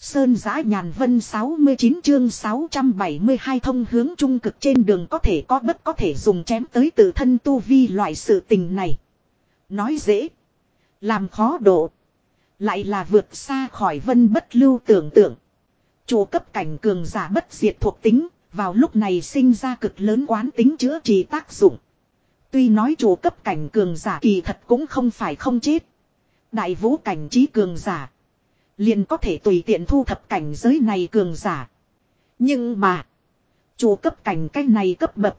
Sơn giã nhàn vân 69 chương 672 thông hướng trung cực trên đường có thể có bất có thể dùng chém tới tự thân tu vi loại sự tình này. Nói dễ. Làm khó độ. Lại là vượt xa khỏi vân bất lưu tưởng tượng. Chủ cấp cảnh cường giả bất diệt thuộc tính, vào lúc này sinh ra cực lớn quán tính chữa trị tác dụng. Tuy nói chủ cấp cảnh cường giả kỳ thật cũng không phải không chết. Đại vũ cảnh trí cường giả. Liền có thể tùy tiện thu thập cảnh giới này cường giả. Nhưng mà. Chủ cấp cảnh cái này cấp bậc.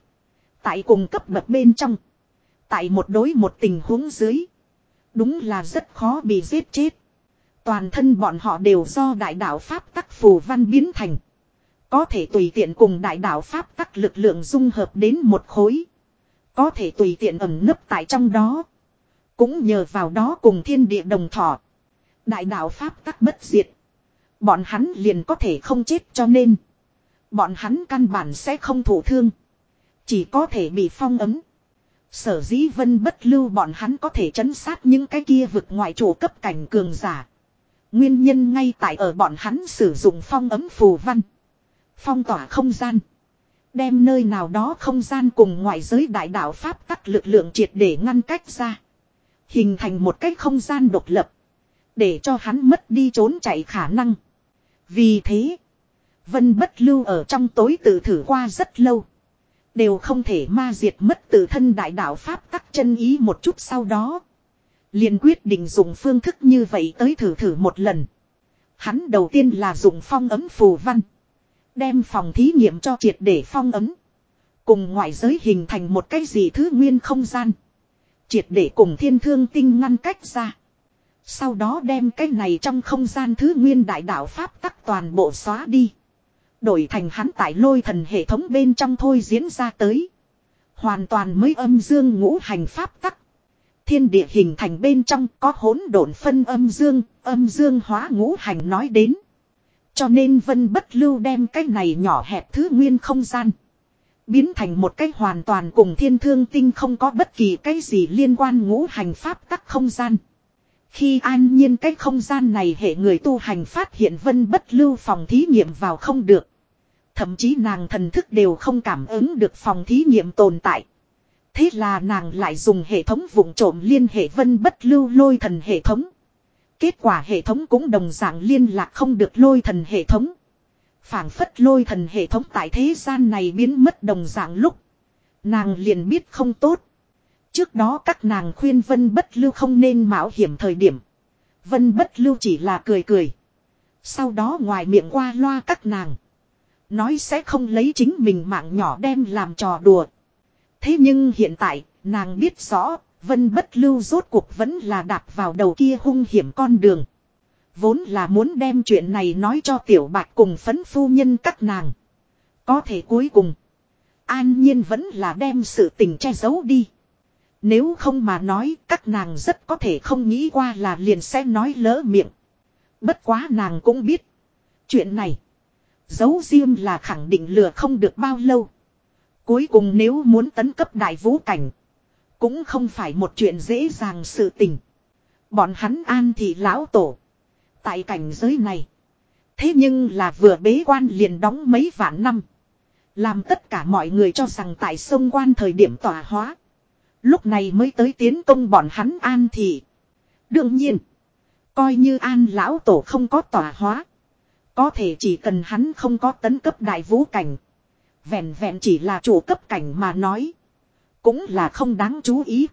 Tại cùng cấp bậc bên trong. Tại một đối một tình huống dưới. Đúng là rất khó bị giết chết. Toàn thân bọn họ đều do đại đạo Pháp tắc phù văn biến thành. Có thể tùy tiện cùng đại đạo Pháp tắc lực lượng dung hợp đến một khối. Có thể tùy tiện ẩn nấp tại trong đó. Cũng nhờ vào đó cùng thiên địa đồng thọ. Đại đạo Pháp tắc bất diệt. Bọn hắn liền có thể không chết cho nên. Bọn hắn căn bản sẽ không thụ thương. Chỉ có thể bị phong ấm. Sở dĩ vân bất lưu bọn hắn có thể chấn sát những cái kia vực ngoại chủ cấp cảnh cường giả. Nguyên nhân ngay tại ở bọn hắn sử dụng phong ấm phù văn. Phong tỏa không gian. Đem nơi nào đó không gian cùng ngoại giới đại đạo Pháp tắc lực lượng triệt để ngăn cách ra. Hình thành một cái không gian độc lập. Để cho hắn mất đi trốn chạy khả năng. Vì thế. Vân bất lưu ở trong tối tự thử qua rất lâu. Đều không thể ma diệt mất tự thân đại đạo Pháp tắc chân ý một chút sau đó. liền quyết định dùng phương thức như vậy tới thử thử một lần. Hắn đầu tiên là dùng phong ấm phù văn. Đem phòng thí nghiệm cho triệt để phong ấm. Cùng ngoại giới hình thành một cái gì thứ nguyên không gian. Triệt để cùng thiên thương tinh ngăn cách ra. Sau đó đem cái này trong không gian thứ nguyên đại đạo Pháp tắc toàn bộ xóa đi. Đổi thành hắn tại lôi thần hệ thống bên trong thôi diễn ra tới. Hoàn toàn mới âm dương ngũ hành Pháp tắc. Thiên địa hình thành bên trong có hỗn độn phân âm dương, âm dương hóa ngũ hành nói đến. Cho nên vân bất lưu đem cái này nhỏ hẹp thứ nguyên không gian. Biến thành một cái hoàn toàn cùng thiên thương tinh không có bất kỳ cái gì liên quan ngũ hành pháp tắc không gian. Khi an nhiên cái không gian này hệ người tu hành phát hiện vân bất lưu phòng thí nghiệm vào không được. Thậm chí nàng thần thức đều không cảm ứng được phòng thí nghiệm tồn tại. Thế là nàng lại dùng hệ thống vụng trộm liên hệ vân bất lưu lôi thần hệ thống. Kết quả hệ thống cũng đồng dạng liên lạc không được lôi thần hệ thống. phảng phất lôi thần hệ thống tại thế gian này biến mất đồng dạng lúc. Nàng liền biết không tốt. Trước đó các nàng khuyên Vân Bất Lưu không nên mạo hiểm thời điểm. Vân Bất Lưu chỉ là cười cười. Sau đó ngoài miệng qua loa các nàng. Nói sẽ không lấy chính mình mạng nhỏ đem làm trò đùa. Thế nhưng hiện tại, nàng biết rõ, Vân Bất Lưu rốt cuộc vẫn là đạp vào đầu kia hung hiểm con đường. Vốn là muốn đem chuyện này nói cho tiểu bạch cùng phấn phu nhân các nàng. Có thể cuối cùng, an nhiên vẫn là đem sự tình che giấu đi. Nếu không mà nói, các nàng rất có thể không nghĩ qua là liền sẽ nói lỡ miệng. Bất quá nàng cũng biết. Chuyện này. Giấu riêng là khẳng định lừa không được bao lâu. Cuối cùng nếu muốn tấn cấp đại vũ cảnh. Cũng không phải một chuyện dễ dàng sự tình. Bọn hắn an thị lão tổ. Tại cảnh giới này. Thế nhưng là vừa bế quan liền đóng mấy vạn năm. Làm tất cả mọi người cho rằng tại sông quan thời điểm tỏa hóa. Lúc này mới tới tiến công bọn hắn an thị. Đương nhiên. Coi như an lão tổ không có tỏa hóa. Có thể chỉ cần hắn không có tấn cấp đại vũ cảnh. Vẹn vẹn chỉ là chủ cấp cảnh mà nói. Cũng là không đáng chú ý.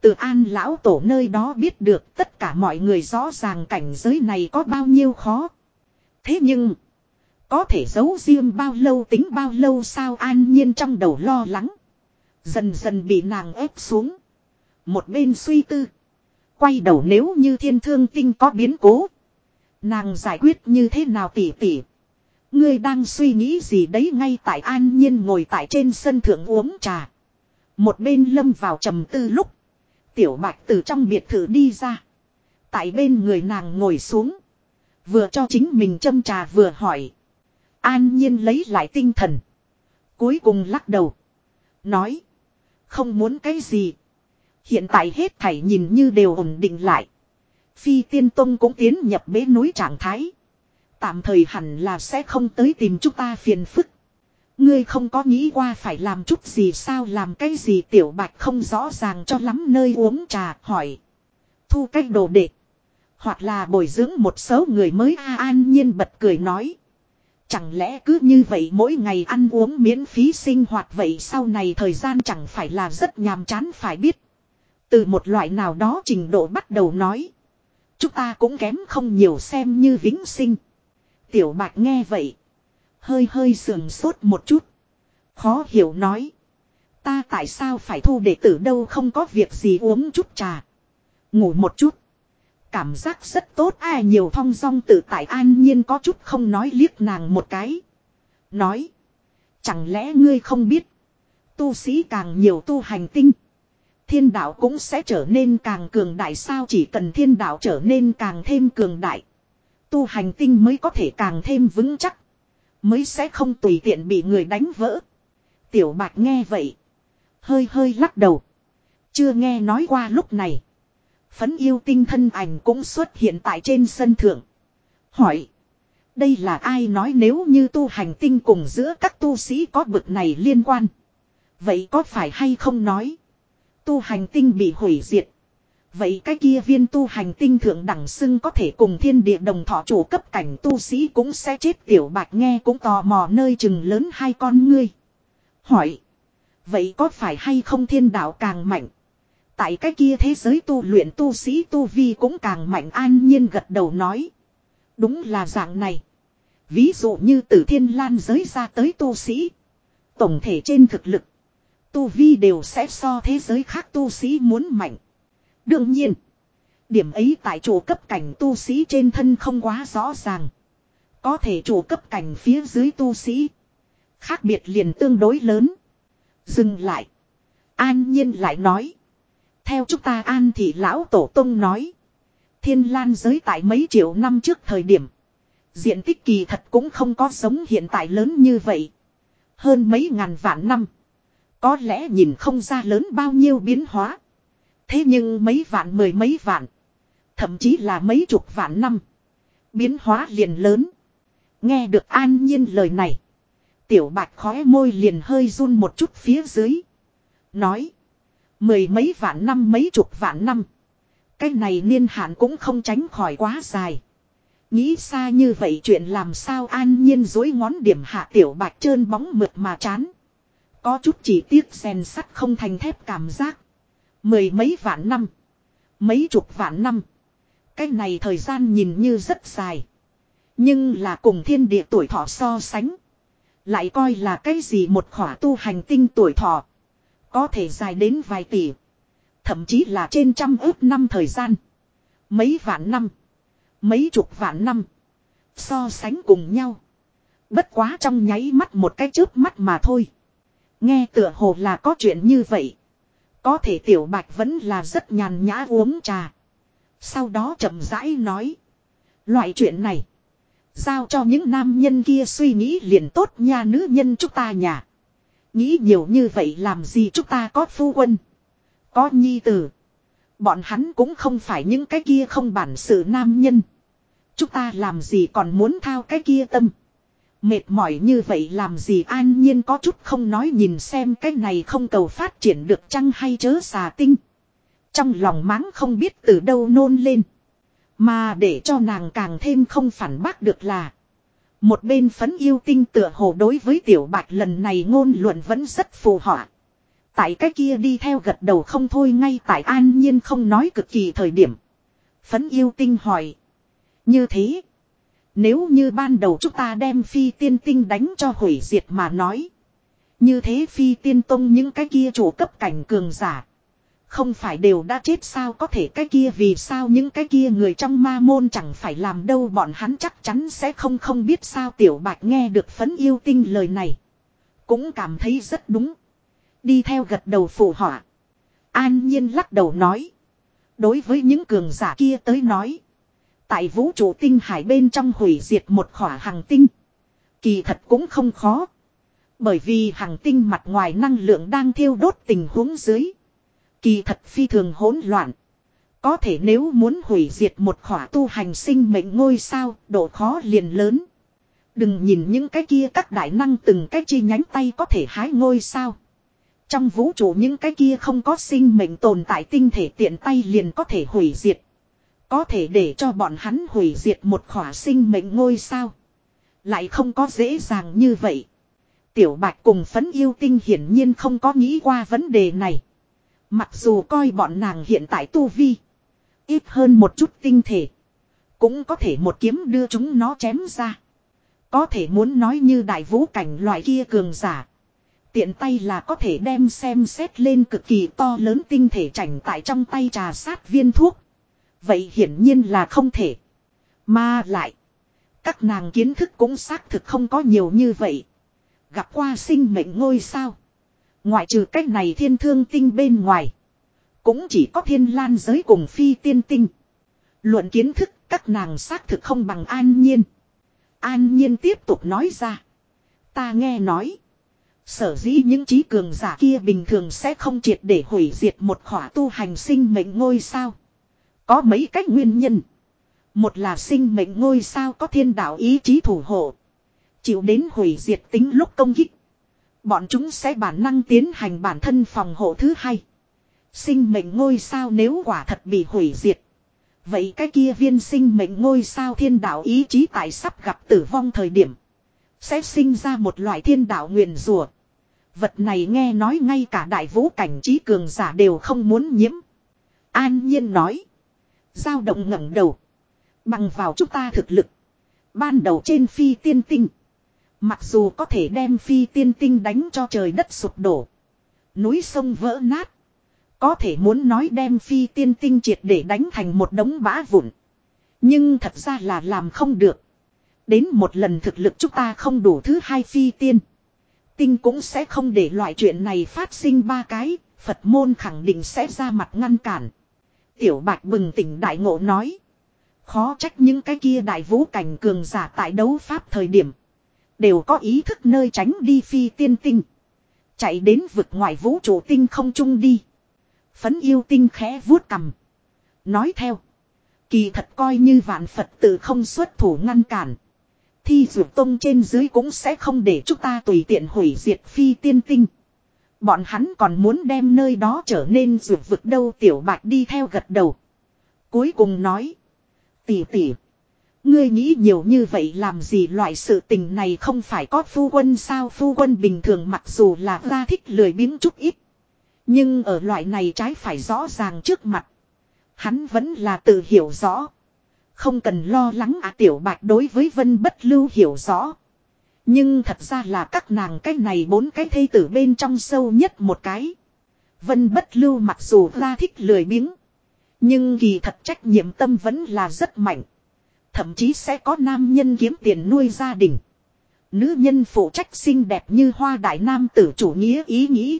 Từ an lão tổ nơi đó biết được tất cả mọi người rõ ràng cảnh giới này có bao nhiêu khó. Thế nhưng. Có thể giấu riêng bao lâu tính bao lâu sao an nhiên trong đầu lo lắng. Dần dần bị nàng ép xuống. Một bên suy tư. Quay đầu nếu như thiên thương tinh có biến cố. Nàng giải quyết như thế nào tỉ tỉ. Ngươi đang suy nghĩ gì đấy ngay tại an nhiên ngồi tại trên sân thượng uống trà. Một bên lâm vào trầm tư lúc. Tiểu bạch từ trong biệt thự đi ra. Tại bên người nàng ngồi xuống. Vừa cho chính mình châm trà vừa hỏi. An nhiên lấy lại tinh thần. Cuối cùng lắc đầu. Nói. Không muốn cái gì. Hiện tại hết thảy nhìn như đều ổn định lại. Phi tiên tông cũng tiến nhập bế núi trạng thái. tạm thời hẳn là sẽ không tới tìm chúng ta phiền phức. Ngươi không có nghĩ qua phải làm chút gì sao, làm cái gì tiểu bạch không rõ ràng cho lắm nơi uống trà, hỏi. Thu cách đồ đệ. Hoặc là bồi dưỡng một số người mới a an nhiên bật cười nói. Chẳng lẽ cứ như vậy mỗi ngày ăn uống miễn phí sinh hoạt vậy sau này thời gian chẳng phải là rất nhàm chán phải biết. Từ một loại nào đó trình độ bắt đầu nói. Chúng ta cũng kém không nhiều xem như vĩnh sinh. Tiểu bạch nghe vậy. Hơi hơi sườn sốt một chút. Khó hiểu nói. Ta tại sao phải thu đệ tử đâu không có việc gì uống chút trà. Ngủ một chút. Cảm giác rất tốt ai nhiều thong dong tự tại an nhiên có chút không nói liếc nàng một cái. Nói. Chẳng lẽ ngươi không biết. Tu sĩ càng nhiều tu hành tinh. Thiên đạo cũng sẽ trở nên càng cường đại sao chỉ cần thiên đạo trở nên càng thêm cường đại. Tu hành tinh mới có thể càng thêm vững chắc. Mới sẽ không tùy tiện bị người đánh vỡ. Tiểu bạch nghe vậy. Hơi hơi lắc đầu. Chưa nghe nói qua lúc này. Phấn yêu tinh thân ảnh cũng xuất hiện tại trên sân thượng. Hỏi. Đây là ai nói nếu như tu hành tinh cùng giữa các tu sĩ có bực này liên quan. Vậy có phải hay không nói. Tu hành tinh bị hủy diệt. Vậy cái kia viên tu hành tinh thượng đẳng xưng có thể cùng thiên địa đồng thọ chủ cấp cảnh tu sĩ cũng sẽ chết tiểu bạch nghe cũng tò mò nơi chừng lớn hai con ngươi. Hỏi. Vậy có phải hay không thiên đạo càng mạnh? Tại cái kia thế giới tu luyện tu sĩ tu vi cũng càng mạnh an nhiên gật đầu nói. Đúng là dạng này. Ví dụ như từ thiên lan giới ra tới tu sĩ. Tổng thể trên thực lực. Tu vi đều sẽ so thế giới khác tu sĩ muốn mạnh. Đương nhiên. Điểm ấy tại chủ cấp cảnh tu sĩ trên thân không quá rõ ràng. Có thể chủ cấp cảnh phía dưới tu sĩ. Khác biệt liền tương đối lớn. Dừng lại. An nhiên lại nói. Theo chúng ta an thì lão tổ tông nói. Thiên lan giới tại mấy triệu năm trước thời điểm. Diện tích kỳ thật cũng không có giống hiện tại lớn như vậy. Hơn mấy ngàn vạn năm. Có lẽ nhìn không ra lớn bao nhiêu biến hóa. Thế nhưng mấy vạn mười mấy vạn. Thậm chí là mấy chục vạn năm. Biến hóa liền lớn. Nghe được an nhiên lời này. Tiểu bạch khóe môi liền hơi run một chút phía dưới. Nói. Mười mấy vạn năm mấy chục vạn năm. Cái này niên hạn cũng không tránh khỏi quá dài. Nghĩ xa như vậy chuyện làm sao an nhiên dối ngón điểm hạ tiểu bạch trơn bóng mượt mà chán. Có chút chỉ tiếc rèn sắt không thành thép cảm giác. Mười mấy vạn năm. Mấy chục vạn năm. Cái này thời gian nhìn như rất dài. Nhưng là cùng thiên địa tuổi thọ so sánh. Lại coi là cái gì một khỏa tu hành tinh tuổi thọ. Có thể dài đến vài tỷ. Thậm chí là trên trăm ước năm thời gian. Mấy vạn năm. Mấy chục vạn năm. So sánh cùng nhau. Bất quá trong nháy mắt một cái chớp mắt mà thôi. Nghe tựa hồ là có chuyện như vậy. Có thể tiểu bạch vẫn là rất nhàn nhã uống trà. Sau đó chậm rãi nói. Loại chuyện này. Giao cho những nam nhân kia suy nghĩ liền tốt nha nữ nhân chúng ta nhà. Nghĩ nhiều như vậy làm gì chúng ta có phu quân. Có nhi tử. Bọn hắn cũng không phải những cái kia không bản sự nam nhân. Chúng ta làm gì còn muốn thao cái kia tâm. Mệt mỏi như vậy làm gì an nhiên có chút không nói nhìn xem cái này không cầu phát triển được chăng hay chớ xà tinh. Trong lòng máng không biết từ đâu nôn lên. Mà để cho nàng càng thêm không phản bác được là. Một bên phấn yêu tinh tựa hồ đối với tiểu bạch lần này ngôn luận vẫn rất phù họa. Tại cái kia đi theo gật đầu không thôi ngay tại an nhiên không nói cực kỳ thời điểm. Phấn yêu tinh hỏi. Như thế. Nếu như ban đầu chúng ta đem phi tiên tinh đánh cho hủy diệt mà nói. Như thế phi tiên tông những cái kia chủ cấp cảnh cường giả. Không phải đều đã chết sao có thể cái kia vì sao những cái kia người trong ma môn chẳng phải làm đâu bọn hắn chắc chắn sẽ không không biết sao tiểu bạch nghe được phấn yêu tinh lời này. Cũng cảm thấy rất đúng. Đi theo gật đầu phụ họa. An nhiên lắc đầu nói. Đối với những cường giả kia tới nói. Tại vũ trụ tinh hải bên trong hủy diệt một khỏa hàng tinh. Kỳ thật cũng không khó. Bởi vì hàng tinh mặt ngoài năng lượng đang thiêu đốt tình huống dưới. Kỳ thật phi thường hỗn loạn. Có thể nếu muốn hủy diệt một khỏa tu hành sinh mệnh ngôi sao, độ khó liền lớn. Đừng nhìn những cái kia các đại năng từng cái chi nhánh tay có thể hái ngôi sao. Trong vũ trụ những cái kia không có sinh mệnh tồn tại tinh thể tiện tay liền có thể hủy diệt. Có thể để cho bọn hắn hủy diệt một khỏa sinh mệnh ngôi sao. Lại không có dễ dàng như vậy. Tiểu bạch cùng phấn yêu tinh hiển nhiên không có nghĩ qua vấn đề này. Mặc dù coi bọn nàng hiện tại tu vi. Ít hơn một chút tinh thể. Cũng có thể một kiếm đưa chúng nó chém ra. Có thể muốn nói như đại vũ cảnh loại kia cường giả. Tiện tay là có thể đem xem xét lên cực kỳ to lớn tinh thể chảnh tại trong tay trà sát viên thuốc. Vậy hiển nhiên là không thể. Mà lại. Các nàng kiến thức cũng xác thực không có nhiều như vậy. Gặp qua sinh mệnh ngôi sao. Ngoại trừ cách này thiên thương tinh bên ngoài. Cũng chỉ có thiên lan giới cùng phi tiên tinh. Luận kiến thức, các nàng xác thực không bằng an nhiên. An nhiên tiếp tục nói ra. Ta nghe nói. Sở dĩ những trí cường giả kia bình thường sẽ không triệt để hủy diệt một khỏa tu hành sinh mệnh ngôi sao. Có mấy cách nguyên nhân. Một là sinh mệnh ngôi sao có thiên đạo ý chí thủ hộ. Chịu đến hủy diệt tính lúc công kích. Bọn chúng sẽ bản năng tiến hành bản thân phòng hộ thứ hai. Sinh mệnh ngôi sao nếu quả thật bị hủy diệt. Vậy cái kia viên sinh mệnh ngôi sao thiên đạo ý chí tại sắp gặp tử vong thời điểm. Sẽ sinh ra một loại thiên đạo nguyền rùa. Vật này nghe nói ngay cả đại vũ cảnh trí cường giả đều không muốn nhiễm. An nhiên nói. Giao động ngẩng đầu. Bằng vào chúng ta thực lực. Ban đầu trên phi tiên tinh. Mặc dù có thể đem phi tiên tinh đánh cho trời đất sụp đổ. Núi sông vỡ nát. Có thể muốn nói đem phi tiên tinh triệt để đánh thành một đống bã vụn. Nhưng thật ra là làm không được. Đến một lần thực lực chúng ta không đủ thứ hai phi tiên. Tinh cũng sẽ không để loại chuyện này phát sinh ba cái, Phật môn khẳng định sẽ ra mặt ngăn cản. Tiểu bạch bừng tỉnh đại ngộ nói. Khó trách những cái kia đại vũ cảnh cường giả tại đấu pháp thời điểm. Đều có ý thức nơi tránh đi phi tiên tinh. Chạy đến vực ngoại vũ trụ tinh không chung đi. Phấn yêu tinh khẽ vuốt cầm. Nói theo. Kỳ thật coi như vạn Phật tự không xuất thủ ngăn cản. Thi dược tông trên dưới cũng sẽ không để chúng ta tùy tiện hủy diệt phi tiên tinh. Bọn hắn còn muốn đem nơi đó trở nên dược vực đâu tiểu bạch đi theo gật đầu. Cuối cùng nói. Tỷ tỷ. Ngươi nghĩ nhiều như vậy làm gì loại sự tình này không phải có phu quân sao phu quân bình thường mặc dù là ra thích lười biếng chút ít. Nhưng ở loại này trái phải rõ ràng trước mặt. Hắn vẫn là tự hiểu rõ. Không cần lo lắng à tiểu bạch đối với vân bất lưu hiểu rõ. Nhưng thật ra là các nàng cái này bốn cái thây tử bên trong sâu nhất một cái. Vân bất lưu mặc dù ra thích lười biếng. Nhưng kỳ thật trách nhiệm tâm vẫn là rất mạnh. Thậm chí sẽ có nam nhân kiếm tiền nuôi gia đình. Nữ nhân phụ trách xinh đẹp như hoa đại nam tử chủ nghĩa ý nghĩ.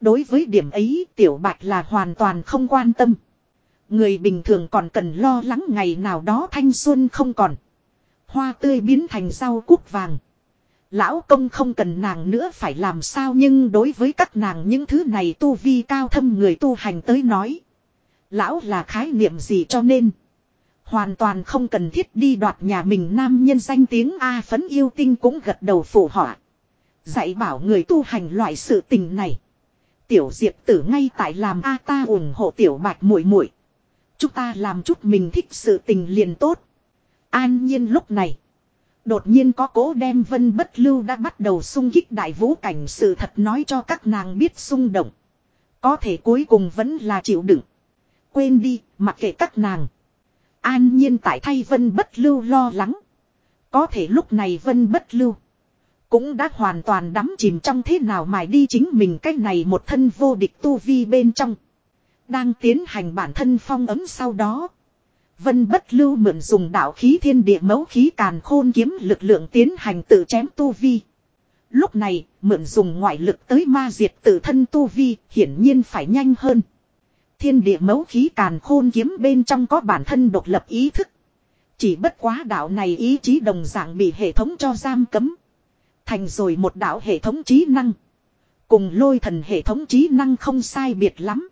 Đối với điểm ấy, tiểu bạch là hoàn toàn không quan tâm. Người bình thường còn cần lo lắng ngày nào đó thanh xuân không còn. Hoa tươi biến thành rau cúc vàng. Lão công không cần nàng nữa phải làm sao nhưng đối với các nàng những thứ này tu vi cao thâm người tu hành tới nói. Lão là khái niệm gì cho nên. Hoàn toàn không cần thiết đi đoạt nhà mình nam nhân danh tiếng A phấn yêu tinh cũng gật đầu phụ họa. Dạy bảo người tu hành loại sự tình này. Tiểu diệp tử ngay tại làm A ta ủng hộ tiểu bạch muội muội Chúng ta làm chút mình thích sự tình liền tốt. An nhiên lúc này. Đột nhiên có cố đem vân bất lưu đã bắt đầu sung kích đại vũ cảnh sự thật nói cho các nàng biết sung động. Có thể cuối cùng vẫn là chịu đựng. Quên đi, mặc kệ các nàng. An nhiên tại thay vân bất lưu lo lắng. Có thể lúc này vân bất lưu. Cũng đã hoàn toàn đắm chìm trong thế nào mài đi chính mình cái này một thân vô địch tu vi bên trong. Đang tiến hành bản thân phong ấm sau đó. Vân bất lưu mượn dùng đạo khí thiên địa mẫu khí càn khôn kiếm lực lượng tiến hành tự chém tu vi. Lúc này, mượn dùng ngoại lực tới ma diệt tự thân tu vi, hiển nhiên phải nhanh hơn. Thiên địa mấu khí càn khôn kiếm bên trong có bản thân độc lập ý thức. Chỉ bất quá đạo này ý chí đồng dạng bị hệ thống cho giam cấm. Thành rồi một đạo hệ thống trí năng. Cùng lôi thần hệ thống trí năng không sai biệt lắm.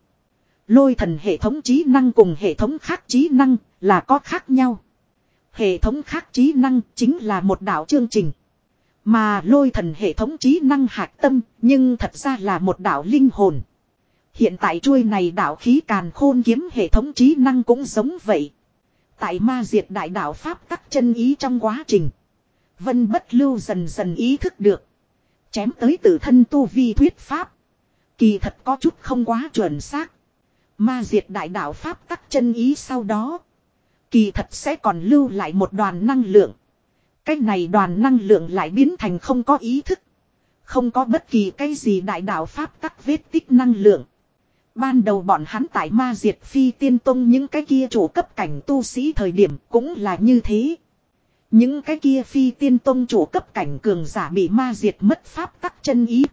Lôi thần hệ thống trí năng cùng hệ thống khác trí năng là có khác nhau. Hệ thống khác trí năng chính là một đạo chương trình. Mà lôi thần hệ thống trí năng hạt tâm nhưng thật ra là một đạo linh hồn. Hiện tại chuôi này đạo khí càn khôn kiếm hệ thống trí năng cũng giống vậy. Tại ma diệt đại đạo Pháp các chân ý trong quá trình. Vân bất lưu dần dần ý thức được. Chém tới tự thân tu vi thuyết Pháp. Kỳ thật có chút không quá chuẩn xác. Ma diệt đại đạo Pháp các chân ý sau đó. Kỳ thật sẽ còn lưu lại một đoàn năng lượng. Cái này đoàn năng lượng lại biến thành không có ý thức. Không có bất kỳ cái gì đại đạo Pháp các vết tích năng lượng. Ban đầu bọn hắn tại ma diệt phi tiên tông những cái kia chủ cấp cảnh tu sĩ thời điểm cũng là như thế. Những cái kia phi tiên tông chủ cấp cảnh cường giả bị ma diệt mất pháp tắc chân ý.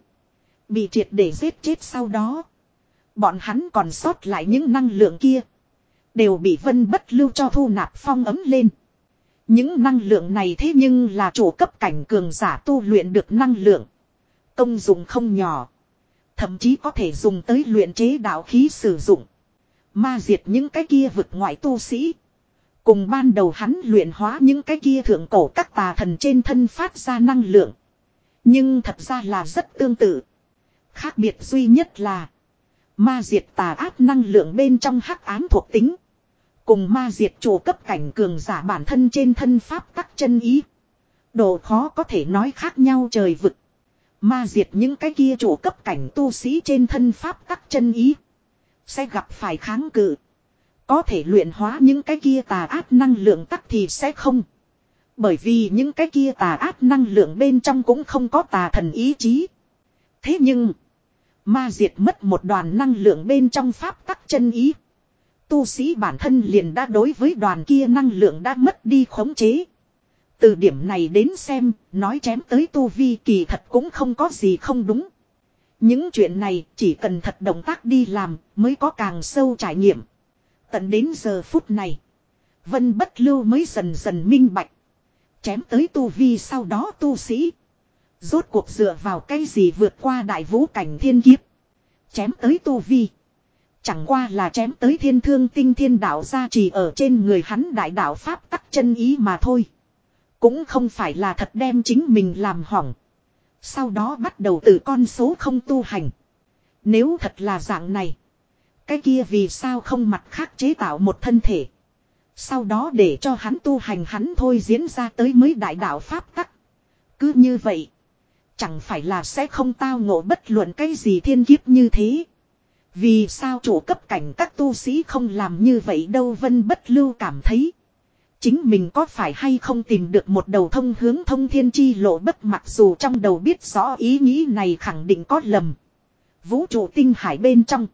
Bị triệt để giết chết sau đó. Bọn hắn còn sót lại những năng lượng kia. Đều bị vân bất lưu cho thu nạp phong ấm lên. Những năng lượng này thế nhưng là chủ cấp cảnh cường giả tu luyện được năng lượng. Công dụng không nhỏ. Thậm chí có thể dùng tới luyện chế đạo khí sử dụng. Ma diệt những cái kia vực ngoại tu sĩ. Cùng ban đầu hắn luyện hóa những cái kia thượng cổ các tà thần trên thân phát ra năng lượng. Nhưng thật ra là rất tương tự. Khác biệt duy nhất là, ma diệt tà áp năng lượng bên trong hắc ám thuộc tính. Cùng ma diệt chủ cấp cảnh cường giả bản thân trên thân pháp tắc chân ý. Độ khó có thể nói khác nhau trời vực. Ma diệt những cái kia chủ cấp cảnh tu sĩ trên thân pháp tắc chân ý. Sẽ gặp phải kháng cự. Có thể luyện hóa những cái kia tà ác năng lượng tắc thì sẽ không. Bởi vì những cái kia tà ác năng lượng bên trong cũng không có tà thần ý chí. Thế nhưng. Ma diệt mất một đoàn năng lượng bên trong pháp tắc chân ý. Tu sĩ bản thân liền đã đối với đoàn kia năng lượng đã mất đi khống chế. Từ điểm này đến xem, nói chém tới tu vi kỳ thật cũng không có gì không đúng. Những chuyện này chỉ cần thật động tác đi làm mới có càng sâu trải nghiệm. Tận đến giờ phút này, Vân Bất Lưu mới dần dần minh bạch. Chém tới tu vi sau đó tu sĩ. Rốt cuộc dựa vào cái gì vượt qua đại vũ cảnh thiên kiếp. Chém tới tu vi. Chẳng qua là chém tới thiên thương tinh thiên đạo gia trì ở trên người hắn đại đạo Pháp tắc chân ý mà thôi. Cũng không phải là thật đem chính mình làm hỏng. Sau đó bắt đầu từ con số không tu hành. Nếu thật là dạng này. Cái kia vì sao không mặt khác chế tạo một thân thể. Sau đó để cho hắn tu hành hắn thôi diễn ra tới mới đại đạo Pháp tắc. Cứ như vậy. Chẳng phải là sẽ không tao ngộ bất luận cái gì thiên kiếp như thế. Vì sao chủ cấp cảnh các tu sĩ không làm như vậy đâu vân bất lưu cảm thấy. Chính mình có phải hay không tìm được một đầu thông hướng thông thiên chi lộ bất mặc dù trong đầu biết rõ ý nghĩ này khẳng định có lầm. Vũ trụ tinh hải bên trong.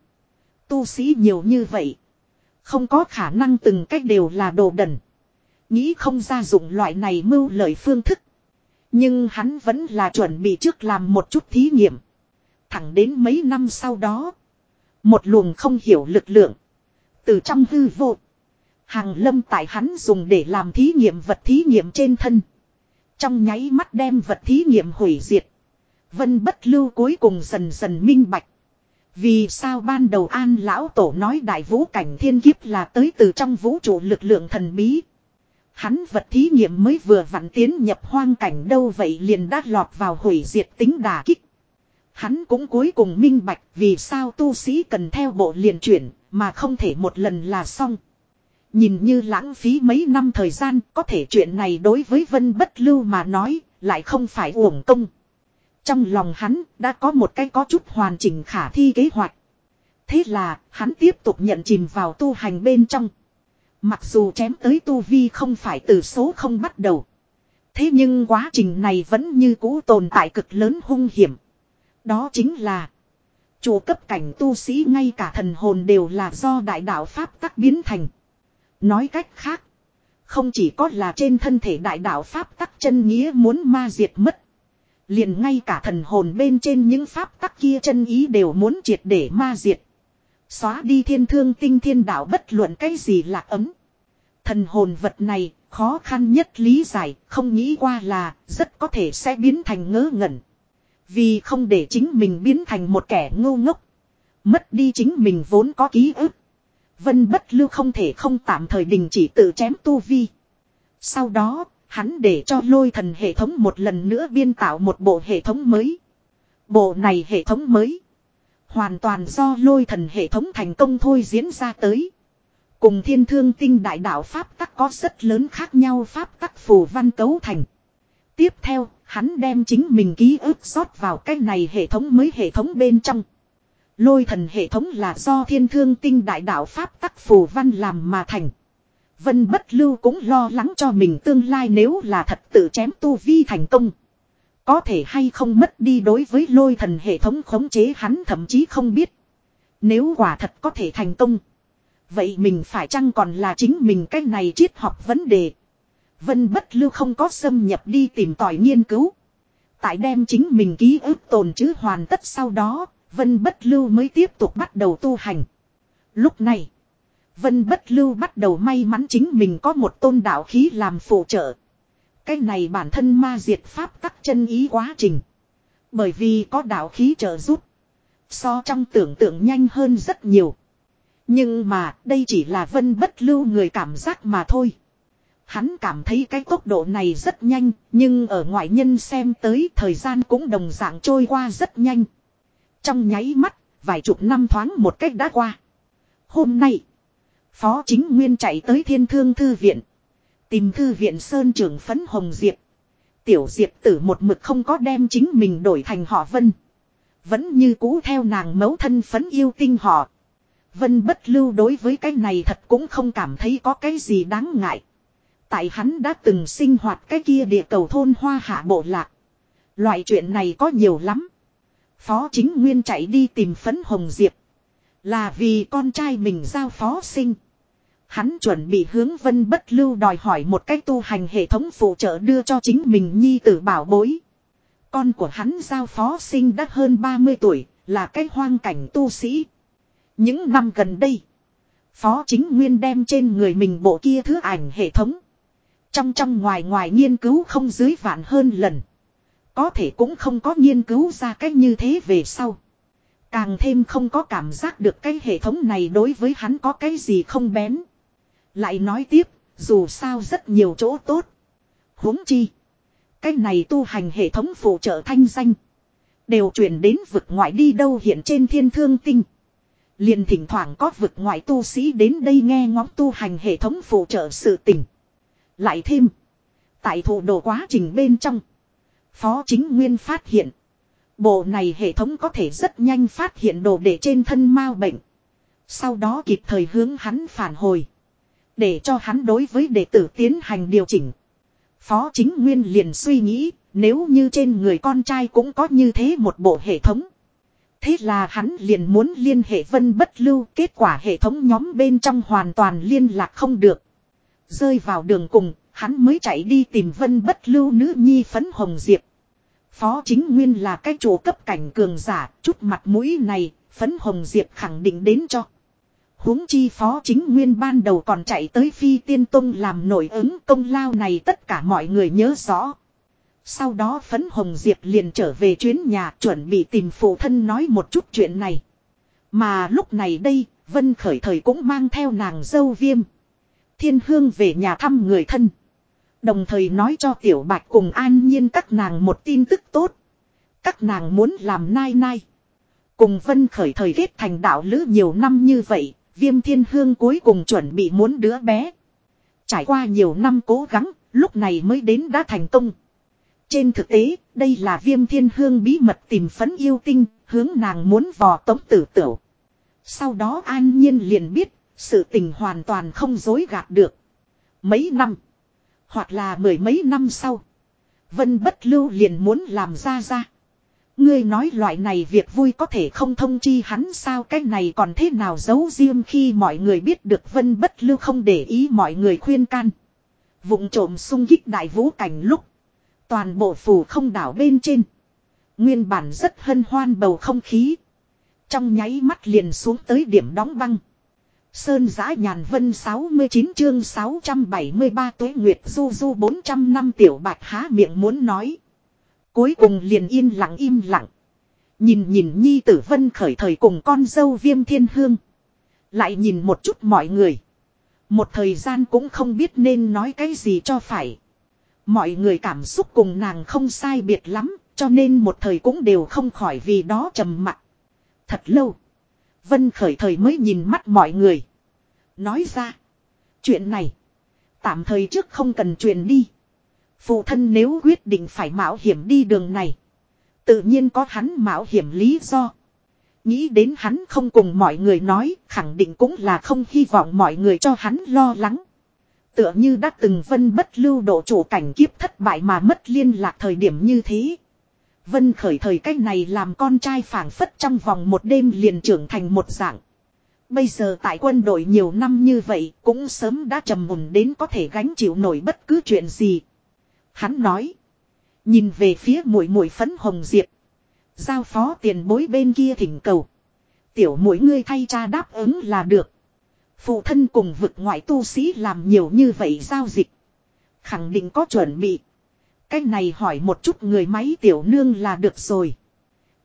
Tu sĩ nhiều như vậy. Không có khả năng từng cách đều là đồ đần. Nghĩ không ra dụng loại này mưu lợi phương thức. Nhưng hắn vẫn là chuẩn bị trước làm một chút thí nghiệm. Thẳng đến mấy năm sau đó. Một luồng không hiểu lực lượng. Từ trong hư vô. Hàng lâm tại hắn dùng để làm thí nghiệm vật thí nghiệm trên thân. Trong nháy mắt đem vật thí nghiệm hủy diệt. Vân bất lưu cuối cùng dần dần minh bạch. Vì sao ban đầu an lão tổ nói đại vũ cảnh thiên kiếp là tới từ trong vũ trụ lực lượng thần bí. Hắn vật thí nghiệm mới vừa vặn tiến nhập hoang cảnh đâu vậy liền đã lọt vào hủy diệt tính đà kích. Hắn cũng cuối cùng minh bạch vì sao tu sĩ cần theo bộ liền chuyển, mà không thể một lần là xong. Nhìn như lãng phí mấy năm thời gian, có thể chuyện này đối với Vân Bất Lưu mà nói, lại không phải uổng công. Trong lòng hắn, đã có một cái có chút hoàn chỉnh khả thi kế hoạch. Thế là, hắn tiếp tục nhận chìm vào tu hành bên trong. Mặc dù chém tới tu vi không phải từ số không bắt đầu. Thế nhưng quá trình này vẫn như cũ tồn tại cực lớn hung hiểm. Đó chính là, Chủ cấp cảnh tu sĩ ngay cả thần hồn đều là do đại đạo Pháp tắc biến thành. Nói cách khác. Không chỉ có là trên thân thể đại đạo Pháp tắc chân nghĩa muốn ma diệt mất. Liền ngay cả thần hồn bên trên những Pháp tắc kia chân ý đều muốn triệt để ma diệt. Xóa đi thiên thương tinh thiên đạo bất luận cái gì là ấm. Thần hồn vật này, khó khăn nhất lý giải, không nghĩ qua là rất có thể sẽ biến thành ngớ ngẩn. Vì không để chính mình biến thành một kẻ ngu ngốc. Mất đi chính mình vốn có ký ức. Vân bất lưu không thể không tạm thời đình chỉ tự chém tu vi. Sau đó, hắn để cho lôi thần hệ thống một lần nữa biên tạo một bộ hệ thống mới. Bộ này hệ thống mới. Hoàn toàn do lôi thần hệ thống thành công thôi diễn ra tới. Cùng thiên thương tinh đại đạo Pháp tắc có rất lớn khác nhau Pháp tắc phù văn cấu thành. Tiếp theo, hắn đem chính mình ký ức rót vào cái này hệ thống mới hệ thống bên trong. Lôi thần hệ thống là do thiên thương tinh đại đạo Pháp tắc phù văn làm mà thành. Vân bất lưu cũng lo lắng cho mình tương lai nếu là thật tự chém tu vi thành công. Có thể hay không mất đi đối với lôi thần hệ thống khống chế hắn thậm chí không biết. Nếu quả thật có thể thành công. Vậy mình phải chăng còn là chính mình cách này triết học vấn đề. Vân bất lưu không có xâm nhập đi tìm tòi nghiên cứu. Tại đem chính mình ký ức tồn chứ hoàn tất sau đó, Vân bất lưu mới tiếp tục bắt đầu tu hành. Lúc này, Vân bất lưu bắt đầu may mắn chính mình có một tôn đạo khí làm phụ trợ. Cái này bản thân ma diệt pháp tắc chân ý quá trình. Bởi vì có đạo khí trợ giúp. So trong tưởng tượng nhanh hơn rất nhiều. Nhưng mà đây chỉ là vân bất lưu người cảm giác mà thôi. Hắn cảm thấy cái tốc độ này rất nhanh, nhưng ở ngoại nhân xem tới thời gian cũng đồng dạng trôi qua rất nhanh. Trong nháy mắt, vài chục năm thoáng một cách đã qua. Hôm nay, Phó Chính Nguyên chạy tới Thiên Thương Thư Viện. Tìm Thư Viện Sơn trưởng phấn Hồng Diệp. Tiểu Diệp tử một mực không có đem chính mình đổi thành họ Vân. Vẫn như cũ theo nàng mấu thân phấn yêu tinh họ. Vân bất lưu đối với cái này thật cũng không cảm thấy có cái gì đáng ngại. Tại hắn đã từng sinh hoạt cái kia địa cầu thôn hoa hạ bộ lạc. Loại chuyện này có nhiều lắm. Phó chính nguyên chạy đi tìm phấn hồng diệp. Là vì con trai mình giao phó sinh. Hắn chuẩn bị hướng vân bất lưu đòi hỏi một cách tu hành hệ thống phụ trợ đưa cho chính mình nhi tử bảo bối. Con của hắn giao phó sinh đã hơn 30 tuổi, là cái hoang cảnh tu sĩ. Những năm gần đây, Phó Chính Nguyên đem trên người mình bộ kia thứ ảnh hệ thống. Trong trong ngoài ngoài nghiên cứu không dưới vạn hơn lần. Có thể cũng không có nghiên cứu ra cách như thế về sau. Càng thêm không có cảm giác được cái hệ thống này đối với hắn có cái gì không bén. Lại nói tiếp, dù sao rất nhiều chỗ tốt. huống chi. Cái này tu hành hệ thống phụ trợ thanh danh. Đều chuyển đến vực ngoại đi đâu hiện trên thiên thương tinh. Liền thỉnh thoảng có vực ngoại tu sĩ đến đây nghe ngóng tu hành hệ thống phụ trợ sự tình. Lại thêm. Tại thủ đồ quá trình bên trong. Phó chính nguyên phát hiện. Bộ này hệ thống có thể rất nhanh phát hiện đồ để trên thân mao bệnh. Sau đó kịp thời hướng hắn phản hồi. Để cho hắn đối với đệ tử tiến hành điều chỉnh. Phó chính nguyên liền suy nghĩ nếu như trên người con trai cũng có như thế một bộ hệ thống. Thế là hắn liền muốn liên hệ vân bất lưu kết quả hệ thống nhóm bên trong hoàn toàn liên lạc không được. Rơi vào đường cùng, hắn mới chạy đi tìm vân bất lưu nữ nhi phấn hồng diệp. Phó chính nguyên là cái chủ cấp cảnh cường giả, chút mặt mũi này, phấn hồng diệp khẳng định đến cho. huống chi phó chính nguyên ban đầu còn chạy tới phi tiên tông làm nổi ứng công lao này tất cả mọi người nhớ rõ. Sau đó phấn hồng diệp liền trở về chuyến nhà chuẩn bị tìm phụ thân nói một chút chuyện này. Mà lúc này đây, Vân khởi thời cũng mang theo nàng dâu viêm. Thiên hương về nhà thăm người thân. Đồng thời nói cho tiểu bạch cùng an nhiên các nàng một tin tức tốt. Các nàng muốn làm nai nai. Cùng vân khởi thời kết thành đạo lữ nhiều năm như vậy, viêm thiên hương cuối cùng chuẩn bị muốn đứa bé. Trải qua nhiều năm cố gắng, lúc này mới đến đã thành công. Trên thực tế, đây là viêm thiên hương bí mật tìm phấn yêu tinh, hướng nàng muốn vò tống tử tửu. Sau đó an nhiên liền biết, sự tình hoàn toàn không dối gạt được. Mấy năm, hoặc là mười mấy năm sau, Vân bất lưu liền muốn làm ra ra. Ngươi nói loại này việc vui có thể không thông chi hắn sao cái này còn thế nào giấu riêng khi mọi người biết được Vân bất lưu không để ý mọi người khuyên can. Vụng trộm sung kích đại vũ cảnh lúc. Toàn bộ phủ không đảo bên trên. Nguyên bản rất hân hoan bầu không khí. Trong nháy mắt liền xuống tới điểm đóng băng. Sơn giã nhàn vân 69 chương 673 tuế nguyệt du du 400 năm tiểu bạch há miệng muốn nói. Cuối cùng liền yên lặng im lặng. Nhìn nhìn nhi tử vân khởi thời cùng con dâu viêm thiên hương. Lại nhìn một chút mọi người. Một thời gian cũng không biết nên nói cái gì cho phải. Mọi người cảm xúc cùng nàng không sai biệt lắm, cho nên một thời cũng đều không khỏi vì đó trầm mặc. Thật lâu. Vân khởi thời mới nhìn mắt mọi người. Nói ra. Chuyện này. Tạm thời trước không cần truyền đi. Phụ thân nếu quyết định phải mạo hiểm đi đường này. Tự nhiên có hắn mạo hiểm lý do. Nghĩ đến hắn không cùng mọi người nói, khẳng định cũng là không hy vọng mọi người cho hắn lo lắng. Tựa như đã từng vân bất lưu độ chủ cảnh kiếp thất bại mà mất liên lạc thời điểm như thế. Vân khởi thời cách này làm con trai phảng phất trong vòng một đêm liền trưởng thành một dạng. Bây giờ tại quân đội nhiều năm như vậy, cũng sớm đã trầm mùn đến có thể gánh chịu nổi bất cứ chuyện gì. Hắn nói. Nhìn về phía mũi mũi phấn hồng diệp. Giao phó tiền bối bên kia thỉnh cầu. Tiểu mũi ngươi thay cha đáp ứng là được. Phụ thân cùng vực ngoại tu sĩ làm nhiều như vậy giao dịch. Khẳng định có chuẩn bị cái này hỏi một chút người máy tiểu nương là được rồi.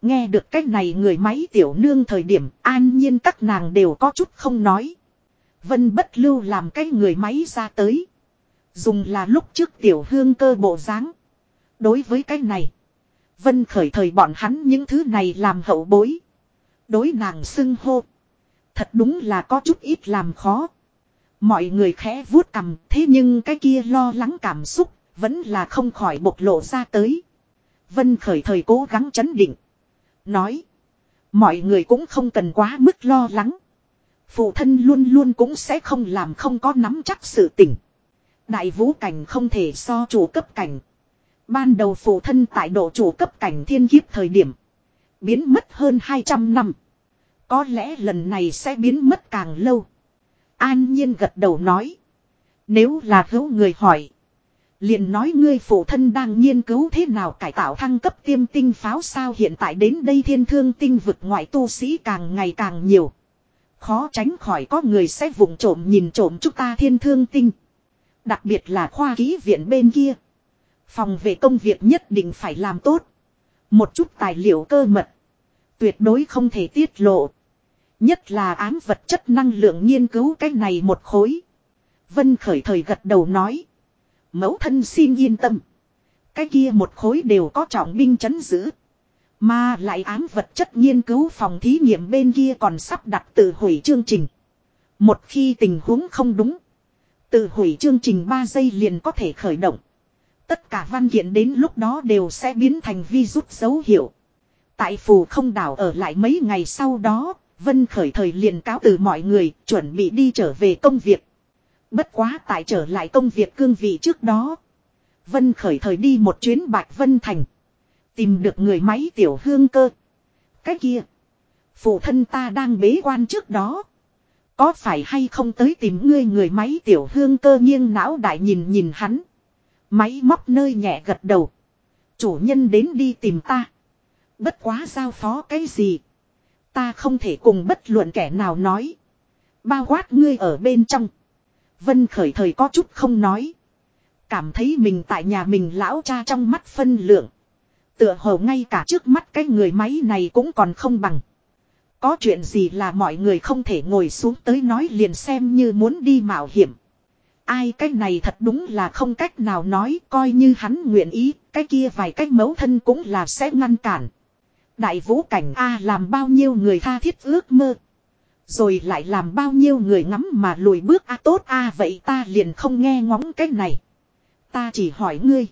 Nghe được cái này người máy tiểu nương thời điểm, an nhiên các nàng đều có chút không nói. Vân bất lưu làm cái người máy ra tới. Dùng là lúc trước tiểu hương cơ bộ dáng Đối với cái này. Vân khởi thời bọn hắn những thứ này làm hậu bối. Đối nàng xưng hô. Thật đúng là có chút ít làm khó. Mọi người khẽ vuốt cầm thế nhưng cái kia lo lắng cảm xúc vẫn là không khỏi bộc lộ ra tới. Vân khởi thời cố gắng chấn định. Nói. Mọi người cũng không cần quá mức lo lắng. Phụ thân luôn luôn cũng sẽ không làm không có nắm chắc sự tỉnh. Đại vũ cảnh không thể so chủ cấp cảnh. Ban đầu phụ thân tại độ chủ cấp cảnh thiên kiếp thời điểm. Biến mất hơn 200 năm. Có lẽ lần này sẽ biến mất càng lâu. An nhiên gật đầu nói. Nếu là hữu người hỏi liền nói ngươi phụ thân đang nghiên cứu thế nào cải tạo thăng cấp tiêm tinh pháo sao hiện tại đến đây thiên thương tinh vực ngoại tu sĩ càng ngày càng nhiều. Khó tránh khỏi có người sẽ vụng trộm nhìn trộm chúng ta thiên thương tinh. Đặc biệt là khoa ký viện bên kia. Phòng về công việc nhất định phải làm tốt. Một chút tài liệu cơ mật. Tuyệt đối không thể tiết lộ. Nhất là ám vật chất năng lượng nghiên cứu cái này một khối. Vân khởi thời gật đầu nói. Mẫu thân xin yên tâm. Cái kia một khối đều có trọng binh chấn giữ. Mà lại ám vật chất nghiên cứu phòng thí nghiệm bên kia còn sắp đặt tự hủy chương trình. Một khi tình huống không đúng. Tự hủy chương trình 3 giây liền có thể khởi động. Tất cả văn kiện đến lúc đó đều sẽ biến thành vi rút dấu hiệu. Tại phù không đảo ở lại mấy ngày sau đó, Vân khởi thời liền cáo từ mọi người, chuẩn bị đi trở về công việc. Bất quá tại trở lại công việc cương vị trước đó. Vân khởi thời đi một chuyến Bạch Vân Thành. Tìm được người máy tiểu hương cơ. Cái kia. Phụ thân ta đang bế quan trước đó. Có phải hay không tới tìm ngươi người máy tiểu hương cơ nghiêng não đại nhìn nhìn hắn. Máy móc nơi nhẹ gật đầu. Chủ nhân đến đi tìm ta. Bất quá giao phó cái gì. Ta không thể cùng bất luận kẻ nào nói. Bao quát ngươi ở bên trong. Vân khởi thời có chút không nói. Cảm thấy mình tại nhà mình lão cha trong mắt phân lượng. Tựa hồ ngay cả trước mắt cái người máy này cũng còn không bằng. Có chuyện gì là mọi người không thể ngồi xuống tới nói liền xem như muốn đi mạo hiểm. Ai cái này thật đúng là không cách nào nói coi như hắn nguyện ý, cái kia vài cách mấu thân cũng là sẽ ngăn cản. Đại vũ cảnh A làm bao nhiêu người tha thiết ước mơ. Rồi lại làm bao nhiêu người ngắm mà lùi bước A tốt A vậy ta liền không nghe ngóng cái này. Ta chỉ hỏi ngươi.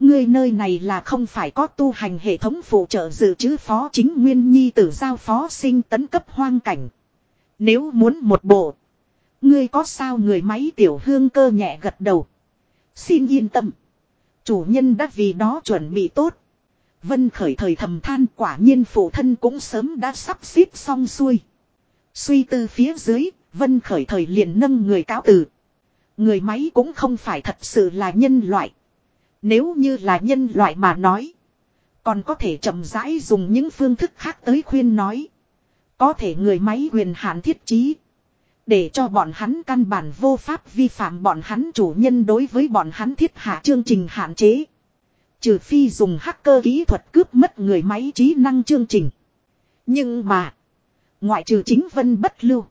Ngươi nơi này là không phải có tu hành hệ thống phụ trợ dự trữ phó chính nguyên nhi tử giao phó sinh tấn cấp hoang cảnh. Nếu muốn một bộ. Ngươi có sao người máy tiểu hương cơ nhẹ gật đầu. Xin yên tâm. Chủ nhân đã vì đó chuẩn bị tốt. Vân khởi thời thầm than quả nhiên phụ thân cũng sớm đã sắp xếp xong xuôi. Suy tư phía dưới, Vân khởi thời liền nâng người cáo từ. Người máy cũng không phải thật sự là nhân loại. Nếu như là nhân loại mà nói. Còn có thể chậm rãi dùng những phương thức khác tới khuyên nói. Có thể người máy quyền hạn thiết trí. Để cho bọn hắn căn bản vô pháp vi phạm bọn hắn chủ nhân đối với bọn hắn thiết hạ chương trình hạn chế. Trừ phi dùng hacker kỹ thuật cướp mất người máy trí năng chương trình. Nhưng mà. Ngoại trừ chính vân bất lưu.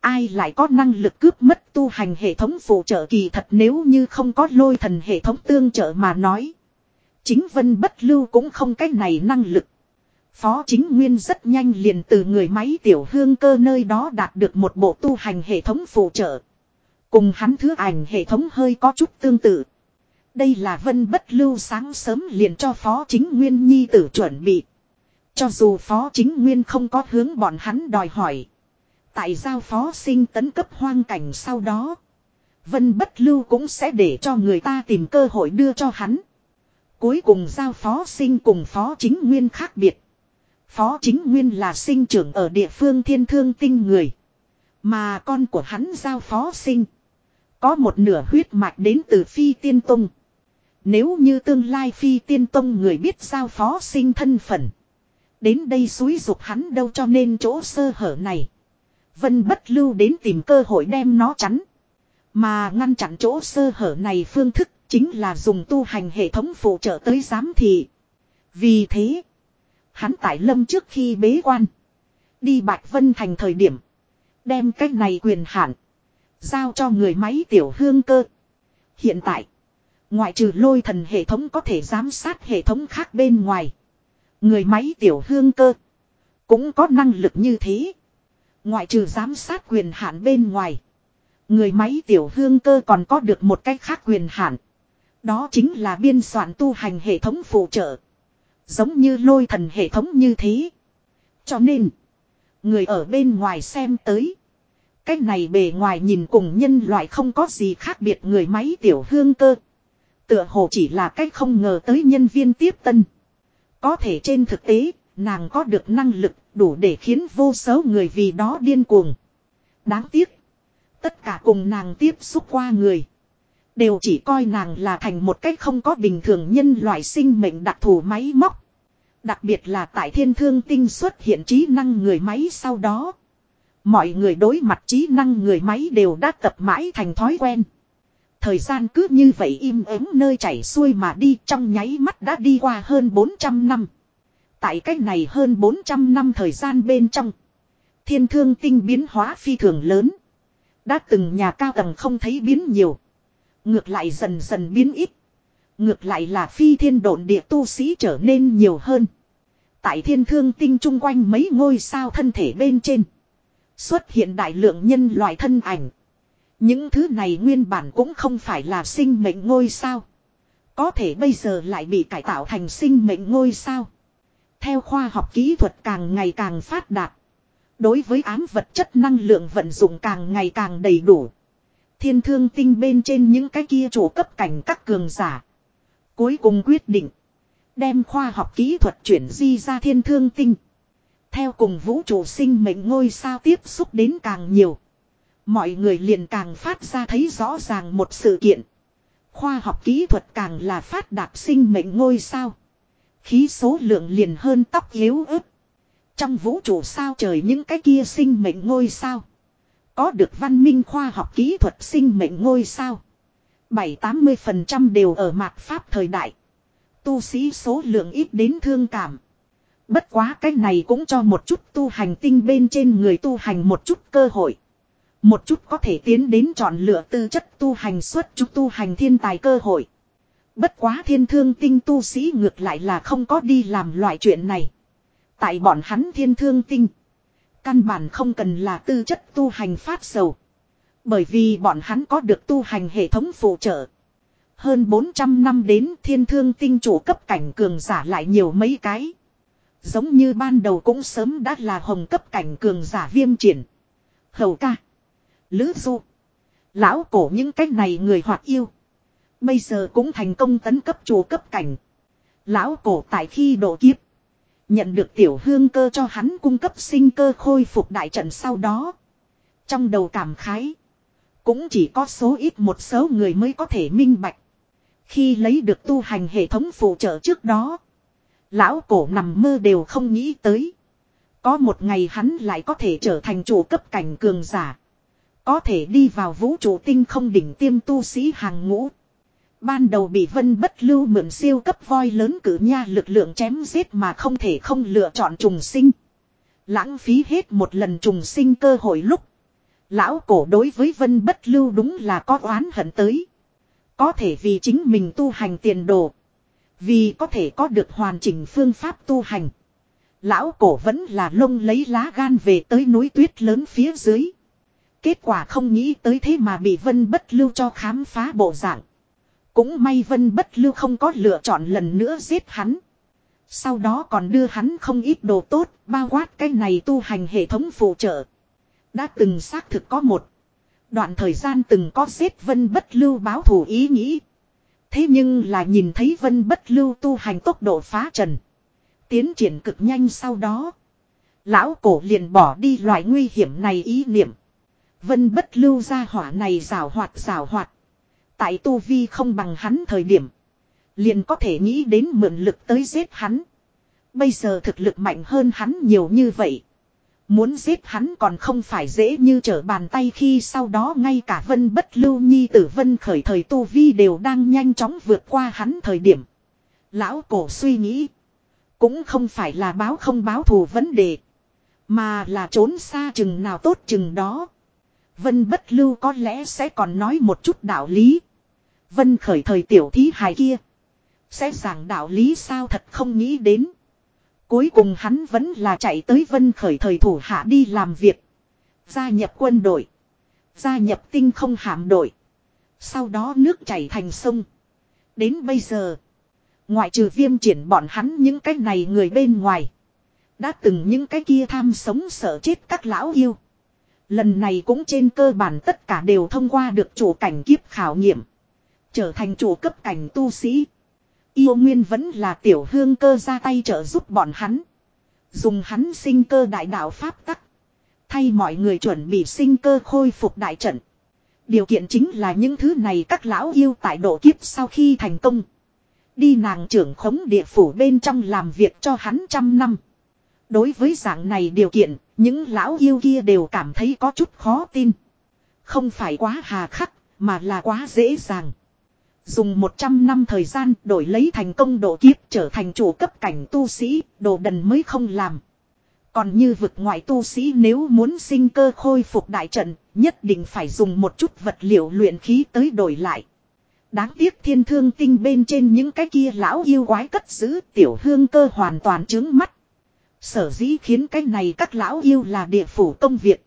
Ai lại có năng lực cướp mất tu hành hệ thống phụ trợ kỳ thật nếu như không có lôi thần hệ thống tương trợ mà nói. Chính vân bất lưu cũng không cách này năng lực. Phó chính nguyên rất nhanh liền từ người máy tiểu hương cơ nơi đó đạt được một bộ tu hành hệ thống phụ trợ. Cùng hắn thứ ảnh hệ thống hơi có chút tương tự. Đây là vân bất lưu sáng sớm liền cho phó chính nguyên nhi tử chuẩn bị. Cho dù phó chính nguyên không có hướng bọn hắn đòi hỏi. Tại giao phó sinh tấn cấp hoang cảnh sau đó. Vân bất lưu cũng sẽ để cho người ta tìm cơ hội đưa cho hắn. Cuối cùng giao phó sinh cùng phó chính nguyên khác biệt. Phó chính nguyên là sinh trưởng ở địa phương thiên thương tinh người. Mà con của hắn giao phó sinh. Có một nửa huyết mạch đến từ phi tiên tông. Nếu như tương lai phi tiên tông người biết giao phó sinh thân phận. Đến đây xúi dục hắn đâu cho nên chỗ sơ hở này. Vân bất lưu đến tìm cơ hội đem nó chắn. Mà ngăn chặn chỗ sơ hở này phương thức chính là dùng tu hành hệ thống phụ trợ tới giám thị. Vì thế, hắn tại lâm trước khi bế quan. Đi Bạch Vân thành thời điểm. Đem cách này quyền hạn Giao cho người máy tiểu hương cơ. Hiện tại, ngoại trừ lôi thần hệ thống có thể giám sát hệ thống khác bên ngoài. Người máy tiểu hương cơ. Cũng có năng lực như thế. Ngoại trừ giám sát quyền hạn bên ngoài. Người máy tiểu hương cơ còn có được một cách khác quyền hạn. Đó chính là biên soạn tu hành hệ thống phụ trợ. Giống như lôi thần hệ thống như thế. Cho nên, người ở bên ngoài xem tới. cách này bề ngoài nhìn cùng nhân loại không có gì khác biệt người máy tiểu hương cơ. Tựa hồ chỉ là cách không ngờ tới nhân viên tiếp tân. Có thể trên thực tế, nàng có được năng lực đủ để khiến vô số người vì đó điên cuồng. Đáng tiếc. Tất cả cùng nàng tiếp xúc qua người. Đều chỉ coi nàng là thành một cách không có bình thường nhân loại sinh mệnh đặc thù máy móc. Đặc biệt là tại thiên thương tinh xuất hiện trí năng người máy sau đó. Mọi người đối mặt trí năng người máy đều đã tập mãi thành thói quen. Thời gian cứ như vậy im ắng nơi chảy xuôi mà đi trong nháy mắt đã đi qua hơn 400 năm. Tại cách này hơn 400 năm thời gian bên trong. Thiên thương tinh biến hóa phi thường lớn. Đã từng nhà cao tầng không thấy biến nhiều. Ngược lại dần dần biến ít. Ngược lại là phi thiên độn địa tu sĩ trở nên nhiều hơn. Tại thiên thương tinh chung quanh mấy ngôi sao thân thể bên trên. Xuất hiện đại lượng nhân loại thân ảnh. Những thứ này nguyên bản cũng không phải là sinh mệnh ngôi sao. Có thể bây giờ lại bị cải tạo thành sinh mệnh ngôi sao. Theo khoa học kỹ thuật càng ngày càng phát đạt. Đối với ám vật chất năng lượng vận dụng càng ngày càng đầy đủ. Thiên thương tinh bên trên những cái kia chủ cấp cảnh các cường giả. Cuối cùng quyết định. Đem khoa học kỹ thuật chuyển di ra thiên thương tinh. Theo cùng vũ trụ sinh mệnh ngôi sao tiếp xúc đến càng nhiều. Mọi người liền càng phát ra thấy rõ ràng một sự kiện. Khoa học kỹ thuật càng là phát đạt sinh mệnh ngôi sao. Khí số lượng liền hơn tóc yếu ớt. Trong vũ trụ sao trời những cái kia sinh mệnh ngôi sao. Có được văn minh khoa học kỹ thuật sinh mệnh ngôi sao. 7-80% đều ở mạc pháp thời đại. Tu sĩ số lượng ít đến thương cảm. Bất quá cái này cũng cho một chút tu hành tinh bên trên người tu hành một chút cơ hội. Một chút có thể tiến đến chọn lựa tư chất tu hành suốt chúng tu hành thiên tài cơ hội. Bất quá thiên thương tinh tu sĩ ngược lại là không có đi làm loại chuyện này. Tại bọn hắn thiên thương tinh. Căn bản không cần là tư chất tu hành phát sầu. Bởi vì bọn hắn có được tu hành hệ thống phụ trợ. Hơn 400 năm đến thiên thương tinh chủ cấp cảnh cường giả lại nhiều mấy cái. Giống như ban đầu cũng sớm đã là hồng cấp cảnh cường giả viêm triển. Hầu ca. Lữ du. Lão cổ những cách này người hoạt yêu. Bây giờ cũng thành công tấn cấp chủ cấp cảnh. Lão cổ tại khi độ kiếp. Nhận được tiểu hương cơ cho hắn cung cấp sinh cơ khôi phục đại trận sau đó. Trong đầu cảm khái. Cũng chỉ có số ít một số người mới có thể minh bạch. Khi lấy được tu hành hệ thống phụ trợ trước đó. Lão cổ nằm mơ đều không nghĩ tới. Có một ngày hắn lại có thể trở thành chủ cấp cảnh cường giả. Có thể đi vào vũ trụ tinh không đỉnh tiêm tu sĩ hàng ngũ. Ban đầu bị vân bất lưu mượn siêu cấp voi lớn cử nha lực lượng chém giết mà không thể không lựa chọn trùng sinh. Lãng phí hết một lần trùng sinh cơ hội lúc. Lão cổ đối với vân bất lưu đúng là có oán hận tới. Có thể vì chính mình tu hành tiền đồ. Vì có thể có được hoàn chỉnh phương pháp tu hành. Lão cổ vẫn là lông lấy lá gan về tới núi tuyết lớn phía dưới. Kết quả không nghĩ tới thế mà bị vân bất lưu cho khám phá bộ dạng. Cũng may vân bất lưu không có lựa chọn lần nữa giết hắn. Sau đó còn đưa hắn không ít đồ tốt, bao quát cái này tu hành hệ thống phụ trợ. Đã từng xác thực có một. Đoạn thời gian từng có giết vân bất lưu báo thù ý nghĩ. Thế nhưng là nhìn thấy vân bất lưu tu hành tốc độ phá trần. Tiến triển cực nhanh sau đó. Lão cổ liền bỏ đi loại nguy hiểm này ý niệm. Vân bất lưu ra hỏa này rào hoạt rào hoạt. Tại tu vi không bằng hắn thời điểm. Liền có thể nghĩ đến mượn lực tới giết hắn. Bây giờ thực lực mạnh hơn hắn nhiều như vậy. Muốn giết hắn còn không phải dễ như trở bàn tay khi sau đó ngay cả vân bất lưu nhi tử vân khởi thời tu vi đều đang nhanh chóng vượt qua hắn thời điểm. Lão cổ suy nghĩ. Cũng không phải là báo không báo thù vấn đề. Mà là trốn xa chừng nào tốt chừng đó. Vân bất lưu có lẽ sẽ còn nói một chút đạo lý. Vân khởi thời tiểu thí hài kia. Sẽ giảng đạo lý sao thật không nghĩ đến. Cuối cùng hắn vẫn là chạy tới vân khởi thời thủ hạ đi làm việc. Gia nhập quân đội. Gia nhập tinh không hạm đội. Sau đó nước chảy thành sông. Đến bây giờ. Ngoại trừ viêm triển bọn hắn những cái này người bên ngoài. Đã từng những cái kia tham sống sợ chết các lão yêu. Lần này cũng trên cơ bản tất cả đều thông qua được chủ cảnh kiếp khảo nghiệm. Trở thành chủ cấp cảnh tu sĩ. Yêu Nguyên vẫn là tiểu hương cơ ra tay trợ giúp bọn hắn. Dùng hắn sinh cơ đại đạo Pháp tắc. Thay mọi người chuẩn bị sinh cơ khôi phục đại trận. Điều kiện chính là những thứ này các lão yêu tại độ kiếp sau khi thành công. Đi nàng trưởng khống địa phủ bên trong làm việc cho hắn trăm năm. Đối với dạng này điều kiện, những lão yêu kia đều cảm thấy có chút khó tin. Không phải quá hà khắc, mà là quá dễ dàng. Dùng 100 năm thời gian đổi lấy thành công độ kiếp trở thành chủ cấp cảnh tu sĩ, đồ đần mới không làm. Còn như vực ngoại tu sĩ nếu muốn sinh cơ khôi phục đại trận, nhất định phải dùng một chút vật liệu luyện khí tới đổi lại. Đáng tiếc thiên thương tinh bên trên những cái kia lão yêu quái cất giữ tiểu hương cơ hoàn toàn trướng mắt. Sở dĩ khiến cái này các lão yêu là địa phủ công việc.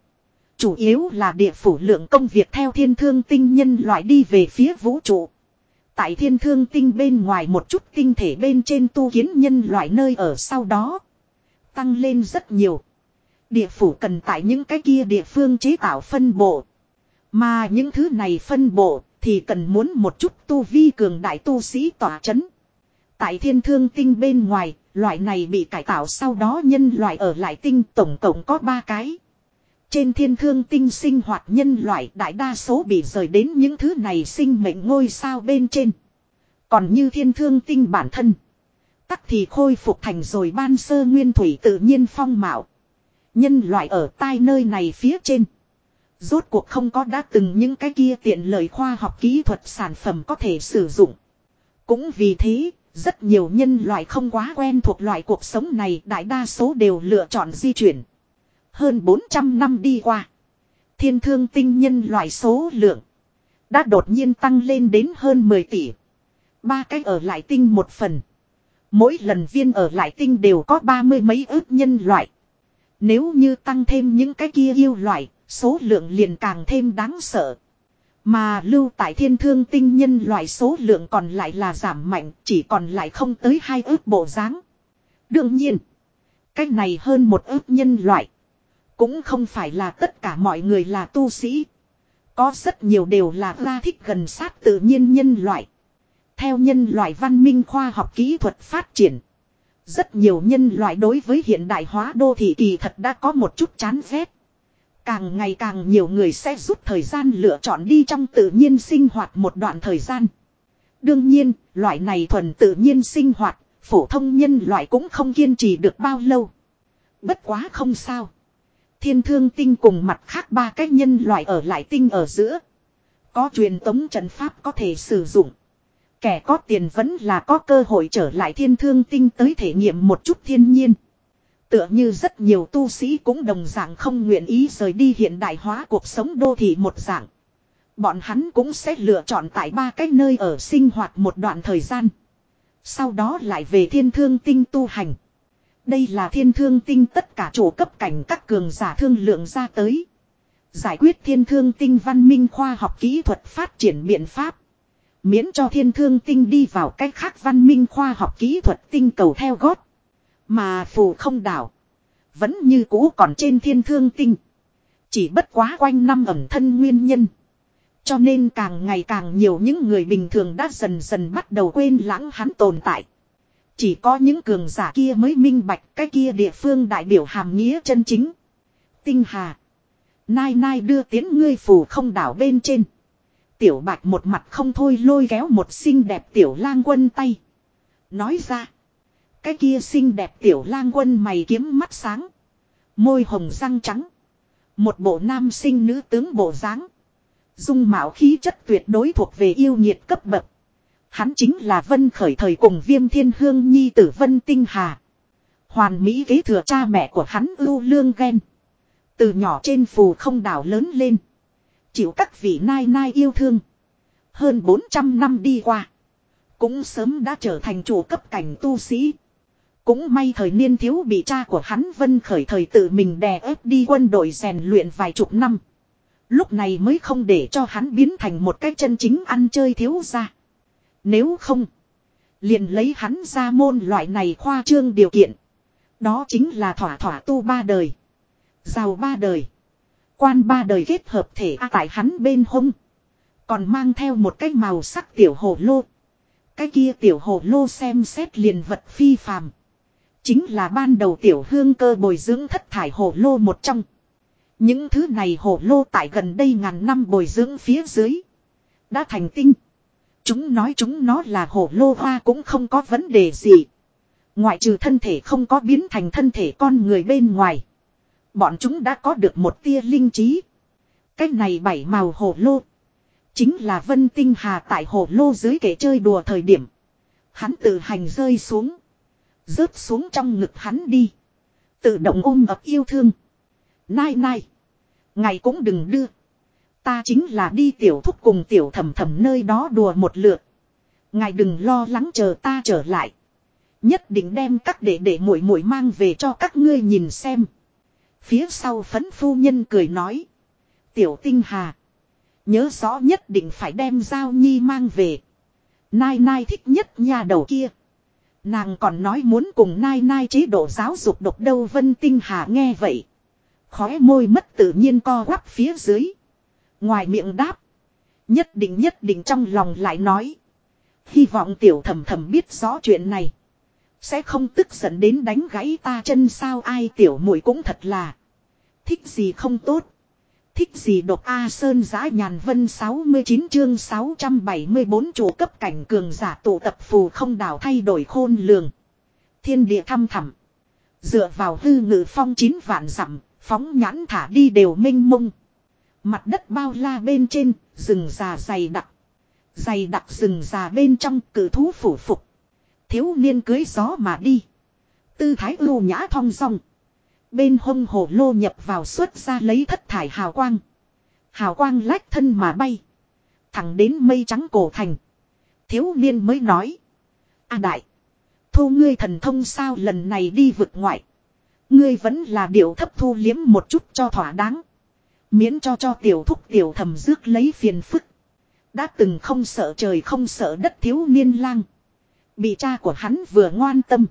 Chủ yếu là địa phủ lượng công việc theo thiên thương tinh nhân loại đi về phía vũ trụ. Tại thiên thương tinh bên ngoài một chút tinh thể bên trên tu kiến nhân loại nơi ở sau đó. Tăng lên rất nhiều. Địa phủ cần tại những cái kia địa phương chế tạo phân bộ. Mà những thứ này phân bộ thì cần muốn một chút tu vi cường đại tu sĩ tỏa chấn. Tại thiên thương tinh bên ngoài, loại này bị cải tạo sau đó nhân loại ở lại tinh tổng cộng có 3 cái. Trên thiên thương tinh sinh hoạt nhân loại đại đa số bị rời đến những thứ này sinh mệnh ngôi sao bên trên. Còn như thiên thương tinh bản thân. Tắc thì khôi phục thành rồi ban sơ nguyên thủy tự nhiên phong mạo. Nhân loại ở tai nơi này phía trên. Rốt cuộc không có đã từng những cái kia tiện lợi khoa học kỹ thuật sản phẩm có thể sử dụng. Cũng vì thế, rất nhiều nhân loại không quá quen thuộc loại cuộc sống này đại đa số đều lựa chọn di chuyển. Hơn 400 năm đi qua. Thiên thương tinh nhân loại số lượng đã đột nhiên tăng lên đến hơn 10 tỷ. Ba cách ở lại tinh một phần. Mỗi lần viên ở lại tinh đều có ba mươi mấy ước nhân loại. Nếu như tăng thêm những cái kia yêu loại, số lượng liền càng thêm đáng sợ. Mà lưu tại thiên thương tinh nhân loại số lượng còn lại là giảm mạnh, chỉ còn lại không tới hai ước bộ dáng. Đương nhiên, cách này hơn một ước nhân loại. Cũng không phải là tất cả mọi người là tu sĩ. Có rất nhiều đều là ra thích gần sát tự nhiên nhân loại. Theo nhân loại văn minh khoa học kỹ thuật phát triển. Rất nhiều nhân loại đối với hiện đại hóa đô thị kỳ thật đã có một chút chán ghét. Càng ngày càng nhiều người sẽ rút thời gian lựa chọn đi trong tự nhiên sinh hoạt một đoạn thời gian. Đương nhiên, loại này thuần tự nhiên sinh hoạt, phổ thông nhân loại cũng không kiên trì được bao lâu. Bất quá không sao. Thiên thương tinh cùng mặt khác ba cái nhân loại ở lại tinh ở giữa. Có truyền tống trận pháp có thể sử dụng. Kẻ có tiền vẫn là có cơ hội trở lại thiên thương tinh tới thể nghiệm một chút thiên nhiên. Tựa như rất nhiều tu sĩ cũng đồng dạng không nguyện ý rời đi hiện đại hóa cuộc sống đô thị một dạng. Bọn hắn cũng sẽ lựa chọn tại ba cái nơi ở sinh hoạt một đoạn thời gian. Sau đó lại về thiên thương tinh tu hành. Đây là thiên thương tinh tất cả chủ cấp cảnh các cường giả thương lượng ra tới. Giải quyết thiên thương tinh văn minh khoa học kỹ thuật phát triển biện pháp. Miễn cho thiên thương tinh đi vào cách khác văn minh khoa học kỹ thuật tinh cầu theo gót. Mà phù không đảo. Vẫn như cũ còn trên thiên thương tinh. Chỉ bất quá quanh năm ẩm thân nguyên nhân. Cho nên càng ngày càng nhiều những người bình thường đã dần dần bắt đầu quên lãng hắn tồn tại. Chỉ có những cường giả kia mới minh bạch cái kia địa phương đại biểu hàm nghĩa chân chính. Tinh Hà. Nai nai đưa tiến ngươi phù không đảo bên trên. Tiểu bạch một mặt không thôi lôi kéo một xinh đẹp tiểu lang quân tay. Nói ra. Cái kia xinh đẹp tiểu lang quân mày kiếm mắt sáng. Môi hồng răng trắng. Một bộ nam sinh nữ tướng bộ dáng Dung mạo khí chất tuyệt đối thuộc về yêu nhiệt cấp bậc. Hắn chính là Vân Khởi thời cùng Viêm Thiên Hương Nhi tử Vân Tinh Hà. Hoàn Mỹ kế thừa cha mẹ của hắn ưu lương ghen. Từ nhỏ trên phù không đảo lớn lên. Chịu các vị nai nai yêu thương. Hơn 400 năm đi qua. Cũng sớm đã trở thành chủ cấp cảnh tu sĩ. Cũng may thời niên thiếu bị cha của hắn Vân Khởi thời tự mình đè ép đi quân đội rèn luyện vài chục năm. Lúc này mới không để cho hắn biến thành một cái chân chính ăn chơi thiếu ra. Nếu không. Liền lấy hắn ra môn loại này khoa trương điều kiện. Đó chính là thỏa thỏa tu ba đời. Giàu ba đời. Quan ba đời kết hợp thể A tại hắn bên hông. Còn mang theo một cái màu sắc tiểu hồ lô. Cái kia tiểu hồ lô xem xét liền vật phi phàm. Chính là ban đầu tiểu hương cơ bồi dưỡng thất thải hồ lô một trong. Những thứ này hồ lô tại gần đây ngàn năm bồi dưỡng phía dưới. Đã thành tinh. Chúng nói chúng nó là hồ lô hoa cũng không có vấn đề gì. Ngoại trừ thân thể không có biến thành thân thể con người bên ngoài. Bọn chúng đã có được một tia linh trí. Cái này bảy màu hồ lô. Chính là Vân Tinh Hà tại hồ lô dưới kể chơi đùa thời điểm. Hắn tự hành rơi xuống. Rớt xuống trong ngực hắn đi. Tự động ôm ập yêu thương. Nai nai. Ngày cũng đừng đưa. Ta chính là đi tiểu thúc cùng tiểu thầm thầm nơi đó đùa một lượt. Ngài đừng lo lắng chờ ta trở lại. Nhất định đem các đệ đệ muội muội mang về cho các ngươi nhìn xem. Phía sau phấn phu nhân cười nói. Tiểu tinh hà. Nhớ rõ nhất định phải đem Giao Nhi mang về. Nai Nai thích nhất nhà đầu kia. Nàng còn nói muốn cùng Nai Nai chế độ giáo dục độc đâu Vân Tinh Hà nghe vậy. Khóe môi mất tự nhiên co quắp phía dưới. Ngoài miệng đáp. Nhất định nhất định trong lòng lại nói. Hy vọng tiểu thầm thầm biết rõ chuyện này. Sẽ không tức giận đến đánh gãy ta chân sao ai tiểu muội cũng thật là. Thích gì không tốt. Thích gì độc A Sơn giã nhàn vân 69 chương 674 chủ cấp cảnh cường giả tụ tập phù không đảo thay đổi khôn lường. Thiên địa thăm thẳm. Dựa vào hư ngự phong chín vạn dặm phóng nhãn thả đi đều minh mông. Mặt đất bao la bên trên, rừng già dày đặc. Dày đặc rừng già bên trong cử thú phủ phục. Thiếu niên cưới gió mà đi. Tư thái ưu nhã thong song Bên hông hồ lô nhập vào xuất ra lấy thất thải hào quang. Hào quang lách thân mà bay. Thẳng đến mây trắng cổ thành. Thiếu niên mới nói. a đại. Thu ngươi thần thông sao lần này đi vực ngoại. Ngươi vẫn là điều thấp thu liếm một chút cho thỏa đáng. Miễn cho cho tiểu thúc tiểu thầm rước lấy phiền phức. Đã từng không sợ trời không sợ đất thiếu niên lang. Bị cha của hắn vừa ngoan tâm.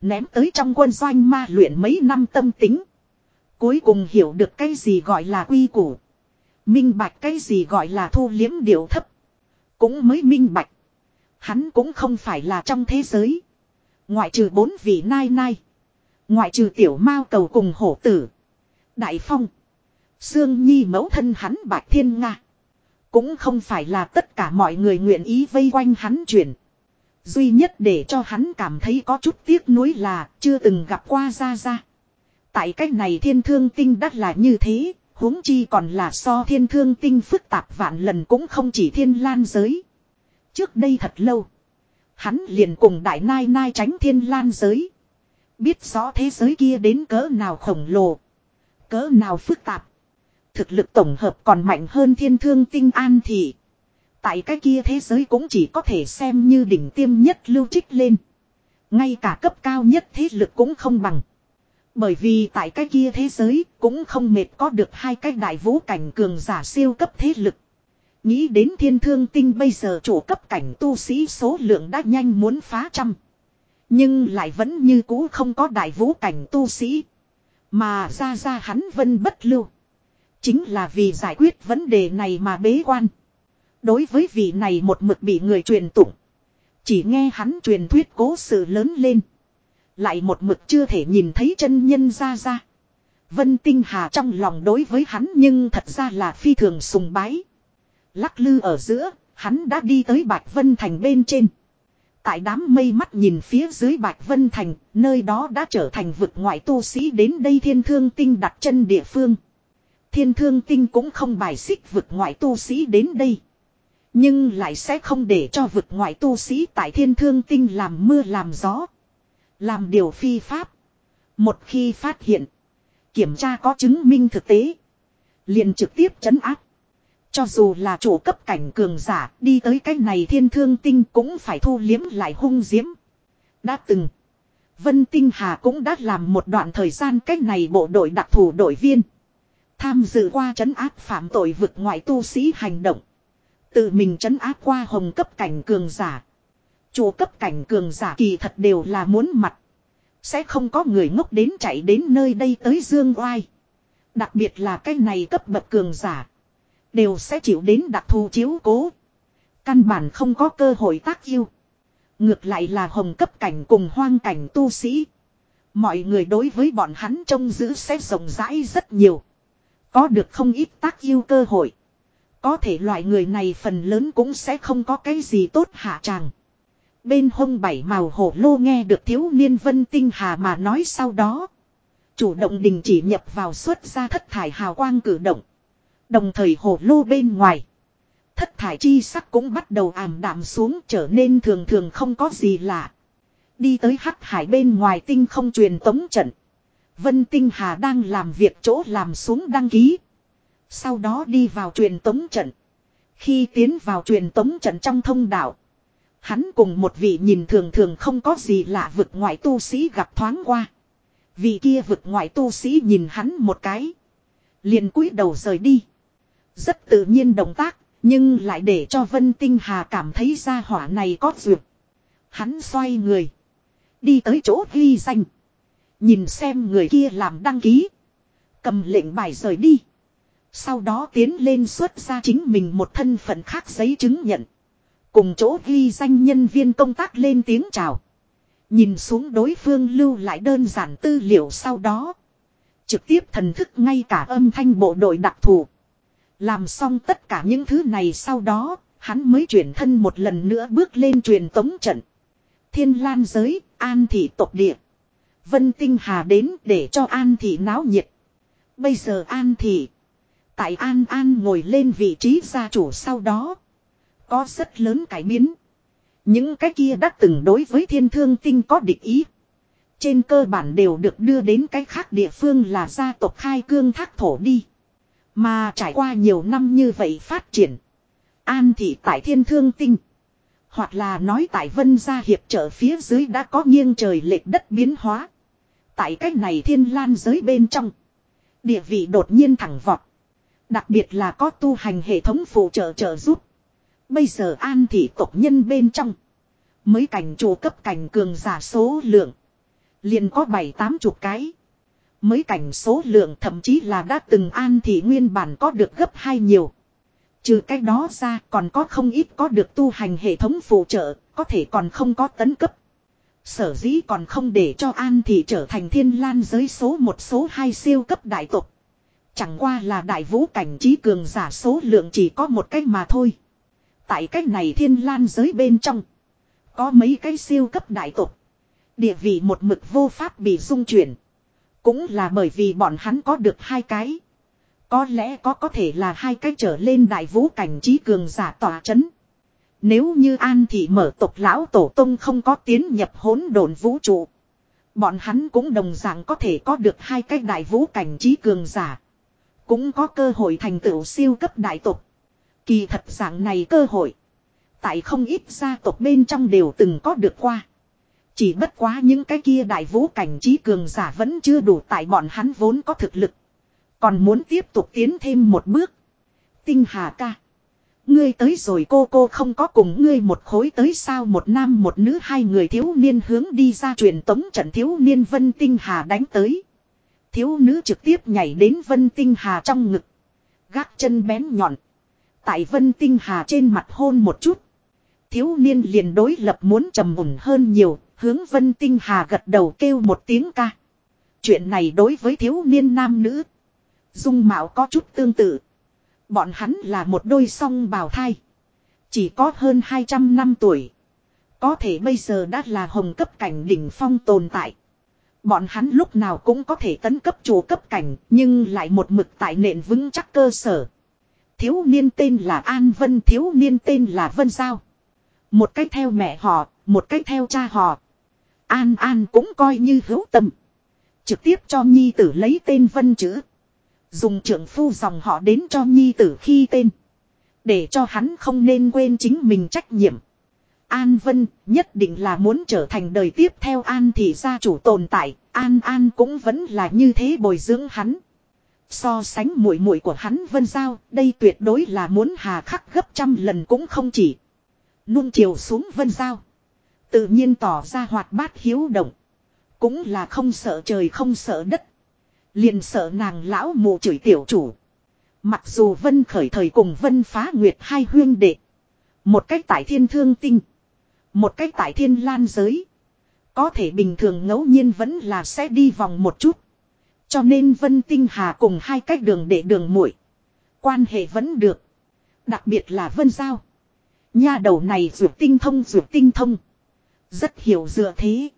Ném tới trong quân doanh ma luyện mấy năm tâm tính. Cuối cùng hiểu được cái gì gọi là quy củ. Minh bạch cái gì gọi là thu liếm điều thấp. Cũng mới minh bạch. Hắn cũng không phải là trong thế giới. Ngoại trừ bốn vị nai nai. Ngoại trừ tiểu mao cầu cùng hổ tử. Đại phong. Sương Nhi mẫu thân hắn Bạch Thiên Nga. Cũng không phải là tất cả mọi người nguyện ý vây quanh hắn chuyển. Duy nhất để cho hắn cảm thấy có chút tiếc nuối là chưa từng gặp qua gia gia. Tại cách này thiên thương tinh đắt là như thế, huống chi còn là so thiên thương tinh phức tạp vạn lần cũng không chỉ thiên lan giới. Trước đây thật lâu. Hắn liền cùng đại nai nai tránh thiên lan giới. Biết rõ thế giới kia đến cỡ nào khổng lồ. Cỡ nào phức tạp. Thực lực tổng hợp còn mạnh hơn thiên thương tinh an thị. Tại cái kia thế giới cũng chỉ có thể xem như đỉnh tiêm nhất lưu trích lên. Ngay cả cấp cao nhất thế lực cũng không bằng. Bởi vì tại cái kia thế giới cũng không mệt có được hai cái đại vũ cảnh cường giả siêu cấp thế lực. Nghĩ đến thiên thương tinh bây giờ chủ cấp cảnh tu sĩ số lượng đã nhanh muốn phá trăm. Nhưng lại vẫn như cũ không có đại vũ cảnh tu sĩ. Mà ra ra hắn vân bất lưu. Chính là vì giải quyết vấn đề này mà bế quan. Đối với vị này một mực bị người truyền tụng. Chỉ nghe hắn truyền thuyết cố sự lớn lên. Lại một mực chưa thể nhìn thấy chân nhân ra ra. Vân Tinh Hà trong lòng đối với hắn nhưng thật ra là phi thường sùng bái. Lắc lư ở giữa, hắn đã đi tới Bạch Vân Thành bên trên. Tại đám mây mắt nhìn phía dưới Bạch Vân Thành, nơi đó đã trở thành vực ngoại tu sĩ đến đây thiên thương tinh đặt chân địa phương. Thiên thương tinh cũng không bài xích vực ngoại tu sĩ đến đây. Nhưng lại sẽ không để cho vực ngoại tu sĩ tại thiên thương tinh làm mưa làm gió. Làm điều phi pháp. Một khi phát hiện. Kiểm tra có chứng minh thực tế. liền trực tiếp chấn áp. Cho dù là chủ cấp cảnh cường giả, đi tới cái này thiên thương tinh cũng phải thu liếm lại hung diễm. Đã từng. Vân Tinh Hà cũng đã làm một đoạn thời gian cách này bộ đội đặc thù đội viên. Tham dự qua trấn áp phạm tội vực ngoại tu sĩ hành động. Tự mình trấn áp qua hồng cấp cảnh cường giả. Chủ cấp cảnh cường giả kỳ thật đều là muốn mặt. Sẽ không có người ngốc đến chạy đến nơi đây tới dương oai. Đặc biệt là cái này cấp bậc cường giả. Đều sẽ chịu đến đặc thù chiếu cố. Căn bản không có cơ hội tác yêu. Ngược lại là hồng cấp cảnh cùng hoang cảnh tu sĩ. Mọi người đối với bọn hắn trông giữ sẽ rộng rãi rất nhiều. Có được không ít tác yêu cơ hội. Có thể loại người này phần lớn cũng sẽ không có cái gì tốt hạ tràng. Bên hông bảy màu hổ lô nghe được thiếu niên vân tinh hà mà nói sau đó. Chủ động đình chỉ nhập vào xuất ra thất thải hào quang cử động. Đồng thời hổ lô bên ngoài. Thất thải chi sắc cũng bắt đầu ảm đạm xuống trở nên thường thường không có gì lạ. Đi tới hắc hải bên ngoài tinh không truyền tống trận. Vân Tinh Hà đang làm việc chỗ làm xuống đăng ký. Sau đó đi vào truyền tống trận. Khi tiến vào truyền tống trận trong thông đạo. Hắn cùng một vị nhìn thường thường không có gì lạ vực ngoại tu sĩ gặp thoáng qua. Vị kia vực ngoại tu sĩ nhìn hắn một cái. liền cúi đầu rời đi. Rất tự nhiên động tác, nhưng lại để cho Vân Tinh Hà cảm thấy ra hỏa này có duyệt. Hắn xoay người. Đi tới chỗ ghi danh. Nhìn xem người kia làm đăng ký. Cầm lệnh bài rời đi. Sau đó tiến lên xuất ra chính mình một thân phận khác giấy chứng nhận. Cùng chỗ ghi danh nhân viên công tác lên tiếng chào. Nhìn xuống đối phương lưu lại đơn giản tư liệu sau đó. Trực tiếp thần thức ngay cả âm thanh bộ đội đặc thù. Làm xong tất cả những thứ này sau đó, hắn mới chuyển thân một lần nữa bước lên truyền tống trận. Thiên lan giới, an thị tộc địa. Vân Tinh Hà đến để cho an thị náo nhiệt. Bây giờ an thị. Tại an an ngồi lên vị trí gia chủ sau đó. Có rất lớn cải biến. Những cái kia đã từng đối với thiên thương tinh có địch ý. Trên cơ bản đều được đưa đến cái khác địa phương là gia tộc khai cương thác thổ đi. Mà trải qua nhiều năm như vậy phát triển. An thị tại thiên thương tinh. Hoặc là nói tại vân gia hiệp trợ phía dưới đã có nghiêng trời lệch đất biến hóa. Tại cách này thiên lan giới bên trong. Địa vị đột nhiên thẳng vọt. Đặc biệt là có tu hành hệ thống phụ trợ trợ giúp. Bây giờ an thị tộc nhân bên trong. Mới cảnh chủ cấp cảnh cường giả số lượng. liền có bảy tám chục cái. Mới cảnh số lượng thậm chí là đã từng an thị nguyên bản có được gấp hai nhiều. Trừ cái đó ra còn có không ít có được tu hành hệ thống phụ trợ, có thể còn không có tấn cấp. Sở dĩ còn không để cho an thị trở thành thiên lan giới số một số hai siêu cấp đại tộc. Chẳng qua là đại vũ cảnh trí cường giả số lượng chỉ có một cách mà thôi. Tại cách này thiên lan giới bên trong. Có mấy cái siêu cấp đại tộc. Địa vị một mực vô pháp bị dung chuyển. Cũng là bởi vì bọn hắn có được hai cái. Có lẽ có có thể là hai cái trở lên đại vũ cảnh trí cường giả tỏa chấn. Nếu như An Thị mở tộc lão tổ tông không có tiến nhập hỗn độn vũ trụ. Bọn hắn cũng đồng dạng có thể có được hai cái đại vũ cảnh trí cường giả. Cũng có cơ hội thành tựu siêu cấp đại tộc. Kỳ thật dạng này cơ hội. Tại không ít gia tộc bên trong đều từng có được qua. Chỉ bất quá những cái kia đại vũ cảnh trí cường giả vẫn chưa đủ tại bọn hắn vốn có thực lực. Còn muốn tiếp tục tiến thêm một bước. Tinh Hà ca. Ngươi tới rồi cô cô không có cùng ngươi một khối tới sao một nam một nữ hai người thiếu niên hướng đi ra truyền tống trận thiếu niên Vân Tinh Hà đánh tới. Thiếu nữ trực tiếp nhảy đến Vân Tinh Hà trong ngực. Gác chân bén nhọn. Tại Vân Tinh Hà trên mặt hôn một chút. Thiếu niên liền đối lập muốn trầm mùn hơn nhiều, hướng Vân Tinh Hà gật đầu kêu một tiếng ca. Chuyện này đối với thiếu niên nam nữ. Dung mạo có chút tương tự. Bọn hắn là một đôi song bào thai. Chỉ có hơn 200 năm tuổi. Có thể bây giờ đã là hồng cấp cảnh đỉnh phong tồn tại. Bọn hắn lúc nào cũng có thể tấn cấp chủ cấp cảnh nhưng lại một mực tại nền vững chắc cơ sở. Thiếu niên tên là An Vân, thiếu niên tên là Vân Giao. Một cách theo mẹ họ, một cách theo cha họ. An An cũng coi như hữu tâm. Trực tiếp cho Nhi tử lấy tên Vân chữ. Dùng trưởng phu dòng họ đến cho Nhi tử khi tên. Để cho hắn không nên quên chính mình trách nhiệm. An Vân nhất định là muốn trở thành đời tiếp theo An thị gia chủ tồn tại. An An cũng vẫn là như thế bồi dưỡng hắn. So sánh muội muội của hắn Vân Giao, đây tuyệt đối là muốn hà khắc gấp trăm lần cũng không chỉ. Nuông chiều xuống Vân Giao. Tự nhiên tỏ ra hoạt bát hiếu động. Cũng là không sợ trời không sợ đất. Liền sợ nàng lão mụ chửi tiểu chủ. Mặc dù Vân khởi thời cùng Vân phá nguyệt hai huyên đệ. Một cách tại thiên thương tinh. Một cách tại thiên lan giới. Có thể bình thường ngẫu nhiên vẫn là sẽ đi vòng một chút. Cho nên Vân Tinh Hà cùng hai cách đường để đường muội Quan hệ vẫn được. Đặc biệt là Vân Giao. Nha đầu này rượu tinh thông rượu tinh thông. Rất hiểu dựa thế.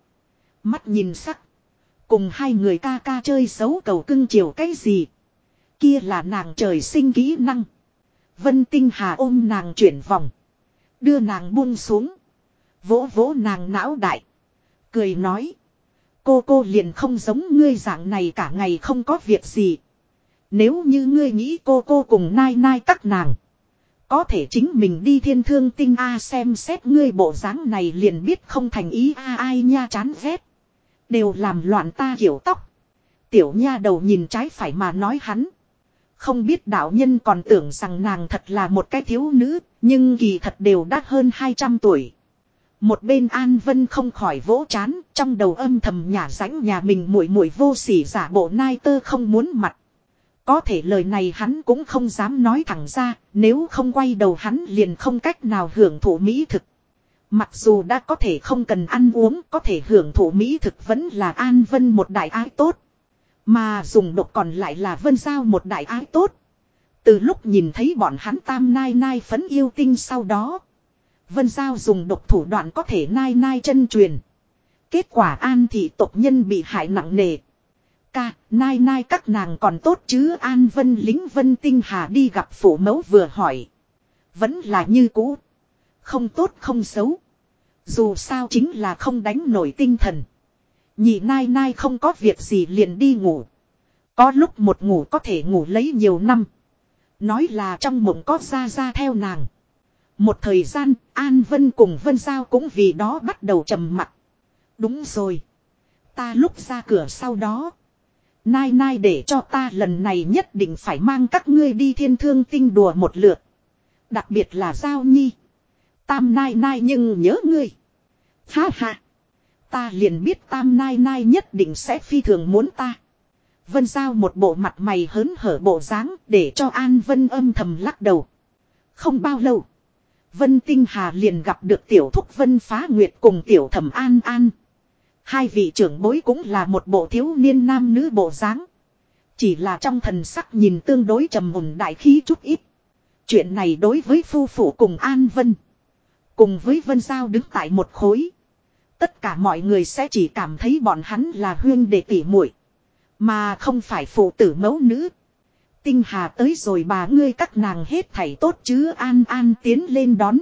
Mắt nhìn sắc. Cùng hai người ca ca chơi xấu cầu cưng chiều cái gì. Kia là nàng trời sinh kỹ năng. Vân Tinh Hà ôm nàng chuyển vòng. Đưa nàng buông xuống. Vỗ vỗ nàng não đại. Cười nói. Cô cô liền không giống ngươi dạng này cả ngày không có việc gì. Nếu như ngươi nghĩ cô cô cùng nai nai các nàng. Có thể chính mình đi thiên thương tinh A xem xét ngươi bộ dáng này liền biết không thành ý A ai nha chán ghét. Đều làm loạn ta kiểu tóc. Tiểu nha đầu nhìn trái phải mà nói hắn. Không biết đạo nhân còn tưởng rằng nàng thật là một cái thiếu nữ, nhưng kỳ thật đều đã hơn 200 tuổi. Một bên An Vân không khỏi vỗ chán, trong đầu âm thầm nhà rãnh nhà mình muội muội vô sỉ giả bộ nai tơ không muốn mặt. Có thể lời này hắn cũng không dám nói thẳng ra, nếu không quay đầu hắn liền không cách nào hưởng thụ mỹ thực. Mặc dù đã có thể không cần ăn uống, có thể hưởng thụ mỹ thực vẫn là An Vân một đại ái tốt. Mà dùng độc còn lại là Vân Giao một đại ái tốt. Từ lúc nhìn thấy bọn hắn tam nai nai phấn yêu tinh sau đó. Vân Giao dùng độc thủ đoạn có thể nai nai chân truyền. Kết quả an thị tộc nhân bị hại nặng nề. Ca, nai nai các nàng còn tốt chứ an vân lính vân tinh hà đi gặp phủ mẫu vừa hỏi. Vẫn là như cũ. Không tốt không xấu. Dù sao chính là không đánh nổi tinh thần. Nhị nai nai không có việc gì liền đi ngủ. Có lúc một ngủ có thể ngủ lấy nhiều năm. Nói là trong mộng có ra ra theo nàng. Một thời gian, An Vân cùng Vân Giao cũng vì đó bắt đầu trầm mặc. Đúng rồi. Ta lúc ra cửa sau đó. Nai nai để cho ta lần này nhất định phải mang các ngươi đi thiên thương tinh đùa một lượt. Đặc biệt là Giao Nhi. Tam nai nai nhưng nhớ ngươi. Ha ha. Ta liền biết tam nai nai nhất định sẽ phi thường muốn ta. Vân Giao một bộ mặt mày hớn hở bộ dáng để cho An Vân âm thầm lắc đầu. Không bao lâu. Vân Tinh Hà liền gặp được tiểu thúc Vân Phá Nguyệt cùng tiểu thẩm An An. Hai vị trưởng bối cũng là một bộ thiếu niên nam nữ bộ dáng. Chỉ là trong thần sắc nhìn tương đối trầm mùng đại khí chút ít. Chuyện này đối với phu phụ cùng An Vân. Cùng với Vân Giao đứng tại một khối. Tất cả mọi người sẽ chỉ cảm thấy bọn hắn là huyên đệ tỷ muội, Mà không phải phụ tử mẫu nữ. Tinh Hà tới rồi bà ngươi các nàng hết thảy tốt chứ An An tiến lên đón.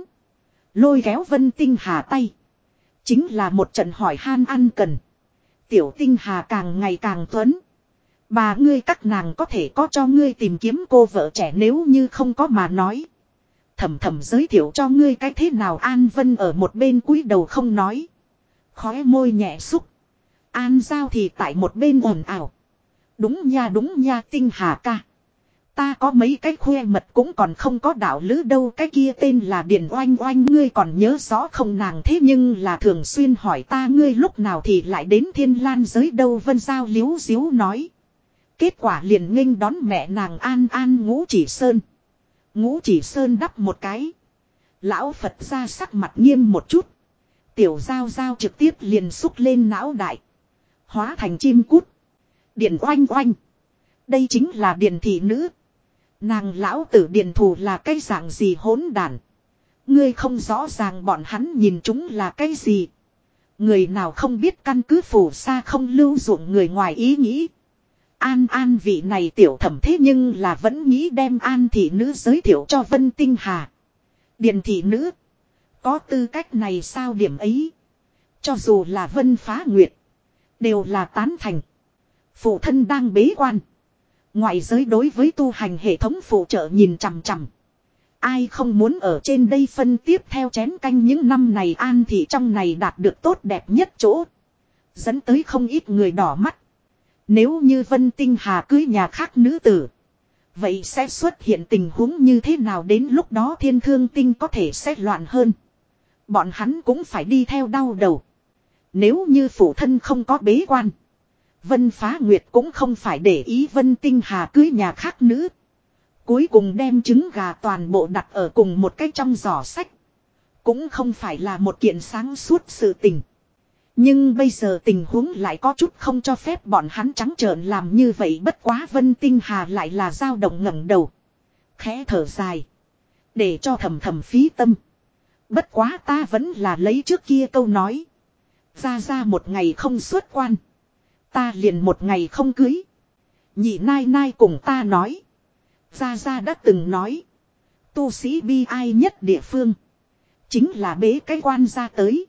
Lôi kéo Vân Tinh Hà tay. Chính là một trận hỏi han ăn cần. Tiểu Tinh Hà càng ngày càng tuấn. Bà ngươi các nàng có thể có cho ngươi tìm kiếm cô vợ trẻ nếu như không có mà nói. Thầm thầm giới thiệu cho ngươi cái thế nào An Vân ở một bên cúi đầu không nói. Khóe môi nhẹ xúc. An Giao thì tại một bên ồn ào. Đúng nha đúng nha, tinh hà ca. Ta có mấy cái khoe mật cũng còn không có đạo lữ đâu, cái kia tên là Điền Oanh Oanh, ngươi còn nhớ rõ không nàng thế nhưng là thường xuyên hỏi ta ngươi lúc nào thì lại đến thiên lan giới đâu, vân giao liếu diếu nói. Kết quả liền nghênh đón mẹ nàng an an ngũ chỉ sơn. Ngũ chỉ sơn đắp một cái. Lão Phật ra sắc mặt nghiêm một chút. Tiểu giao giao trực tiếp liền xúc lên não đại. Hóa thành chim cút. Điện oanh oanh. Đây chính là Điền thị nữ. Nàng lão tử điện thủ là cái dạng gì hỗn đản. Ngươi không rõ ràng bọn hắn nhìn chúng là cái gì. Người nào không biết căn cứ phủ xa không lưu dụng người ngoài ý nghĩ. An an vị này tiểu thẩm thế nhưng là vẫn nghĩ đem an thị nữ giới thiệu cho Vân Tinh Hà. Điện thị nữ. Có tư cách này sao điểm ấy. Cho dù là Vân Phá Nguyệt. Đều là tán thành. Phụ thân đang bế quan. Ngoại giới đối với tu hành hệ thống phụ trợ nhìn chằm chằm. Ai không muốn ở trên đây phân tiếp theo chén canh những năm này an thị trong này đạt được tốt đẹp nhất chỗ. Dẫn tới không ít người đỏ mắt. Nếu như Vân Tinh Hà cưới nhà khác nữ tử. Vậy sẽ xuất hiện tình huống như thế nào đến lúc đó thiên thương tinh có thể sẽ loạn hơn. Bọn hắn cũng phải đi theo đau đầu. Nếu như phụ thân không có bế quan. Vân Phá Nguyệt cũng không phải để ý Vân Tinh Hà cưới nhà khác nữ. Cuối cùng đem trứng gà toàn bộ đặt ở cùng một cái trong giỏ sách. Cũng không phải là một kiện sáng suốt sự tình. Nhưng bây giờ tình huống lại có chút không cho phép bọn hắn trắng trợn làm như vậy bất quá Vân Tinh Hà lại là dao động ngẩng đầu. Khẽ thở dài. Để cho thầm thầm phí tâm. Bất quá ta vẫn là lấy trước kia câu nói. Ra ra một ngày không xuất quan. Ta liền một ngày không cưới. Nhị nai nai cùng ta nói. gia gia đã từng nói. Tu sĩ bi ai nhất địa phương. Chính là bế cái quan ra tới.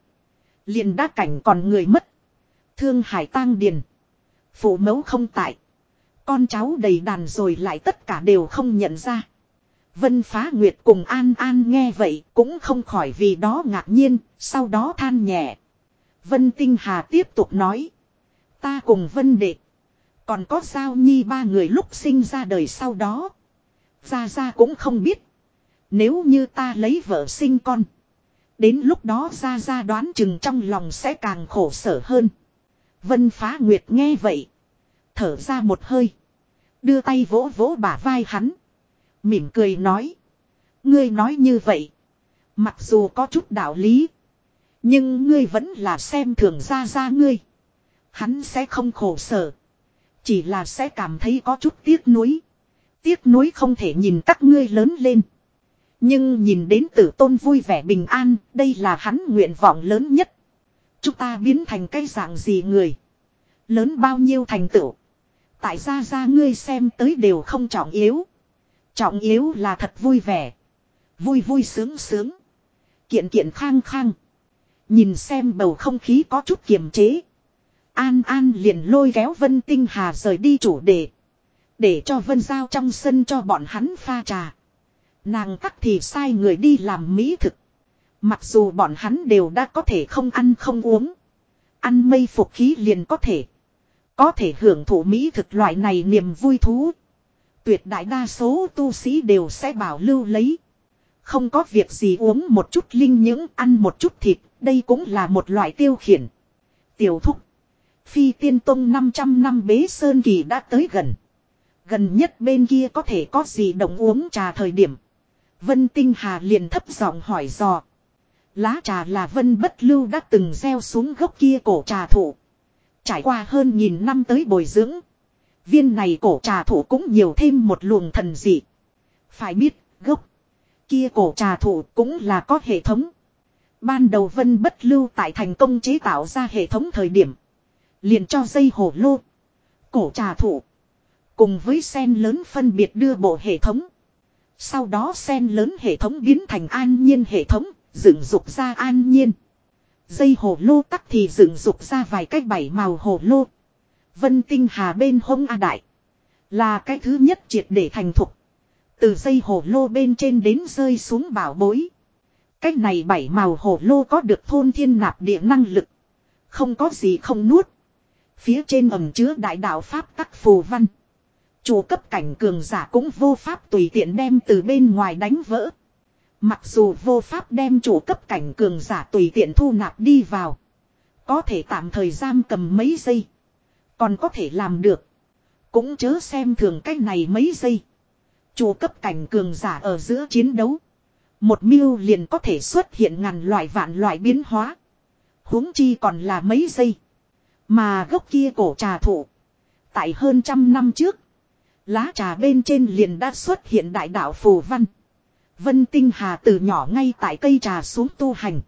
Liền đã cảnh còn người mất. Thương hải tang điền. Phụ mẫu không tại. Con cháu đầy đàn rồi lại tất cả đều không nhận ra. Vân Phá Nguyệt cùng An An nghe vậy cũng không khỏi vì đó ngạc nhiên, sau đó than nhẹ. Vân Tinh Hà tiếp tục nói. Ta cùng Vân Đệ. Còn có sao nhi ba người lúc sinh ra đời sau đó. gia gia cũng không biết. Nếu như ta lấy vợ sinh con. Đến lúc đó gia gia đoán chừng trong lòng sẽ càng khổ sở hơn. Vân Phá Nguyệt nghe vậy. Thở ra một hơi. Đưa tay vỗ vỗ bả vai hắn. Mỉm cười nói. Ngươi nói như vậy. Mặc dù có chút đạo lý. Nhưng ngươi vẫn là xem thường ra ra ngươi. Hắn sẽ không khổ sở. Chỉ là sẽ cảm thấy có chút tiếc nuối. Tiếc nuối không thể nhìn các ngươi lớn lên. Nhưng nhìn đến tử tôn vui vẻ bình an, đây là hắn nguyện vọng lớn nhất. Chúng ta biến thành cái dạng gì người. Lớn bao nhiêu thành tựu. Tại ra ra ngươi xem tới đều không trọng yếu. Trọng yếu là thật vui vẻ. Vui vui sướng sướng. Kiện kiện khang khang. Nhìn xem bầu không khí có chút kiềm chế. An An liền lôi kéo Vân Tinh Hà rời đi chủ đề. Để cho Vân Giao trong sân cho bọn hắn pha trà. Nàng tắc thì sai người đi làm mỹ thực. Mặc dù bọn hắn đều đã có thể không ăn không uống. Ăn mây phục khí liền có thể. Có thể hưởng thụ mỹ thực loại này niềm vui thú. Tuyệt đại đa số tu sĩ đều sẽ bảo lưu lấy. Không có việc gì uống một chút linh những, ăn một chút thịt. Đây cũng là một loại tiêu khiển. Tiểu thúc. Phi tiên tông 500 năm bế sơn kỳ đã tới gần. Gần nhất bên kia có thể có gì động uống trà thời điểm. Vân Tinh Hà liền thấp giọng hỏi dò. Lá trà là Vân Bất Lưu đã từng gieo xuống gốc kia cổ trà thụ. Trải qua hơn nghìn năm tới bồi dưỡng. Viên này cổ trà thụ cũng nhiều thêm một luồng thần dị. Phải biết, gốc kia cổ trà thụ cũng là có hệ thống. Ban đầu Vân Bất Lưu tại thành công chế tạo ra hệ thống thời điểm. Liền cho dây hổ lô. Cổ trà thụ. Cùng với sen lớn phân biệt đưa bộ hệ thống. Sau đó sen lớn hệ thống biến thành an nhiên hệ thống, Dựng dục ra an nhiên. Dây hồ lô tắc thì dựng dục ra vài cái bảy màu hồ lô. Vân tinh hà bên hông A Đại. Là cái thứ nhất triệt để thành thục. Từ dây hồ lô bên trên đến rơi xuống bảo bối. Cách này bảy màu hồ lô có được thôn thiên nạp địa năng lực. Không có gì không nuốt. Phía trên ẩm chứa đại đạo Pháp tắc phù văn. Chủ cấp cảnh cường giả cũng vô pháp tùy tiện đem từ bên ngoài đánh vỡ. Mặc dù vô pháp đem chủ cấp cảnh cường giả tùy tiện thu nạp đi vào. Có thể tạm thời giam cầm mấy giây. Còn có thể làm được. Cũng chớ xem thường cách này mấy giây. Chủ cấp cảnh cường giả ở giữa chiến đấu. Một miêu liền có thể xuất hiện ngàn loại vạn loại biến hóa. huống chi còn là mấy giây. Mà gốc kia cổ trà thụ. Tại hơn trăm năm trước. Lá trà bên trên liền đã xuất hiện đại đạo phù văn. Vân Tinh Hà từ nhỏ ngay tại cây trà xuống tu hành.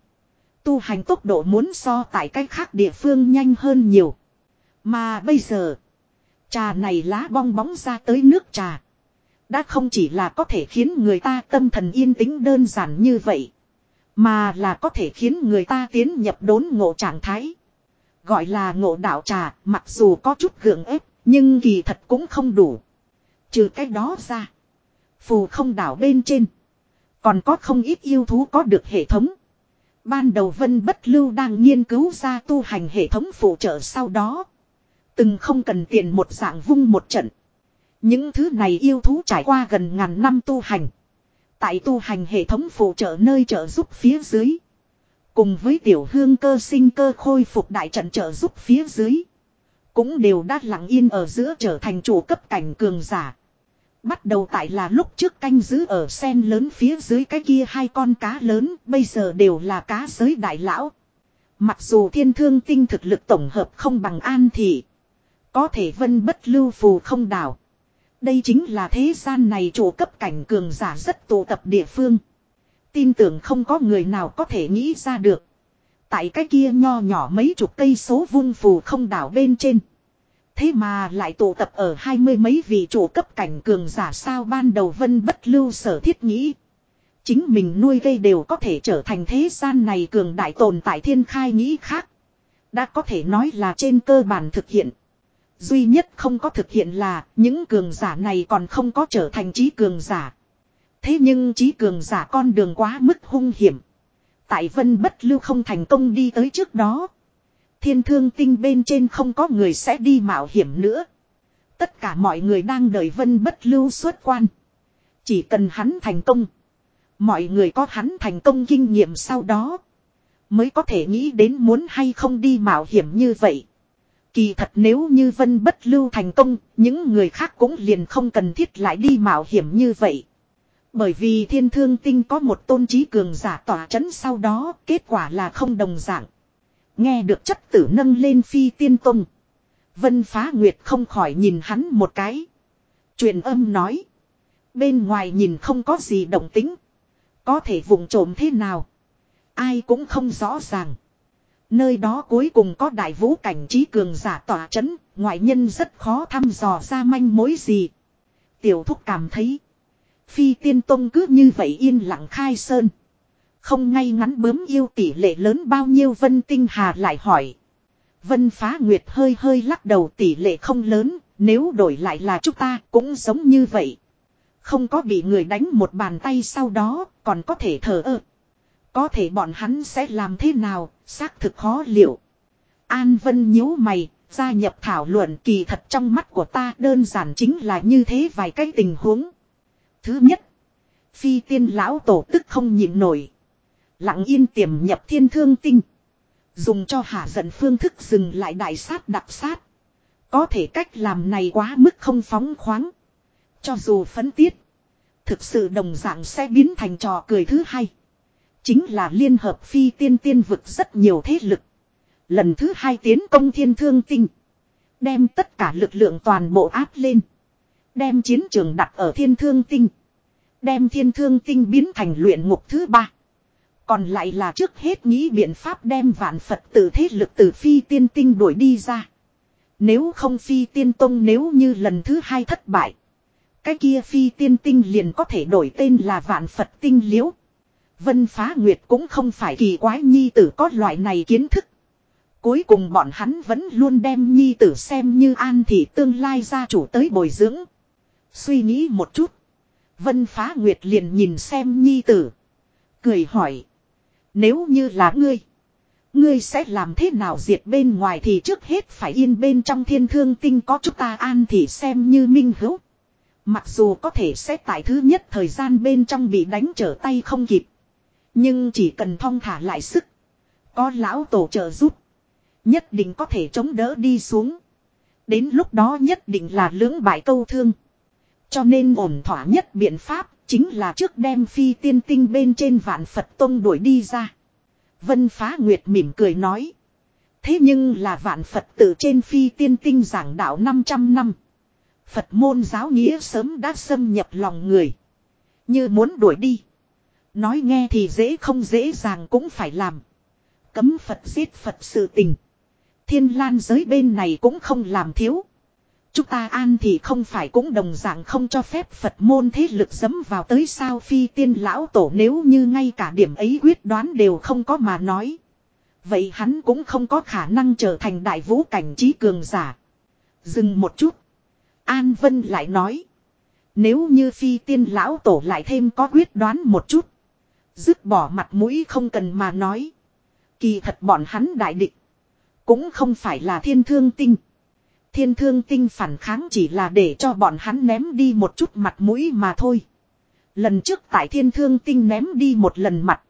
Tu hành tốc độ muốn so tại cách khác địa phương nhanh hơn nhiều. Mà bây giờ. Trà này lá bong bóng ra tới nước trà. Đã không chỉ là có thể khiến người ta tâm thần yên tĩnh đơn giản như vậy. Mà là có thể khiến người ta tiến nhập đốn ngộ trạng thái. Gọi là ngộ đạo trà, mặc dù có chút gượng ép, nhưng kỳ thật cũng không đủ. Trừ cái đó ra. Phù không đảo bên trên. Còn có không ít yêu thú có được hệ thống. Ban đầu Vân Bất Lưu đang nghiên cứu ra tu hành hệ thống phụ trợ sau đó. Từng không cần tiền một dạng vung một trận. Những thứ này yêu thú trải qua gần ngàn năm tu hành. Tại tu hành hệ thống phụ trợ nơi trợ giúp phía dưới. Cùng với tiểu hương cơ sinh cơ khôi phục đại trận trợ giúp phía dưới. Cũng đều đã lặng yên ở giữa trở thành chủ cấp cảnh cường giả. Bắt đầu tại là lúc trước canh giữ ở sen lớn phía dưới cái kia hai con cá lớn, bây giờ đều là cá giới đại lão. Mặc dù thiên thương tinh thực lực tổng hợp không bằng an thị. Có thể vân bất lưu phù không đảo. Đây chính là thế gian này chủ cấp cảnh cường giả rất tụ tập địa phương. Tin tưởng không có người nào có thể nghĩ ra được. Tại cái kia nho nhỏ mấy chục cây số vung phù không đảo bên trên. Thế mà lại tụ tập ở hai mươi mấy vị chủ cấp cảnh cường giả sao ban đầu vân bất lưu sở thiết nghĩ. Chính mình nuôi gây đều có thể trở thành thế gian này cường đại tồn tại thiên khai nghĩ khác. Đã có thể nói là trên cơ bản thực hiện. Duy nhất không có thực hiện là những cường giả này còn không có trở thành trí cường giả. Thế nhưng trí cường giả con đường quá mức hung hiểm. Tại vân bất lưu không thành công đi tới trước đó. Thiên thương tinh bên trên không có người sẽ đi mạo hiểm nữa. Tất cả mọi người đang đợi vân bất lưu xuất quan. Chỉ cần hắn thành công. Mọi người có hắn thành công kinh nghiệm sau đó. Mới có thể nghĩ đến muốn hay không đi mạo hiểm như vậy. Kỳ thật nếu như vân bất lưu thành công, những người khác cũng liền không cần thiết lại đi mạo hiểm như vậy. Bởi vì thiên thương tinh có một tôn trí cường giả tỏa chấn sau đó, kết quả là không đồng dạng. Nghe được chất tử nâng lên phi tiên tông. Vân phá nguyệt không khỏi nhìn hắn một cái. truyền âm nói. Bên ngoài nhìn không có gì động tính. Có thể vùng trộm thế nào. Ai cũng không rõ ràng. Nơi đó cuối cùng có đại vũ cảnh trí cường giả tỏa chấn, ngoại nhân rất khó thăm dò ra manh mối gì. Tiểu thúc cảm thấy. Phi tiên tông cứ như vậy yên lặng khai sơn. Không ngay ngắn bướm yêu tỷ lệ lớn bao nhiêu Vân Tinh Hà lại hỏi. Vân Phá Nguyệt hơi hơi lắc đầu tỷ lệ không lớn, nếu đổi lại là chúng ta cũng giống như vậy. Không có bị người đánh một bàn tay sau đó, còn có thể thở ơ. Có thể bọn hắn sẽ làm thế nào, xác thực khó liệu. An Vân nhíu mày, gia nhập thảo luận kỳ thật trong mắt của ta đơn giản chính là như thế vài cái tình huống. Thứ nhất, phi tiên lão tổ tức không nhịn nổi. Lặng yên tiềm nhập thiên thương tinh. Dùng cho hạ giận phương thức dừng lại đại sát đặc sát. Có thể cách làm này quá mức không phóng khoáng. Cho dù phấn tiết. Thực sự đồng dạng sẽ biến thành trò cười thứ hai. Chính là liên hợp phi tiên tiên vực rất nhiều thế lực. Lần thứ hai tiến công thiên thương tinh. Đem tất cả lực lượng toàn bộ áp lên. Đem chiến trường đặt ở thiên thương tinh. Đem thiên thương tinh biến thành luyện ngục thứ ba. Còn lại là trước hết nghĩ biện pháp đem vạn Phật từ thế lực từ phi tiên tinh đuổi đi ra. Nếu không phi tiên tông nếu như lần thứ hai thất bại. Cái kia phi tiên tinh liền có thể đổi tên là vạn Phật tinh liễu. Vân Phá Nguyệt cũng không phải kỳ quái nhi tử có loại này kiến thức. Cuối cùng bọn hắn vẫn luôn đem nhi tử xem như an thị tương lai gia chủ tới bồi dưỡng. Suy nghĩ một chút. Vân Phá Nguyệt liền nhìn xem nhi tử. Cười hỏi. Nếu như là ngươi. Ngươi sẽ làm thế nào diệt bên ngoài thì trước hết phải yên bên trong thiên thương tinh có chúng ta an thì xem như minh hữu. Mặc dù có thể sẽ tại thứ nhất thời gian bên trong bị đánh trở tay không kịp. Nhưng chỉ cần thong thả lại sức. Có lão tổ trợ giúp. Nhất định có thể chống đỡ đi xuống. Đến lúc đó nhất định là lưỡng bại câu thương. Cho nên ổn thỏa nhất biện pháp chính là trước đem phi tiên tinh bên trên vạn Phật Tông đuổi đi ra. Vân Phá Nguyệt mỉm cười nói. Thế nhưng là vạn Phật tử trên phi tiên tinh giảng đạo 500 năm. Phật môn giáo nghĩa sớm đã xâm nhập lòng người. Như muốn đuổi đi. Nói nghe thì dễ không dễ dàng cũng phải làm. Cấm Phật giết Phật sự tình. Thiên lan giới bên này cũng không làm thiếu. Chúng ta an thì không phải cũng đồng dạng không cho phép Phật môn thế lực dấm vào tới sao phi tiên lão tổ nếu như ngay cả điểm ấy quyết đoán đều không có mà nói. Vậy hắn cũng không có khả năng trở thành đại vũ cảnh trí cường giả. Dừng một chút. An Vân lại nói. Nếu như phi tiên lão tổ lại thêm có quyết đoán một chút. Dứt bỏ mặt mũi không cần mà nói. Kỳ thật bọn hắn đại địch. Cũng không phải là thiên thương tinh. Thiên thương tinh phản kháng chỉ là để cho bọn hắn ném đi một chút mặt mũi mà thôi. Lần trước tại thiên thương tinh ném đi một lần mặt.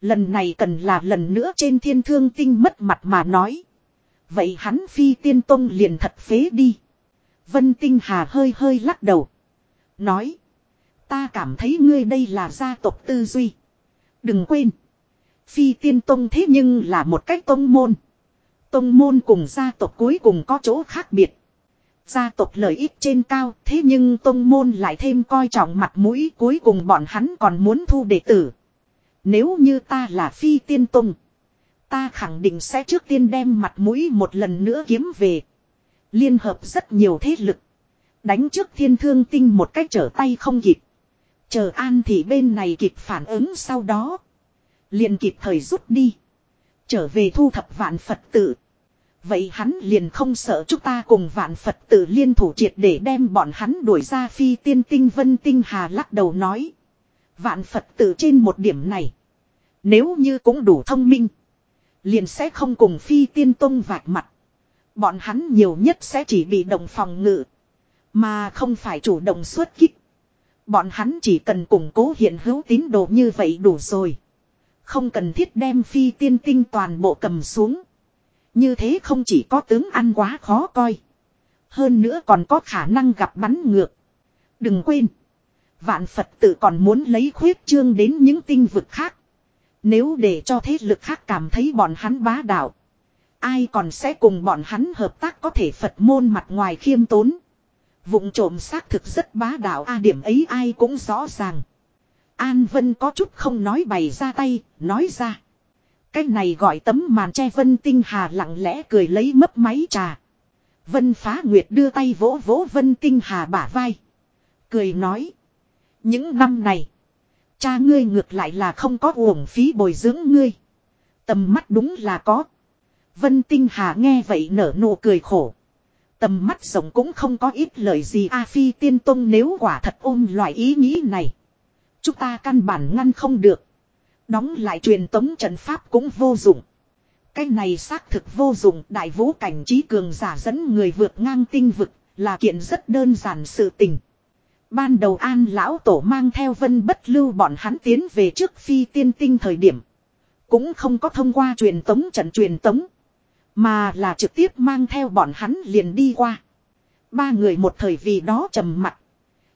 Lần này cần là lần nữa trên thiên thương tinh mất mặt mà nói. Vậy hắn phi tiên tông liền thật phế đi. Vân tinh hà hơi hơi lắc đầu. Nói. Ta cảm thấy ngươi đây là gia tộc tư duy. Đừng quên. Phi tiên tông thế nhưng là một cách tông môn. Tông môn cùng gia tộc cuối cùng có chỗ khác biệt. Gia tộc lợi ích trên cao, thế nhưng tông môn lại thêm coi trọng mặt mũi cuối cùng bọn hắn còn muốn thu đệ tử. Nếu như ta là phi tiên tông. Ta khẳng định sẽ trước tiên đem mặt mũi một lần nữa kiếm về. Liên hợp rất nhiều thế lực. Đánh trước thiên thương tinh một cách trở tay không kịp. Chờ an thì bên này kịp phản ứng sau đó. Liền kịp thời rút đi. Trở về thu thập vạn Phật tự. Vậy hắn liền không sợ chúng ta cùng vạn Phật tử liên thủ triệt để đem bọn hắn đuổi ra phi tiên tinh vân tinh hà lắc đầu nói. Vạn Phật tử trên một điểm này. Nếu như cũng đủ thông minh. Liền sẽ không cùng phi tiên tông vạch mặt. Bọn hắn nhiều nhất sẽ chỉ bị động phòng ngự. Mà không phải chủ động xuất kích. Bọn hắn chỉ cần củng cố hiện hữu tín đồ như vậy đủ rồi. Không cần thiết đem phi tiên tinh toàn bộ cầm xuống. Như thế không chỉ có tướng ăn quá khó coi. Hơn nữa còn có khả năng gặp bắn ngược. Đừng quên. Vạn Phật tự còn muốn lấy khuyết trương đến những tinh vực khác. Nếu để cho thế lực khác cảm thấy bọn hắn bá đạo. Ai còn sẽ cùng bọn hắn hợp tác có thể Phật môn mặt ngoài khiêm tốn. Vụng trộm xác thực rất bá đạo a điểm ấy ai cũng rõ ràng. An Vân có chút không nói bày ra tay, nói ra. Cái này gọi tấm màn che Vân Tinh Hà lặng lẽ cười lấy mấp máy trà. Vân Phá Nguyệt đưa tay vỗ vỗ Vân Tinh Hà bả vai. Cười nói. Những năm này. Cha ngươi ngược lại là không có uổng phí bồi dưỡng ngươi. Tầm mắt đúng là có. Vân Tinh Hà nghe vậy nở nụ cười khổ. Tầm mắt rộng cũng không có ít lời gì A Phi Tiên Tông nếu quả thật ôm loại ý nghĩ này. Chúng ta căn bản ngăn không được. Đóng lại truyền tống trận pháp cũng vô dụng. Cái này xác thực vô dụng, đại vũ cảnh trí cường giả dẫn người vượt ngang tinh vực, là kiện rất đơn giản sự tình. Ban đầu an lão tổ mang theo vân bất lưu bọn hắn tiến về trước phi tiên tinh thời điểm. Cũng không có thông qua truyền tống trận truyền tống. Mà là trực tiếp mang theo bọn hắn liền đi qua. Ba người một thời vì đó trầm mặt.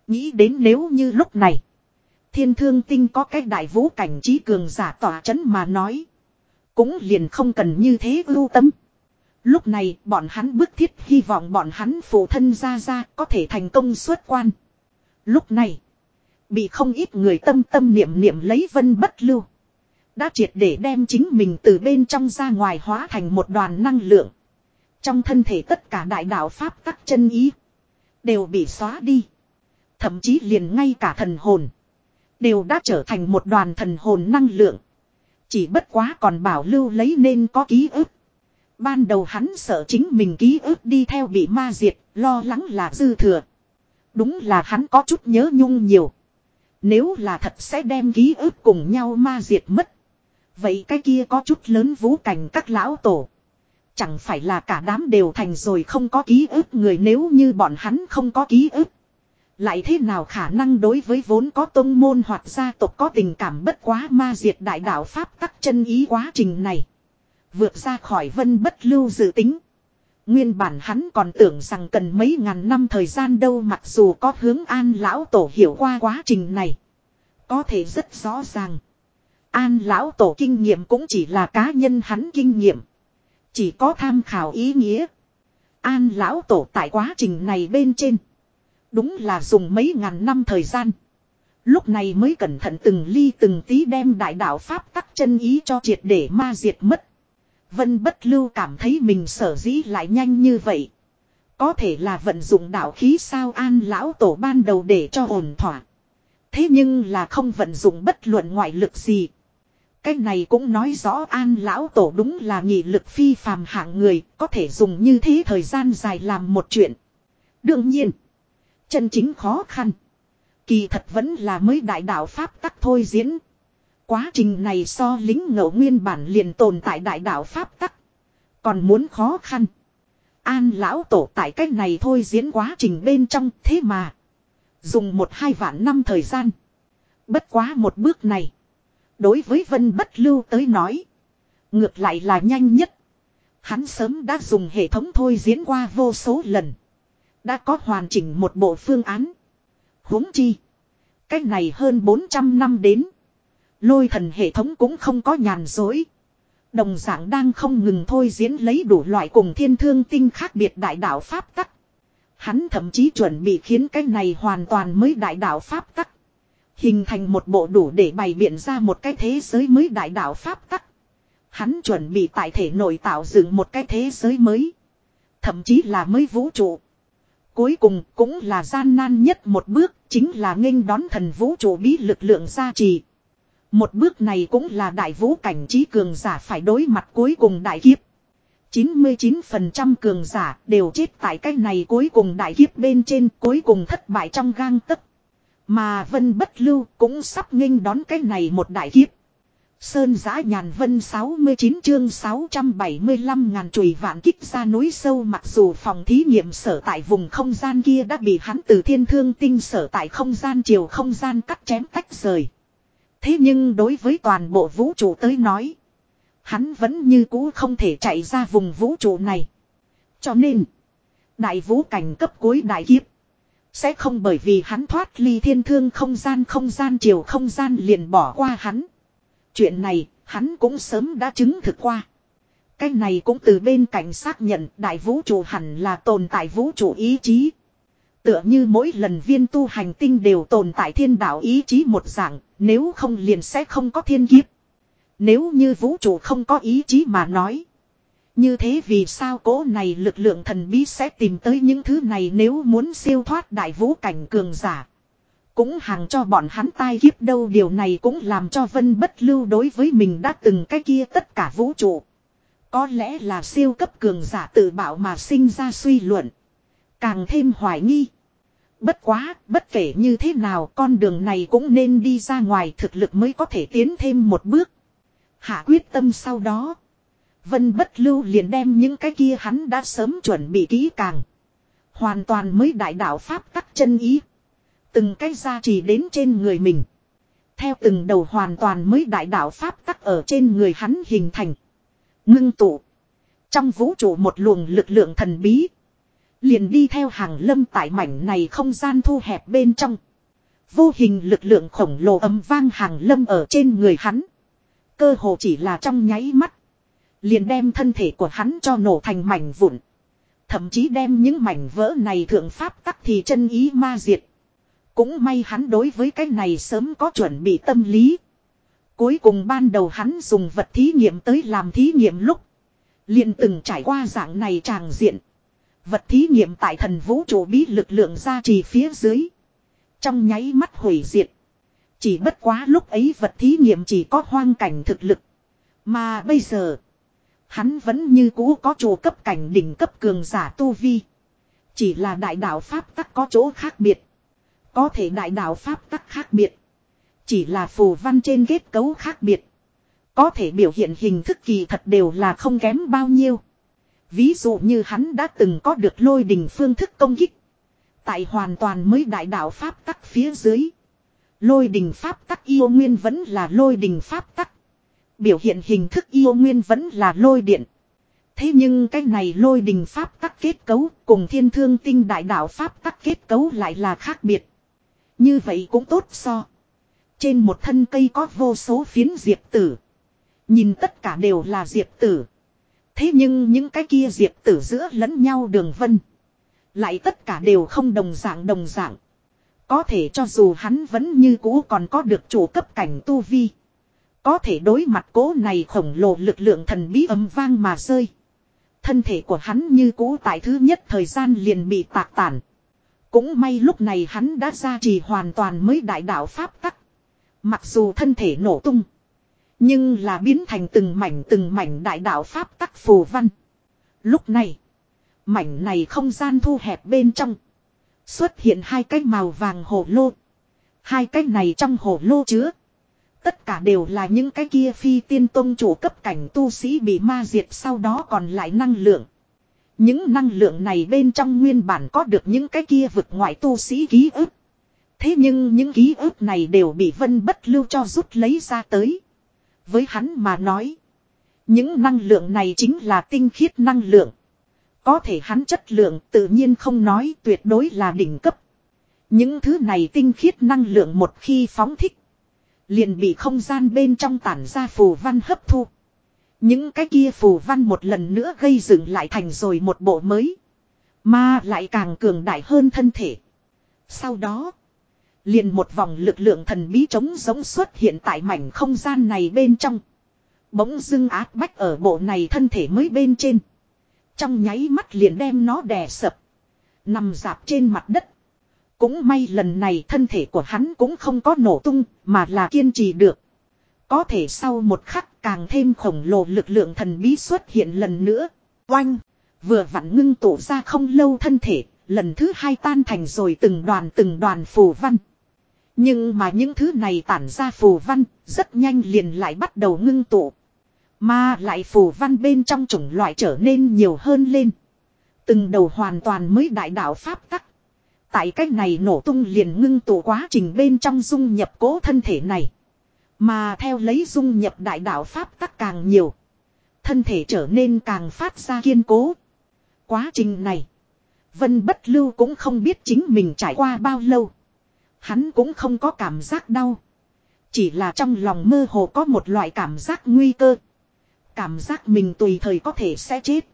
Nghĩ đến nếu như lúc này. Thiên thương tinh có cái đại vũ cảnh trí cường giả tỏa chấn mà nói. Cũng liền không cần như thế ưu tâm. Lúc này bọn hắn bức thiết hy vọng bọn hắn phụ thân ra ra có thể thành công xuất quan. Lúc này. Bị không ít người tâm tâm niệm niệm lấy vân bất lưu. Đã triệt để đem chính mình từ bên trong ra ngoài hóa thành một đoàn năng lượng. Trong thân thể tất cả đại đạo Pháp các chân ý. Đều bị xóa đi. Thậm chí liền ngay cả thần hồn. Đều đã trở thành một đoàn thần hồn năng lượng. Chỉ bất quá còn bảo lưu lấy nên có ký ức. Ban đầu hắn sợ chính mình ký ức đi theo bị ma diệt, lo lắng là dư thừa. Đúng là hắn có chút nhớ nhung nhiều. Nếu là thật sẽ đem ký ức cùng nhau ma diệt mất. Vậy cái kia có chút lớn vũ cảnh các lão tổ. Chẳng phải là cả đám đều thành rồi không có ký ức người nếu như bọn hắn không có ký ức. Lại thế nào khả năng đối với vốn có tông môn hoặc gia tộc có tình cảm bất quá ma diệt đại đạo Pháp tắc chân ý quá trình này. Vượt ra khỏi vân bất lưu dự tính. Nguyên bản hắn còn tưởng rằng cần mấy ngàn năm thời gian đâu mặc dù có hướng an lão tổ hiểu qua quá trình này. Có thể rất rõ ràng. An lão tổ kinh nghiệm cũng chỉ là cá nhân hắn kinh nghiệm. Chỉ có tham khảo ý nghĩa. An lão tổ tại quá trình này bên trên. Đúng là dùng mấy ngàn năm thời gian. Lúc này mới cẩn thận từng ly từng tí đem đại đạo Pháp tắc chân ý cho triệt để ma diệt mất. Vân bất lưu cảm thấy mình sở dĩ lại nhanh như vậy. Có thể là vận dụng đạo khí sao an lão tổ ban đầu để cho ổn thỏa. Thế nhưng là không vận dụng bất luận ngoại lực gì. Cái này cũng nói rõ an lão tổ đúng là nghị lực phi phàm hạng người, có thể dùng như thế thời gian dài làm một chuyện. Đương nhiên, chân chính khó khăn. Kỳ thật vẫn là mới đại đạo Pháp tắc thôi diễn. Quá trình này so lính ngẫu nguyên bản liền tồn tại đại đạo Pháp tắc. Còn muốn khó khăn. An lão tổ tại cách này thôi diễn quá trình bên trong thế mà. Dùng một hai vạn năm thời gian. Bất quá một bước này. Đối với vân bất lưu tới nói. Ngược lại là nhanh nhất. Hắn sớm đã dùng hệ thống thôi diễn qua vô số lần. Đã có hoàn chỉnh một bộ phương án. huống chi. Cách này hơn 400 năm đến. Lôi thần hệ thống cũng không có nhàn dối. Đồng dạng đang không ngừng thôi diễn lấy đủ loại cùng thiên thương tinh khác biệt đại đạo Pháp tắc. Hắn thậm chí chuẩn bị khiến cái này hoàn toàn mới đại đạo Pháp tắc. Hình thành một bộ đủ để bày biện ra một cái thế giới mới đại đạo Pháp tắc. Hắn chuẩn bị tại thể nội tạo dựng một cái thế giới mới. Thậm chí là mới vũ trụ. Cuối cùng cũng là gian nan nhất một bước, chính là nghênh đón thần vũ trụ bí lực lượng gia trì. Một bước này cũng là đại vũ cảnh trí cường giả phải đối mặt cuối cùng đại kiếp. 99% cường giả đều chết tại cái này cuối cùng đại kiếp bên trên, cuối cùng thất bại trong gang tấc. Mà vân bất lưu cũng sắp nghênh đón cái này một đại kiếp. Sơn giã nhàn vân 69 chương 675 ngàn chùy vạn kích ra núi sâu mặc dù phòng thí nghiệm sở tại vùng không gian kia đã bị hắn từ thiên thương tinh sở tại không gian chiều không gian cắt chém tách rời. Thế nhưng đối với toàn bộ vũ trụ tới nói. Hắn vẫn như cũ không thể chạy ra vùng vũ trụ này. Cho nên. Đại vũ cảnh cấp cuối đại kiếp. Sẽ không bởi vì hắn thoát ly thiên thương không gian không gian chiều không gian liền bỏ qua hắn. Chuyện này hắn cũng sớm đã chứng thực qua. Cái này cũng từ bên cạnh xác nhận đại vũ trụ hẳn là tồn tại vũ trụ ý chí. Tựa như mỗi lần viên tu hành tinh đều tồn tại thiên đạo ý chí một dạng, nếu không liền sẽ không có thiên kiếp. Nếu như vũ trụ không có ý chí mà nói. Như thế vì sao cố này lực lượng thần bí sẽ tìm tới những thứ này nếu muốn siêu thoát đại vũ cảnh cường giả. Cũng hàng cho bọn hắn tai kiếp đâu điều này cũng làm cho vân bất lưu đối với mình đã từng cái kia tất cả vũ trụ. Có lẽ là siêu cấp cường giả tự bảo mà sinh ra suy luận. Càng thêm hoài nghi. Bất quá, bất kể như thế nào con đường này cũng nên đi ra ngoài thực lực mới có thể tiến thêm một bước. Hạ quyết tâm sau đó. Vân bất lưu liền đem những cái kia hắn đã sớm chuẩn bị kỹ càng. Hoàn toàn mới đại đạo Pháp tắc chân ý. Từng cái gia trì đến trên người mình. Theo từng đầu hoàn toàn mới đại đạo Pháp tắc ở trên người hắn hình thành. Ngưng tụ. Trong vũ trụ một luồng lực lượng thần bí. Liền đi theo hàng lâm tại mảnh này không gian thu hẹp bên trong. Vô hình lực lượng khổng lồ âm vang hàng lâm ở trên người hắn. Cơ hồ chỉ là trong nháy mắt. Liền đem thân thể của hắn cho nổ thành mảnh vụn. Thậm chí đem những mảnh vỡ này thượng pháp tắc thì chân ý ma diệt. Cũng may hắn đối với cái này sớm có chuẩn bị tâm lý. Cuối cùng ban đầu hắn dùng vật thí nghiệm tới làm thí nghiệm lúc. Liền từng trải qua dạng này tràng diện. Vật thí nghiệm tại thần vũ trụ bí lực lượng ra trì phía dưới. Trong nháy mắt hủy diệt. Chỉ bất quá lúc ấy vật thí nghiệm chỉ có hoang cảnh thực lực. Mà bây giờ. Hắn vẫn như cũ có chủ cấp cảnh đỉnh cấp cường giả tu vi. Chỉ là đại đạo Pháp tắc có chỗ khác biệt. Có thể đại đạo Pháp tắc khác biệt. Chỉ là phù văn trên kết cấu khác biệt. Có thể biểu hiện hình thức kỳ thật đều là không kém bao nhiêu. Ví dụ như hắn đã từng có được lôi đình phương thức công kích. Tại hoàn toàn mới đại đạo Pháp tắc phía dưới. Lôi đình Pháp tắc yêu nguyên vẫn là lôi đình Pháp tắc. Biểu hiện hình thức yêu nguyên vẫn là lôi điện. Thế nhưng cái này lôi đình Pháp tắc kết cấu cùng thiên thương tinh đại đạo Pháp tắc kết cấu lại là khác biệt. Như vậy cũng tốt so. Trên một thân cây có vô số phiến diệp tử. Nhìn tất cả đều là diệp tử. Thế nhưng những cái kia diệp tử giữa lẫn nhau đường vân. Lại tất cả đều không đồng dạng đồng dạng. Có thể cho dù hắn vẫn như cũ còn có được chủ cấp cảnh tu vi. Có thể đối mặt cố này khổng lồ lực lượng thần bí âm vang mà rơi. Thân thể của hắn như cũ tại thứ nhất thời gian liền bị tạc tản. Cũng may lúc này hắn đã ra trì hoàn toàn mới đại đạo Pháp tắc. Mặc dù thân thể nổ tung. Nhưng là biến thành từng mảnh từng mảnh đại đạo Pháp tắc phù văn. Lúc này. Mảnh này không gian thu hẹp bên trong. Xuất hiện hai cái màu vàng hổ lô. Hai cái này trong hổ lô chứa. Tất cả đều là những cái kia phi tiên tông chủ cấp cảnh tu sĩ bị ma diệt sau đó còn lại năng lượng. Những năng lượng này bên trong nguyên bản có được những cái kia vực ngoại tu sĩ ký ức. Thế nhưng những ký ức này đều bị vân bất lưu cho rút lấy ra tới. Với hắn mà nói. Những năng lượng này chính là tinh khiết năng lượng. Có thể hắn chất lượng tự nhiên không nói tuyệt đối là đỉnh cấp. Những thứ này tinh khiết năng lượng một khi phóng thích. Liền bị không gian bên trong tản ra phù văn hấp thu. Những cái kia phù văn một lần nữa gây dựng lại thành rồi một bộ mới. Mà lại càng cường đại hơn thân thể. Sau đó. Liền một vòng lực lượng thần bí trống giống xuất hiện tại mảnh không gian này bên trong. Bỗng dưng áp bách ở bộ này thân thể mới bên trên. Trong nháy mắt liền đem nó đè sập. Nằm dạp trên mặt đất. Cũng may lần này thân thể của hắn cũng không có nổ tung, mà là kiên trì được. Có thể sau một khắc càng thêm khổng lồ lực lượng thần bí xuất hiện lần nữa. Oanh! Vừa vặn ngưng tụ ra không lâu thân thể, lần thứ hai tan thành rồi từng đoàn từng đoàn phù văn. Nhưng mà những thứ này tản ra phù văn, rất nhanh liền lại bắt đầu ngưng tụ. Mà lại phù văn bên trong chủng loại trở nên nhiều hơn lên. Từng đầu hoàn toàn mới đại đạo Pháp tắc. Tại cách này nổ tung liền ngưng tụ quá trình bên trong dung nhập cố thân thể này. Mà theo lấy dung nhập đại đạo Pháp tắc càng nhiều. Thân thể trở nên càng phát ra kiên cố. Quá trình này. Vân bất lưu cũng không biết chính mình trải qua bao lâu. Hắn cũng không có cảm giác đau. Chỉ là trong lòng mơ hồ có một loại cảm giác nguy cơ. Cảm giác mình tùy thời có thể sẽ chết.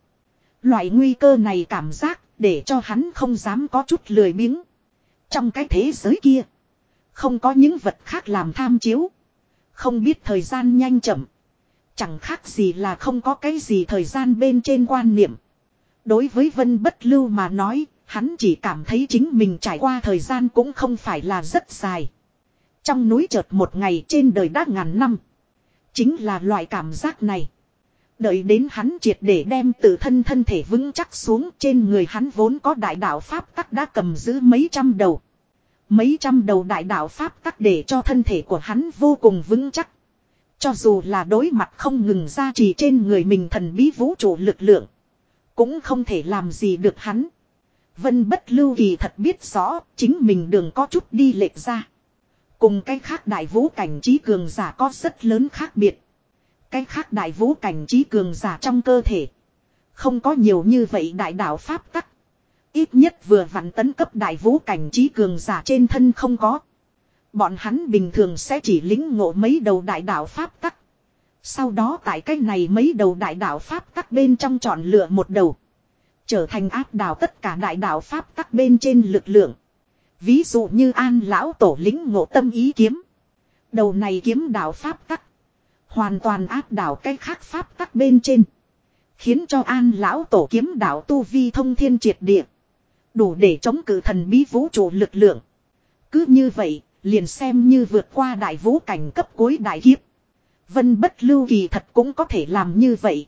Loại nguy cơ này cảm giác để cho hắn không dám có chút lười biếng. Trong cái thế giới kia. Không có những vật khác làm tham chiếu. Không biết thời gian nhanh chậm. Chẳng khác gì là không có cái gì thời gian bên trên quan niệm. Đối với Vân Bất Lưu mà nói, hắn chỉ cảm thấy chính mình trải qua thời gian cũng không phải là rất dài. Trong núi chợt một ngày trên đời đã ngàn năm. Chính là loại cảm giác này. Đợi đến hắn triệt để đem tự thân thân thể vững chắc xuống trên người hắn vốn có đại đạo Pháp tắc đã cầm giữ mấy trăm đầu. Mấy trăm đầu đại đạo Pháp tắc để cho thân thể của hắn vô cùng vững chắc. Cho dù là đối mặt không ngừng ra trì trên người mình thần bí vũ trụ lực lượng. Cũng không thể làm gì được hắn. Vân bất lưu kỳ thật biết rõ, chính mình đường có chút đi lệch ra. Cùng cái khác đại vũ cảnh trí cường giả có rất lớn khác biệt. Cái khác đại vũ cảnh trí cường giả trong cơ thể. Không có nhiều như vậy đại đạo Pháp tắc. Ít nhất vừa vặn tấn cấp đại vũ cảnh trí cường giả trên thân không có. Bọn hắn bình thường sẽ chỉ lính ngộ mấy đầu đại đạo Pháp tắc. Sau đó tại cái này mấy đầu đại đạo Pháp tắc bên trong chọn lựa một đầu. Trở thành áp đảo tất cả đại đạo Pháp tắc bên trên lực lượng. Ví dụ như an lão tổ lính ngộ tâm ý kiếm. Đầu này kiếm đạo Pháp tắc. Hoàn toàn áp đảo cái khác Pháp tắc bên trên. Khiến cho an lão tổ kiếm đạo tu vi thông thiên triệt địa. Đủ để chống cự thần bí vũ trụ lực lượng. Cứ như vậy, Liền xem như vượt qua đại vũ cảnh cấp cuối đại kiếp. Vân bất lưu kỳ thật cũng có thể làm như vậy.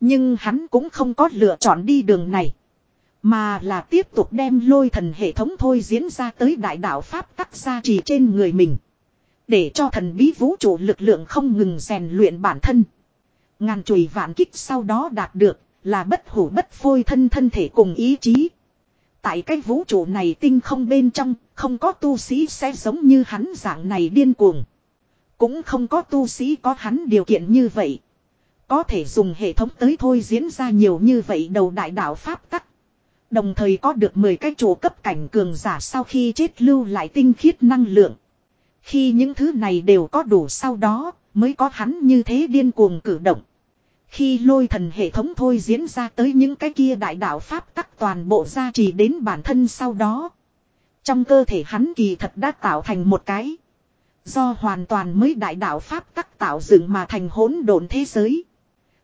Nhưng hắn cũng không có lựa chọn đi đường này. Mà là tiếp tục đem lôi thần hệ thống thôi diễn ra tới đại đạo Pháp tắc gia trì trên người mình. Để cho thần bí vũ trụ lực lượng không ngừng rèn luyện bản thân. Ngàn chùy vạn kích sau đó đạt được là bất hủ bất phôi thân thân thể cùng ý chí. Tại cái vũ trụ này tinh không bên trong, không có tu sĩ sẽ giống như hắn dạng này điên cuồng. Cũng không có tu sĩ có hắn điều kiện như vậy. Có thể dùng hệ thống tới thôi diễn ra nhiều như vậy đầu đại đạo Pháp tắc. Đồng thời có được 10 cái chỗ cấp cảnh cường giả sau khi chết lưu lại tinh khiết năng lượng. Khi những thứ này đều có đủ sau đó, mới có hắn như thế điên cuồng cử động. Khi lôi thần hệ thống thôi diễn ra tới những cái kia đại đạo Pháp tắc toàn bộ gia trì đến bản thân sau đó. Trong cơ thể hắn kỳ thật đã tạo thành một cái. Do hoàn toàn mới đại đạo Pháp tắc tạo dựng mà thành hỗn độn thế giới.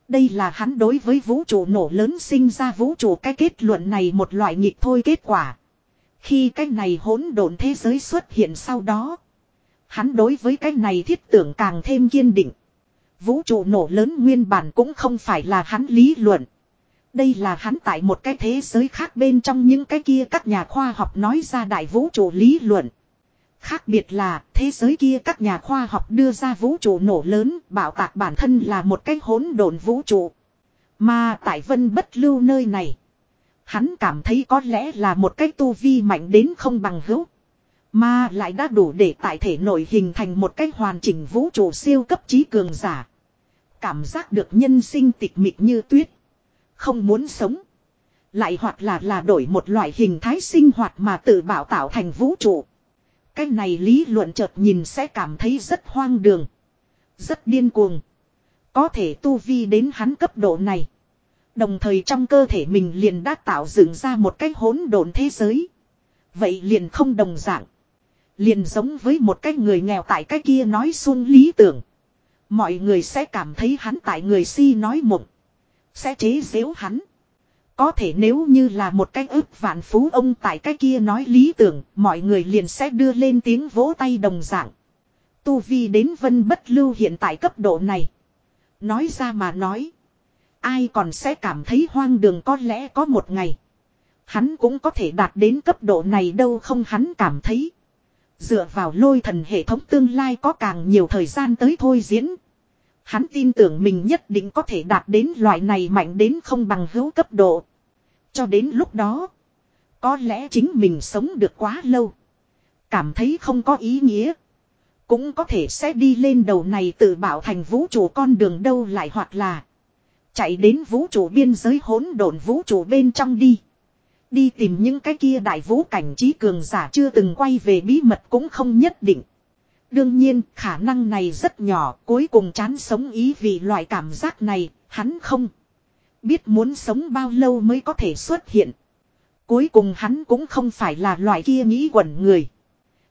Đây là hắn đối với vũ trụ nổ lớn sinh ra vũ trụ cái kết luận này một loại nghịch thôi kết quả. Khi cái này hỗn độn thế giới xuất hiện sau đó. Hắn đối với cái này thiết tưởng càng thêm kiên định. Vũ trụ nổ lớn nguyên bản cũng không phải là hắn lý luận. Đây là hắn tại một cái thế giới khác bên trong những cái kia các nhà khoa học nói ra đại vũ trụ lý luận. Khác biệt là, thế giới kia các nhà khoa học đưa ra vũ trụ nổ lớn bảo tạc bản thân là một cái hỗn độn vũ trụ. Mà tại vân bất lưu nơi này. Hắn cảm thấy có lẽ là một cái tu vi mạnh đến không bằng hữu. Mà lại đã đủ để tại thể nội hình thành một cái hoàn chỉnh vũ trụ siêu cấp trí cường giả. Cảm giác được nhân sinh tịch mịch như tuyết. Không muốn sống. Lại hoặc là là đổi một loại hình thái sinh hoạt mà tự bảo tạo thành vũ trụ. Cái này lý luận chợt nhìn sẽ cảm thấy rất hoang đường. Rất điên cuồng. Có thể tu vi đến hắn cấp độ này. Đồng thời trong cơ thể mình liền đã tạo dựng ra một cái hỗn độn thế giới. Vậy liền không đồng dạng. Liền giống với một cái người nghèo tại cái kia nói xuân lý tưởng. Mọi người sẽ cảm thấy hắn tại người si nói mộng. Sẽ chế giễu hắn. Có thể nếu như là một cái ức vạn phú ông tại cái kia nói lý tưởng, mọi người liền sẽ đưa lên tiếng vỗ tay đồng dạng. Tu Vi đến vân bất lưu hiện tại cấp độ này. Nói ra mà nói. Ai còn sẽ cảm thấy hoang đường có lẽ có một ngày. Hắn cũng có thể đạt đến cấp độ này đâu không hắn cảm thấy. Dựa vào lôi thần hệ thống tương lai có càng nhiều thời gian tới thôi diễn. Hắn tin tưởng mình nhất định có thể đạt đến loại này mạnh đến không bằng hữu cấp độ. Cho đến lúc đó, có lẽ chính mình sống được quá lâu. Cảm thấy không có ý nghĩa. Cũng có thể sẽ đi lên đầu này tự bảo thành vũ trụ con đường đâu lại hoặc là chạy đến vũ trụ biên giới hỗn độn vũ trụ bên trong đi. Đi tìm những cái kia đại vũ cảnh trí cường giả chưa từng quay về bí mật cũng không nhất định. Đương nhiên, khả năng này rất nhỏ, cuối cùng chán sống ý vì loại cảm giác này, hắn không. Biết muốn sống bao lâu mới có thể xuất hiện. Cuối cùng hắn cũng không phải là loại kia nghĩ quẩn người.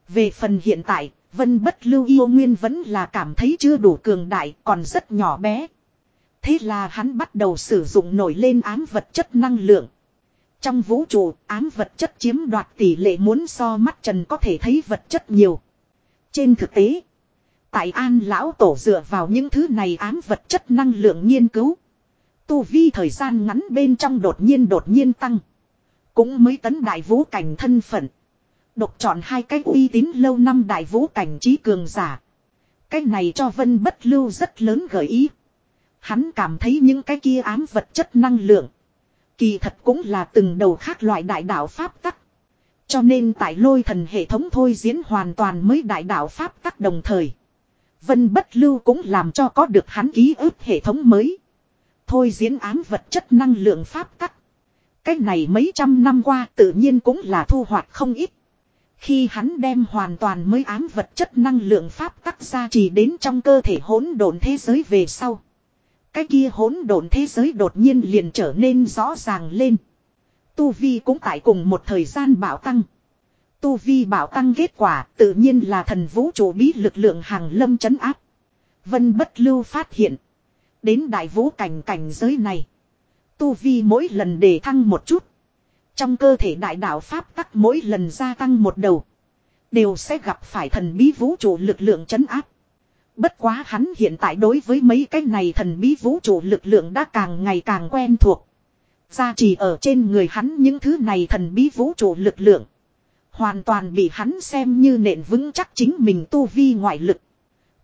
Về phần hiện tại, Vân Bất Lưu yêu nguyên vẫn là cảm thấy chưa đủ cường đại, còn rất nhỏ bé. Thế là hắn bắt đầu sử dụng nổi lên ám vật chất năng lượng. Trong vũ trụ, ám vật chất chiếm đoạt tỷ lệ muốn so mắt trần có thể thấy vật chất nhiều. Trên thực tế, tại An Lão Tổ dựa vào những thứ này ám vật chất năng lượng nghiên cứu. Tu vi thời gian ngắn bên trong đột nhiên đột nhiên tăng. Cũng mới tấn đại vũ cảnh thân phận. Độc chọn hai cái uy tín lâu năm đại vũ cảnh trí cường giả. Cái này cho Vân Bất Lưu rất lớn gợi ý. Hắn cảm thấy những cái kia ám vật chất năng lượng. Kỳ thật cũng là từng đầu khác loại đại đạo Pháp tắc. Cho nên tại lôi thần hệ thống thôi diễn hoàn toàn mới đại đạo Pháp tắc đồng thời. Vân Bất Lưu cũng làm cho có được hắn ký ức hệ thống mới. Thôi diễn ám vật chất năng lượng Pháp tắc. Cách này mấy trăm năm qua tự nhiên cũng là thu hoạch không ít. Khi hắn đem hoàn toàn mới ám vật chất năng lượng Pháp tắc ra chỉ đến trong cơ thể hỗn độn thế giới về sau. Cái kia hỗn độn thế giới đột nhiên liền trở nên rõ ràng lên. Tu Vi cũng tại cùng một thời gian bảo tăng. Tu Vi bảo tăng kết quả tự nhiên là thần vũ trụ bí lực lượng hàng lâm chấn áp. Vân bất lưu phát hiện. Đến đại vũ cảnh cảnh giới này. Tu Vi mỗi lần đề thăng một chút. Trong cơ thể đại đạo Pháp tắc mỗi lần gia tăng một đầu. Đều sẽ gặp phải thần bí vũ trụ lực lượng chấn áp. Bất quá hắn hiện tại đối với mấy cái này thần bí vũ trụ lực lượng đã càng ngày càng quen thuộc. Gia trì ở trên người hắn những thứ này thần bí vũ trụ lực lượng. Hoàn toàn bị hắn xem như nện vững chắc chính mình tu vi ngoại lực.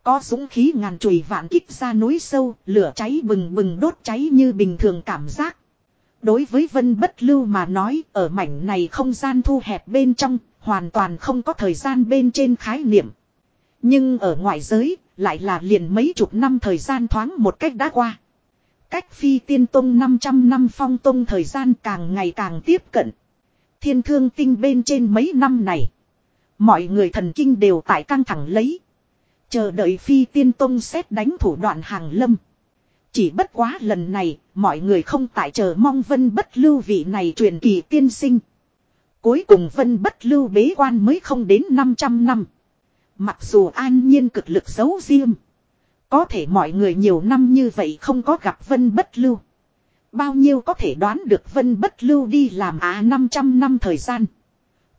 Có dũng khí ngàn chùy vạn kích ra núi sâu, lửa cháy bừng bừng đốt cháy như bình thường cảm giác. Đối với vân bất lưu mà nói, ở mảnh này không gian thu hẹp bên trong, hoàn toàn không có thời gian bên trên khái niệm. Nhưng ở ngoại giới, lại là liền mấy chục năm thời gian thoáng một cách đã qua. Cách phi tiên tông 500 năm phong tông thời gian càng ngày càng tiếp cận. Thiên thương tinh bên trên mấy năm này. Mọi người thần kinh đều tại căng thẳng lấy. Chờ đợi phi tiên tông xét đánh thủ đoạn hàng lâm. Chỉ bất quá lần này, mọi người không tại chờ mong vân bất lưu vị này truyền kỳ tiên sinh. Cuối cùng vân bất lưu bế quan mới không đến 500 năm. Mặc dù an nhiên cực lực giấu riêng. Có thể mọi người nhiều năm như vậy không có gặp vân bất lưu. Bao nhiêu có thể đoán được vân bất lưu đi làm á 500 năm thời gian.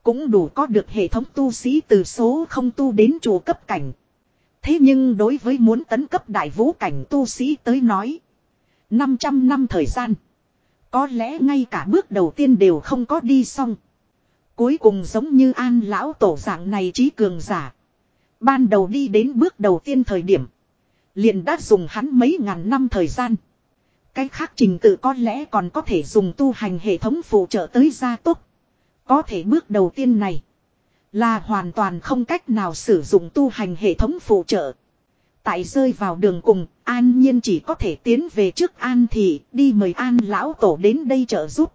Cũng đủ có được hệ thống tu sĩ từ số không tu đến chùa cấp cảnh. Thế nhưng đối với muốn tấn cấp đại vũ cảnh tu sĩ tới nói. 500 năm thời gian. Có lẽ ngay cả bước đầu tiên đều không có đi xong. Cuối cùng giống như an lão tổ dạng này trí cường giả. Ban đầu đi đến bước đầu tiên thời điểm. Liền đã dùng hắn mấy ngàn năm thời gian. Cái khác trình tự có lẽ còn có thể dùng tu hành hệ thống phụ trợ tới gia tốc. Có thể bước đầu tiên này. Là hoàn toàn không cách nào sử dụng tu hành hệ thống phụ trợ. Tại rơi vào đường cùng, an nhiên chỉ có thể tiến về trước an thị, đi mời an lão tổ đến đây trợ giúp.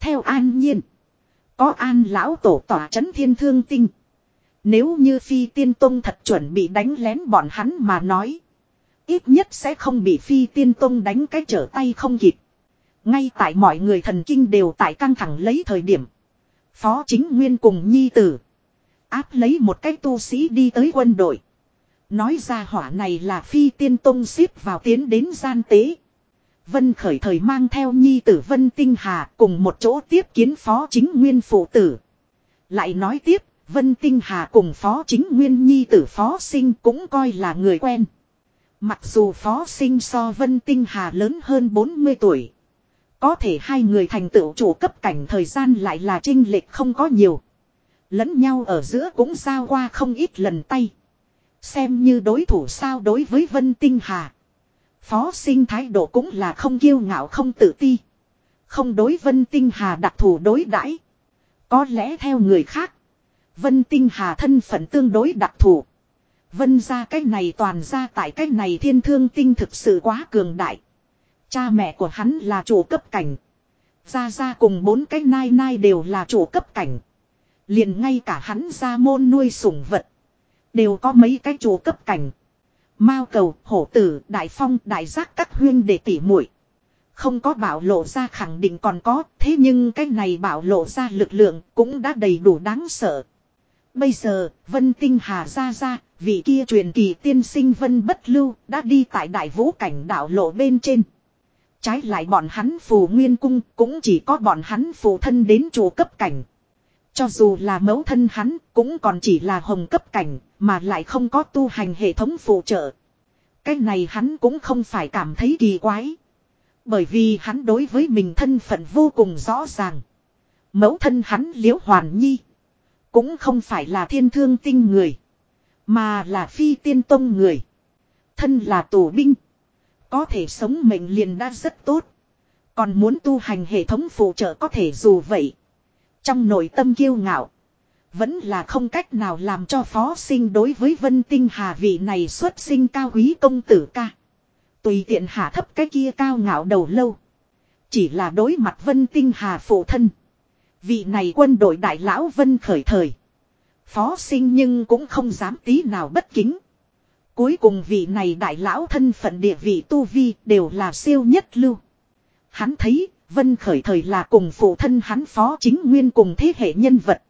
Theo an nhiên, có an lão tổ tỏa chấn thiên thương tinh. Nếu như phi tiên tông thật chuẩn bị đánh lén bọn hắn mà nói. Ít nhất sẽ không bị phi tiên tông đánh cái trở tay không kịp. Ngay tại mọi người thần kinh đều tại căng thẳng lấy thời điểm. Phó chính nguyên cùng nhi tử. Áp lấy một cái tu sĩ đi tới quân đội. Nói ra hỏa này là phi tiên tông xếp vào tiến đến gian tế. Vân khởi thời mang theo nhi tử Vân Tinh Hà cùng một chỗ tiếp kiến phó chính nguyên phụ tử. Lại nói tiếp, Vân Tinh Hà cùng phó chính nguyên nhi tử phó sinh cũng coi là người quen. Mặc dù phó sinh so Vân Tinh Hà lớn hơn 40 tuổi. Có thể hai người thành tựu chủ cấp cảnh thời gian lại là trinh lệch không có nhiều. Lẫn nhau ở giữa cũng giao qua không ít lần tay. Xem như đối thủ sao đối với Vân Tinh Hà. Phó sinh thái độ cũng là không kiêu ngạo không tự ti. Không đối Vân Tinh Hà đặc thù đối đãi Có lẽ theo người khác. Vân Tinh Hà thân phận tương đối đặc thù. Vân ra cái này toàn ra tại cái này thiên thương tinh thực sự quá cường đại. Cha mẹ của hắn là chủ cấp cảnh. Gia Gia cùng bốn cái nai nai đều là chủ cấp cảnh. Liền ngay cả hắn ra môn nuôi sủng vật. Đều có mấy cái chủ cấp cảnh. Mao cầu, hổ tử, đại phong, đại giác các huyên để tỉ muội Không có bảo lộ ra khẳng định còn có, thế nhưng cái này bảo lộ ra lực lượng cũng đã đầy đủ đáng sợ. Bây giờ, Vân Tinh Hà ra ra, vị kia truyền kỳ tiên sinh Vân Bất Lưu, đã đi tại đại vũ cảnh đạo lộ bên trên. Trái lại bọn hắn phù nguyên cung, cũng chỉ có bọn hắn phù thân đến chủ cấp cảnh. Cho dù là mẫu thân hắn, cũng còn chỉ là hồng cấp cảnh, mà lại không có tu hành hệ thống phụ trợ. Cái này hắn cũng không phải cảm thấy kỳ quái. Bởi vì hắn đối với mình thân phận vô cùng rõ ràng. Mẫu thân hắn liễu hoàn nhi. Cũng không phải là thiên thương tinh người. Mà là phi tiên tông người. Thân là tù binh. Có thể sống mệnh liền đã rất tốt. Còn muốn tu hành hệ thống phụ trợ có thể dù vậy. Trong nội tâm kiêu ngạo. Vẫn là không cách nào làm cho phó sinh đối với vân tinh hà vị này xuất sinh cao quý công tử ca. Tùy tiện hạ thấp cái kia cao ngạo đầu lâu. Chỉ là đối mặt vân tinh hà phụ thân. Vị này quân đội đại lão vân khởi thời. Phó sinh nhưng cũng không dám tí nào bất kính. Cuối cùng vị này đại lão thân phận địa vị tu vi đều là siêu nhất lưu. Hắn thấy Vân khởi thời là cùng phụ thân hắn phó chính nguyên cùng thế hệ nhân vật.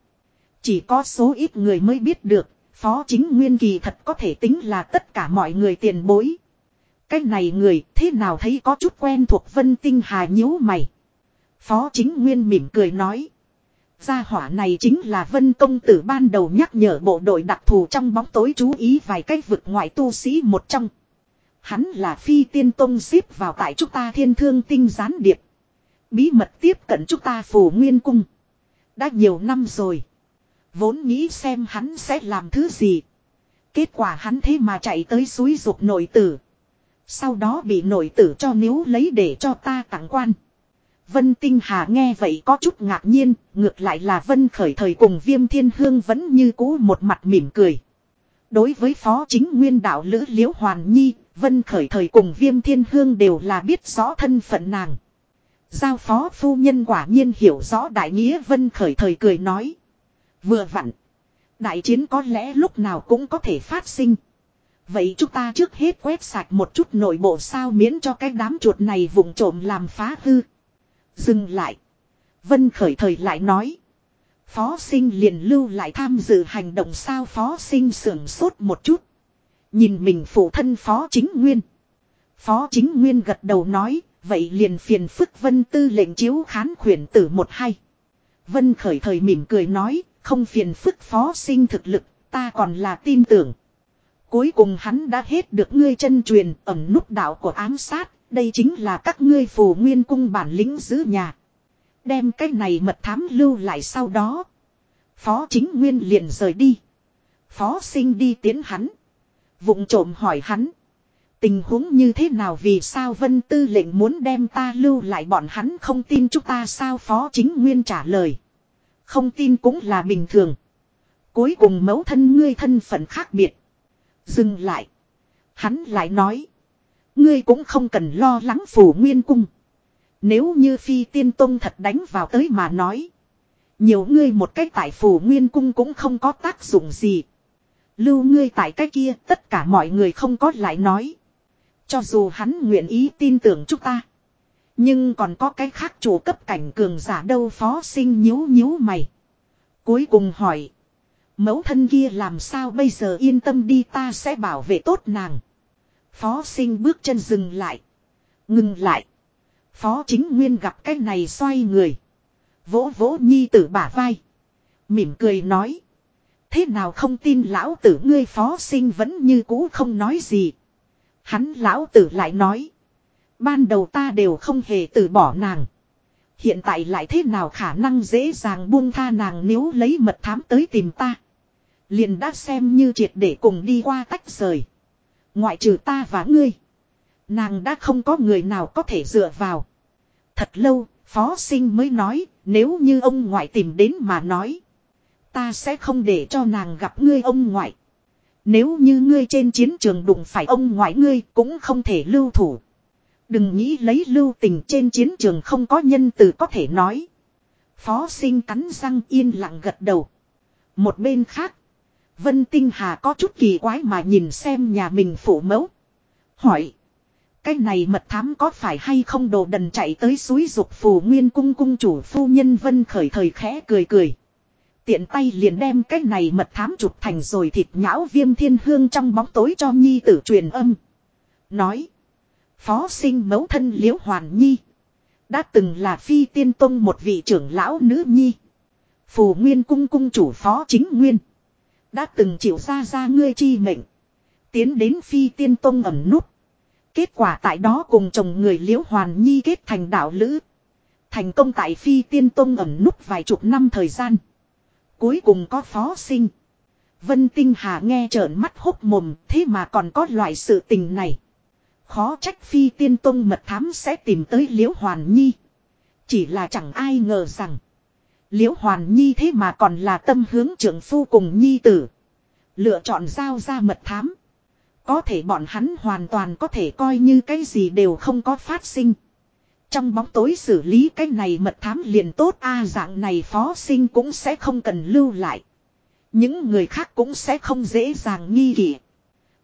Chỉ có số ít người mới biết được, phó chính nguyên kỳ thật có thể tính là tất cả mọi người tiền bối. Cái này người thế nào thấy có chút quen thuộc Vân Tinh Hà nhíu mày. Phó chính nguyên mỉm cười nói. Gia hỏa này chính là Vân Công Tử ban đầu nhắc nhở bộ đội đặc thù trong bóng tối chú ý vài cách vực ngoại tu sĩ một trong. Hắn là phi tiên tông xếp vào tại chúng ta thiên thương tinh gián điệp. Bí mật tiếp cận chúng ta phù nguyên cung. Đã nhiều năm rồi. Vốn nghĩ xem hắn sẽ làm thứ gì. Kết quả hắn thế mà chạy tới suối ruột nội tử. Sau đó bị nội tử cho níu lấy để cho ta tặng quan. Vân Tinh Hà nghe vậy có chút ngạc nhiên, ngược lại là Vân Khởi thời cùng Viêm Thiên Hương vẫn như cũ một mặt mỉm cười. Đối với phó chính nguyên đạo lữ liễu hoàn nhi, Vân Khởi thời cùng Viêm Thiên Hương đều là biết rõ thân phận nàng. Giao phó phu nhân quả nhiên hiểu rõ đại nghĩa Vân Khởi thời cười nói. Vừa vặn. Đại chiến có lẽ lúc nào cũng có thể phát sinh. Vậy chúng ta trước hết quét sạch một chút nội bộ sao miễn cho cái đám chuột này vùng trộm làm phá hư. Dừng lại. Vân khởi thời lại nói. Phó sinh liền lưu lại tham dự hành động sao phó sinh sưởng sốt một chút. Nhìn mình phụ thân phó chính nguyên. Phó chính nguyên gật đầu nói. Vậy liền phiền phức vân tư lệnh chiếu khán khuyển tử một hay. Vân khởi thời mỉm cười nói. Không phiền phức phó sinh thực lực. Ta còn là tin tưởng. Cuối cùng hắn đã hết được ngươi chân truyền ẩn nút đạo của ám sát. Đây chính là các ngươi phù nguyên cung bản lĩnh giữ nhà. Đem cái này mật thám lưu lại sau đó. Phó chính nguyên liền rời đi. Phó sinh đi tiến hắn. vụng trộm hỏi hắn. Tình huống như thế nào vì sao vân tư lệnh muốn đem ta lưu lại bọn hắn không tin chúng ta sao phó chính nguyên trả lời. Không tin cũng là bình thường. Cuối cùng mẫu thân ngươi thân phận khác biệt. Dừng lại. Hắn lại nói. Ngươi cũng không cần lo lắng phủ nguyên cung. Nếu như phi tiên tông thật đánh vào tới mà nói. Nhiều ngươi một cách tại phủ nguyên cung cũng không có tác dụng gì. Lưu ngươi tại cái kia, tất cả mọi người không có lại nói. Cho dù hắn nguyện ý tin tưởng chúng ta. Nhưng còn có cái khác chủ cấp cảnh cường giả đâu phó sinh nhíu nhíu mày. Cuối cùng hỏi. Mẫu thân kia làm sao bây giờ yên tâm đi, ta sẽ bảo vệ tốt nàng. Phó sinh bước chân dừng lại. Ngừng lại. Phó chính nguyên gặp cái này xoay người. Vỗ vỗ nhi tử bả vai. Mỉm cười nói. Thế nào không tin lão tử ngươi phó sinh vẫn như cũ không nói gì. Hắn lão tử lại nói. Ban đầu ta đều không hề từ bỏ nàng. Hiện tại lại thế nào khả năng dễ dàng buông tha nàng nếu lấy mật thám tới tìm ta. Liền đã xem như triệt để cùng đi qua tách rời. Ngoại trừ ta và ngươi. Nàng đã không có người nào có thể dựa vào. Thật lâu, phó sinh mới nói, nếu như ông ngoại tìm đến mà nói. Ta sẽ không để cho nàng gặp ngươi ông ngoại. Nếu như ngươi trên chiến trường đụng phải ông ngoại ngươi cũng không thể lưu thủ. Đừng nghĩ lấy lưu tình trên chiến trường không có nhân từ có thể nói. Phó sinh cắn răng yên lặng gật đầu. Một bên khác. Vân Tinh Hà có chút kỳ quái mà nhìn xem nhà mình phụ mẫu. Hỏi. Cái này mật thám có phải hay không đồ đần chạy tới suối dục phù nguyên cung cung chủ phu nhân Vân khởi thời khẽ cười cười. Tiện tay liền đem cái này mật thám chụp thành rồi thịt nhão viêm thiên hương trong bóng tối cho nhi tử truyền âm. Nói. Phó sinh mẫu thân liễu hoàn nhi. Đã từng là phi tiên tông một vị trưởng lão nữ nhi. Phù nguyên cung cung chủ phó chính nguyên. Đã từng chịu ra ra ngươi chi mệnh. Tiến đến phi tiên tông ẩm nút. Kết quả tại đó cùng chồng người liễu hoàn nhi kết thành đạo lữ. Thành công tại phi tiên tông ẩm nút vài chục năm thời gian. Cuối cùng có phó sinh. Vân Tinh Hà nghe trợn mắt hốc mồm, thế mà còn có loại sự tình này. Khó trách phi tiên tông mật thám sẽ tìm tới liễu hoàn nhi. Chỉ là chẳng ai ngờ rằng. Liễu Hoàn Nhi thế mà còn là tâm hướng trưởng phu cùng Nhi tử. Lựa chọn giao ra mật thám. Có thể bọn hắn hoàn toàn có thể coi như cái gì đều không có phát sinh. Trong bóng tối xử lý cái này mật thám liền tốt, a dạng này phó sinh cũng sẽ không cần lưu lại. Những người khác cũng sẽ không dễ dàng nghi kỵ.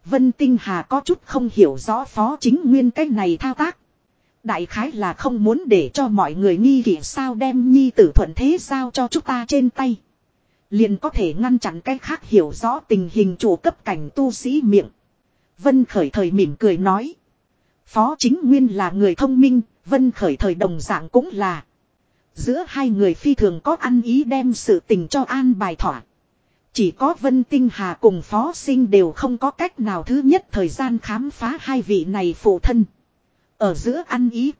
Vân Tinh Hà có chút không hiểu rõ phó chính nguyên cái này thao tác. Đại khái là không muốn để cho mọi người nghi kỵ sao đem nhi tử thuận thế sao cho chúng ta trên tay. Liền có thể ngăn chặn cái khác hiểu rõ tình hình chủ cấp cảnh tu sĩ miệng. Vân khởi thời mỉm cười nói. Phó chính nguyên là người thông minh, vân khởi thời đồng dạng cũng là. Giữa hai người phi thường có ăn ý đem sự tình cho an bài thỏa. Chỉ có Vân Tinh Hà cùng Phó Sinh đều không có cách nào thứ nhất thời gian khám phá hai vị này phụ thân. Ở giữa ăn ý.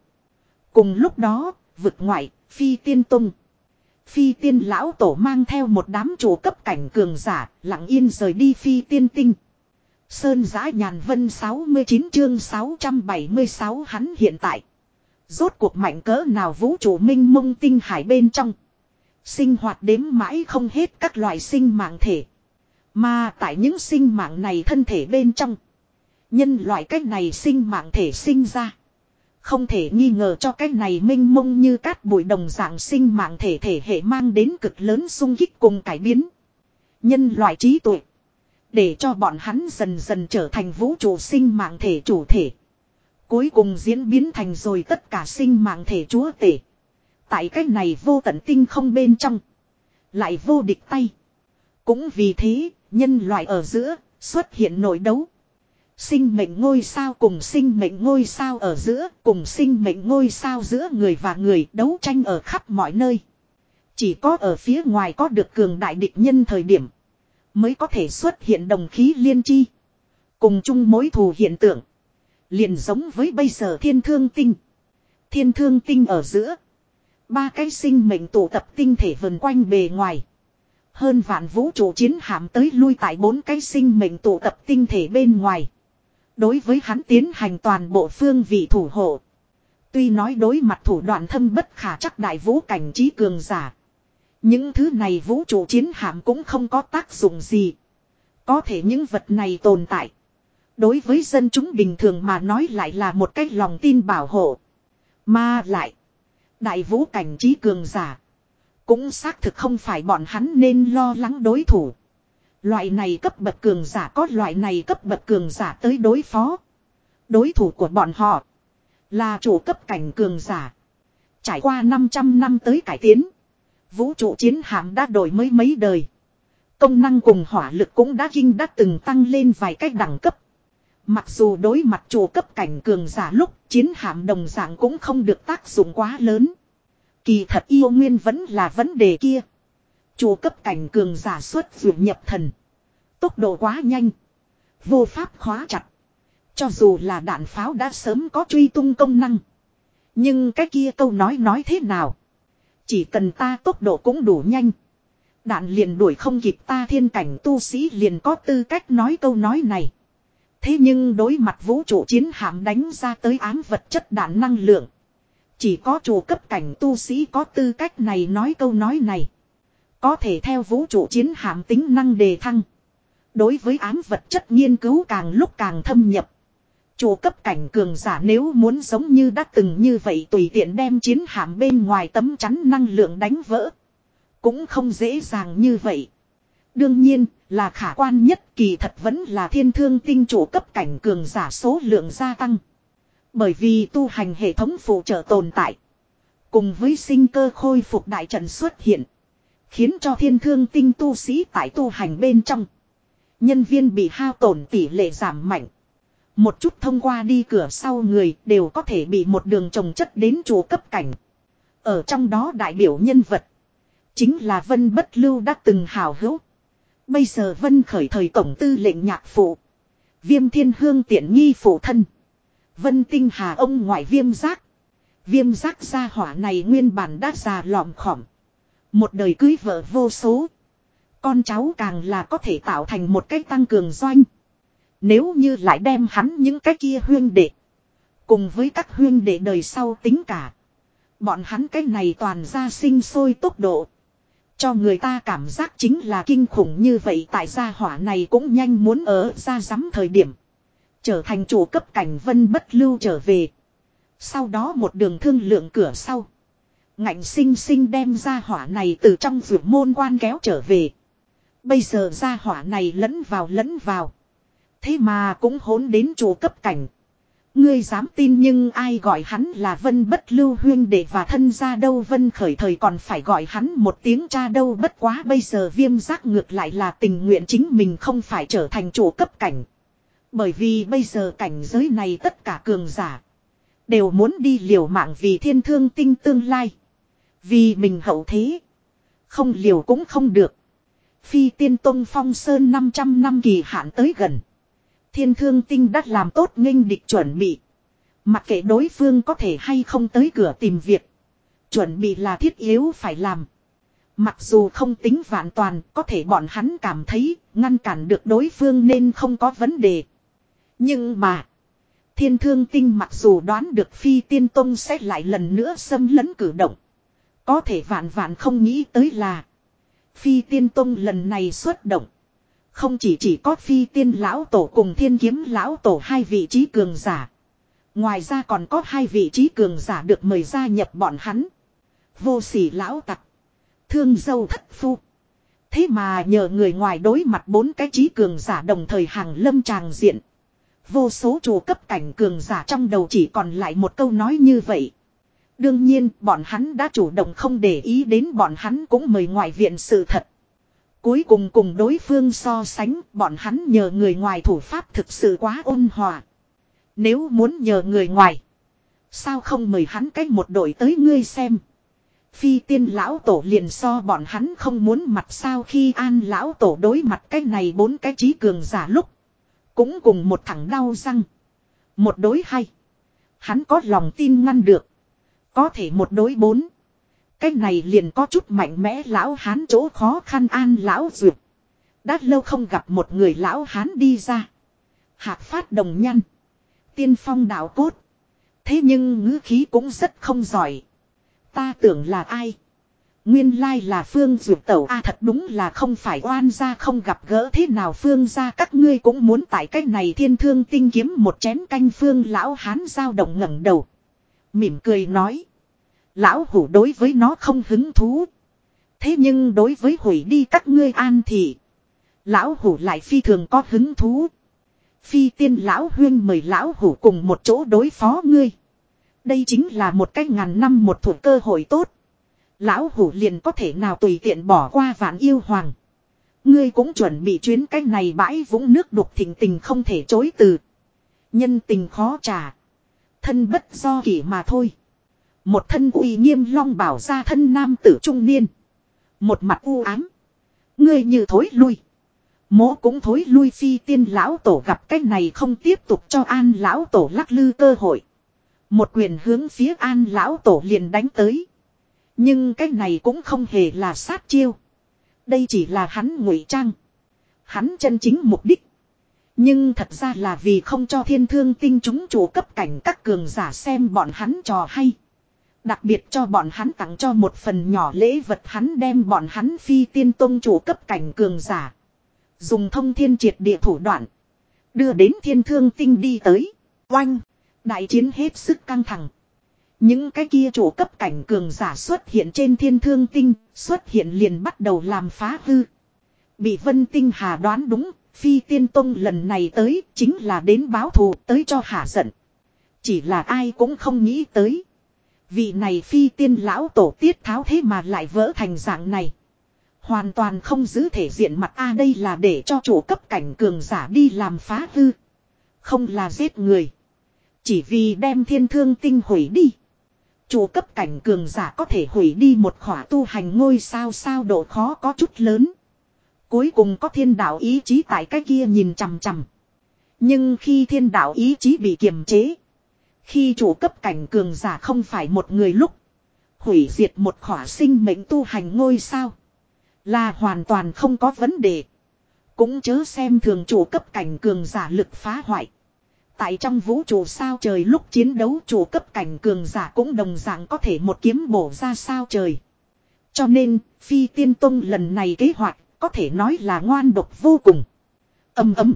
Cùng lúc đó, vực ngoại, Phi Tiên Tông. Phi Tiên Lão Tổ mang theo một đám chủ cấp cảnh cường giả, lặng yên rời đi Phi Tiên Tinh. Sơn giã nhàn vân 69 chương 676 hắn hiện tại. Rốt cuộc mạnh cỡ nào vũ trụ minh mông tinh hải bên trong. Sinh hoạt đếm mãi không hết các loại sinh mạng thể. Mà tại những sinh mạng này thân thể bên trong. Nhân loại cách này sinh mạng thể sinh ra. Không thể nghi ngờ cho cái này minh mông như cát bụi đồng dạng sinh mạng thể thể hệ mang đến cực lớn sung kích cùng cải biến. Nhân loại trí tuệ. Để cho bọn hắn dần dần trở thành vũ trụ sinh mạng thể chủ thể. Cuối cùng diễn biến thành rồi tất cả sinh mạng thể chúa tể. Tại cách này vô tận tinh không bên trong. Lại vô địch tay. Cũng vì thế, nhân loại ở giữa, xuất hiện nội đấu. Sinh mệnh ngôi sao cùng sinh mệnh ngôi sao ở giữa, cùng sinh mệnh ngôi sao giữa người và người đấu tranh ở khắp mọi nơi. Chỉ có ở phía ngoài có được cường đại địch nhân thời điểm, mới có thể xuất hiện đồng khí liên chi. Cùng chung mối thù hiện tượng. Liền giống với bây giờ thiên thương tinh. Thiên thương tinh ở giữa. Ba cái sinh mệnh tụ tập tinh thể vần quanh bề ngoài. Hơn vạn vũ trụ chiến hạm tới lui tại bốn cái sinh mệnh tụ tập tinh thể bên ngoài. Đối với hắn tiến hành toàn bộ phương vị thủ hộ. Tuy nói đối mặt thủ đoạn thâm bất khả chắc đại vũ cảnh trí cường giả. Những thứ này vũ trụ chiến hạm cũng không có tác dụng gì. Có thể những vật này tồn tại. Đối với dân chúng bình thường mà nói lại là một cách lòng tin bảo hộ. Mà lại. Đại vũ cảnh trí cường giả. Cũng xác thực không phải bọn hắn nên lo lắng đối thủ. Loại này cấp bậc cường giả, có loại này cấp bậc cường giả tới đối phó. Đối thủ của bọn họ. Là chủ cấp cảnh cường giả. Trải qua 500 năm tới cải tiến. Vũ trụ chiến hạm đã đổi mới mấy đời. Công năng cùng hỏa lực cũng đã kinh đã từng tăng lên vài cách đẳng cấp. Mặc dù đối mặt chủ cấp cảnh cường giả lúc, chiến hạm đồng dạng cũng không được tác dụng quá lớn. Kỳ thật yêu nguyên vẫn là vấn đề kia. Chủ cấp cảnh cường giả xuất dược nhập thần. Tốc độ quá nhanh. Vô pháp khóa chặt. Cho dù là đạn pháo đã sớm có truy tung công năng. Nhưng cái kia câu nói nói thế nào? Chỉ cần ta tốc độ cũng đủ nhanh. Đạn liền đuổi không kịp ta thiên cảnh tu sĩ liền có tư cách nói câu nói này. Thế nhưng đối mặt vũ trụ chiến hạm đánh ra tới ám vật chất đạn năng lượng. Chỉ có chủ cấp cảnh tu sĩ có tư cách này nói câu nói này. Có thể theo vũ trụ chiến hạm tính năng đề thăng. Đối với ám vật chất nghiên cứu càng lúc càng thâm nhập. Chủ cấp cảnh cường giả nếu muốn giống như đã từng như vậy tùy tiện đem chiến hạm bên ngoài tấm chắn năng lượng đánh vỡ. Cũng không dễ dàng như vậy. Đương nhiên, là khả quan nhất, kỳ thật vẫn là thiên thương tinh chủ cấp cảnh cường giả số lượng gia tăng. Bởi vì tu hành hệ thống phụ trợ tồn tại. Cùng với sinh cơ khôi phục đại trận xuất hiện. Khiến cho thiên thương tinh tu sĩ tại tu hành bên trong. Nhân viên bị hao tổn tỷ lệ giảm mạnh. Một chút thông qua đi cửa sau người đều có thể bị một đường trồng chất đến chùa cấp cảnh. Ở trong đó đại biểu nhân vật. Chính là Vân Bất Lưu đã từng hào hữu. Bây giờ Vân khởi thời tổng tư lệnh nhạc phụ. Viêm thiên hương tiện nghi phụ thân. Vân tinh hà ông ngoại viêm giác. Viêm giác gia hỏa này nguyên bản đã già lòm khỏm. Một đời cưới vợ vô số. Con cháu càng là có thể tạo thành một cái tăng cường doanh. Nếu như lại đem hắn những cái kia huyên đệ. Cùng với các huyên đệ đời sau tính cả. Bọn hắn cái này toàn ra sinh sôi tốc độ. Cho người ta cảm giác chính là kinh khủng như vậy tại gia hỏa này cũng nhanh muốn ở ra rắm thời điểm. Trở thành chủ cấp cảnh vân bất lưu trở về. Sau đó một đường thương lượng cửa sau. Ngạnh sinh sinh đem ra hỏa này từ trong vượt môn quan kéo trở về. Bây giờ ra hỏa này lẫn vào lẫn vào. Thế mà cũng hốn đến chủ cấp cảnh. Ngươi dám tin nhưng ai gọi hắn là vân bất lưu huyên đệ và thân ra đâu vân khởi thời còn phải gọi hắn một tiếng cha đâu bất quá bây giờ viêm giác ngược lại là tình nguyện chính mình không phải trở thành chủ cấp cảnh. Bởi vì bây giờ cảnh giới này tất cả cường giả. Đều muốn đi liều mạng vì thiên thương tinh tương lai. Vì mình hậu thế. Không liều cũng không được. Phi tiên tông phong sơn 500 năm kỳ hạn tới gần. Thiên thương tinh đã làm tốt nghênh địch chuẩn bị. Mặc kệ đối phương có thể hay không tới cửa tìm việc. Chuẩn bị là thiết yếu phải làm. Mặc dù không tính vạn toàn, có thể bọn hắn cảm thấy ngăn cản được đối phương nên không có vấn đề. Nhưng mà, thiên thương tinh mặc dù đoán được phi tiên tông sẽ lại lần nữa xâm lấn cử động. Có thể vạn vạn không nghĩ tới là, phi tiên tông lần này xuất động. Không chỉ chỉ có phi tiên lão tổ cùng thiên kiếm lão tổ hai vị trí cường giả. Ngoài ra còn có hai vị trí cường giả được mời gia nhập bọn hắn. Vô sỉ lão tặc. Thương dâu thất phu. Thế mà nhờ người ngoài đối mặt bốn cái trí cường giả đồng thời hàng lâm tràng diện. Vô số chủ cấp cảnh cường giả trong đầu chỉ còn lại một câu nói như vậy. Đương nhiên, bọn hắn đã chủ động không để ý đến bọn hắn cũng mời ngoại viện sự thật. Cuối cùng cùng đối phương so sánh, bọn hắn nhờ người ngoài thủ pháp thực sự quá ôn hòa. Nếu muốn nhờ người ngoài. Sao không mời hắn cách một đội tới ngươi xem. Phi tiên lão tổ liền so bọn hắn không muốn mặt sao khi an lão tổ đối mặt cái này bốn cái trí cường giả lúc. Cũng cùng một thằng đau răng. Một đối hay. Hắn có lòng tin ngăn được. Có thể một đối bốn. Cái này liền có chút mạnh mẽ lão hán chỗ khó khăn an lão duyệt. Đã lâu không gặp một người lão hán đi ra. Hạc phát đồng nhăn. Tiên phong đạo cốt. Thế nhưng ngữ khí cũng rất không giỏi. Ta tưởng là ai? Nguyên lai là Phương Dược Tẩu a thật đúng là không phải oan gia không gặp gỡ thế nào Phương gia các ngươi cũng muốn tại cách này thiên thương tinh kiếm một chén canh Phương lão hán giao động ngẩng đầu. Mỉm cười nói. Lão hủ đối với nó không hứng thú. Thế nhưng đối với hủy đi các ngươi an thì, Lão hủ lại phi thường có hứng thú. Phi tiên lão huyên mời lão hủ cùng một chỗ đối phó ngươi. Đây chính là một cái ngàn năm một thủ cơ hội tốt. Lão hủ liền có thể nào tùy tiện bỏ qua vạn yêu hoàng. Ngươi cũng chuẩn bị chuyến cái này bãi vũng nước đục thình tình không thể chối từ. Nhân tình khó trả. Thân bất do kỷ mà thôi. Một thân uy nghiêm long bảo ra thân nam tử trung niên. Một mặt u ám. Ngươi như thối lui. Mỗ cũng thối lui phi tiên lão tổ gặp cách này không tiếp tục cho an lão tổ lắc lư cơ hội. Một quyền hướng phía an lão tổ liền đánh tới. Nhưng cái này cũng không hề là sát chiêu. Đây chỉ là hắn ngụy trang. Hắn chân chính mục đích. Nhưng thật ra là vì không cho thiên thương tinh chúng chủ cấp cảnh các cường giả xem bọn hắn trò hay. Đặc biệt cho bọn hắn tặng cho một phần nhỏ lễ vật hắn đem bọn hắn phi tiên tông chủ cấp cảnh cường giả. Dùng thông thiên triệt địa thủ đoạn. Đưa đến thiên thương tinh đi tới. Oanh. Đại chiến hết sức căng thẳng. Những cái kia chủ cấp cảnh cường giả xuất hiện trên thiên thương tinh, xuất hiện liền bắt đầu làm phá hư. Bị vân tinh hà đoán đúng, phi tiên tông lần này tới chính là đến báo thù tới cho hạ giận. Chỉ là ai cũng không nghĩ tới. Vị này phi tiên lão tổ tiết tháo thế mà lại vỡ thành dạng này. Hoàn toàn không giữ thể diện mặt A đây là để cho chủ cấp cảnh cường giả đi làm phá hư. Không là giết người. Chỉ vì đem thiên thương tinh hủy đi. Chủ cấp cảnh cường giả có thể hủy đi một khỏa tu hành ngôi sao sao độ khó có chút lớn. Cuối cùng có thiên đạo ý chí tại cái kia nhìn chằm chằm. Nhưng khi thiên đạo ý chí bị kiềm chế. Khi chủ cấp cảnh cường giả không phải một người lúc. Hủy diệt một khỏa sinh mệnh tu hành ngôi sao. Là hoàn toàn không có vấn đề. Cũng chớ xem thường chủ cấp cảnh cường giả lực phá hoại. Tại trong vũ trụ sao trời lúc chiến đấu chủ cấp cảnh cường giả cũng đồng dạng có thể một kiếm bổ ra sao trời. Cho nên, phi tiên tông lần này kế hoạch, có thể nói là ngoan độc vô cùng. Âm ấm.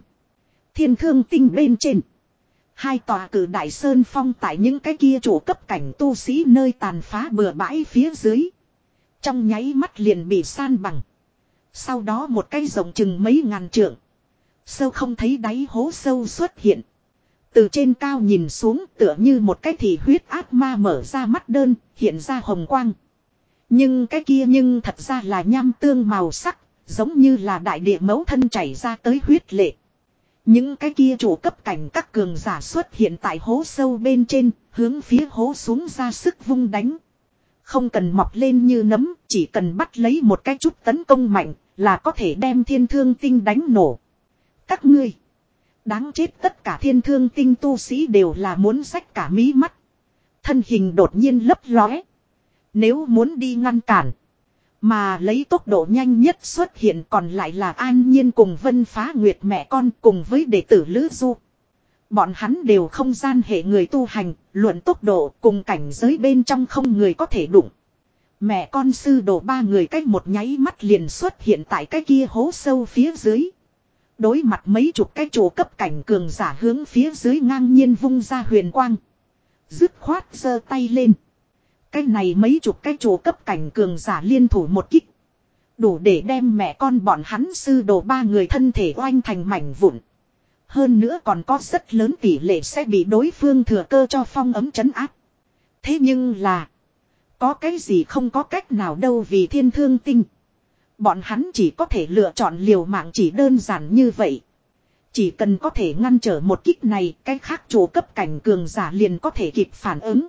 Thiên thương tinh bên trên. Hai tòa cử đại sơn phong tại những cái kia chủ cấp cảnh tu sĩ nơi tàn phá bừa bãi phía dưới. Trong nháy mắt liền bị san bằng. Sau đó một cái rộng chừng mấy ngàn trượng. Sâu không thấy đáy hố sâu xuất hiện. Từ trên cao nhìn xuống tựa như một cái thì huyết ác ma mở ra mắt đơn, hiện ra hồng quang. Nhưng cái kia nhưng thật ra là nham tương màu sắc, giống như là đại địa mẫu thân chảy ra tới huyết lệ. Những cái kia chủ cấp cảnh các cường giả xuất hiện tại hố sâu bên trên, hướng phía hố xuống ra sức vung đánh. Không cần mọc lên như nấm, chỉ cần bắt lấy một cái chút tấn công mạnh, là có thể đem thiên thương tinh đánh nổ. Các ngươi, đáng chết tất cả thiên thương tinh tu sĩ đều là muốn rách cả mí mắt. Thân hình đột nhiên lấp lóe. Nếu muốn đi ngăn cản, mà lấy tốc độ nhanh nhất xuất hiện còn lại là an nhiên cùng vân phá nguyệt mẹ con cùng với đệ tử Lữ Du. Bọn hắn đều không gian hệ người tu hành, luận tốc độ cùng cảnh giới bên trong không người có thể đụng. Mẹ con sư đồ ba người cách một nháy mắt liền xuất hiện tại cái kia hố sâu phía dưới. Đối mặt mấy chục cái chỗ cấp cảnh cường giả hướng phía dưới ngang nhiên vung ra huyền quang. Dứt khoát giơ tay lên. Cái này mấy chục cái chỗ cấp cảnh cường giả liên thủ một kích. Đủ để đem mẹ con bọn hắn sư đồ ba người thân thể oanh thành mảnh vụn. Hơn nữa còn có rất lớn tỷ lệ sẽ bị đối phương thừa cơ cho phong ấm chấn áp. Thế nhưng là. Có cái gì không có cách nào đâu vì thiên thương tinh. Bọn hắn chỉ có thể lựa chọn liều mạng chỉ đơn giản như vậy. Chỉ cần có thể ngăn trở một kích này, cái khác chủ cấp cảnh cường giả liền có thể kịp phản ứng.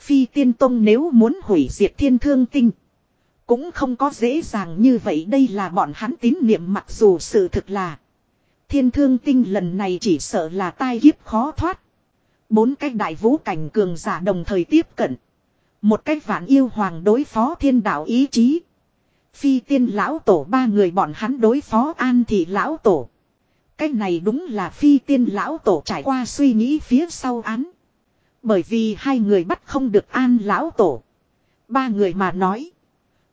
Phi tiên tông nếu muốn hủy diệt thiên thương tinh. Cũng không có dễ dàng như vậy đây là bọn hắn tín niệm, mặc dù sự thực là. Thiên thương tinh lần này chỉ sợ là tai kiếp khó thoát. Bốn cái đại vũ cảnh cường giả đồng thời tiếp cận. Một cách vạn yêu hoàng đối phó thiên đạo ý chí. Phi tiên lão tổ, ba người bọn hắn đối phó an thị lão tổ. Cái này đúng là phi tiên lão tổ trải qua suy nghĩ phía sau án. Bởi vì hai người bắt không được an lão tổ. Ba người mà nói.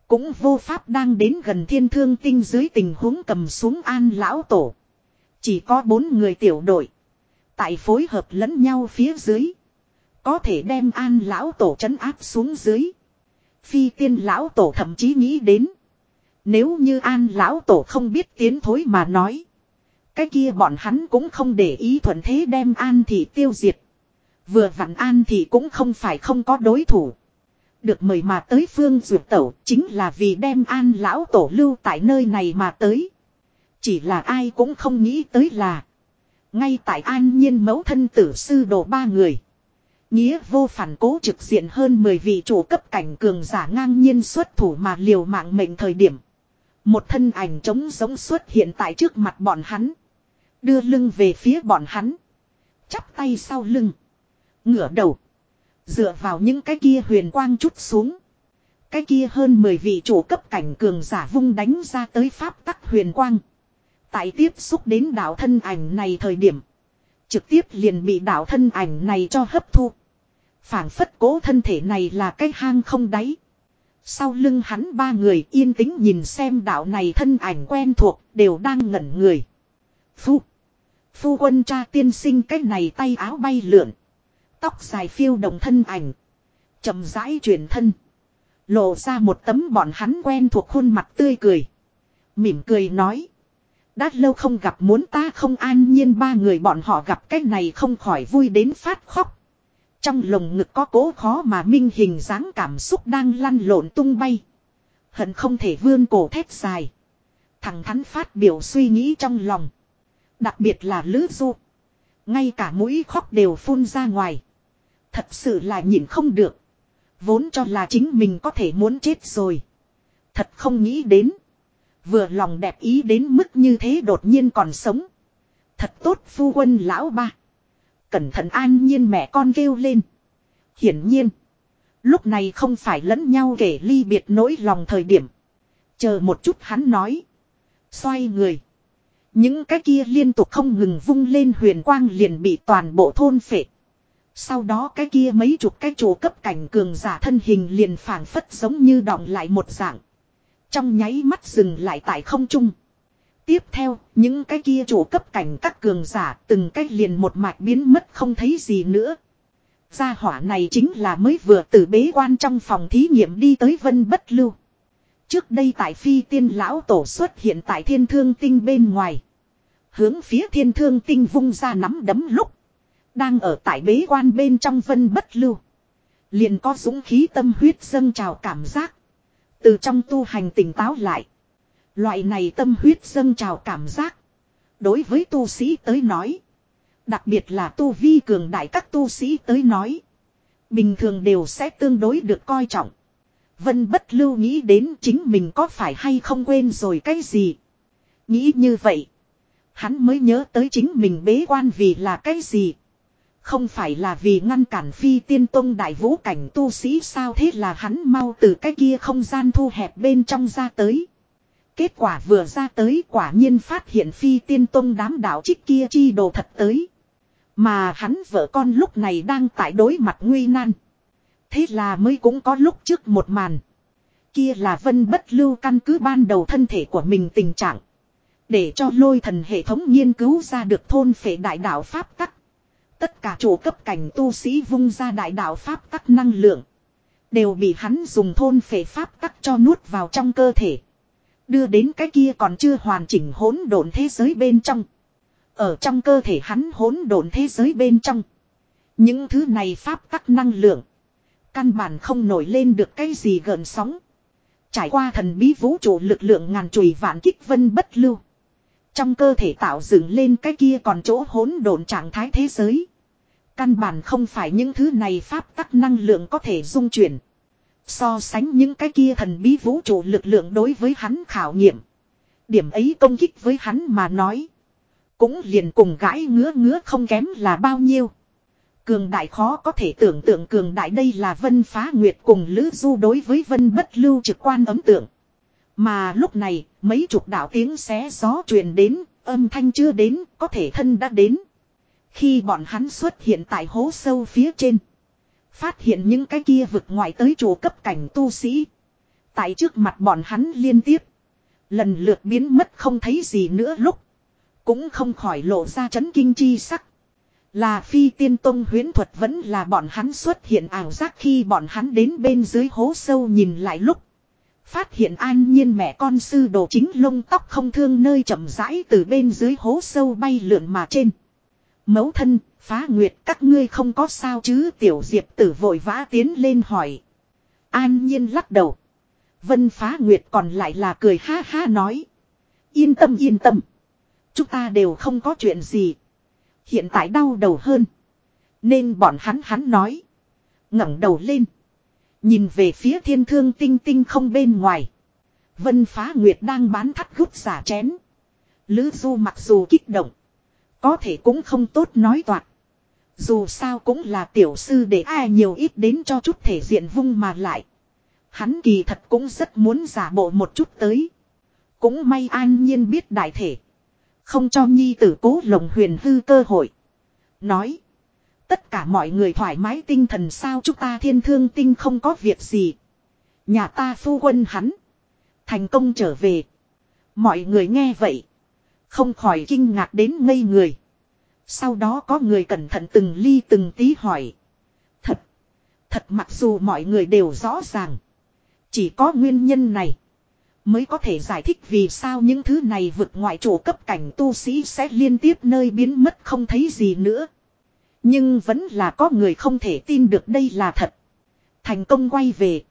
Cũng vô pháp đang đến gần thiên thương tinh dưới tình huống cầm xuống an lão tổ. Chỉ có bốn người tiểu đội. Tại phối hợp lẫn nhau phía dưới. Có thể đem an lão tổ trấn áp xuống dưới. Phi tiên lão tổ thậm chí nghĩ đến. Nếu như an lão tổ không biết tiến thối mà nói. Cái kia bọn hắn cũng không để ý thuận thế đem an thị tiêu diệt. Vừa vặn an thì cũng không phải không có đối thủ. Được mời mà tới phương dược tẩu chính là vì đem an lão tổ lưu tại nơi này mà tới. Chỉ là ai cũng không nghĩ tới là. Ngay tại an nhiên mẫu thân tử sư đồ ba người. Nghĩa vô phản cố trực diện hơn 10 vị chủ cấp cảnh cường giả ngang nhiên xuất thủ mà liều mạng mệnh thời điểm. Một thân ảnh trống giống xuất hiện tại trước mặt bọn hắn. Đưa lưng về phía bọn hắn. Chắp tay sau lưng. Ngửa đầu. Dựa vào những cái kia huyền quang chút xuống. Cái kia hơn 10 vị chủ cấp cảnh cường giả vung đánh ra tới pháp tắc huyền quang. Tại tiếp xúc đến đạo thân ảnh này thời điểm. Trực tiếp liền bị đạo thân ảnh này cho hấp thu. phảng phất cố thân thể này là cái hang không đáy. Sau lưng hắn ba người yên tĩnh nhìn xem đạo này thân ảnh quen thuộc đều đang ngẩn người. Phu. Phu quân cha tiên sinh cái này tay áo bay lượn. Tóc dài phiêu đồng thân ảnh. chậm rãi chuyển thân. Lộ ra một tấm bọn hắn quen thuộc khuôn mặt tươi cười. Mỉm cười nói. Đã lâu không gặp muốn ta không an nhiên ba người bọn họ gặp cái này không khỏi vui đến phát khóc. Trong lồng ngực có cố khó mà minh hình dáng cảm xúc đang lăn lộn tung bay. Hận không thể vươn cổ thét dài. Thằng thắn phát biểu suy nghĩ trong lòng. Đặc biệt là Lữ Du. Ngay cả mũi khóc đều phun ra ngoài. Thật sự là nhìn không được. Vốn cho là chính mình có thể muốn chết rồi. Thật không nghĩ đến. Vừa lòng đẹp ý đến mức như thế đột nhiên còn sống. Thật tốt phu quân lão ba. Cẩn thận an nhiên mẹ con kêu lên. Hiển nhiên. Lúc này không phải lẫn nhau kể ly biệt nỗi lòng thời điểm. Chờ một chút hắn nói. Xoay người. Những cái kia liên tục không ngừng vung lên huyền quang liền bị toàn bộ thôn phệ. Sau đó cái kia mấy chục cái chỗ cấp cảnh cường giả thân hình liền phảng phất giống như động lại một dạng. Trong nháy mắt dừng lại tại không trung. Tiếp theo, những cái kia chủ cấp cảnh các cường giả từng cách liền một mạch biến mất không thấy gì nữa. Gia hỏa này chính là mới vừa từ bế quan trong phòng thí nghiệm đi tới vân bất lưu. Trước đây tại phi tiên lão tổ xuất hiện tại thiên thương tinh bên ngoài. Hướng phía thiên thương tinh vung ra nắm đấm lúc. Đang ở tại bế quan bên trong vân bất lưu. Liền có dũng khí tâm huyết dâng trào cảm giác. Từ trong tu hành tỉnh táo lại. Loại này tâm huyết dâng trào cảm giác. Đối với tu sĩ tới nói. Đặc biệt là tu vi cường đại các tu sĩ tới nói. Bình thường đều sẽ tương đối được coi trọng. Vân bất lưu nghĩ đến chính mình có phải hay không quên rồi cái gì. Nghĩ như vậy. Hắn mới nhớ tới chính mình bế quan vì là cái gì. Không phải là vì ngăn cản phi tiên tông đại vũ cảnh tu sĩ sao thế là hắn mau từ cái kia không gian thu hẹp bên trong ra tới. Kết quả vừa ra tới quả nhiên phát hiện phi tiên tông đám đạo trích kia chi đồ thật tới. Mà hắn vợ con lúc này đang tại đối mặt nguy nan. Thế là mới cũng có lúc trước một màn. Kia là vân bất lưu căn cứ ban đầu thân thể của mình tình trạng. Để cho lôi thần hệ thống nghiên cứu ra được thôn phệ đại đạo Pháp tắc. Tất cả chủ cấp cảnh tu sĩ vung ra đại đạo Pháp tắc năng lượng. Đều bị hắn dùng thôn phệ Pháp tắc cho nuốt vào trong cơ thể. Đưa đến cái kia còn chưa hoàn chỉnh hỗn độn thế giới bên trong. Ở trong cơ thể hắn hỗn độn thế giới bên trong. Những thứ này Pháp tắc năng lượng. Căn bản không nổi lên được cái gì gợn sóng. Trải qua thần bí vũ trụ lực lượng ngàn chùy vạn kích vân bất lưu. Trong cơ thể tạo dựng lên cái kia còn chỗ hỗn độn trạng thái thế giới. Căn bản không phải những thứ này pháp tắc năng lượng có thể dung chuyển. So sánh những cái kia thần bí vũ trụ lực lượng đối với hắn khảo nghiệm. Điểm ấy công kích với hắn mà nói. Cũng liền cùng gãi ngứa ngứa không kém là bao nhiêu. Cường đại khó có thể tưởng tượng cường đại đây là Vân Phá Nguyệt cùng Lữ Du đối với Vân Bất Lưu trực quan ấm tượng. Mà lúc này, mấy chục đạo tiếng xé gió truyền đến, âm thanh chưa đến, có thể thân đã đến. Khi bọn hắn xuất hiện tại hố sâu phía trên. Phát hiện những cái kia vực ngoài tới chủ cấp cảnh tu sĩ. Tại trước mặt bọn hắn liên tiếp. Lần lượt biến mất không thấy gì nữa lúc. Cũng không khỏi lộ ra chấn kinh chi sắc. Là phi tiên tông huyến thuật vẫn là bọn hắn xuất hiện ảo giác khi bọn hắn đến bên dưới hố sâu nhìn lại lúc. Phát hiện an nhiên mẹ con sư đồ chính lông tóc không thương nơi chậm rãi từ bên dưới hố sâu bay lượn mà trên. Mấu thân, phá nguyệt các ngươi không có sao chứ tiểu diệp tử vội vã tiến lên hỏi. An nhiên lắc đầu. Vân phá nguyệt còn lại là cười ha ha nói. Yên tâm yên tâm. Chúng ta đều không có chuyện gì. Hiện tại đau đầu hơn. Nên bọn hắn hắn nói. ngẩng đầu lên. Nhìn về phía thiên thương tinh tinh không bên ngoài. Vân phá nguyệt đang bán thắt gút giả chén. Lữ du mặc dù kích động. Có thể cũng không tốt nói toạc. Dù sao cũng là tiểu sư để ai nhiều ít đến cho chút thể diện vung mà lại. Hắn kỳ thật cũng rất muốn giả bộ một chút tới. Cũng may an nhiên biết đại thể. Không cho nhi tử cố lồng huyền hư cơ hội. Nói. Tất cả mọi người thoải mái tinh thần sao chúng ta thiên thương tinh không có việc gì. Nhà ta phu quân hắn. Thành công trở về. Mọi người nghe vậy. Không khỏi kinh ngạc đến ngây người. Sau đó có người cẩn thận từng ly từng tí hỏi. Thật. Thật mặc dù mọi người đều rõ ràng. Chỉ có nguyên nhân này. Mới có thể giải thích vì sao những thứ này vượt ngoại chủ cấp cảnh tu sĩ sẽ liên tiếp nơi biến mất không thấy gì nữa. Nhưng vẫn là có người không thể tin được đây là thật. Thành công quay về.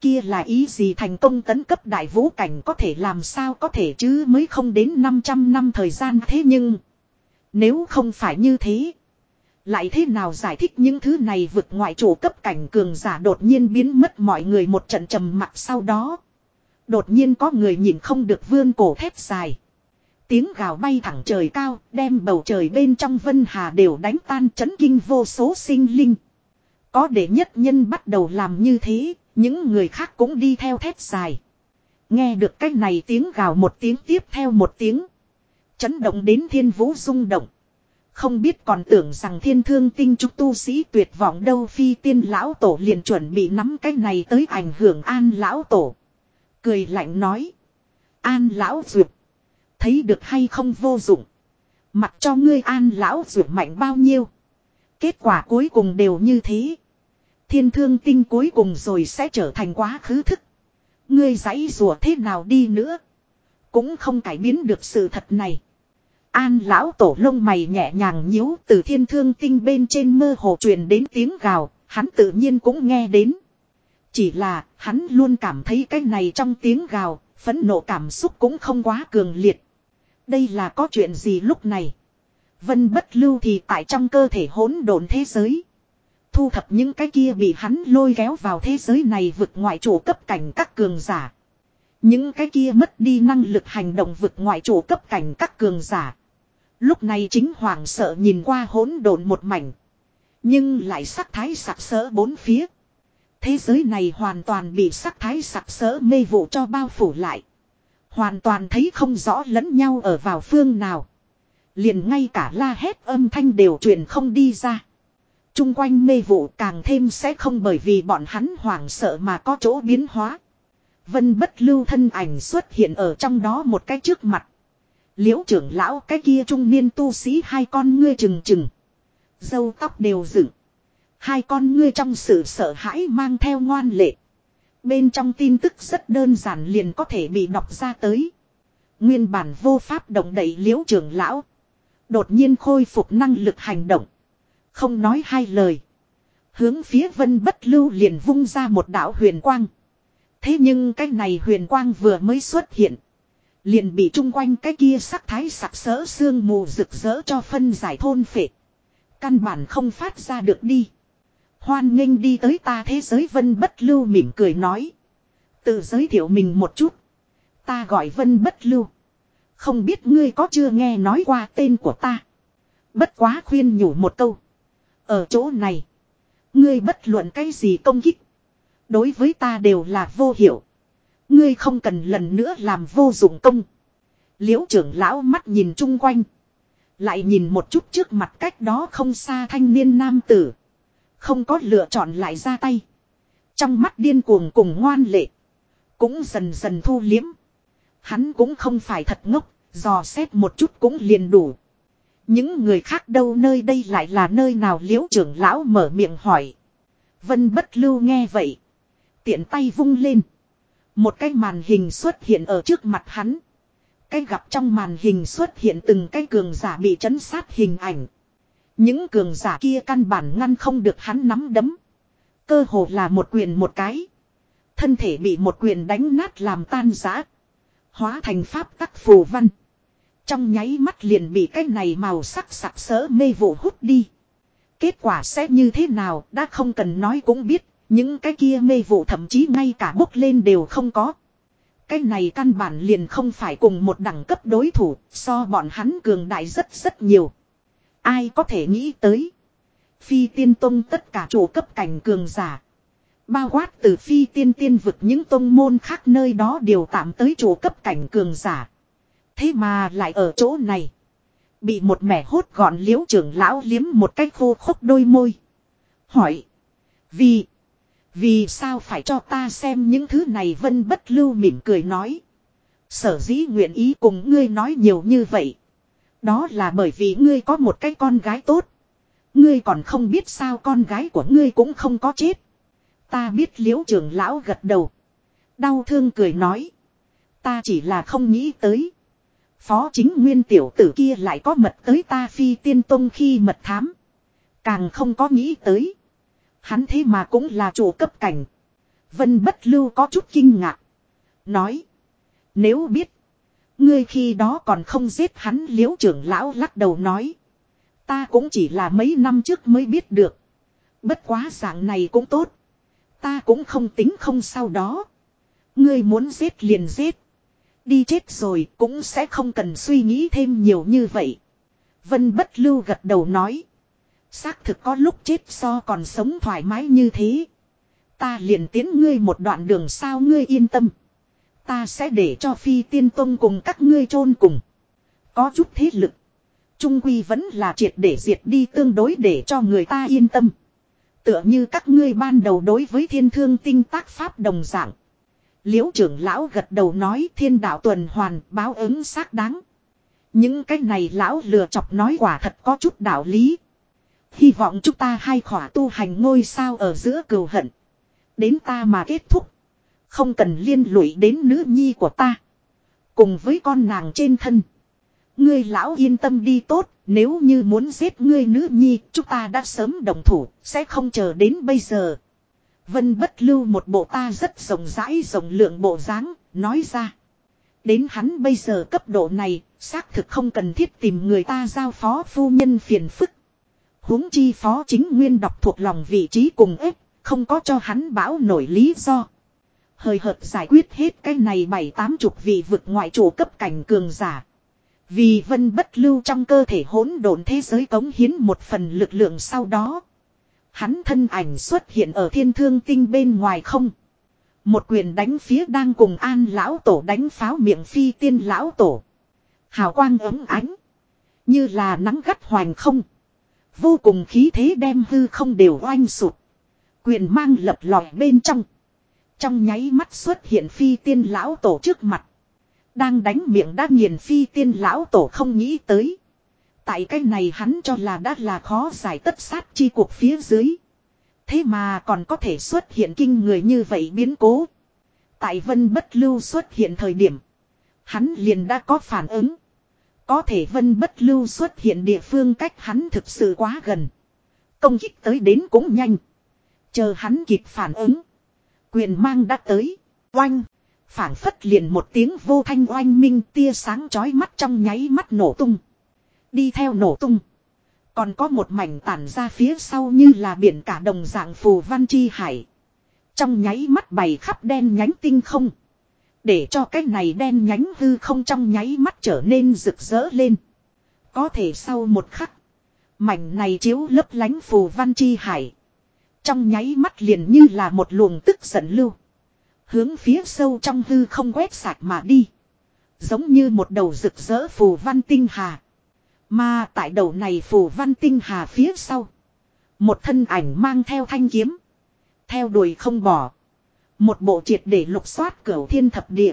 Kia là ý gì thành công tấn cấp đại vũ cảnh có thể làm sao có thể chứ mới không đến 500 năm thời gian thế nhưng. Nếu không phải như thế. Lại thế nào giải thích những thứ này vượt ngoại chủ cấp cảnh cường giả đột nhiên biến mất mọi người một trận trầm mặc sau đó. Đột nhiên có người nhìn không được vươn cổ thép dài. Tiếng gào bay thẳng trời cao, đem bầu trời bên trong vân hà đều đánh tan chấn kinh vô số sinh linh. Có để nhất nhân bắt đầu làm như thế, những người khác cũng đi theo thét dài. Nghe được cái này tiếng gào một tiếng tiếp theo một tiếng. Chấn động đến thiên vũ rung động. Không biết còn tưởng rằng thiên thương tinh trúc tu sĩ tuyệt vọng đâu phi tiên lão tổ liền chuẩn bị nắm cái này tới ảnh hưởng an lão tổ. Cười lạnh nói. An lão duyệt. Thấy được hay không vô dụng. Mặc cho ngươi an lão duyệt mạnh bao nhiêu. Kết quả cuối cùng đều như thế. Thiên thương tinh cuối cùng rồi sẽ trở thành quá khứ thức. Ngươi giấy rùa thế nào đi nữa. Cũng không cải biến được sự thật này. An lão tổ lông mày nhẹ nhàng nhíu từ thiên thương tinh bên trên mơ hồ truyền đến tiếng gào, hắn tự nhiên cũng nghe đến. Chỉ là, hắn luôn cảm thấy cái này trong tiếng gào, phẫn nộ cảm xúc cũng không quá cường liệt. Đây là có chuyện gì lúc này? Vân bất lưu thì tại trong cơ thể hỗn độn thế giới. Thu thập những cái kia bị hắn lôi kéo vào thế giới này vực ngoại chủ cấp cảnh các cường giả. Những cái kia mất đi năng lực hành động vực ngoại chủ cấp cảnh các cường giả. Lúc này chính hoàng sợ nhìn qua hỗn độn một mảnh. Nhưng lại sắc thái sặc sỡ bốn phía. Thế giới này hoàn toàn bị sắc thái sặc sỡ mê vụ cho bao phủ lại. Hoàn toàn thấy không rõ lẫn nhau ở vào phương nào. Liền ngay cả la hét âm thanh đều truyền không đi ra. Trung quanh mê vụ càng thêm sẽ không bởi vì bọn hắn hoảng sợ mà có chỗ biến hóa. Vân bất lưu thân ảnh xuất hiện ở trong đó một cái trước mặt. Liễu trưởng lão, cái kia trung niên tu sĩ, hai con ngươi trừng trừng. Dâu tóc đều dựng. Hai con ngươi trong sự sợ hãi mang theo ngoan lệ. Bên trong tin tức rất đơn giản liền có thể bị đọc ra tới. Nguyên bản vô pháp động đẩy liễu trưởng lão. Đột nhiên khôi phục năng lực hành động. Không nói hai lời. Hướng phía vân bất lưu liền vung ra một đạo huyền quang. Thế nhưng cái này huyền quang vừa mới xuất hiện. Liền bị chung quanh cái kia sắc thái sặc sỡ sương mù rực rỡ cho phân giải thôn phệ. Căn bản không phát ra được đi. Hoan nghênh đi tới ta thế giới vân bất lưu mỉm cười nói. Tự giới thiệu mình một chút. Ta gọi vân bất lưu. Không biết ngươi có chưa nghe nói qua tên của ta. Bất quá khuyên nhủ một câu. Ở chỗ này. Ngươi bất luận cái gì công kích. Đối với ta đều là vô hiệu. Ngươi không cần lần nữa làm vô dụng công. Liễu trưởng lão mắt nhìn chung quanh. Lại nhìn một chút trước mặt cách đó không xa thanh niên nam tử. Không có lựa chọn lại ra tay. Trong mắt điên cuồng cùng ngoan lệ. Cũng dần dần thu liếm. Hắn cũng không phải thật ngốc, dò xét một chút cũng liền đủ. Những người khác đâu nơi đây lại là nơi nào liễu trưởng lão mở miệng hỏi. Vân bất lưu nghe vậy. Tiện tay vung lên. Một cái màn hình xuất hiện ở trước mặt hắn. Cái gặp trong màn hình xuất hiện từng cái cường giả bị chấn sát hình ảnh. Những cường giả kia căn bản ngăn không được hắn nắm đấm. Cơ hồ là một quyền một cái. Thân thể bị một quyền đánh nát làm tan rã. Hóa thành pháp tắc phù văn. Trong nháy mắt liền bị cái này màu sắc sặc sỡ mê vụ hút đi. Kết quả sẽ như thế nào đã không cần nói cũng biết. Những cái kia mê vụ thậm chí ngay cả bốc lên đều không có. Cái này căn bản liền không phải cùng một đẳng cấp đối thủ, so bọn hắn cường đại rất rất nhiều. Ai có thể nghĩ tới. Phi tiên tông tất cả chủ cấp cảnh cường giả. Bao quát từ phi tiên tiên vực những tông môn khác nơi đó đều tạm tới chủ cấp cảnh cường giả. Thế mà lại ở chỗ này. Bị một mẻ hốt gọn liễu trưởng lão liếm một cái khô khốc đôi môi. Hỏi. Vì. Vì sao phải cho ta xem những thứ này vân bất lưu mỉm cười nói. Sở dĩ nguyện ý cùng ngươi nói nhiều như vậy. Đó là bởi vì ngươi có một cái con gái tốt. Ngươi còn không biết sao con gái của ngươi cũng không có chết. Ta biết liễu trưởng lão gật đầu. Đau thương cười nói. Ta chỉ là không nghĩ tới. Phó chính nguyên tiểu tử kia lại có mật tới ta phi tiên tông khi mật thám. Càng không có nghĩ tới. Hắn thế mà cũng là chủ cấp cảnh. Vân bất lưu có chút kinh ngạc. Nói. Nếu biết. Ngươi khi đó còn không giết hắn liễu trưởng lão lắc đầu nói. Ta cũng chỉ là mấy năm trước mới biết được. Bất quá dạng này cũng tốt. Ta cũng không tính không sau đó. Ngươi muốn giết liền giết. Đi chết rồi cũng sẽ không cần suy nghĩ thêm nhiều như vậy. Vân bất lưu gật đầu nói. Xác thực có lúc chết so còn sống thoải mái như thế. Ta liền tiến ngươi một đoạn đường sao ngươi yên tâm. Ta sẽ để cho phi tiên tông cùng các ngươi chôn cùng. Có chút thế lực. Trung quy vẫn là triệt để diệt đi tương đối để cho người ta yên tâm. Tựa như các ngươi ban đầu đối với thiên thương tinh tác pháp đồng dạng. Liễu trưởng lão gật đầu nói thiên đạo tuần hoàn báo ứng xác đáng. Những cái này lão lừa chọc nói quả thật có chút đạo lý. Hy vọng chúng ta hai khỏa tu hành ngôi sao ở giữa cừu hận. Đến ta mà kết thúc. Không cần liên lụy đến nữ nhi của ta. Cùng với con nàng trên thân. Ngươi lão yên tâm đi tốt, nếu như muốn giết ngươi nữ nhi, chúng ta đã sớm đồng thủ, sẽ không chờ đến bây giờ. Vân bất lưu một bộ ta rất rộng rãi rộng lượng bộ dáng, nói ra. Đến hắn bây giờ cấp độ này, xác thực không cần thiết tìm người ta giao phó phu nhân phiền phức. huống chi phó chính nguyên đọc thuộc lòng vị trí cùng ếp, không có cho hắn bão nổi lý do. Hời hợt giải quyết hết cái này bảy tám chục vị vực ngoại chủ cấp cảnh cường giả. Vì vân bất lưu trong cơ thể hỗn độn thế giới cống hiến một phần lực lượng sau đó. Hắn thân ảnh xuất hiện ở thiên thương tinh bên ngoài không. Một quyền đánh phía đang cùng an lão tổ đánh pháo miệng phi tiên lão tổ. Hào quang ấm ánh. Như là nắng gắt hoành không. Vô cùng khí thế đem hư không đều oanh sụt. Quyền mang lập lòi bên trong. Trong nháy mắt xuất hiện phi tiên lão tổ trước mặt. Đang đánh miệng đã nghiền phi tiên lão tổ không nghĩ tới. Tại cái này hắn cho là đã là khó giải tất sát chi cuộc phía dưới. Thế mà còn có thể xuất hiện kinh người như vậy biến cố. Tại vân bất lưu xuất hiện thời điểm. Hắn liền đã có phản ứng. Có thể vân bất lưu xuất hiện địa phương cách hắn thực sự quá gần. Công kích tới đến cũng nhanh. Chờ hắn kịp phản ứng. Quyền mang đã tới. Oanh. phản phất liền một tiếng vô thanh oanh minh tia sáng chói mắt trong nháy mắt nổ tung. Đi theo nổ tung. Còn có một mảnh tản ra phía sau như là biển cả đồng dạng phù văn chi hải. Trong nháy mắt bày khắp đen nhánh tinh không. Để cho cái này đen nhánh hư không trong nháy mắt trở nên rực rỡ lên. Có thể sau một khắc. Mảnh này chiếu lấp lánh phù văn chi hải. Trong nháy mắt liền như là một luồng tức giận lưu. Hướng phía sâu trong hư không quét sạch mà đi. Giống như một đầu rực rỡ phù văn tinh hà. Mà tại đầu này phù văn tinh hà phía sau. Một thân ảnh mang theo thanh kiếm. Theo đuổi không bỏ. Một bộ triệt để lục soát cửu thiên thập địa.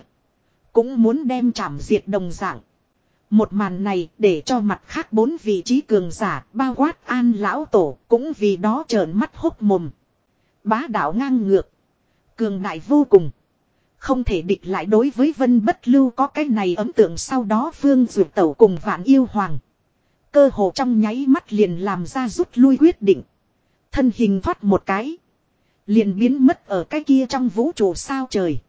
Cũng muốn đem chảm diệt đồng dạng. Một màn này để cho mặt khác bốn vị trí cường giả bao quát an lão tổ cũng vì đó trợn mắt hốc mồm. Bá đạo ngang ngược. Cường đại vô cùng. Không thể địch lại đối với vân bất lưu có cái này ấn tượng sau đó phương dược tẩu cùng vạn yêu hoàng. Cơ hồ trong nháy mắt liền làm ra rút lui quyết định. Thân hình thoát một cái. Liền biến mất ở cái kia trong vũ trụ sao trời.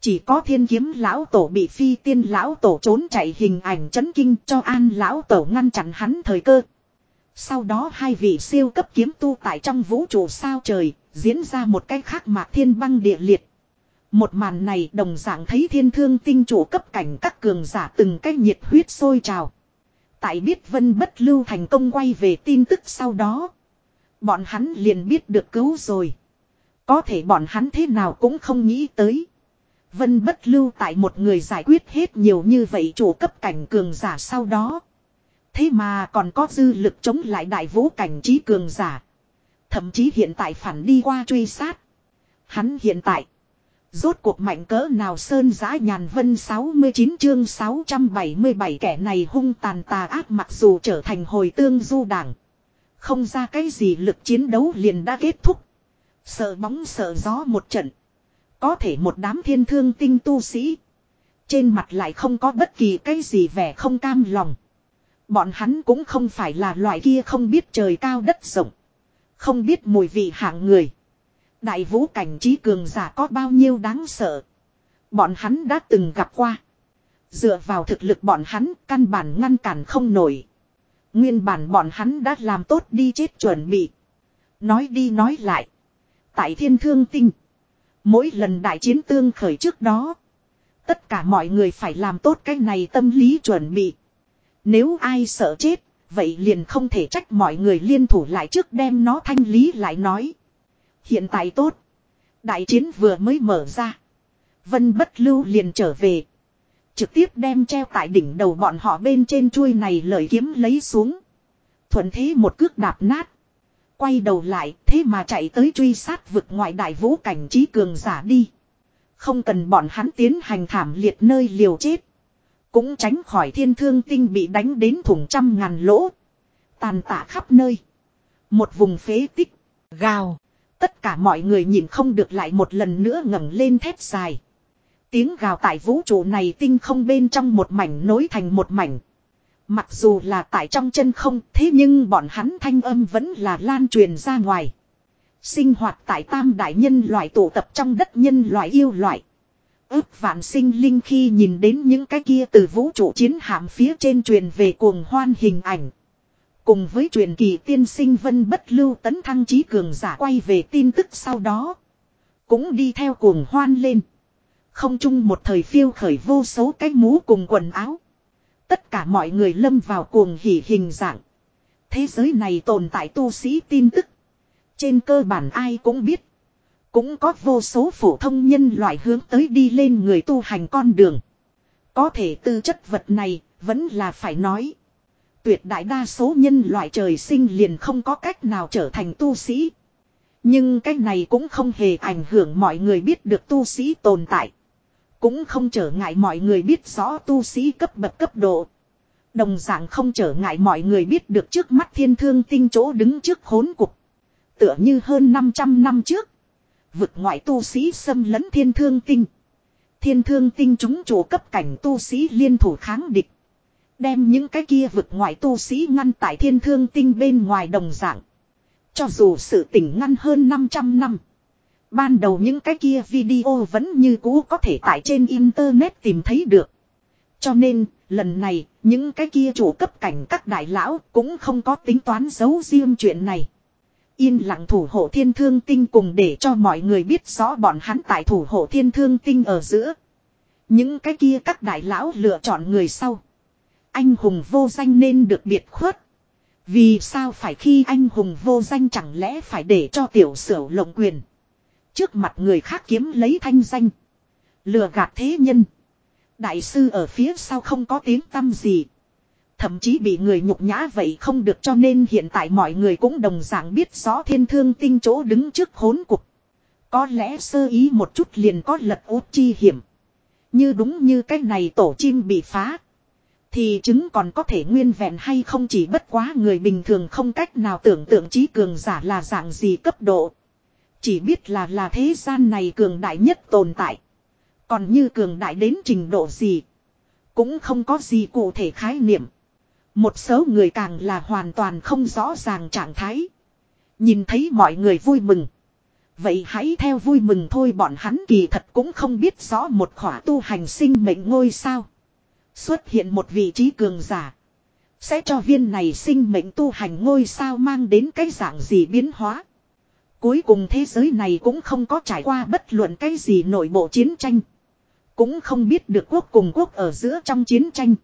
Chỉ có thiên kiếm lão tổ bị phi tiên lão tổ trốn chạy hình ảnh chấn kinh cho an lão tổ ngăn chặn hắn thời cơ. Sau đó hai vị siêu cấp kiếm tu tại trong vũ trụ sao trời, diễn ra một cách khác mà thiên băng địa liệt. Một màn này đồng dạng thấy thiên thương tinh chủ cấp cảnh các cường giả từng cách nhiệt huyết sôi trào. Tại biết vân bất lưu thành công quay về tin tức sau đó. Bọn hắn liền biết được cứu rồi. Có thể bọn hắn thế nào cũng không nghĩ tới. Vân bất lưu tại một người giải quyết hết nhiều như vậy chủ cấp cảnh cường giả sau đó. Thế mà còn có dư lực chống lại đại vũ cảnh trí cường giả. Thậm chí hiện tại phản đi qua truy sát. Hắn hiện tại. Rốt cuộc mạnh cỡ nào sơn giã nhàn vân 69 chương 677 kẻ này hung tàn tà ác mặc dù trở thành hồi tương du đảng. Không ra cái gì lực chiến đấu liền đã kết thúc. Sợ bóng sợ gió một trận. Có thể một đám thiên thương tinh tu sĩ. Trên mặt lại không có bất kỳ cái gì vẻ không cam lòng. Bọn hắn cũng không phải là loại kia không biết trời cao đất rộng. Không biết mùi vị hạng người. Đại vũ cảnh trí cường giả có bao nhiêu đáng sợ. Bọn hắn đã từng gặp qua. Dựa vào thực lực bọn hắn, căn bản ngăn cản không nổi. Nguyên bản bọn hắn đã làm tốt đi chết chuẩn bị. Nói đi nói lại. Tại thiên thương tinh. Mỗi lần đại chiến tương khởi trước đó. Tất cả mọi người phải làm tốt cái này tâm lý chuẩn bị. Nếu ai sợ chết, vậy liền không thể trách mọi người liên thủ lại trước đem nó thanh lý lại nói. Hiện tại tốt. Đại chiến vừa mới mở ra. Vân bất lưu liền trở về. Trực tiếp đem treo tại đỉnh đầu bọn họ bên trên chuôi này lợi kiếm lấy xuống. Thuận thế một cước đạp nát. Quay đầu lại, thế mà chạy tới truy sát vực ngoại đại vũ cảnh trí cường giả đi. Không cần bọn hắn tiến hành thảm liệt nơi liều chết. Cũng tránh khỏi thiên thương tinh bị đánh đến thủng trăm ngàn lỗ. Tàn tạ khắp nơi. Một vùng phế tích. Gào. Tất cả mọi người nhìn không được lại một lần nữa ngẩng lên thép dài. Tiếng gào tại vũ trụ này tinh không bên trong một mảnh nối thành một mảnh. Mặc dù là tại trong chân không, thế nhưng bọn hắn thanh âm vẫn là lan truyền ra ngoài. Sinh hoạt tại tam đại nhân loại tụ tập trong đất nhân loại yêu loại. Ước vạn sinh linh khi nhìn đến những cái kia từ vũ trụ chiến hạm phía trên truyền về cuồng hoan hình ảnh. Cùng với truyền kỳ tiên sinh vân bất lưu tấn thăng trí cường giả quay về tin tức sau đó. Cũng đi theo cuồng hoan lên. Không chung một thời phiêu khởi vô số cái mũ cùng quần áo. Tất cả mọi người lâm vào cuồng hỉ hình dạng. Thế giới này tồn tại tu sĩ tin tức. Trên cơ bản ai cũng biết. Cũng có vô số phổ thông nhân loại hướng tới đi lên người tu hành con đường. Có thể tư chất vật này vẫn là phải nói. Tuyệt đại đa số nhân loại trời sinh liền không có cách nào trở thành tu sĩ. Nhưng cái này cũng không hề ảnh hưởng mọi người biết được tu sĩ tồn tại. Cũng không trở ngại mọi người biết rõ tu sĩ cấp bậc cấp độ. Đồng dạng không trở ngại mọi người biết được trước mắt thiên thương tinh chỗ đứng trước hốn cục. Tựa như hơn 500 năm trước. Vực ngoại tu sĩ xâm lấn thiên thương tinh. Thiên thương tinh chúng chủ cấp cảnh tu sĩ liên thủ kháng địch. Đem những cái kia vực ngoại tu sĩ ngăn tại thiên thương tinh bên ngoài đồng dạng. Cho dù sự tỉnh ngăn hơn 500 năm. Ban đầu những cái kia video vẫn như cũ có thể tải trên internet tìm thấy được. Cho nên, lần này, những cái kia chủ cấp cảnh các đại lão cũng không có tính toán giấu riêng chuyện này. Yên lặng thủ hộ thiên thương tinh cùng để cho mọi người biết rõ bọn hắn tại thủ hộ thiên thương tinh ở giữa. Những cái kia các đại lão lựa chọn người sau. Anh hùng vô danh nên được biệt khuất. Vì sao phải khi anh hùng vô danh chẳng lẽ phải để cho tiểu sửu lộng quyền. Trước mặt người khác kiếm lấy thanh danh. Lừa gạt thế nhân. Đại sư ở phía sau không có tiếng tâm gì. Thậm chí bị người nhục nhã vậy không được cho nên hiện tại mọi người cũng đồng dạng biết rõ thiên thương tinh chỗ đứng trước khốn cục. Có lẽ sơ ý một chút liền có lật út chi hiểm. Như đúng như cái này tổ chim bị phá. Thì chứng còn có thể nguyên vẹn hay không chỉ bất quá người bình thường không cách nào tưởng tượng trí cường giả là dạng gì cấp độ. Chỉ biết là là thế gian này cường đại nhất tồn tại. Còn như cường đại đến trình độ gì. Cũng không có gì cụ thể khái niệm. Một số người càng là hoàn toàn không rõ ràng trạng thái. Nhìn thấy mọi người vui mừng. Vậy hãy theo vui mừng thôi, bọn hắn kỳ thật cũng không biết rõ một khỏa tu hành sinh mệnh ngôi sao. Xuất hiện một vị trí cường giả. Sẽ cho viên này sinh mệnh tu hành ngôi sao mang đến cái dạng gì biến hóa. Cuối cùng thế giới này cũng không có trải qua bất luận cái gì nội bộ chiến tranh. Cũng không biết được quốc cùng quốc ở giữa trong chiến tranh.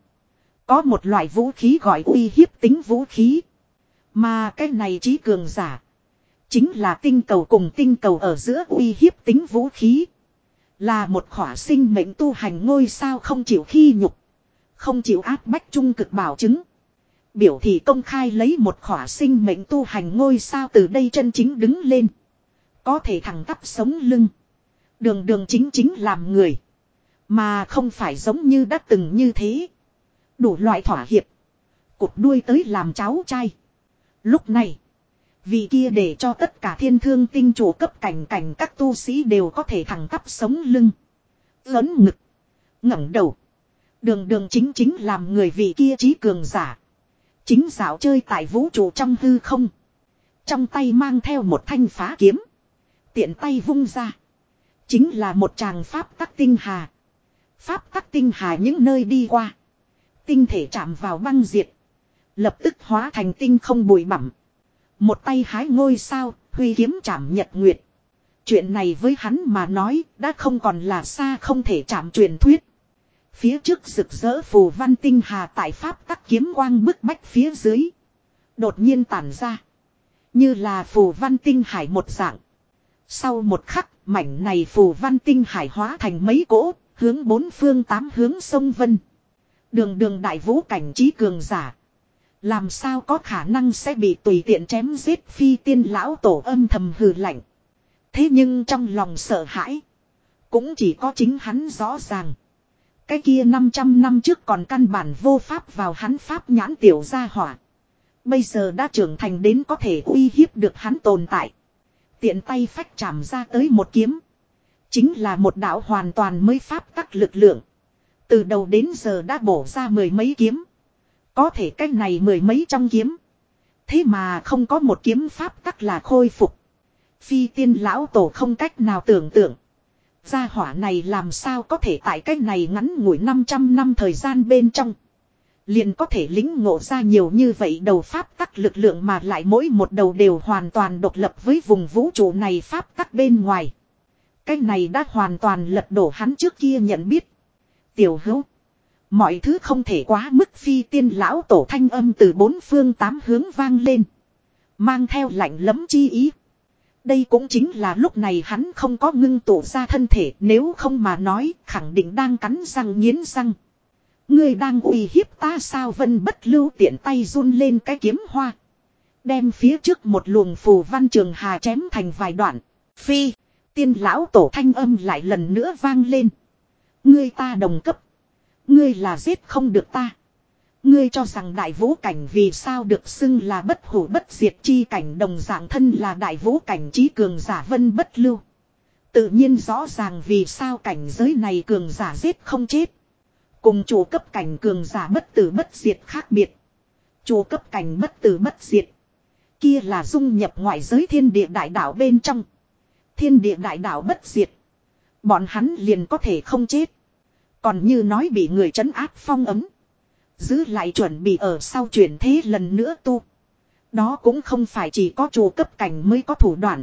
Có một loại vũ khí gọi uy hiếp tính vũ khí. Mà cái này trí cường giả. Chính là tinh cầu cùng tinh cầu ở giữa uy hiếp tính vũ khí. Là một khỏa sinh mệnh tu hành ngôi sao không chịu khi nhục. Không chịu áp bách trung cực bảo chứng. Biểu thị công khai lấy một khỏa sinh mệnh tu hành ngôi sao từ đây chân chính đứng lên. Có thể thẳng tắp sống lưng. Đường đường chính chính làm người. Mà không phải giống như đã từng như thế. Đủ loại thỏa hiệp. Cụt đuôi tới làm cháu trai. Lúc này. Vì kia để cho tất cả thiên thương tinh chủ cấp cảnh cảnh các tu sĩ đều có thể thẳng tắp sống lưng. Lớn ngực. ngẩng đầu. Đường đường chính chính làm người vị kia trí cường giả. Chính dạo chơi tại vũ trụ trong hư không. Trong tay mang theo một thanh phá kiếm. Tiện tay vung ra. Chính là một tràng pháp tắc tinh hà. Pháp tắc tinh hà những nơi đi qua. Tinh thể chạm vào băng diệt. Lập tức hóa thành tinh không bụi bẩm. Một tay hái ngôi sao, huy kiếm chạm nhật nguyệt. Chuyện này với hắn mà nói đã không còn là xa không thể chạm truyền thuyết. Phía trước rực rỡ phù văn tinh hà tại pháp tắc kiếm quang bức bách phía dưới. Đột nhiên tản ra. Như là phù văn tinh hải một dạng. Sau một khắc, mảnh này phù văn tinh hải hóa thành mấy cỗ, hướng bốn phương tám hướng sông Vân. Đường đường đại vũ cảnh trí cường giả. Làm sao có khả năng sẽ bị tùy tiện chém giết phi tiên lão tổ âm thầm hừ lạnh. Thế nhưng trong lòng sợ hãi. Cũng chỉ có chính hắn rõ ràng. Cái kia 500 năm trước còn căn bản vô pháp vào hắn pháp nhãn tiểu gia hỏa. Bây giờ đã trưởng thành đến có thể uy hiếp được hắn tồn tại. Tiện tay phách chạm ra tới một kiếm. Chính là một đạo hoàn toàn mới pháp tắc lực lượng. Từ đầu đến giờ đã bổ ra mười mấy kiếm. Có thể cách này mười mấy trong kiếm. Thế mà không có một kiếm pháp tắc là khôi phục. Phi tiên lão tổ không cách nào tưởng tượng. Gia hỏa này làm sao có thể tại cách này ngắn ngủi 500 năm thời gian bên trong. Liền có thể lính ngộ ra nhiều như vậy đầu pháp tắc lực lượng mà lại mỗi một đầu đều hoàn toàn độc lập với vùng vũ trụ này pháp tắc bên ngoài. Cái này đã hoàn toàn lật đổ hắn trước kia nhận biết. Tiểu hữu. Mọi thứ không thể quá mức phi tiên lão tổ thanh âm từ bốn phương tám hướng vang lên. Mang theo lạnh lẫm chi ý. Đây cũng chính là lúc này hắn không có ngưng tụ ra thân thể nếu không mà nói khẳng định đang cắn răng nghiến răng. Ngươi đang uy hiếp ta sao vân bất lưu tiện tay run lên cái kiếm hoa. Đem phía trước một luồng phù văn trường hà chém thành vài đoạn. Phi, tiên lão tổ thanh âm lại lần nữa vang lên. Ngươi ta đồng cấp. Ngươi là giết không được ta. Ngươi cho rằng đại vũ cảnh vì sao được xưng là bất hủ bất diệt chi cảnh đồng dạng thân là đại vũ cảnh trí cường giả vân bất lưu. Tự nhiên rõ ràng vì sao cảnh giới này cường giả giết không chết. Cùng chủ cấp cảnh cường giả bất tử bất diệt khác biệt. Chủ cấp cảnh bất tử bất diệt. Kia là dung nhập ngoại giới thiên địa đại đạo bên trong. Thiên địa đại đạo bất diệt. Bọn hắn liền có thể không chết. Còn như nói bị người trấn áp phong ấm. Giữ lại chuẩn bị ở sau chuyển thế lần nữa tu. Đó cũng không phải chỉ có chủ cấp cảnh mới có thủ đoạn.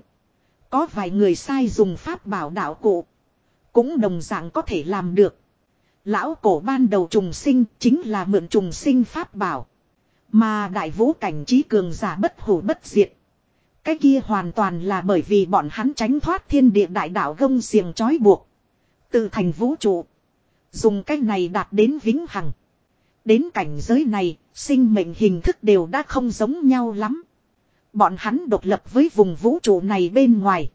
Có vài người sai dùng pháp bảo đạo cụ. Cũng đồng dạng có thể làm được. Lão cổ ban đầu trùng sinh chính là mượn trùng sinh pháp bảo. Mà đại vũ cảnh trí cường giả bất hủ bất diệt. Cái kia hoàn toàn là bởi vì bọn hắn tránh thoát thiên địa đại đạo gông xiềng trói buộc. Từ thành vũ trụ. Dùng cách này đạt đến vĩnh hằng. Đến cảnh giới này, sinh mệnh hình thức đều đã không giống nhau lắm. Bọn hắn độc lập với vùng vũ trụ này bên ngoài.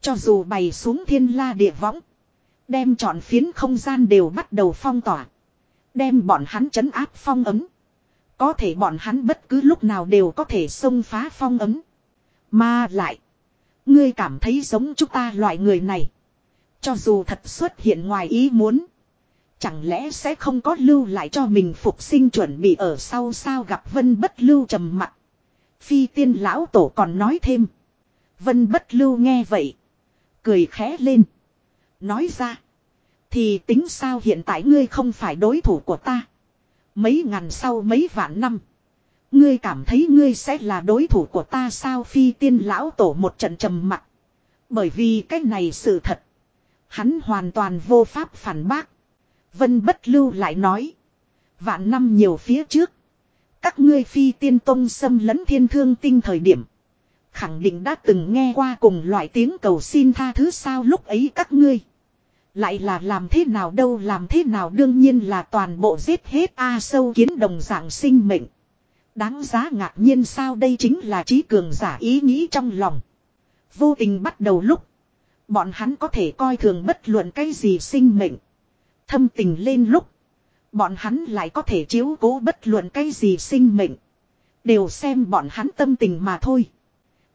Cho dù bày xuống thiên la địa võng. Đem trọn phiến không gian đều bắt đầu phong tỏa. Đem bọn hắn chấn áp phong ấm. Có thể bọn hắn bất cứ lúc nào đều có thể xông phá phong ấm. Mà lại. Ngươi cảm thấy giống chúng ta loại người này. Cho dù thật xuất hiện ngoài ý muốn. Chẳng lẽ sẽ không có lưu lại cho mình phục sinh chuẩn bị ở sau sao gặp vân bất lưu trầm mặt. Phi tiên lão tổ còn nói thêm. Vân bất lưu nghe vậy. Cười khẽ lên. Nói ra. Thì tính sao hiện tại ngươi không phải đối thủ của ta. Mấy ngàn sau mấy vạn năm. Ngươi cảm thấy ngươi sẽ là đối thủ của ta sao phi tiên lão tổ một trận trầm mặt. Bởi vì cái này sự thật. Hắn hoàn toàn vô pháp phản bác. Vân bất lưu lại nói. Vạn năm nhiều phía trước. Các ngươi phi tiên tông xâm lấn thiên thương tinh thời điểm. Khẳng định đã từng nghe qua cùng loại tiếng cầu xin tha thứ sao lúc ấy các ngươi. Lại là làm thế nào đâu, làm thế nào đương nhiên là toàn bộ giết hết A sâu kiến đồng dạng sinh mệnh. Đáng giá ngạc nhiên sao đây chính là trí cường giả ý nghĩ trong lòng. Vô tình bắt đầu lúc. Bọn hắn có thể coi thường bất luận cái gì sinh mệnh. Thâm tình lên lúc. Bọn hắn lại có thể chiếu cố bất luận cái gì sinh mệnh. Đều xem bọn hắn tâm tình mà thôi.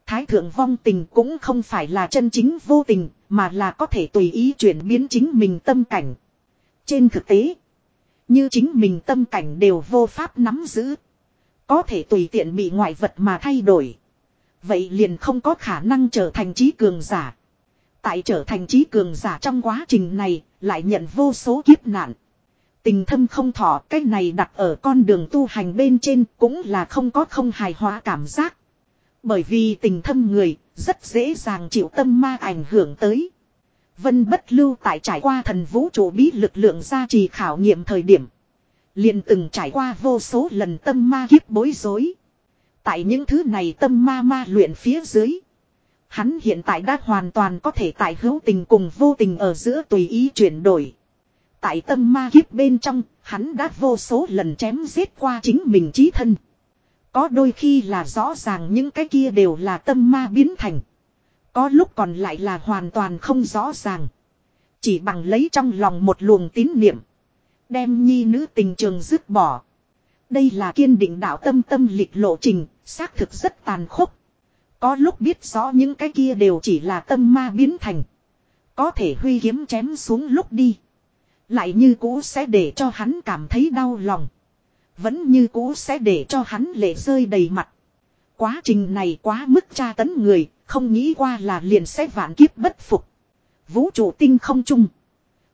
Thái thượng vong tình cũng không phải là chân chính vô tình, mà là có thể tùy ý chuyển biến chính mình tâm cảnh. Trên thực tế, như chính mình tâm cảnh đều vô pháp nắm giữ. Có thể tùy tiện bị ngoại vật mà thay đổi. Vậy liền không có khả năng trở thành trí cường giả. Tại trở thành trí cường giả trong quá trình này, lại nhận vô số kiếp nạn. Tình thâm không thọ cái này đặt ở con đường tu hành bên trên cũng là không có không hài hòa cảm giác. Bởi vì tình thâm người rất dễ dàng chịu tâm ma ảnh hưởng tới. Vân bất lưu tại trải qua thần vũ trụ bí lực lượng gia trì khảo nghiệm thời điểm. liền từng trải qua vô số lần tâm ma kiếp bối rối. Tại những thứ này tâm ma ma luyện phía dưới. Hắn hiện tại đã hoàn toàn có thể tại hữu tình cùng vô tình ở giữa tùy ý chuyển đổi. Tại tâm ma kiếp bên trong, hắn đã vô số lần chém giết qua chính mình trí thân. Có đôi khi là rõ ràng những cái kia đều là tâm ma biến thành. Có lúc còn lại là hoàn toàn không rõ ràng. Chỉ bằng lấy trong lòng một luồng tín niệm. Đem nhi nữ tình trường dứt bỏ. Đây là kiên định đạo tâm tâm lịch lộ trình, xác thực rất tàn khốc. Có lúc biết rõ những cái kia đều chỉ là tâm ma biến thành. Có thể huy kiếm chém xuống lúc đi. Lại như cũ sẽ để cho hắn cảm thấy đau lòng. Vẫn như cũ sẽ để cho hắn lệ rơi đầy mặt. Quá trình này quá mức tra tấn người, không nghĩ qua là liền sẽ vạn kiếp bất phục. Vũ trụ tinh không chung.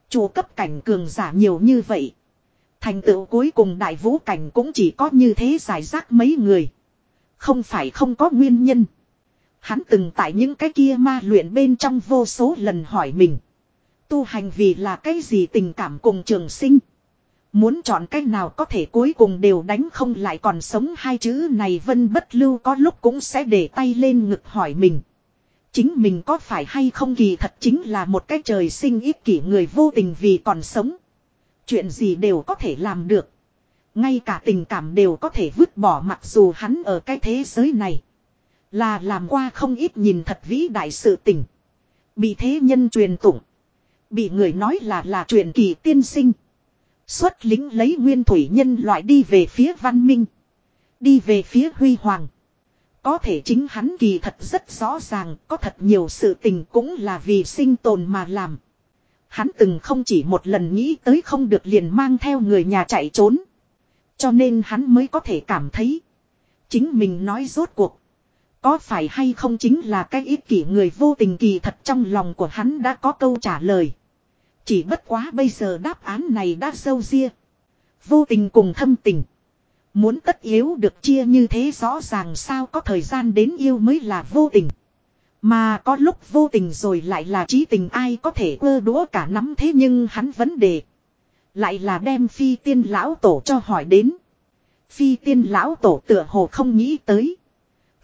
Chủ cấp cảnh cường giả nhiều như vậy. Thành tựu cuối cùng đại vũ cảnh cũng chỉ có như thế giải rác mấy người. Không phải không có nguyên nhân. Hắn từng tại những cái kia ma luyện bên trong vô số lần hỏi mình. Tu hành vì là cái gì tình cảm cùng trường sinh. Muốn chọn cách nào có thể cuối cùng đều đánh không lại còn sống hai chữ này vân bất lưu có lúc cũng sẽ để tay lên ngực hỏi mình. Chính mình có phải hay không kỳ thật chính là một cái trời sinh ích kỷ người vô tình vì còn sống. Chuyện gì đều có thể làm được. Ngay cả tình cảm đều có thể vứt bỏ mặc dù hắn ở cái thế giới này. Là làm qua không ít nhìn thật vĩ đại sự tình. Bị thế nhân truyền tụng. Bị người nói là là truyền kỳ tiên sinh. Xuất lính lấy nguyên thủy nhân loại đi về phía văn minh. Đi về phía huy hoàng. Có thể chính hắn kỳ thật rất rõ ràng, có thật nhiều sự tình cũng là vì sinh tồn mà làm. Hắn từng không chỉ một lần nghĩ tới không được liền mang theo người nhà chạy trốn. Cho nên hắn mới có thể cảm thấy. Chính mình nói rốt cuộc. Có phải hay không chính là cái ích kỷ người vô tình kỳ thật trong lòng của hắn đã có câu trả lời. Chỉ bất quá bây giờ đáp án này đã sâu ria. Vô tình cùng thâm tình. Muốn tất yếu được chia như thế rõ ràng sao có thời gian đến yêu mới là vô tình. Mà có lúc vô tình rồi lại là trí tình ai có thể ơ đũa cả nắm thế nhưng hắn vấn đề. Lại là đem phi tiên lão tổ cho hỏi đến. Phi tiên lão tổ tựa hồ không nghĩ tới.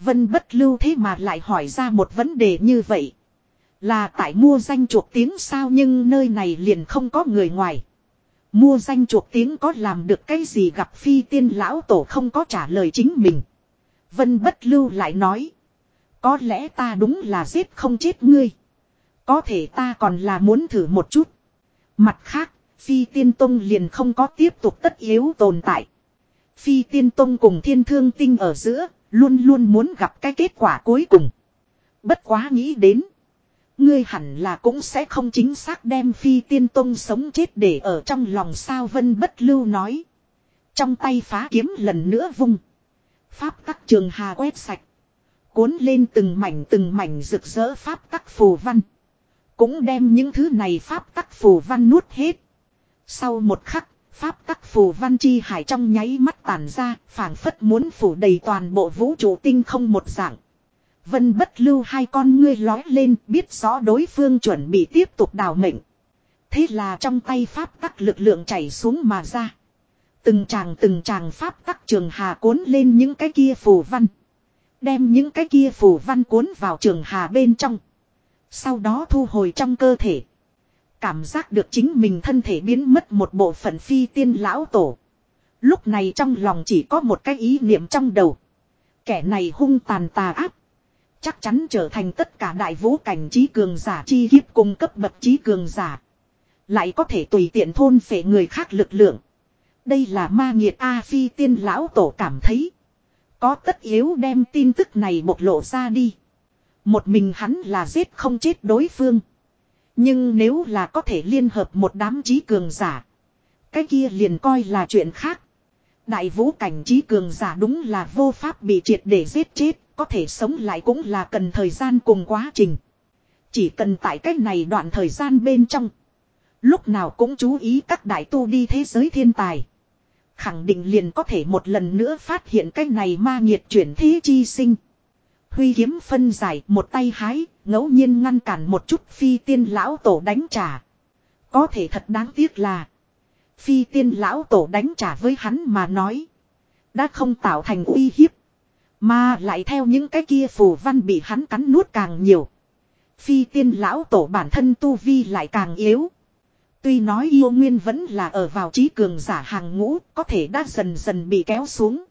Vân bất lưu thế mà lại hỏi ra một vấn đề như vậy. Là tại mua danh chuộc tiếng sao nhưng nơi này liền không có người ngoài. Mua danh chuộc tiếng có làm được cái gì gặp phi tiên lão tổ không có trả lời chính mình. Vân bất lưu lại nói. Có lẽ ta đúng là giết không chết ngươi. Có thể ta còn là muốn thử một chút. Mặt khác, phi tiên tông liền không có tiếp tục tất yếu tồn tại. Phi tiên tông cùng thiên thương tinh ở giữa, luôn luôn muốn gặp cái kết quả cuối cùng. Bất quá nghĩ đến. Ngươi hẳn là cũng sẽ không chính xác đem phi tiên tông sống chết để ở trong lòng sao vân bất lưu nói. Trong tay phá kiếm lần nữa vung. Pháp tắc trường hà quét sạch. Cuốn lên từng mảnh từng mảnh rực rỡ pháp tắc phù văn. Cũng đem những thứ này pháp tắc phù văn nuốt hết. Sau một khắc, pháp tắc phù văn chi hải trong nháy mắt tàn ra, phảng phất muốn phủ đầy toàn bộ vũ trụ tinh không một dạng. Vân bất lưu hai con ngươi lói lên biết rõ đối phương chuẩn bị tiếp tục đào mệnh. Thế là trong tay pháp tắc lực lượng chảy xuống mà ra. Từng chàng từng chàng pháp tắc trường hà cuốn lên những cái kia phù văn. Đem những cái kia phù văn cuốn vào trường hà bên trong. Sau đó thu hồi trong cơ thể. Cảm giác được chính mình thân thể biến mất một bộ phận phi tiên lão tổ. Lúc này trong lòng chỉ có một cái ý niệm trong đầu. Kẻ này hung tàn tà ác. Chắc chắn trở thành tất cả đại vũ cảnh trí cường giả chi hiếp cung cấp bậc trí cường giả. Lại có thể tùy tiện thôn phệ người khác lực lượng. Đây là ma nghiệt A Phi tiên lão tổ cảm thấy. Có tất yếu đem tin tức này bộc lộ ra đi. Một mình hắn là giết không chết đối phương. Nhưng nếu là có thể liên hợp một đám trí cường giả. Cái kia liền coi là chuyện khác. Đại vũ cảnh trí cường giả đúng là vô pháp bị triệt để giết chết. Có thể sống lại cũng là cần thời gian cùng quá trình. Chỉ cần tại cách này đoạn thời gian bên trong. Lúc nào cũng chú ý các đại tu đi thế giới thiên tài. Khẳng định liền có thể một lần nữa phát hiện cái này ma nhiệt chuyển thế chi sinh. Huy kiếm phân giải một tay hái, ngẫu nhiên ngăn cản một chút phi tiên lão tổ đánh trả. Có thể thật đáng tiếc là. Phi tiên lão tổ đánh trả với hắn mà nói. Đã không tạo thành uy hiếp. Mà lại theo những cái kia phù văn bị hắn cắn nuốt càng nhiều. Phi tiên lão tổ bản thân tu vi lại càng yếu. Tuy nói yêu nguyên vẫn là ở vào trí cường giả hàng ngũ, có thể đã dần dần bị kéo xuống.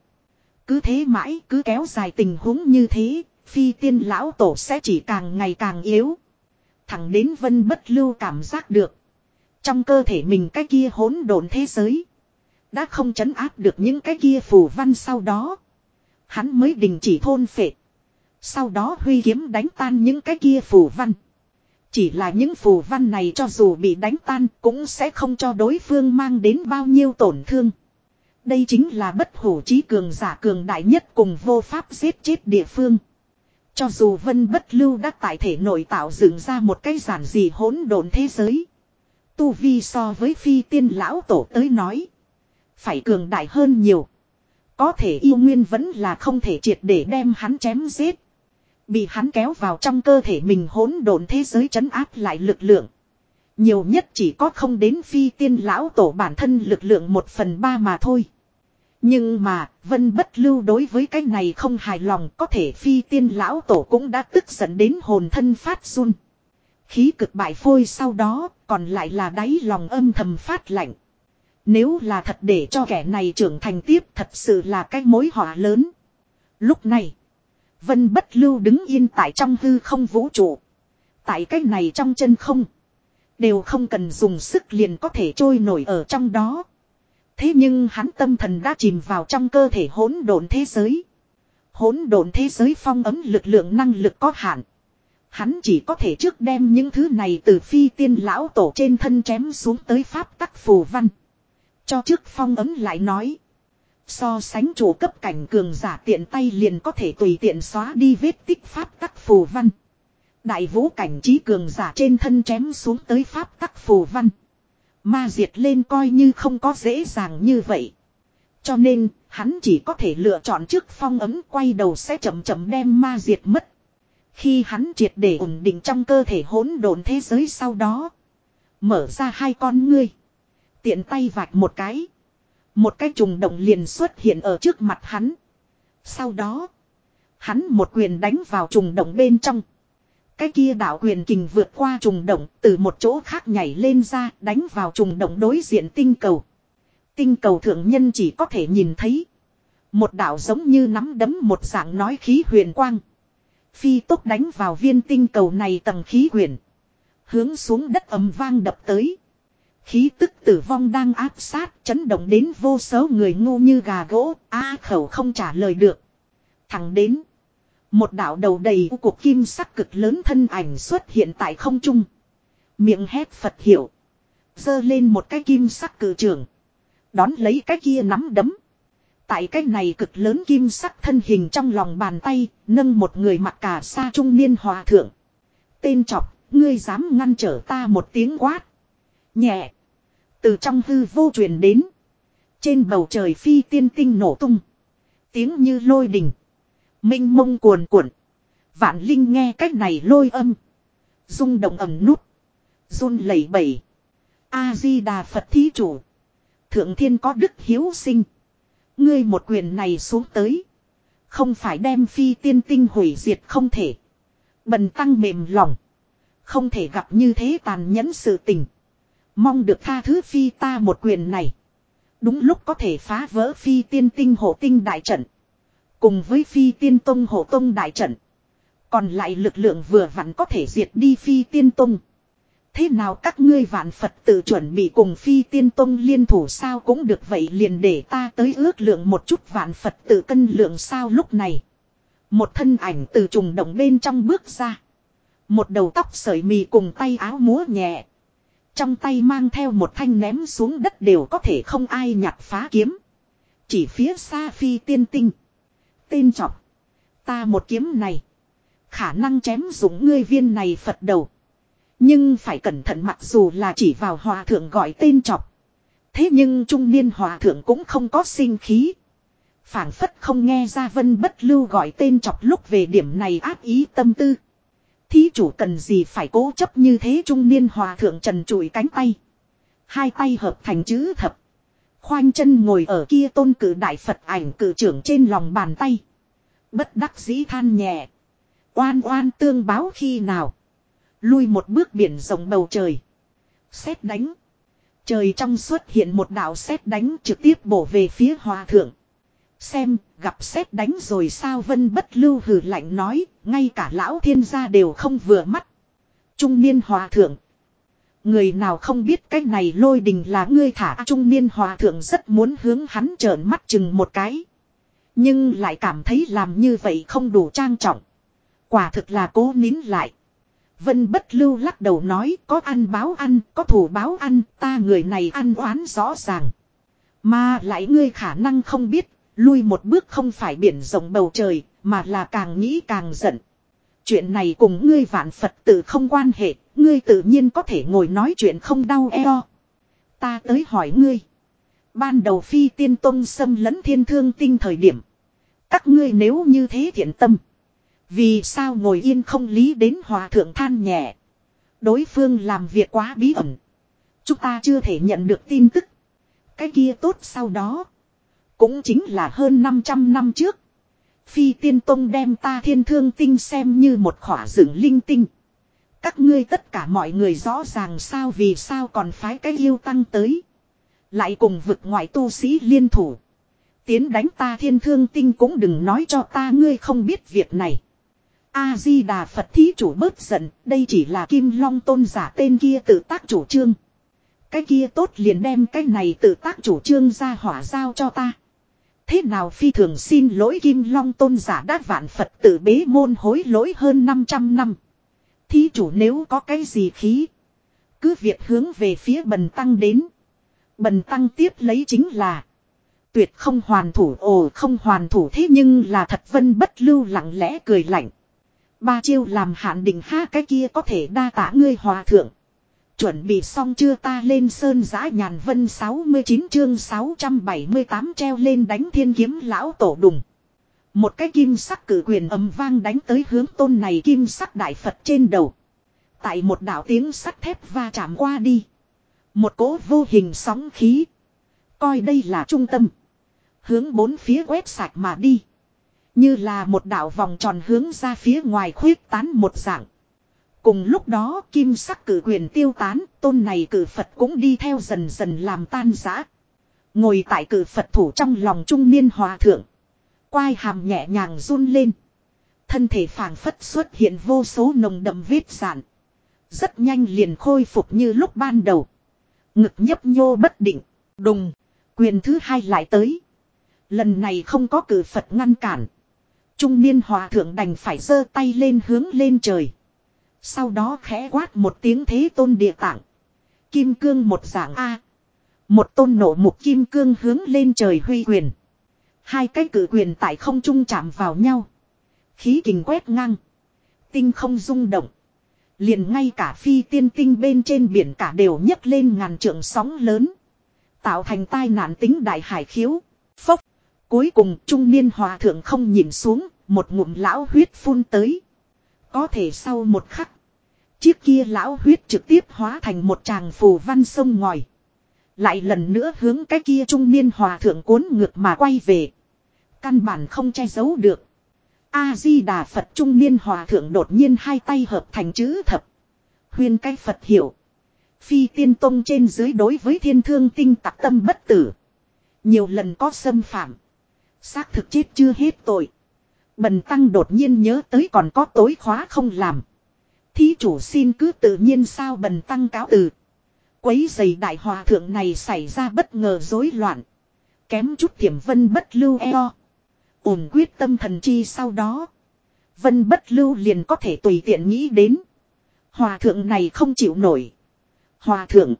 Cứ thế mãi, cứ kéo dài tình huống như thế, phi tiên lão tổ sẽ chỉ càng ngày càng yếu. Thẳng đến vân bất lưu cảm giác được. Trong cơ thể mình cái kia hỗn độn thế giới. Đã không chấn áp được những cái kia phù văn sau đó. Hắn mới đình chỉ thôn phệ. Sau đó huy kiếm đánh tan những cái kia phù văn. Chỉ là những phù văn này cho dù bị đánh tan cũng sẽ không cho đối phương mang đến bao nhiêu tổn thương. Đây chính là bất hủ trí cường giả cường đại nhất cùng vô pháp giết chết địa phương. Cho dù vân bất lưu đã tại thể nội tạo dựng ra một cái giản dị hỗn độn thế giới. Tu vi so với phi tiên lão tổ tới nói. Phải cường đại hơn nhiều. Có thể yêu nguyên vẫn là không thể triệt để đem hắn chém giết. Bị hắn kéo vào trong cơ thể mình hỗn độn thế giới chấn áp lại lực lượng. Nhiều nhất chỉ có không đến phi tiên lão tổ bản thân lực lượng một phần ba mà thôi. Nhưng mà, vân bất lưu đối với cái này không hài lòng có thể phi tiên lão tổ cũng đã tức giận đến hồn thân phát run. Khí cực bại phôi sau đó, còn lại là đáy lòng âm thầm phát lạnh. Nếu là thật để cho kẻ này trưởng thành tiếp thật sự là cái mối họa lớn. Lúc này, Vân bất lưu đứng yên tại trong hư không vũ trụ. Tại cái này trong chân không. Đều không cần dùng sức liền có thể trôi nổi ở trong đó. Thế nhưng hắn tâm thần đã chìm vào trong cơ thể hỗn độn thế giới. Hỗn độn thế giới phong ấm lực lượng năng lực có hạn. Hắn chỉ có thể trước đem những thứ này từ phi tiên lão tổ trên thân chém xuống tới pháp tắc phù văn. Cho trước phong ấm lại nói. So sánh chủ cấp cảnh cường giả tiện tay liền có thể tùy tiện xóa đi vết tích pháp tắc phù văn. Đại vũ cảnh trí cường giả trên thân chém xuống tới pháp tắc phù văn. Ma diệt lên coi như không có dễ dàng như vậy. Cho nên, hắn chỉ có thể lựa chọn trước phong ấm quay đầu sẽ chậm chậm đem ma diệt mất. Khi hắn triệt để ổn định trong cơ thể hỗn độn thế giới sau đó. Mở ra hai con ngươi. Tiện tay vạch một cái. Một cái trùng động liền xuất hiện ở trước mặt hắn. Sau đó. Hắn một quyền đánh vào trùng động bên trong. Cái kia đạo quyền kình vượt qua trùng động từ một chỗ khác nhảy lên ra đánh vào trùng động đối diện tinh cầu. Tinh cầu thượng nhân chỉ có thể nhìn thấy. Một đạo giống như nắm đấm một dạng nói khí huyền quang. Phi tốc đánh vào viên tinh cầu này tầng khí huyền. Hướng xuống đất ầm vang đập tới. Khí tức tử vong đang áp sát chấn động đến vô số người ngu như gà gỗ, a khẩu không trả lời được. Thẳng đến. Một đạo đầu đầy cuộc kim sắc cực lớn thân ảnh xuất hiện tại không trung. Miệng hét Phật hiệu. Dơ lên một cái kim sắc cử trường. Đón lấy cái kia nắm đấm. Tại cái này cực lớn kim sắc thân hình trong lòng bàn tay, nâng một người mặc cả xa trung niên hòa thượng. Tên chọc, ngươi dám ngăn trở ta một tiếng quát. Nhẹ. Từ trong hư vô truyền đến. Trên bầu trời phi tiên tinh nổ tung. Tiếng như lôi đình. Minh mông cuồn cuộn. Vạn linh nghe cách này lôi âm. rung động ẩm nút. run lẩy bẩy. A-di-đà Phật thí chủ. Thượng thiên có đức hiếu sinh. Ngươi một quyền này xuống tới. Không phải đem phi tiên tinh hủy diệt không thể. Bần tăng mềm lòng. Không thể gặp như thế tàn nhẫn sự tình. Mong được tha thứ phi ta một quyền này. Đúng lúc có thể phá vỡ phi tiên tinh hộ tinh đại trận. Cùng với phi tiên tông hộ tông đại trận. Còn lại lực lượng vừa vặn có thể diệt đi phi tiên tông. Thế nào các ngươi vạn Phật tự chuẩn bị cùng phi tiên tông liên thủ sao cũng được vậy liền để ta tới ước lượng một chút vạn Phật tự cân lượng sao lúc này. Một thân ảnh từ trùng động bên trong bước ra. Một đầu tóc sợi mì cùng tay áo múa nhẹ. Trong tay mang theo một thanh ném xuống đất đều có thể không ai nhặt phá kiếm. Chỉ phía xa phi tiên tinh. Tên chọc. Ta một kiếm này. Khả năng chém dũng ngươi viên này Phật đầu. Nhưng phải cẩn thận mặc dù là chỉ vào hòa thượng gọi tên chọc. Thế nhưng trung niên hòa thượng cũng không có sinh khí. phảng phất không nghe ra vân bất lưu gọi tên chọc lúc về điểm này áp ý tâm tư. Thí chủ cần gì phải cố chấp như thế trung niên hòa thượng trần trụi cánh tay. Hai tay hợp thành chữ thập. Khoanh chân ngồi ở kia tôn cử đại Phật ảnh cử trưởng trên lòng bàn tay. Bất đắc dĩ than nhẹ. Oan oan tương báo khi nào. Lui một bước biển rộng bầu trời. Xét đánh. Trời trong xuất hiện một đạo xét đánh trực tiếp bổ về phía hòa thượng. Xem, gặp xét đánh rồi sao vân bất lưu hử lạnh nói, ngay cả lão thiên gia đều không vừa mắt. Trung niên hòa thượng. Người nào không biết cái này lôi đình là ngươi thả trung niên hòa thượng rất muốn hướng hắn trợn mắt chừng một cái. Nhưng lại cảm thấy làm như vậy không đủ trang trọng. Quả thực là cố nín lại. Vân bất lưu lắc đầu nói có ăn báo ăn, có thủ báo ăn, ta người này ăn oán rõ ràng. Mà lại ngươi khả năng không biết, lui một bước không phải biển rộng bầu trời, mà là càng nghĩ càng giận. Chuyện này cùng ngươi vạn Phật tử không quan hệ, ngươi tự nhiên có thể ngồi nói chuyện không đau eo. Ta tới hỏi ngươi. Ban đầu phi tiên tông xâm lấn thiên thương tinh thời điểm. Các ngươi nếu như thế thiện tâm. Vì sao ngồi yên không lý đến hòa thượng than nhẹ. Đối phương làm việc quá bí ẩn. Chúng ta chưa thể nhận được tin tức. Cái kia tốt sau đó. Cũng chính là hơn 500 năm trước. Phi tiên tông đem ta thiên thương tinh xem như một khỏa dựng linh tinh. Các ngươi tất cả mọi người rõ ràng sao vì sao còn phái cái yêu tăng tới. Lại cùng vực ngoại tu sĩ liên thủ. Tiến đánh ta thiên thương tinh cũng đừng nói cho ta ngươi không biết việc này. A-di-đà Phật thí chủ bớt giận, đây chỉ là kim long tôn giả tên kia tự tác chủ trương. Cái kia tốt liền đem cái này tự tác chủ trương ra hỏa giao cho ta. Thế nào phi thường xin lỗi kim long tôn giả đát vạn Phật tự bế môn hối lỗi hơn 500 năm. Thí chủ nếu có cái gì khí. Cứ việc hướng về phía bần tăng đến. Bần tăng tiếp lấy chính là. Tuyệt không hoàn thủ, ồ, không hoàn thủ thế nhưng là thật vân bất lưu lặng lẽ cười lạnh. Ba chiêu làm hạn định ha, cái kia có thể đa tả ngươi hòa thượng. Chuẩn bị xong chưa ta lên sơn giã nhàn vân 69 chương 678 treo lên đánh thiên kiếm lão tổ đùng. Một cái kim sắc cử quyền ầm vang đánh tới hướng tôn này kim sắc đại Phật trên đầu. Tại một đạo tiếng sắt thép va chạm qua đi. Một cỗ vô hình sóng khí. Coi đây là trung tâm. Hướng bốn phía quét sạch mà đi. Như là một đạo vòng tròn hướng ra phía ngoài khuyết tán một dạng. Cùng lúc đó kim sắc cử quyền tiêu tán, tôn này cử Phật cũng đi theo dần dần làm tan giã. Ngồi tại cử Phật thủ trong lòng trung niên hòa thượng. Quai hàm nhẹ nhàng run lên. Thân thể phảng phất xuất hiện vô số nồng đậm vết sản. Rất nhanh liền khôi phục như lúc ban đầu. Ngực nhấp nhô bất định. Đùng. Quyền thứ hai lại tới. Lần này không có cử Phật ngăn cản. Trung niên hòa thượng đành phải giơ tay lên hướng lên trời. Sau đó khẽ quát một tiếng thế tôn địa tạng. Kim cương một dạng A. Một tôn nổ mục kim cương hướng lên trời huy quyền. Hai cái cử quyền tại không trung chạm vào nhau. Khí kình quét ngang. Tinh không rung động. Liền ngay cả phi tiên tinh bên trên biển cả đều nhấc lên ngàn trượng sóng lớn. Tạo thành tai nạn tính đại hải khiếu. Phốc. Cuối cùng trung niên hòa thượng không nhìn xuống. Một ngụm lão huyết phun tới. Có thể sau một khắc. Chiếc kia lão huyết trực tiếp hóa thành một tràng phù văn sông ngòi. Lại lần nữa hướng cái kia trung niên hòa thượng cuốn ngược mà quay về. Căn bản không che giấu được. A-di-đà Phật trung niên hòa thượng đột nhiên hai tay hợp thành chữ thập. Huyên cái Phật hiểu. Phi tiên tông trên dưới đối với thiên thương tinh tặc tâm bất tử. Nhiều lần có xâm phạm. Xác thực chết chưa hết tội. Bần tăng đột nhiên nhớ tới còn có tối khóa không làm. Thí chủ xin cứ tự nhiên sao bần tăng cáo từ. Quấy giày đại hòa thượng này xảy ra bất ngờ rối loạn. Kém chút thiểm vân bất lưu eo. Ổn quyết tâm thần chi sau đó. Vân bất lưu liền có thể tùy tiện nghĩ đến. Hòa thượng này không chịu nổi. Hòa thượng.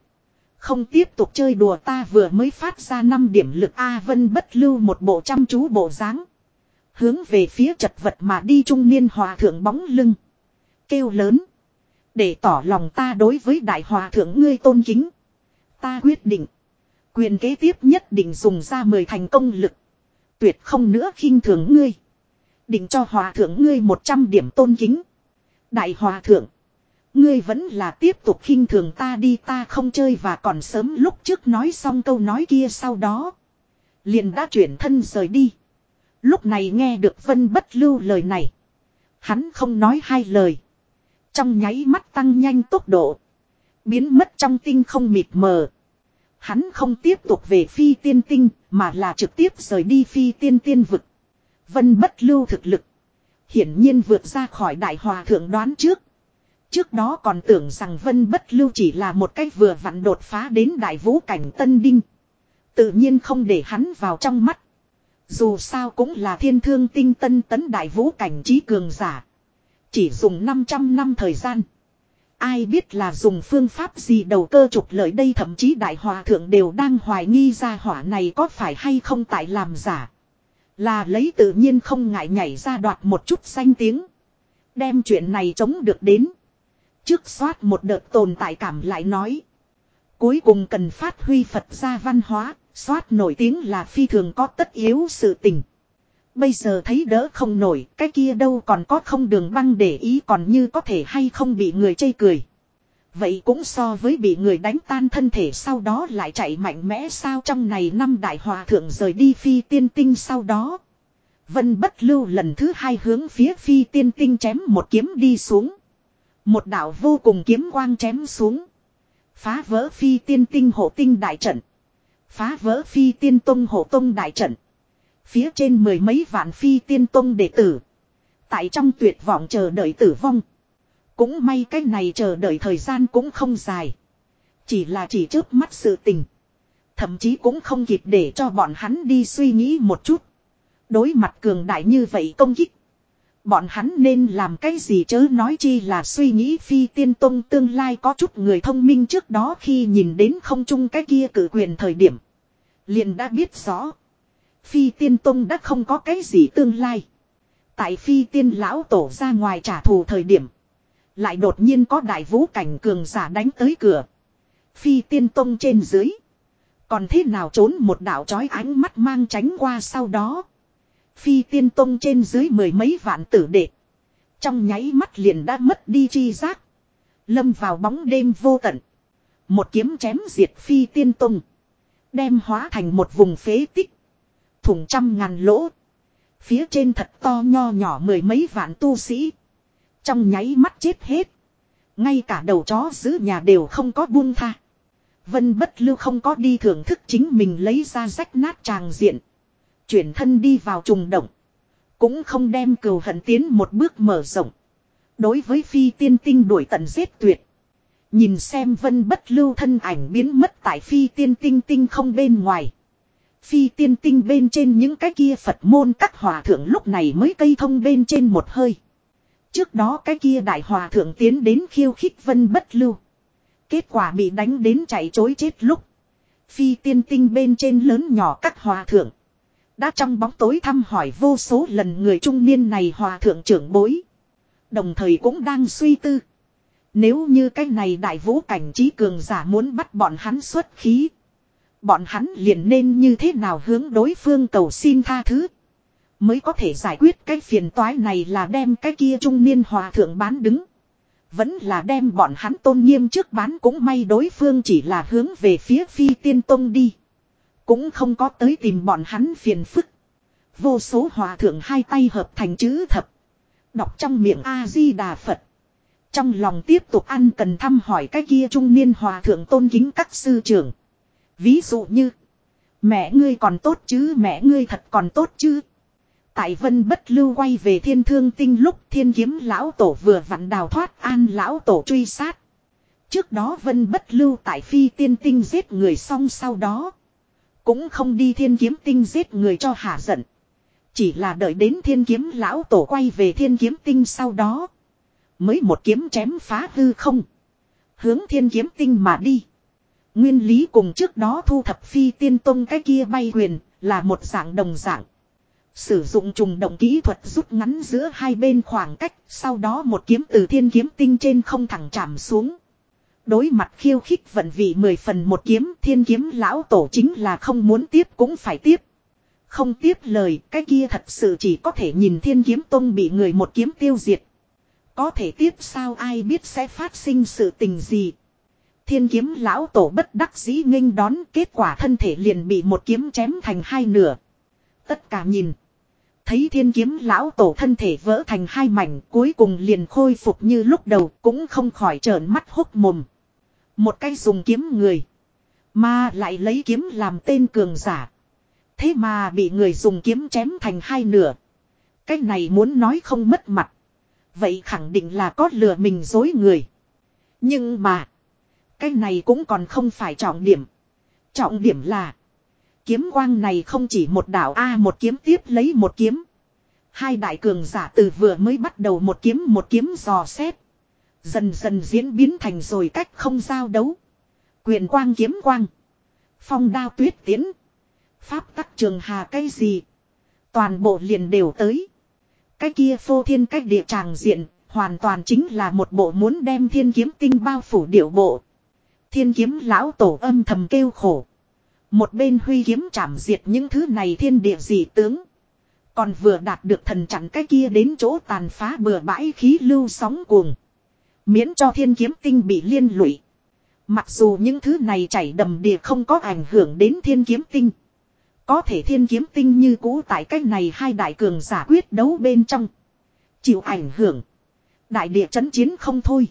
Không tiếp tục chơi đùa ta vừa mới phát ra 5 điểm lực A vân bất lưu một bộ chăm chú bộ dáng Hướng về phía chật vật mà đi trung niên hòa thượng bóng lưng. Kêu lớn. Để tỏ lòng ta đối với đại hòa thượng ngươi tôn kính. Ta quyết định. Quyền kế tiếp nhất định dùng ra mười thành công lực. Tuyệt không nữa khinh thường ngươi. Định cho hòa thượng ngươi một trăm điểm tôn kính. Đại hòa thượng. Ngươi vẫn là tiếp tục khinh thường ta đi, ta không chơi và còn sớm lúc trước nói xong câu nói kia sau đó. Liền đã chuyển thân rời đi. Lúc này nghe được vân bất lưu lời này. Hắn không nói hai lời. Trong nháy mắt tăng nhanh tốc độ. Biến mất trong tinh không mịt mờ. Hắn không tiếp tục về phi tiên tinh, mà là trực tiếp rời đi phi tiên tiên vực. Vân bất lưu thực lực. Hiển nhiên vượt ra khỏi đại hòa thượng đoán trước. Trước đó còn tưởng rằng Vân bất lưu chỉ là một cách vừa vặn đột phá đến đại vũ cảnh tân đinh. Tự nhiên không để hắn vào trong mắt. Dù sao cũng là thiên thương tinh tân tấn đại vũ cảnh trí cường giả. Chỉ dùng 500 năm thời gian. Ai biết là dùng phương pháp gì đầu cơ trục lợi đây thậm chí đại hòa thượng đều đang hoài nghi ra hỏa này có phải hay không tại làm giả. Là lấy tự nhiên không ngại nhảy ra đoạt một chút danh tiếng. Đem chuyện này chống được đến. Trước soát một đợt tồn tại cảm lại nói. Cuối cùng cần phát huy Phật gia văn hóa, soát nổi tiếng là phi thường có tất yếu sự tình. Bây giờ thấy đỡ không nổi, cái kia đâu còn có không đường băng để ý còn như có thể hay không bị người chây cười. Vậy cũng so với bị người đánh tan thân thể sau đó lại chạy mạnh mẽ sao trong này năm đại hòa thượng rời đi phi tiên tinh sau đó. Vân bất lưu lần thứ hai hướng phía phi tiên tinh chém một kiếm đi xuống. Một đạo vô cùng kiếm quang chém xuống. Phá vỡ phi tiên tinh hộ tinh đại trận. Phá vỡ phi tiên tông hộ tông đại trận. Phía trên mười mấy vạn phi tiên tông đệ tử. Tại trong tuyệt vọng chờ đợi tử vong. Cũng may cái này chờ đợi thời gian cũng không dài. Chỉ là chỉ trước mắt sự tình. Thậm chí cũng không kịp để cho bọn hắn đi suy nghĩ một chút. Đối mặt cường đại như vậy công kích. Bọn hắn nên làm cái gì chớ nói chi là suy nghĩ phi tiên tông tương lai có chút người thông minh trước đó khi nhìn đến không chung cái kia cử quyền thời điểm. Liền đã biết rõ. Phi tiên tông đã không có cái gì tương lai. Tại phi tiên lão tổ ra ngoài trả thù thời điểm. Lại đột nhiên có đại vũ cảnh cường giả đánh tới cửa. Phi tiên tông trên dưới. Còn thế nào trốn một đạo chói ánh mắt mang tránh qua sau đó. Phi tiên tông trên dưới mười mấy vạn tử đệ. Trong nháy mắt liền đã mất đi chi giác. Lâm vào bóng đêm vô tận. Một kiếm chém diệt phi tiên tông. Đem hóa thành một vùng phế tích. Thủng trăm ngàn lỗ. Phía trên thật to nho nhỏ mười mấy vạn tu sĩ. Trong nháy mắt chết hết. Ngay cả đầu chó giữ nhà đều không có buông tha. Vân bất lưu không có đi thưởng thức chính mình lấy ra rách nát tràng diện. Chuyển thân đi vào trùng động. Cũng không đem cừu hận tiến một bước mở rộng. Đối với phi tiên tinh đuổi tận giết tuyệt. Nhìn xem vân bất lưu thân ảnh biến mất tại phi tiên tinh tinh không bên ngoài. Phi tiên tinh bên trên những cái kia Phật môn các hòa thượng lúc này mới cây thông bên trên một hơi. Trước đó cái kia đại hòa thượng tiến đến khiêu khích vân bất lưu. Kết quả bị đánh đến chạy chối chết lúc. Phi tiên tinh bên trên lớn nhỏ các hòa thượng. Đã trong bóng tối thăm hỏi vô số lần người trung niên này hòa thượng trưởng bối. Đồng thời cũng đang suy tư. Nếu như cái này đại vũ cảnh trí cường giả muốn bắt bọn hắn xuất khí. Bọn hắn liền nên như thế nào hướng đối phương cầu xin tha thứ. Mới có thể giải quyết cái phiền toái này là đem cái kia trung niên hòa thượng bán đứng. Vẫn là đem bọn hắn tôn nghiêm trước bán cũng may đối phương chỉ là hướng về phía phi tiên tông đi. Cũng không có tới tìm bọn hắn phiền phức. Vô số hòa thượng hai tay hợp thành chữ thập. Đọc trong miệng A-di-đà Phật. Trong lòng tiếp tục ăn cần thăm hỏi cái kia trung niên hòa thượng tôn kính các sư trưởng. Ví dụ như. Mẹ ngươi còn tốt chứ, mẹ ngươi thật còn tốt chứ. Tại vân bất lưu quay về thiên thương tinh lúc thiên kiếm lão tổ vừa vặn đào thoát an lão tổ truy sát. Trước đó vân bất lưu tại phi tiên tinh giết người xong sau đó. Cũng không đi thiên kiếm tinh giết người cho hạ giận. Chỉ là đợi đến thiên kiếm lão tổ quay về thiên kiếm tinh sau đó. Mới một kiếm chém phá hư không. Hướng thiên kiếm tinh mà đi. Nguyên lý cùng trước đó thu thập phi tiên tông cái kia bay quyền là một dạng đồng dạng. Sử dụng trùng động kỹ thuật rút ngắn giữa hai bên khoảng cách, sau đó một kiếm từ thiên kiếm tinh trên không thẳng chạm xuống. Đối mặt khiêu khích vận vị mười phần một kiếm thiên kiếm lão tổ chính là không muốn tiếp cũng phải tiếp. Không tiếp lời cái kia thật sự chỉ có thể nhìn thiên kiếm tông bị người một kiếm tiêu diệt. Có thể tiếp sao ai biết sẽ phát sinh sự tình gì. Thiên kiếm lão tổ bất đắc dĩ nghênh đón, kết quả thân thể liền bị một kiếm chém thành hai nửa. Tất cả nhìn. Thấy thiên kiếm lão tổ thân thể vỡ thành hai mảnh, cuối cùng liền khôi phục như lúc đầu, cũng không khỏi trợn mắt hốc mồm. Một cái dùng kiếm người. Mà lại lấy kiếm làm tên cường giả. Thế mà bị người dùng kiếm chém thành hai nửa. Cái này muốn nói không mất mặt. Vậy khẳng định là có lừa mình dối người. Nhưng mà. Cái này cũng còn không phải trọng điểm. Trọng điểm là. Kiếm quang này không chỉ một đảo A một kiếm tiếp lấy một kiếm. Hai đại cường giả từ vừa mới bắt đầu một kiếm một kiếm dò xét. Dần dần diễn biến thành rồi cách không giao đấu. Quyền quang kiếm quang. Phong đao tuyết tiến. Pháp tắc trường hà cái gì. Toàn bộ liền đều tới. Cái kia phô thiên cách địa tràng diện. Hoàn toàn chính là một bộ muốn đem thiên kiếm tinh bao phủ điệu bộ. Thiên kiếm lão tổ âm thầm kêu khổ. Một bên huy kiếm chạm diệt những thứ này thiên địa dị tướng. Còn vừa đạt được thần chặn cái kia đến chỗ tàn phá bừa bãi khí lưu sóng cuồng. Miễn cho thiên kiếm tinh bị liên lụy. Mặc dù những thứ này chảy đầm địa không có ảnh hưởng đến thiên kiếm tinh. Có thể thiên kiếm tinh như cũ tại cách này hai đại cường giả quyết đấu bên trong. Chịu ảnh hưởng. Đại địa chấn chiến không thôi.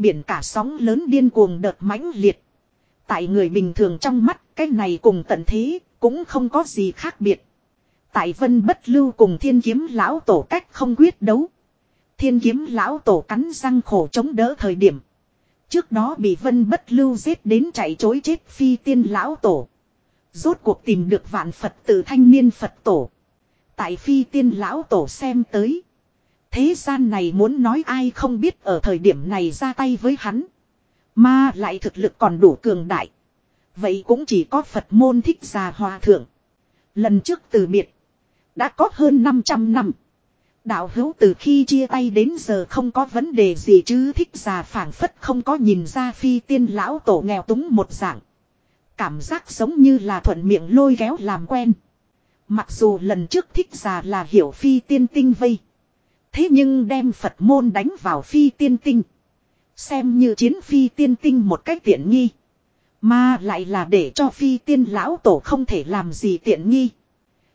Biển cả sóng lớn điên cuồng đợt mãnh liệt. Tại người bình thường trong mắt, cái này cùng tận thế cũng không có gì khác biệt. Tại vân bất lưu cùng thiên kiếm lão tổ cách không quyết đấu. Thiên kiếm lão tổ cắn răng khổ chống đỡ thời điểm. Trước đó bị vân bất lưu giết đến chạy chối chết phi tiên lão tổ. Rốt cuộc tìm được vạn Phật từ thanh niên Phật tổ. Tại phi tiên lão tổ xem tới. Thế gian này muốn nói ai không biết ở thời điểm này ra tay với hắn. Mà lại thực lực còn đủ cường đại. Vậy cũng chỉ có Phật môn thích già hòa thượng. Lần trước từ biệt. Đã có hơn 500 năm. Đạo hữu từ khi chia tay đến giờ không có vấn đề gì chứ thích già phảng phất không có nhìn ra phi tiên lão tổ nghèo túng một dạng. Cảm giác giống như là thuận miệng lôi kéo làm quen. Mặc dù lần trước thích già là hiểu phi tiên tinh vây. Thế nhưng đem Phật môn đánh vào phi tiên tinh. Xem như chiến phi tiên tinh một cách tiện nghi. Mà lại là để cho phi tiên lão tổ không thể làm gì tiện nghi.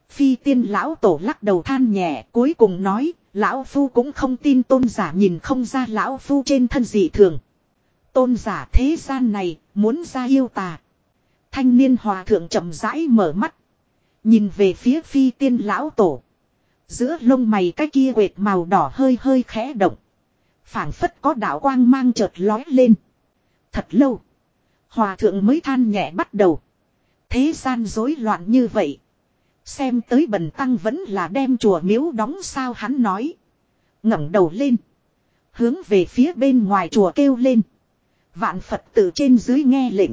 Phi tiên lão tổ lắc đầu than nhẹ cuối cùng nói, lão phu cũng không tin tôn giả nhìn không ra lão phu trên thân dị thường. Tôn giả thế gian này, muốn ra yêu tà. Thanh niên hòa thượng chậm rãi mở mắt. Nhìn về phía phi tiên lão tổ. Giữa lông mày cái kia quệt màu đỏ hơi hơi khẽ động. phảng phất có đạo quang mang chợt lói lên. Thật lâu. Hòa thượng mới than nhẹ bắt đầu. Thế gian rối loạn như vậy. Xem tới bần tăng vẫn là đem chùa miếu đóng sao hắn nói. ngẩng đầu lên. Hướng về phía bên ngoài chùa kêu lên. Vạn Phật từ trên dưới nghe lệnh.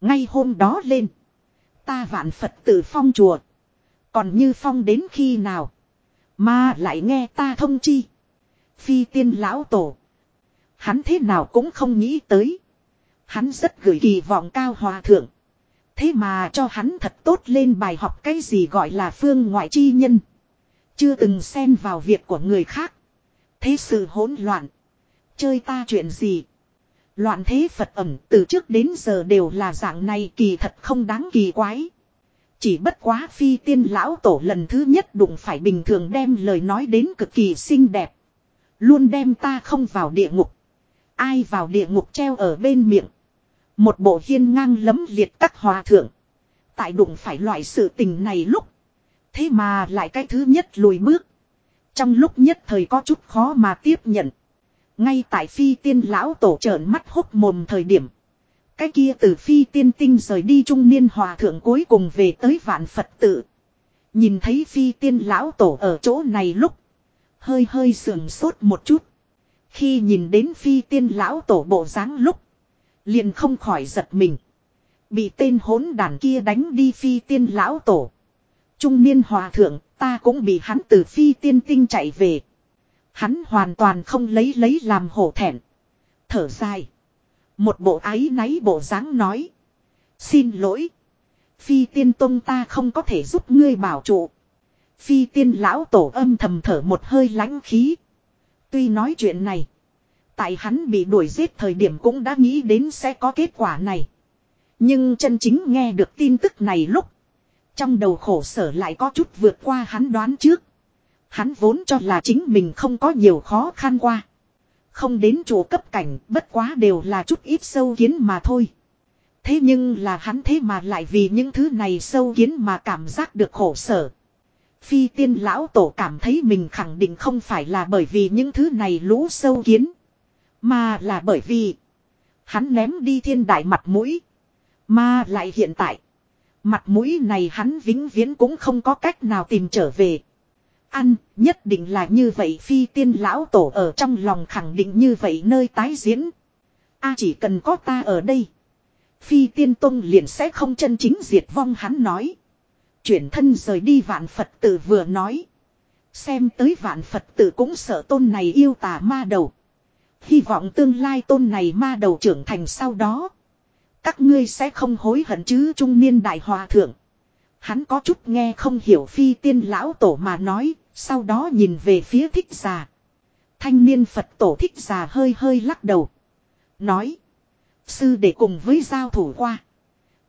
Ngay hôm đó lên. Ta vạn Phật tử phong chùa. Còn như phong đến khi nào. Mà lại nghe ta thông chi. Phi tiên lão tổ. Hắn thế nào cũng không nghĩ tới. Hắn rất gửi kỳ vọng cao hòa thượng. Thế mà cho hắn thật tốt lên bài học cái gì gọi là phương ngoại chi nhân. Chưa từng xen vào việc của người khác. Thế sự hỗn loạn. Chơi ta chuyện gì. Loạn thế Phật ẩm từ trước đến giờ đều là dạng này kỳ thật không đáng kỳ quái. Chỉ bất quá phi tiên lão tổ lần thứ nhất đụng phải bình thường đem lời nói đến cực kỳ xinh đẹp. Luôn đem ta không vào địa ngục. Ai vào địa ngục treo ở bên miệng. Một bộ hiên ngang lấm liệt các hòa thượng. Tại đụng phải loại sự tình này lúc. Thế mà lại cái thứ nhất lùi bước. Trong lúc nhất thời có chút khó mà tiếp nhận. Ngay tại phi tiên lão tổ trợn mắt hốc mồm thời điểm. Cái kia từ phi tiên tinh rời đi trung niên hòa thượng cuối cùng về tới vạn Phật tự. Nhìn thấy phi tiên lão tổ ở chỗ này lúc. Hơi hơi sườn sốt một chút. Khi nhìn đến phi tiên lão tổ bộ dáng lúc. Liền không khỏi giật mình. Bị tên hỗn đàn kia đánh đi phi tiên lão tổ. Trung niên hòa thượng, ta cũng bị hắn từ phi tiên tinh chạy về. Hắn hoàn toàn không lấy lấy làm hổ thẹn. Thở dài. Một bộ ái náy bộ dáng nói. Xin lỗi. Phi tiên tông ta không có thể giúp ngươi bảo trụ. Phi tiên lão tổ âm thầm thở một hơi lãnh khí. Tuy nói chuyện này. Tại hắn bị đuổi giết thời điểm cũng đã nghĩ đến sẽ có kết quả này. Nhưng chân chính nghe được tin tức này lúc. Trong đầu khổ sở lại có chút vượt qua hắn đoán trước. Hắn vốn cho là chính mình không có nhiều khó khăn qua. Không đến chủ cấp cảnh, bất quá đều là chút ít sâu kiến mà thôi. Thế nhưng là hắn thế mà lại vì những thứ này sâu kiến mà cảm giác được khổ sở. Phi tiên lão tổ cảm thấy mình khẳng định không phải là bởi vì những thứ này lũ sâu kiến. Mà là bởi vì hắn ném đi thiên đại mặt mũi. Mà lại hiện tại. Mặt mũi này hắn vĩnh viễn cũng không có cách nào tìm trở về. Ăn, nhất định là như vậy phi tiên lão tổ ở trong lòng khẳng định như vậy nơi tái diễn. a chỉ cần có ta ở đây. Phi tiên tông liền sẽ không chân chính diệt vong hắn nói. Chuyển thân rời đi vạn Phật tử vừa nói. Xem tới vạn Phật tử cũng sợ tôn này yêu tà ma đầu. Hy vọng tương lai tôn này ma đầu trưởng thành sau đó. Các ngươi sẽ không hối hận chứ trung niên đại hòa thượng. Hắn có chút nghe không hiểu phi tiên lão tổ mà nói, sau đó nhìn về phía thích già. Thanh niên Phật tổ thích già hơi hơi lắc đầu. Nói. Sư để cùng với giao thủ qua.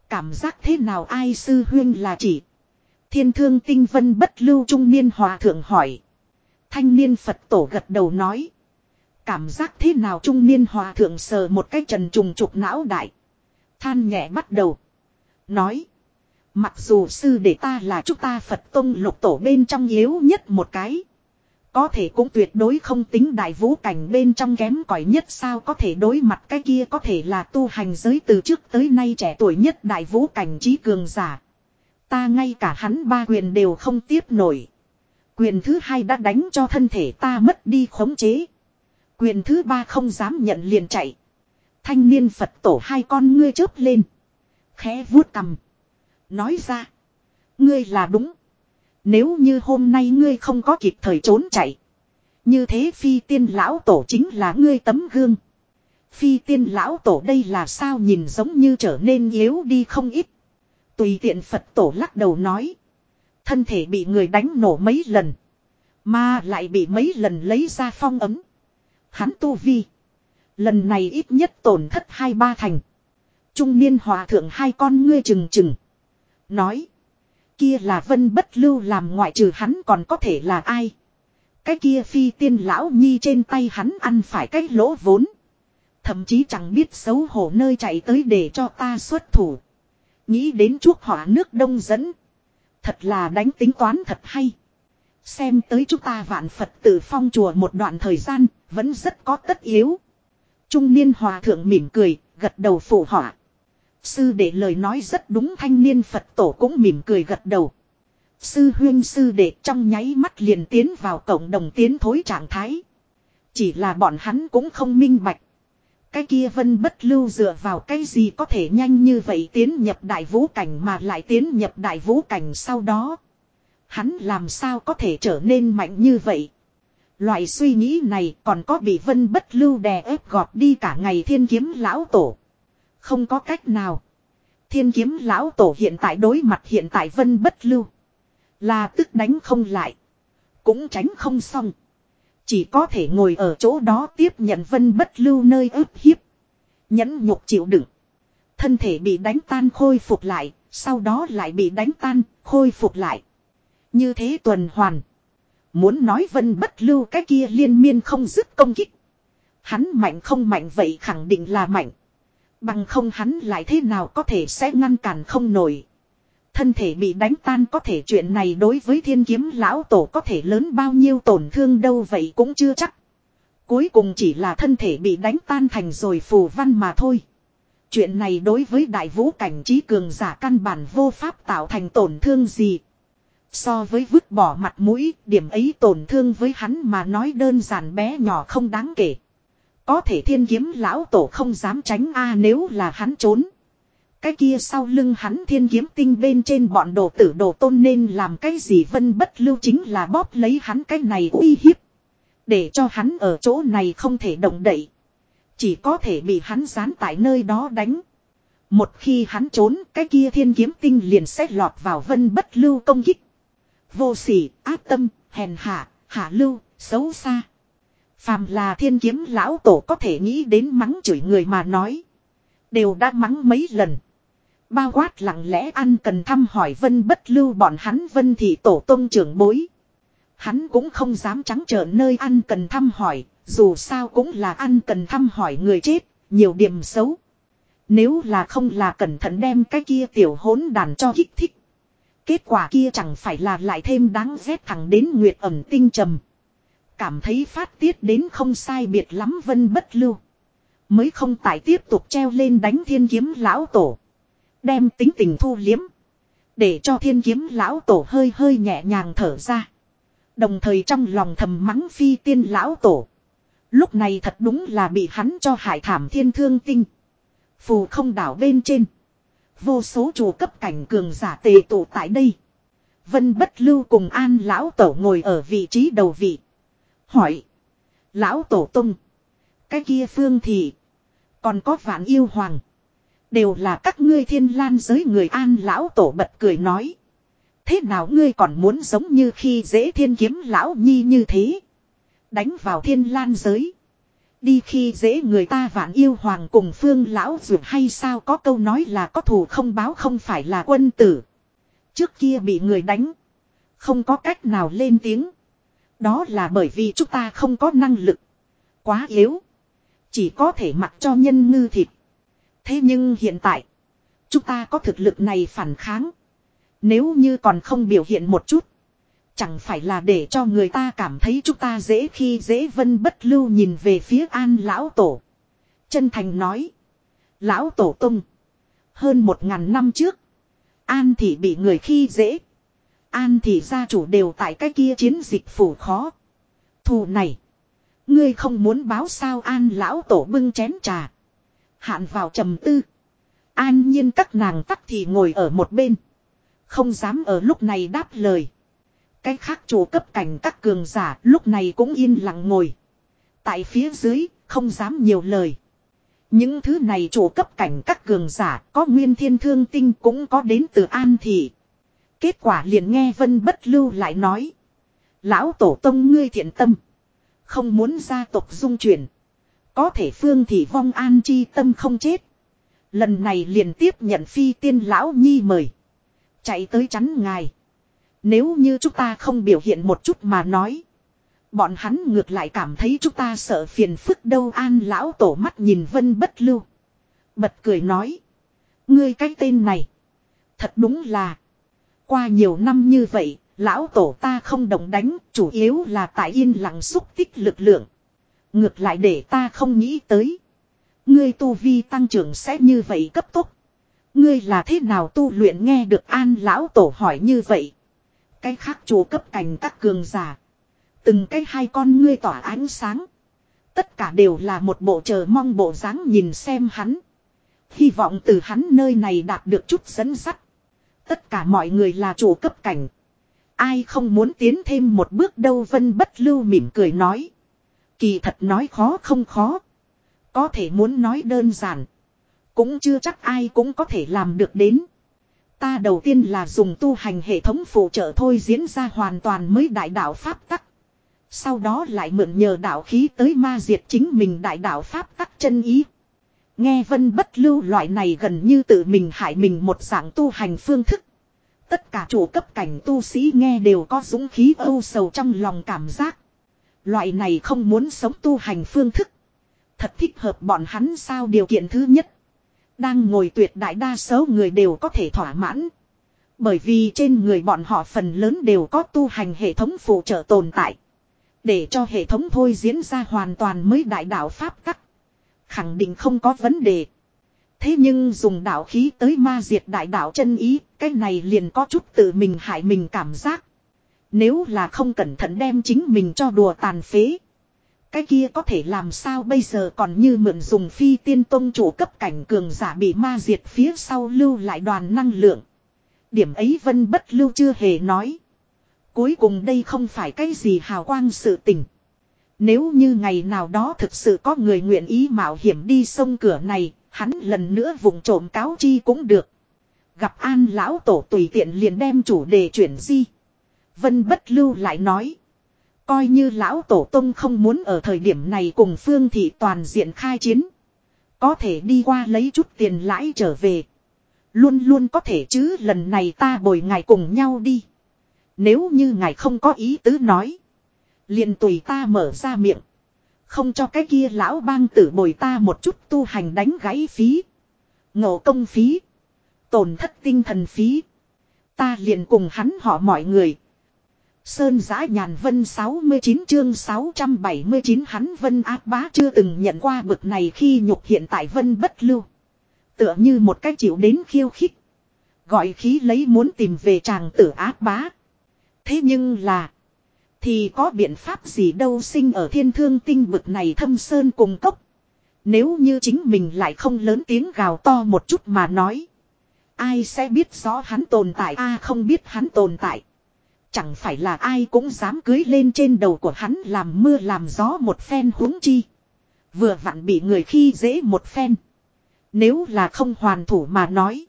Cảm giác thế nào ai sư huyên là chỉ. Thiên thương tinh vân bất lưu trung niên hòa thượng hỏi. Thanh niên Phật tổ gật đầu nói. Cảm giác thế nào trung niên hòa thượng sờ một cái trần trùng trục não đại. Than nhẹ bắt đầu. Nói. Mặc dù sư để ta là chúng ta Phật Tông lục tổ bên trong yếu nhất một cái. Có thể cũng tuyệt đối không tính đại vũ cảnh bên trong kém cỏi nhất sao có thể đối mặt cái kia có thể là tu hành giới từ trước tới nay trẻ tuổi nhất đại vũ cảnh trí cường giả. Ta ngay cả hắn ba quyền đều không tiếp nổi. Quyền thứ hai đã đánh cho thân thể ta mất đi khống chế. Quyền thứ ba không dám nhận liền chạy. Thanh niên Phật tổ hai con ngươi chớp lên. Khẽ vuốt cầm. Nói ra. Ngươi là đúng. Nếu như hôm nay ngươi không có kịp thời trốn chạy. Như thế phi tiên lão tổ chính là ngươi tấm gương. Phi tiên lão tổ đây là sao nhìn giống như trở nên yếu đi không ít. Tùy tiện Phật tổ lắc đầu nói. Thân thể bị người đánh nổ mấy lần. Mà lại bị mấy lần lấy ra phong ấm. Hắn tu vi. Lần này ít nhất tổn thất hai ba thành. Trung niên hòa thượng hai con ngươi chừng chừng. Nói. Kia là vân bất lưu làm ngoại trừ hắn còn có thể là ai. Cái kia phi tiên lão nhi trên tay hắn ăn phải cái lỗ vốn. Thậm chí chẳng biết xấu hổ nơi chạy tới để cho ta xuất thủ. Nghĩ đến chuốc hỏa nước đông dẫn. Thật là đánh tính toán thật hay. Xem tới chúng ta vạn Phật tử phong chùa một đoạn thời gian, vẫn rất có tất yếu. Trung niên hòa thượng mỉm cười, gật đầu phụ họa. Sư đệ lời nói rất đúng, thanh niên Phật tổ cũng mỉm cười gật đầu. Sư huyên sư đệ trong nháy mắt liền tiến vào cộng đồng tiến thối trạng thái. Chỉ là bọn hắn cũng không minh bạch. Cái kia vân bất lưu dựa vào cái gì có thể nhanh như vậy tiến nhập đại vũ cảnh mà lại tiến nhập đại vũ cảnh sau đó. Hắn làm sao có thể trở nên mạnh như vậy. Loại suy nghĩ này còn có bị vân bất lưu đè ép gọt đi cả ngày thiên kiếm lão tổ. Không có cách nào. Thiên kiếm lão tổ hiện tại đối mặt hiện tại vân bất lưu. Là tức đánh không lại. Cũng tránh không xong. Chỉ có thể ngồi ở chỗ đó tiếp nhận vân bất lưu nơi ức hiếp. Nhẫn nhục chịu đựng. Thân thể bị đánh tan khôi phục lại. Sau đó lại bị đánh tan, khôi phục lại. Như thế tuần hoàn. Muốn nói vân bất lưu cái kia liên miên không dứt công kích. Hắn mạnh không mạnh vậy khẳng định là mạnh. Bằng không hắn lại thế nào có thể sẽ ngăn cản không nổi. Thân thể bị đánh tan có thể chuyện này đối với thiên kiếm lão tổ có thể lớn bao nhiêu tổn thương đâu vậy cũng chưa chắc. Cuối cùng chỉ là thân thể bị đánh tan thành rồi phù văn mà thôi. Chuyện này đối với đại vũ cảnh trí cường giả căn bản vô pháp tạo thành tổn thương gì. So với vứt bỏ mặt mũi, điểm ấy tổn thương với hắn mà nói đơn giản bé nhỏ không đáng kể. Có thể thiên kiếm lão tổ không dám tránh a nếu là hắn trốn. Cái kia sau lưng hắn thiên kiếm tinh bên trên bọn đồ tử đồ tôn nên làm cái gì vân bất lưu chính là bóp lấy hắn cái này uy hiếp. Để cho hắn ở chỗ này không thể động đậy. Chỉ có thể bị hắn dán tại nơi đó đánh. Một khi hắn trốn cái kia thiên kiếm tinh liền xét lọt vào vân bất lưu công kích. Vô sỉ, ác tâm, hèn hạ, hạ lưu, xấu xa. Phàm là thiên kiếm lão tổ có thể nghĩ đến mắng chửi người mà nói. Đều đã mắng mấy lần. Bao quát lặng lẽ ăn cần thăm hỏi vân bất lưu bọn hắn vân thị tổ tông trưởng bối. Hắn cũng không dám trắng trợn nơi ăn cần thăm hỏi, dù sao cũng là ăn cần thăm hỏi người chết, nhiều điểm xấu. Nếu là không là cẩn thận đem cái kia tiểu hỗn đàn cho kích thích. Kết quả kia chẳng phải là lại thêm đáng ghét thẳng đến nguyệt ẩm tinh trầm. Cảm thấy phát tiết đến không sai biệt lắm vân bất lưu. Mới không tại tiếp tục treo lên đánh thiên kiếm lão tổ. Đem tính tình thu liếm. Để cho thiên kiếm lão tổ hơi hơi nhẹ nhàng thở ra. Đồng thời trong lòng thầm mắng phi tiên lão tổ. Lúc này thật đúng là bị hắn cho hải thảm thiên thương tinh. Phù không đảo bên trên. Vô số chùa cấp cảnh cường giả tề tụ tại đây. Vân bất lưu cùng an lão tổ ngồi ở vị trí đầu vị. Hỏi. Lão tổ tung. Cái kia phương thì. Còn có vạn yêu hoàng. Đều là các ngươi thiên lan giới người an lão tổ bật cười nói. Thế nào ngươi còn muốn giống như khi dễ thiên kiếm lão nhi như thế. Đánh vào thiên lan giới. Đi khi dễ người ta vạn yêu hoàng cùng phương lão dù hay sao có câu nói là có thù không báo không phải là quân tử. Trước kia bị người đánh. Không có cách nào lên tiếng. Đó là bởi vì chúng ta không có năng lực. Quá yếu. Chỉ có thể mặc cho nhân ngư thịt. Thế nhưng hiện tại. Chúng ta có thực lực này phản kháng. Nếu như còn không biểu hiện một chút. Chẳng phải là để cho người ta cảm thấy chúng ta dễ khi dễ vân bất lưu nhìn về phía an lão tổ. Chân thành nói. Lão tổ tung. Hơn một ngàn năm trước. An thì bị người khi dễ. An thì gia chủ đều tại cái kia chiến dịch phủ khó. Thù này. Ngươi không muốn báo sao an lão tổ bưng chén trà. Hạn vào trầm tư. An nhiên các nàng tắc thì ngồi ở một bên. Không dám ở lúc này đáp lời. Cái khác chủ cấp cảnh các cường giả lúc này cũng yên lặng ngồi. Tại phía dưới, không dám nhiều lời. Những thứ này chủ cấp cảnh các cường giả có nguyên thiên thương tinh cũng có đến từ an thị. Kết quả liền nghe Vân Bất Lưu lại nói. Lão tổ tông ngươi thiện tâm. Không muốn gia tộc dung chuyển. Có thể phương thì vong an chi tâm không chết. Lần này liền tiếp nhận phi tiên lão nhi mời. Chạy tới chắn ngài. Nếu như chúng ta không biểu hiện một chút mà nói. Bọn hắn ngược lại cảm thấy chúng ta sợ phiền phức đâu an lão tổ mắt nhìn vân bất lưu. Bật cười nói. Ngươi cái tên này. Thật đúng là. Qua nhiều năm như vậy, lão tổ ta không đồng đánh, chủ yếu là tại yên lặng xúc tích lực lượng. Ngược lại để ta không nghĩ tới. Ngươi tu vi tăng trưởng sẽ như vậy cấp tốc. Ngươi là thế nào tu luyện nghe được an lão tổ hỏi như vậy. Cái khác chủ cấp cảnh các cường giả. Từng cái hai con ngươi tỏa ánh sáng. Tất cả đều là một bộ chờ mong bộ dáng nhìn xem hắn. Hy vọng từ hắn nơi này đạt được chút dẫn sắt. Tất cả mọi người là chủ cấp cảnh. Ai không muốn tiến thêm một bước đâu vân bất lưu mỉm cười nói. Kỳ thật nói khó không khó. Có thể muốn nói đơn giản. Cũng chưa chắc ai cũng có thể làm được đến. Ta đầu tiên là dùng tu hành hệ thống phụ trợ thôi diễn ra hoàn toàn mới đại đạo Pháp tắc. Sau đó lại mượn nhờ đạo khí tới ma diệt chính mình đại đạo Pháp tắc chân ý. Nghe vân bất lưu loại này gần như tự mình hại mình một dạng tu hành phương thức. Tất cả chủ cấp cảnh tu sĩ nghe đều có dũng khí âu sầu trong lòng cảm giác. Loại này không muốn sống tu hành phương thức. Thật thích hợp bọn hắn sao điều kiện thứ nhất. Đang ngồi tuyệt đại đa số người đều có thể thỏa mãn. Bởi vì trên người bọn họ phần lớn đều có tu hành hệ thống phụ trợ tồn tại. Để cho hệ thống thôi diễn ra hoàn toàn mới đại đạo Pháp tắc. Khẳng định không có vấn đề. Thế nhưng dùng đạo khí tới ma diệt đại đạo chân ý, cái này liền có chút tự mình hại mình cảm giác. Nếu là không cẩn thận đem chính mình cho đùa tàn phế. Cái kia có thể làm sao bây giờ còn như mượn dùng phi tiên tông chủ cấp cảnh cường giả bị ma diệt phía sau lưu lại đoàn năng lượng. Điểm ấy vân bất lưu chưa hề nói. Cuối cùng đây không phải cái gì hào quang sự tình. Nếu như ngày nào đó thực sự có người nguyện ý mạo hiểm đi sông cửa này, hắn lần nữa vùng trộm cáo chi cũng được. Gặp an lão tổ tùy tiện liền đem chủ đề chuyển di. Vân bất lưu lại nói. Coi như lão tổ tông không muốn ở thời điểm này cùng phương thị toàn diện khai chiến. Có thể đi qua lấy chút tiền lãi trở về. Luôn luôn có thể chứ lần này ta bồi ngài cùng nhau đi. Nếu như ngài không có ý tứ nói liền tùy ta mở ra miệng. Không cho cái kia lão bang tử bồi ta một chút tu hành đánh gãy phí. Ngộ công phí. Tổn thất tinh thần phí. Ta liền cùng hắn họ mọi người. Sơn giã nhàn vân 69 chương 679 hắn vân ác bá chưa từng nhận qua bực này khi nhục hiện tại vân bất lưu. Tựa như một cách chịu đến khiêu khích. Gọi khí lấy muốn tìm về chàng tử ác bá. Thế nhưng là. Thì có biện pháp gì đâu sinh ở thiên thương tinh bực này thâm sơn cùng cốc. Nếu như chính mình lại không lớn tiếng gào to một chút mà nói. Ai sẽ biết rõ hắn tồn tại a, không biết hắn tồn tại. Chẳng phải là ai cũng dám cưới lên trên đầu của hắn làm mưa làm gió một phen huống chi. Vừa vặn bị người khi dễ một phen. Nếu là không hoàn thủ mà nói.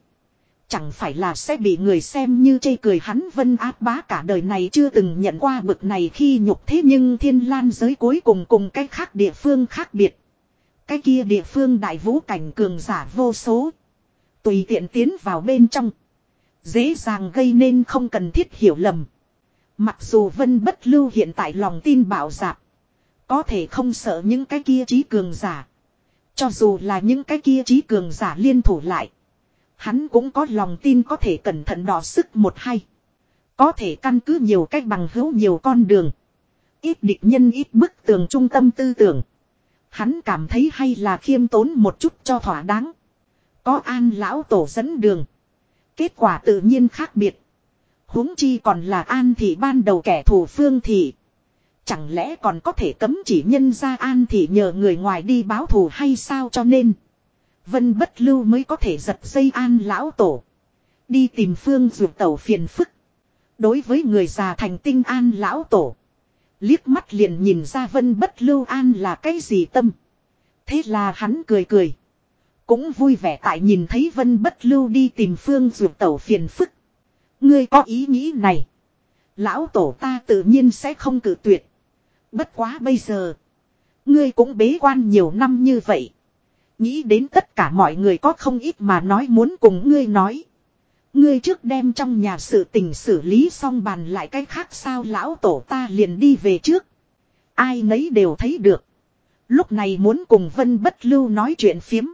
Chẳng phải là sẽ bị người xem như chê cười hắn vân áp bá cả đời này chưa từng nhận qua bực này khi nhục thế nhưng thiên lan giới cuối cùng cùng cái khác địa phương khác biệt. Cái kia địa phương đại vũ cảnh cường giả vô số. Tùy tiện tiến vào bên trong. Dễ dàng gây nên không cần thiết hiểu lầm. Mặc dù vân bất lưu hiện tại lòng tin bảo dạp. Có thể không sợ những cái kia trí cường giả. Cho dù là những cái kia trí cường giả liên thủ lại. Hắn cũng có lòng tin có thể cẩn thận đỏ sức một hay. Có thể căn cứ nhiều cách bằng hữu nhiều con đường. Ít địch nhân ít bức tường trung tâm tư tưởng. Hắn cảm thấy hay là khiêm tốn một chút cho thỏa đáng. Có an lão tổ dẫn đường. Kết quả tự nhiên khác biệt. huống chi còn là an thị ban đầu kẻ thù phương thị. Chẳng lẽ còn có thể cấm chỉ nhân ra an thị nhờ người ngoài đi báo thù hay sao cho nên. Vân bất lưu mới có thể giật dây an lão tổ. Đi tìm phương dược tẩu phiền phức. Đối với người già thành tinh an lão tổ. Liếc mắt liền nhìn ra vân bất lưu an là cái gì tâm. Thế là hắn cười cười. Cũng vui vẻ tại nhìn thấy vân bất lưu đi tìm phương dược tẩu phiền phức. Ngươi có ý nghĩ này. Lão tổ ta tự nhiên sẽ không cử tuyệt. Bất quá bây giờ. Ngươi cũng bế quan nhiều năm như vậy. Nghĩ đến tất cả mọi người có không ít mà nói muốn cùng ngươi nói. Ngươi trước đem trong nhà sự tình xử lý xong bàn lại cái khác sao lão tổ ta liền đi về trước. Ai nấy đều thấy được. Lúc này muốn cùng Vân Bất Lưu nói chuyện phiếm.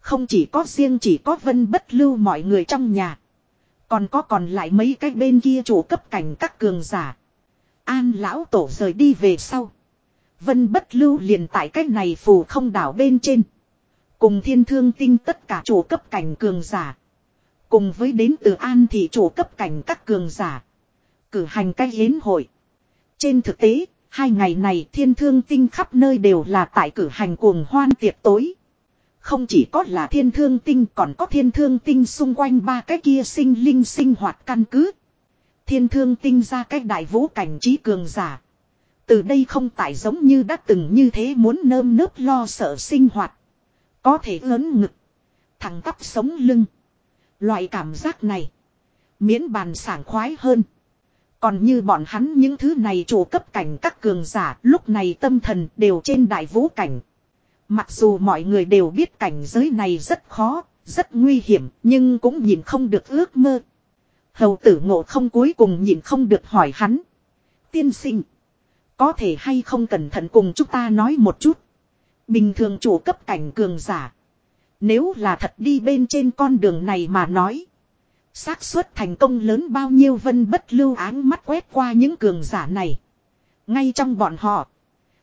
Không chỉ có riêng chỉ có Vân Bất Lưu mọi người trong nhà. Còn có còn lại mấy cái bên kia chủ cấp cảnh các cường giả. An lão tổ rời đi về sau. Vân Bất Lưu liền tại cái này phù không đảo bên trên. Cùng thiên thương tinh tất cả chủ cấp cảnh cường giả. Cùng với đến từ an thị chủ cấp cảnh các cường giả. Cử hành cách yến hội. Trên thực tế, hai ngày này thiên thương tinh khắp nơi đều là tại cử hành cuồng hoan tiệc tối. Không chỉ có là thiên thương tinh còn có thiên thương tinh xung quanh ba cái kia sinh linh sinh hoạt căn cứ. Thiên thương tinh ra cách đại vũ cảnh trí cường giả. Từ đây không tại giống như đã từng như thế muốn nơm nớp lo sợ sinh hoạt. Có thể lớn ngực. Thẳng tắp sống lưng. Loại cảm giác này. Miễn bàn sảng khoái hơn. Còn như bọn hắn những thứ này chủ cấp cảnh các cường giả lúc này tâm thần đều trên đại vũ cảnh. Mặc dù mọi người đều biết cảnh giới này rất khó, rất nguy hiểm, nhưng cũng nhìn không được ước mơ. Hầu tử ngộ không cuối cùng nhìn không được hỏi hắn. Tiên sinh. Có thể hay không cẩn thận cùng chúng ta nói một chút. Bình thường chủ cấp cảnh cường giả. Nếu là thật đi bên trên con đường này mà nói. xác suất thành công lớn bao nhiêu vân bất lưu áng mắt quét qua những cường giả này. Ngay trong bọn họ.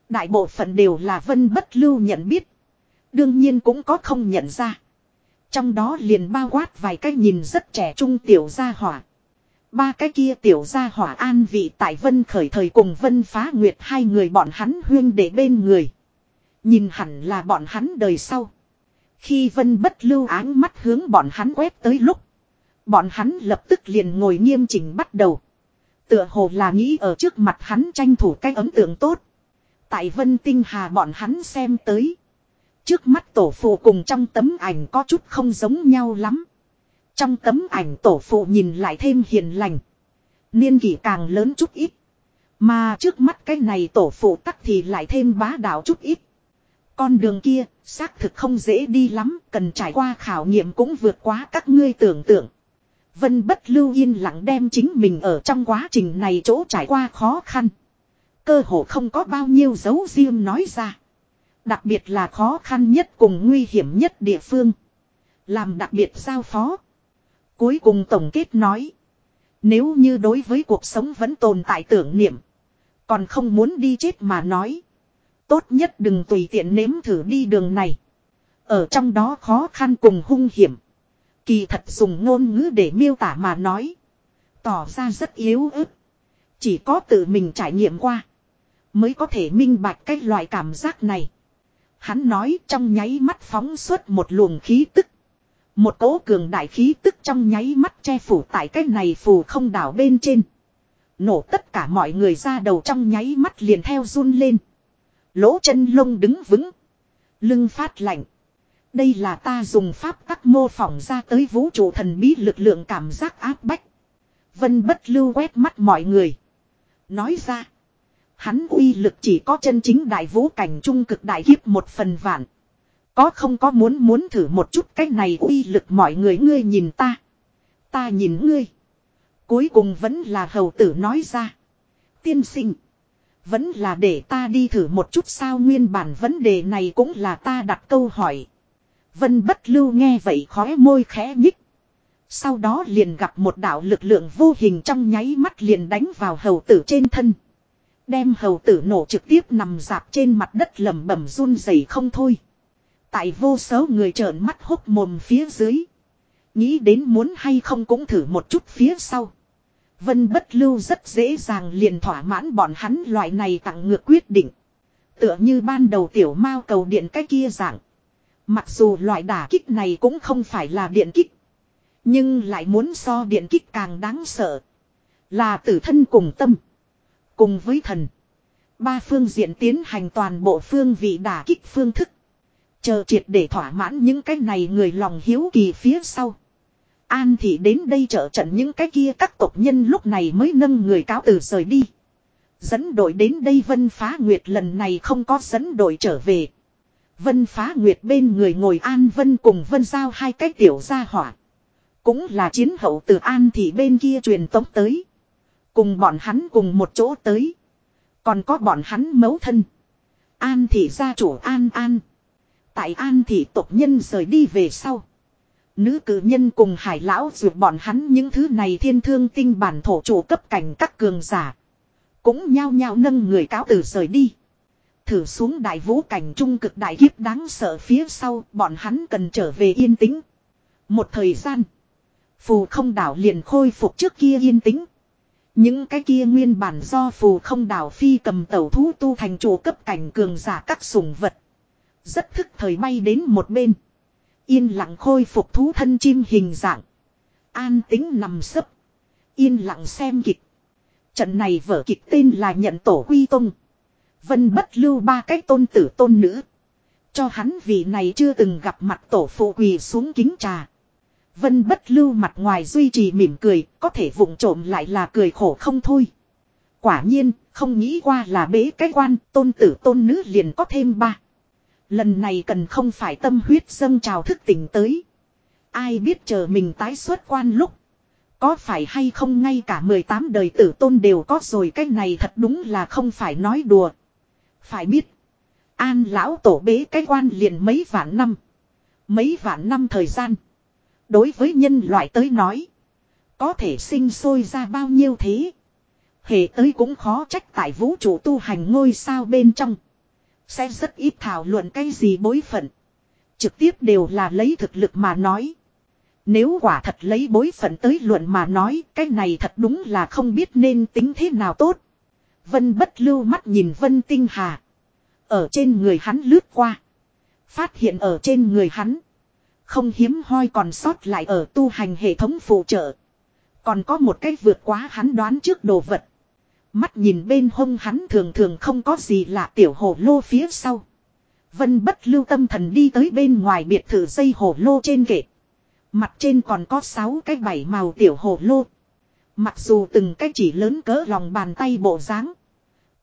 Đại bộ phận đều là vân bất lưu nhận biết. Đương nhiên cũng có không nhận ra. Trong đó liền bao quát vài cái nhìn rất trẻ trung tiểu gia hỏa. Ba cái kia tiểu gia hỏa an vị tại vân khởi thời cùng vân phá nguyệt hai người bọn hắn huyên để bên người. Nhìn hẳn là bọn hắn đời sau. Khi vân bất lưu áng mắt hướng bọn hắn quét tới lúc. Bọn hắn lập tức liền ngồi nghiêm chỉnh bắt đầu. Tựa hồ là nghĩ ở trước mặt hắn tranh thủ cái ấn tượng tốt. Tại vân tinh hà bọn hắn xem tới. Trước mắt tổ phụ cùng trong tấm ảnh có chút không giống nhau lắm. Trong tấm ảnh tổ phụ nhìn lại thêm hiền lành. Niên kỷ càng lớn chút ít. Mà trước mắt cái này tổ phụ tắc thì lại thêm bá đạo chút ít. Con đường kia, xác thực không dễ đi lắm, cần trải qua khảo nghiệm cũng vượt quá các ngươi tưởng tượng. Vân bất lưu yên lặng đem chính mình ở trong quá trình này chỗ trải qua khó khăn. Cơ hồ không có bao nhiêu dấu riêng nói ra. Đặc biệt là khó khăn nhất cùng nguy hiểm nhất địa phương. Làm đặc biệt giao phó. Cuối cùng tổng kết nói. Nếu như đối với cuộc sống vẫn tồn tại tưởng niệm. Còn không muốn đi chết mà nói. Tốt nhất đừng tùy tiện nếm thử đi đường này. Ở trong đó khó khăn cùng hung hiểm. Kỳ thật dùng ngôn ngữ để miêu tả mà nói. Tỏ ra rất yếu ớt. Chỉ có tự mình trải nghiệm qua. Mới có thể minh bạch cái loại cảm giác này. Hắn nói trong nháy mắt phóng xuất một luồng khí tức. Một cỗ cường đại khí tức trong nháy mắt che phủ tại cái này phù không đảo bên trên. Nổ tất cả mọi người ra đầu trong nháy mắt liền theo run lên. Lỗ chân lông đứng vững. Lưng phát lạnh. Đây là ta dùng pháp tắc mô phỏng ra tới vũ trụ thần bí lực lượng cảm giác áp bách. Vân bất lưu quét mắt mọi người. Nói ra. Hắn uy lực chỉ có chân chính đại vũ cảnh trung cực đại hiếp một phần vạn. Có không có muốn muốn thử một chút cách này uy lực mọi người ngươi nhìn ta. Ta nhìn ngươi. Cuối cùng vẫn là hầu tử nói ra. Tiên sinh. Vẫn là để ta đi thử một chút sao nguyên bản vấn đề này cũng là ta đặt câu hỏi. Vân bất lưu nghe vậy khóe môi khẽ nhích. Sau đó liền gặp một đạo lực lượng vô hình trong nháy mắt liền đánh vào hầu tử trên thân. Đem hầu tử nổ trực tiếp nằm dạp trên mặt đất lầm bẩm run rẩy không thôi. Tại vô số người trợn mắt hốc mồm phía dưới. Nghĩ đến muốn hay không cũng thử một chút phía sau. Vân bất lưu rất dễ dàng liền thỏa mãn bọn hắn loại này tặng ngược quyết định. Tựa như ban đầu tiểu mao cầu điện cái kia dạng. Mặc dù loại đả kích này cũng không phải là điện kích. Nhưng lại muốn so điện kích càng đáng sợ. Là tử thân cùng tâm. Cùng với thần. Ba phương diện tiến hành toàn bộ phương vị đả kích phương thức. Chờ triệt để thỏa mãn những cái này người lòng hiếu kỳ phía sau. An thì đến đây trợ trận những cái kia các tộc nhân lúc này mới nâng người cáo từ rời đi. Dẫn đội đến đây Vân Phá Nguyệt lần này không có dẫn đội trở về. Vân Phá Nguyệt bên người ngồi An Vân cùng Vân Giao hai cái tiểu gia hỏa. Cũng là chiến hậu từ An thì bên kia truyền tống tới. Cùng bọn hắn cùng một chỗ tới. Còn có bọn hắn mấu thân. An thị gia chủ An An. Tại An thị tộc nhân rời đi về sau. Nữ cử nhân cùng hải lão dược bọn hắn những thứ này thiên thương tinh bản thổ chủ cấp cảnh các cường giả. Cũng nhao nhao nâng người cáo từ rời đi. Thử xuống đại vũ cảnh trung cực đại kiếp đáng sợ phía sau, bọn hắn cần trở về yên tĩnh. Một thời gian. Phù không đảo liền khôi phục trước kia yên tĩnh. Những cái kia nguyên bản do phù không đảo phi cầm tẩu thú tu thành chủ cấp cảnh cường giả các sùng vật. Rất thức thời bay đến một bên. Yên lặng khôi phục thú thân chim hình dạng. An tính nằm sấp. Yên lặng xem kịch. Trận này vở kịch tên là nhận tổ quy tông. Vân bất lưu ba cái tôn tử tôn nữ. Cho hắn vị này chưa từng gặp mặt tổ phụ quỳ xuống kính trà. Vân bất lưu mặt ngoài duy trì mỉm cười, có thể vụng trộm lại là cười khổ không thôi. Quả nhiên, không nghĩ qua là bế cái quan, tôn tử tôn nữ liền có thêm ba. Lần này cần không phải tâm huyết dâng trào thức tỉnh tới. Ai biết chờ mình tái xuất quan lúc. Có phải hay không ngay cả 18 đời tử tôn đều có rồi, cái này thật đúng là không phải nói đùa. Phải biết. An lão tổ bế cái quan liền mấy vạn năm. Mấy vạn năm thời gian. Đối với nhân loại tới nói. Có thể sinh sôi ra bao nhiêu thế. Hệ tới cũng khó trách tại vũ trụ tu hành ngôi sao bên trong. Sẽ rất ít thảo luận cái gì bối phận. Trực tiếp đều là lấy thực lực mà nói. Nếu quả thật lấy bối phận tới luận mà nói, cái này thật đúng là không biết nên tính thế nào tốt. Vân bất lưu mắt nhìn Vân Tinh Hà. Ở trên người hắn lướt qua. Phát hiện ở trên người hắn. Không hiếm hoi còn sót lại ở tu hành hệ thống phụ trợ. Còn có một cách vượt quá hắn đoán trước đồ vật. Mắt nhìn bên hông hắn thường thường không có gì lạ tiểu hồ lô phía sau. Vân bất lưu tâm thần đi tới bên ngoài biệt thự dây hồ lô trên kệ. Mặt trên còn có 6 cái bảy màu tiểu hồ lô. Mặc dù từng cái chỉ lớn cỡ lòng bàn tay bộ dáng,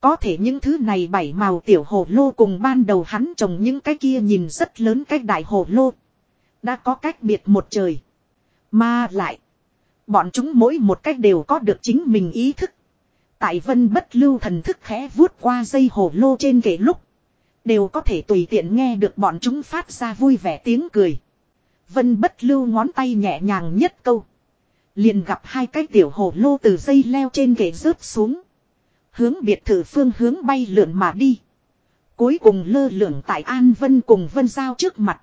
Có thể những thứ này bảy màu tiểu hồ lô cùng ban đầu hắn trồng những cái kia nhìn rất lớn cái đại hồ lô. Đã có cách biệt một trời. Mà lại. Bọn chúng mỗi một cách đều có được chính mình ý thức. Tại vân bất lưu thần thức khẽ vuốt qua dây hồ lô trên kệ lúc. Đều có thể tùy tiện nghe được bọn chúng phát ra vui vẻ tiếng cười. Vân bất lưu ngón tay nhẹ nhàng nhất câu. Liền gặp hai cái tiểu hồ lô từ dây leo trên kệ rớt xuống. Hướng biệt thự phương hướng bay lượn mà đi. Cuối cùng lơ lửng tại An Vân cùng Vân Giao trước mặt.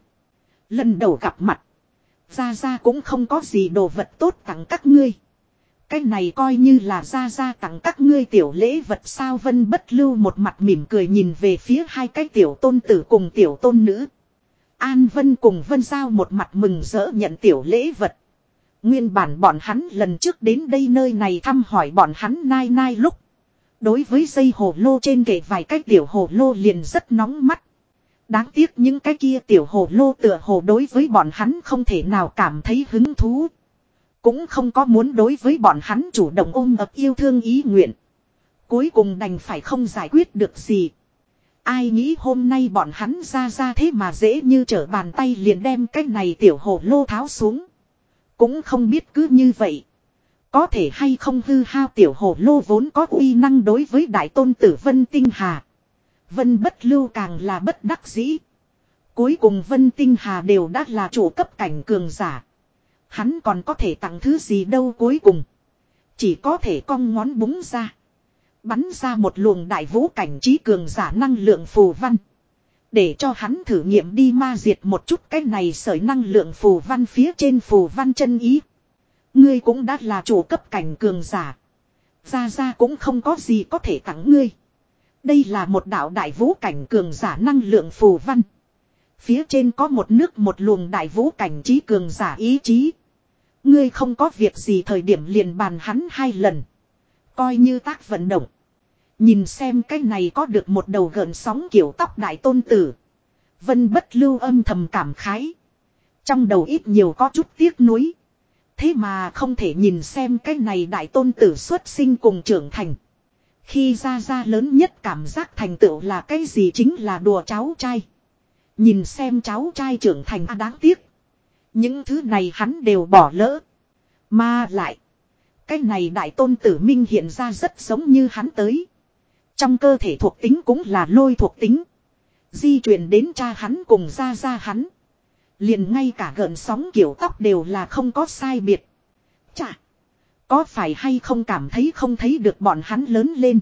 Lần đầu gặp mặt. Ra Ra cũng không có gì đồ vật tốt tặng các ngươi. Cái này coi như là ra ra tặng các ngươi tiểu lễ vật sao vân bất lưu một mặt mỉm cười nhìn về phía hai cái tiểu tôn tử cùng tiểu tôn nữ. An Vân cùng Vân Giao một mặt mừng rỡ nhận tiểu lễ vật. Nguyên bản bọn hắn lần trước đến đây nơi này thăm hỏi bọn hắn nai nai lúc. Đối với dây hồ lô trên kệ vài cái tiểu hồ lô liền rất nóng mắt. Đáng tiếc những cái kia tiểu hồ lô tựa hồ đối với bọn hắn không thể nào cảm thấy hứng thú. Cũng không có muốn đối với bọn hắn chủ động ôm ập yêu thương ý nguyện. Cuối cùng đành phải không giải quyết được gì. Ai nghĩ hôm nay bọn hắn ra ra thế mà dễ như trở bàn tay liền đem cái này tiểu hồ lô tháo xuống. Cũng không biết cứ như vậy. Có thể hay không hư hao tiểu hồ lô vốn có uy năng đối với đại tôn tử Vân Tinh Hà. Vân bất lưu càng là bất đắc dĩ. Cuối cùng Vân Tinh Hà đều đã là chủ cấp cảnh cường giả. Hắn còn có thể tặng thứ gì đâu cuối cùng. Chỉ có thể cong ngón búng ra. Bắn ra một luồng đại vũ cảnh trí cường giả năng lượng phù văn. Để cho hắn thử nghiệm đi ma diệt một chút cái này sởi năng lượng phù văn phía trên phù văn chân ý. Ngươi cũng đã là chủ cấp cảnh cường giả. Ra ra cũng không có gì có thể tặng ngươi. Đây là một đạo đại vũ cảnh cường giả năng lượng phù văn. Phía trên có một nước một luồng đại vũ cảnh trí cường giả ý chí. Ngươi không có việc gì thời điểm liền bàn hắn hai lần. Coi như tác vận động. Nhìn xem cái này có được một đầu gợn sóng kiểu tóc đại tôn tử. Vân bất lưu âm thầm cảm khái. Trong đầu ít nhiều có chút tiếc nuối. Thế mà không thể nhìn xem cái này đại tôn tử xuất sinh cùng trưởng thành. Khi ra ra lớn nhất cảm giác thành tựu là cái gì chính là đùa cháu trai. Nhìn xem cháu trai trưởng thành à đáng tiếc. Những thứ này hắn đều bỏ lỡ. Mà lại. Cái này đại tôn tử minh hiện ra rất giống như hắn tới. Trong cơ thể thuộc tính cũng là lôi thuộc tính. Di chuyển đến cha hắn cùng ra ra hắn. Liền ngay cả gợn sóng kiểu tóc đều là không có sai biệt. Chà. Có phải hay không cảm thấy không thấy được bọn hắn lớn lên.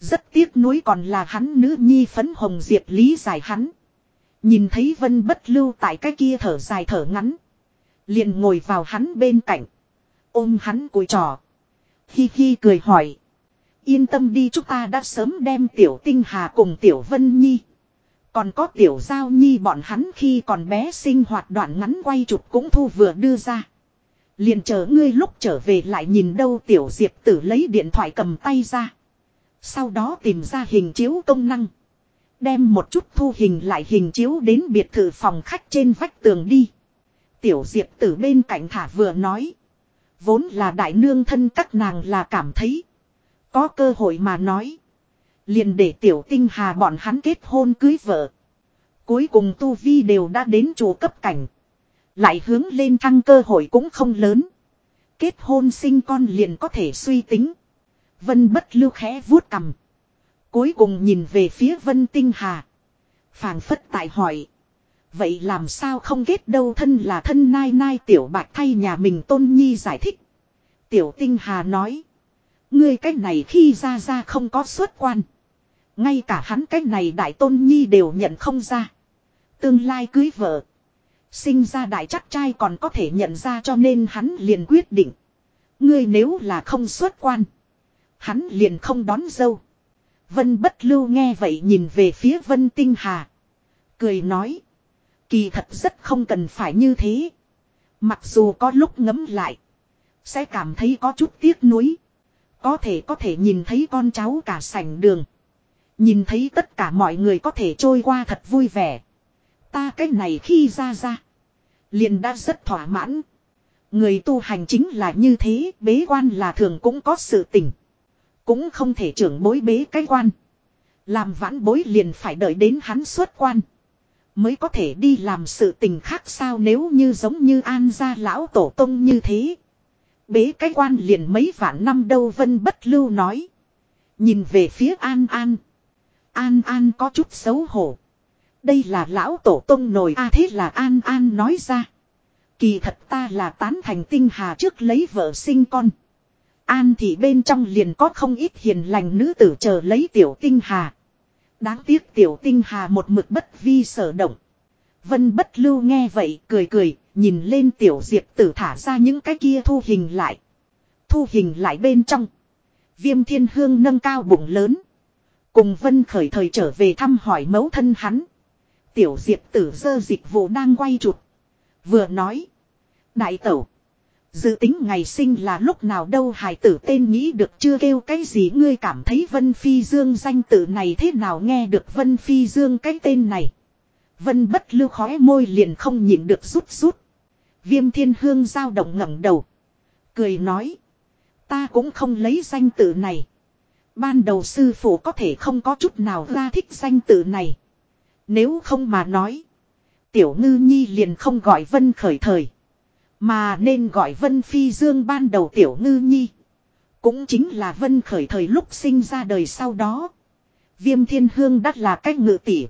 Rất tiếc nuối còn là hắn nữ nhi phấn hồng diệp lý giải hắn. Nhìn thấy vân bất lưu tại cái kia thở dài thở ngắn. Liền ngồi vào hắn bên cạnh. Ôm hắn cùi trò. Hi hi cười hỏi. Yên tâm đi chúng ta đã sớm đem tiểu tinh hà cùng tiểu vân nhi. Còn có tiểu giao nhi bọn hắn khi còn bé sinh hoạt đoạn ngắn quay chụp cũng thu vừa đưa ra. Liền chờ ngươi lúc trở về lại nhìn đâu tiểu diệp tử lấy điện thoại cầm tay ra. Sau đó tìm ra hình chiếu công năng. Đem một chút thu hình lại hình chiếu đến biệt thự phòng khách trên vách tường đi. Tiểu diệp từ bên cạnh thả vừa nói. Vốn là đại nương thân các nàng là cảm thấy. Có cơ hội mà nói. Liền để tiểu tinh hà bọn hắn kết hôn cưới vợ. Cuối cùng tu vi đều đã đến chủ cấp cảnh. Lại hướng lên thăng cơ hội cũng không lớn. Kết hôn sinh con liền có thể suy tính. Vân bất lưu khẽ vuốt cầm. Cuối cùng nhìn về phía vân tinh hà. phảng phất tại hỏi. Vậy làm sao không kết đâu thân là thân nai nai tiểu bạch thay nhà mình tôn nhi giải thích. Tiểu tinh hà nói. Ngươi cách này khi ra ra không có xuất quan. Ngay cả hắn cách này đại tôn nhi đều nhận không ra. Tương lai cưới vợ. Sinh ra đại chắc trai còn có thể nhận ra cho nên hắn liền quyết định. Ngươi nếu là không xuất quan. Hắn liền không đón dâu. Vân bất lưu nghe vậy nhìn về phía Vân Tinh Hà. Cười nói. Kỳ thật rất không cần phải như thế. Mặc dù có lúc ngấm lại. Sẽ cảm thấy có chút tiếc nuối. Có thể có thể nhìn thấy con cháu cả sảnh đường. Nhìn thấy tất cả mọi người có thể trôi qua thật vui vẻ. Ta cái này khi ra ra. Liền đã rất thỏa mãn. Người tu hành chính là như thế, bế quan là thường cũng có sự tỉnh. Cũng không thể trưởng bối bế cái quan. Làm vãn bối liền phải đợi đến hắn xuất quan. Mới có thể đi làm sự tình khác sao nếu như giống như an gia lão tổ tông như thế. Bế cái quan liền mấy vạn năm đâu vân bất lưu nói. Nhìn về phía an an. An an có chút xấu hổ. Đây là lão tổ tông nổi a à, thế là an an nói ra. Kỳ thật ta là tán thành tinh hà trước lấy vợ sinh con. An thì bên trong liền có không ít hiền lành nữ tử chờ lấy tiểu tinh hà. Đáng tiếc tiểu tinh hà một mực bất vi sở động. Vân bất lưu nghe vậy cười cười, nhìn lên tiểu diệp tử thả ra những cái kia thu hình lại. Thu hình lại bên trong. Viêm thiên hương nâng cao bụng lớn. Cùng vân khởi thời trở về thăm hỏi mẫu thân hắn. Tiểu diệp tử dơ dịch vụ đang quay chụp. Vừa nói. Đại tẩu. Dự tính ngày sinh là lúc nào đâu hài tử tên nghĩ được chưa kêu cái gì ngươi cảm thấy Vân Phi Dương danh tự này thế nào nghe được Vân Phi Dương cái tên này. Vân bất lưu khói môi liền không nhịn được rút rút. Viêm thiên hương dao động ngẩng đầu. Cười nói. Ta cũng không lấy danh tự này. Ban đầu sư phụ có thể không có chút nào ra thích danh tự này. Nếu không mà nói. Tiểu ngư nhi liền không gọi vân khởi thời. Mà nên gọi vân phi dương ban đầu tiểu ngư nhi. Cũng chính là vân khởi thời lúc sinh ra đời sau đó. Viêm thiên hương đắt là cách ngự tỷ.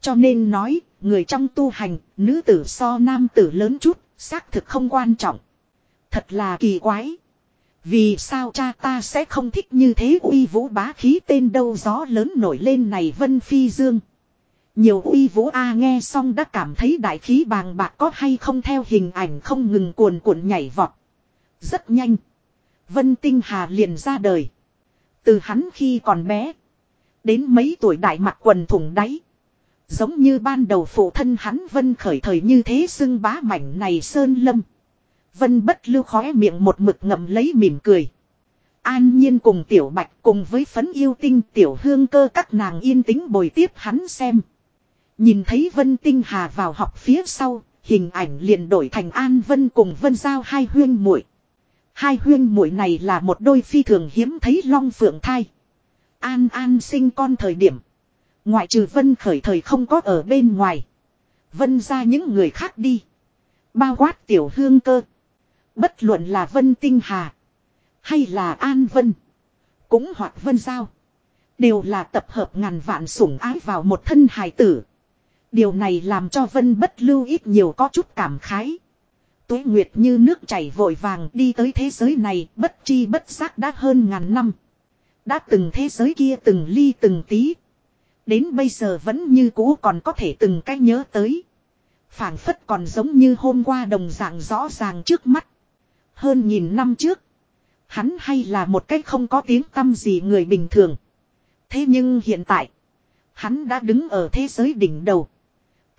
Cho nên nói, người trong tu hành, nữ tử so nam tử lớn chút, xác thực không quan trọng. Thật là kỳ quái. Vì sao cha ta sẽ không thích như thế uy vũ bá khí tên đâu gió lớn nổi lên này Vân Phi Dương. Nhiều uy vũ A nghe xong đã cảm thấy đại khí bàng bạc có hay không theo hình ảnh không ngừng cuồn cuộn nhảy vọt. Rất nhanh. Vân Tinh Hà liền ra đời. Từ hắn khi còn bé. Đến mấy tuổi đại mặt quần thủng đáy. Giống như ban đầu phụ thân hắn Vân khởi thời như thế xưng bá mảnh này sơn lâm. Vân bất lưu khóe miệng một mực ngậm lấy mỉm cười. An nhiên cùng tiểu bạch cùng với phấn yêu tinh tiểu hương cơ các nàng yên tĩnh bồi tiếp hắn xem. Nhìn thấy Vân Tinh Hà vào học phía sau, hình ảnh liền đổi thành An Vân cùng Vân Giao hai huyên muội. Hai huyên muội này là một đôi phi thường hiếm thấy long phượng thai. An An sinh con thời điểm. Ngoại trừ Vân khởi thời không có ở bên ngoài. Vân ra những người khác đi. Bao quát tiểu hương cơ. Bất luận là Vân Tinh Hà. Hay là An Vân. Cũng hoặc Vân Giao. Đều là tập hợp ngàn vạn sủng ái vào một thân hài tử. Điều này làm cho Vân bất lưu ít nhiều có chút cảm khái. Tuế Nguyệt như nước chảy vội vàng đi tới thế giới này, bất chi bất giác đã hơn ngàn năm. Đã từng thế giới kia từng ly từng tí. Đến bây giờ vẫn như cũ còn có thể từng cái nhớ tới. phảng phất còn giống như hôm qua đồng dạng rõ ràng trước mắt. Hơn nghìn năm trước. Hắn hay là một cách không có tiếng tâm gì người bình thường. Thế nhưng hiện tại. Hắn đã đứng ở thế giới đỉnh đầu.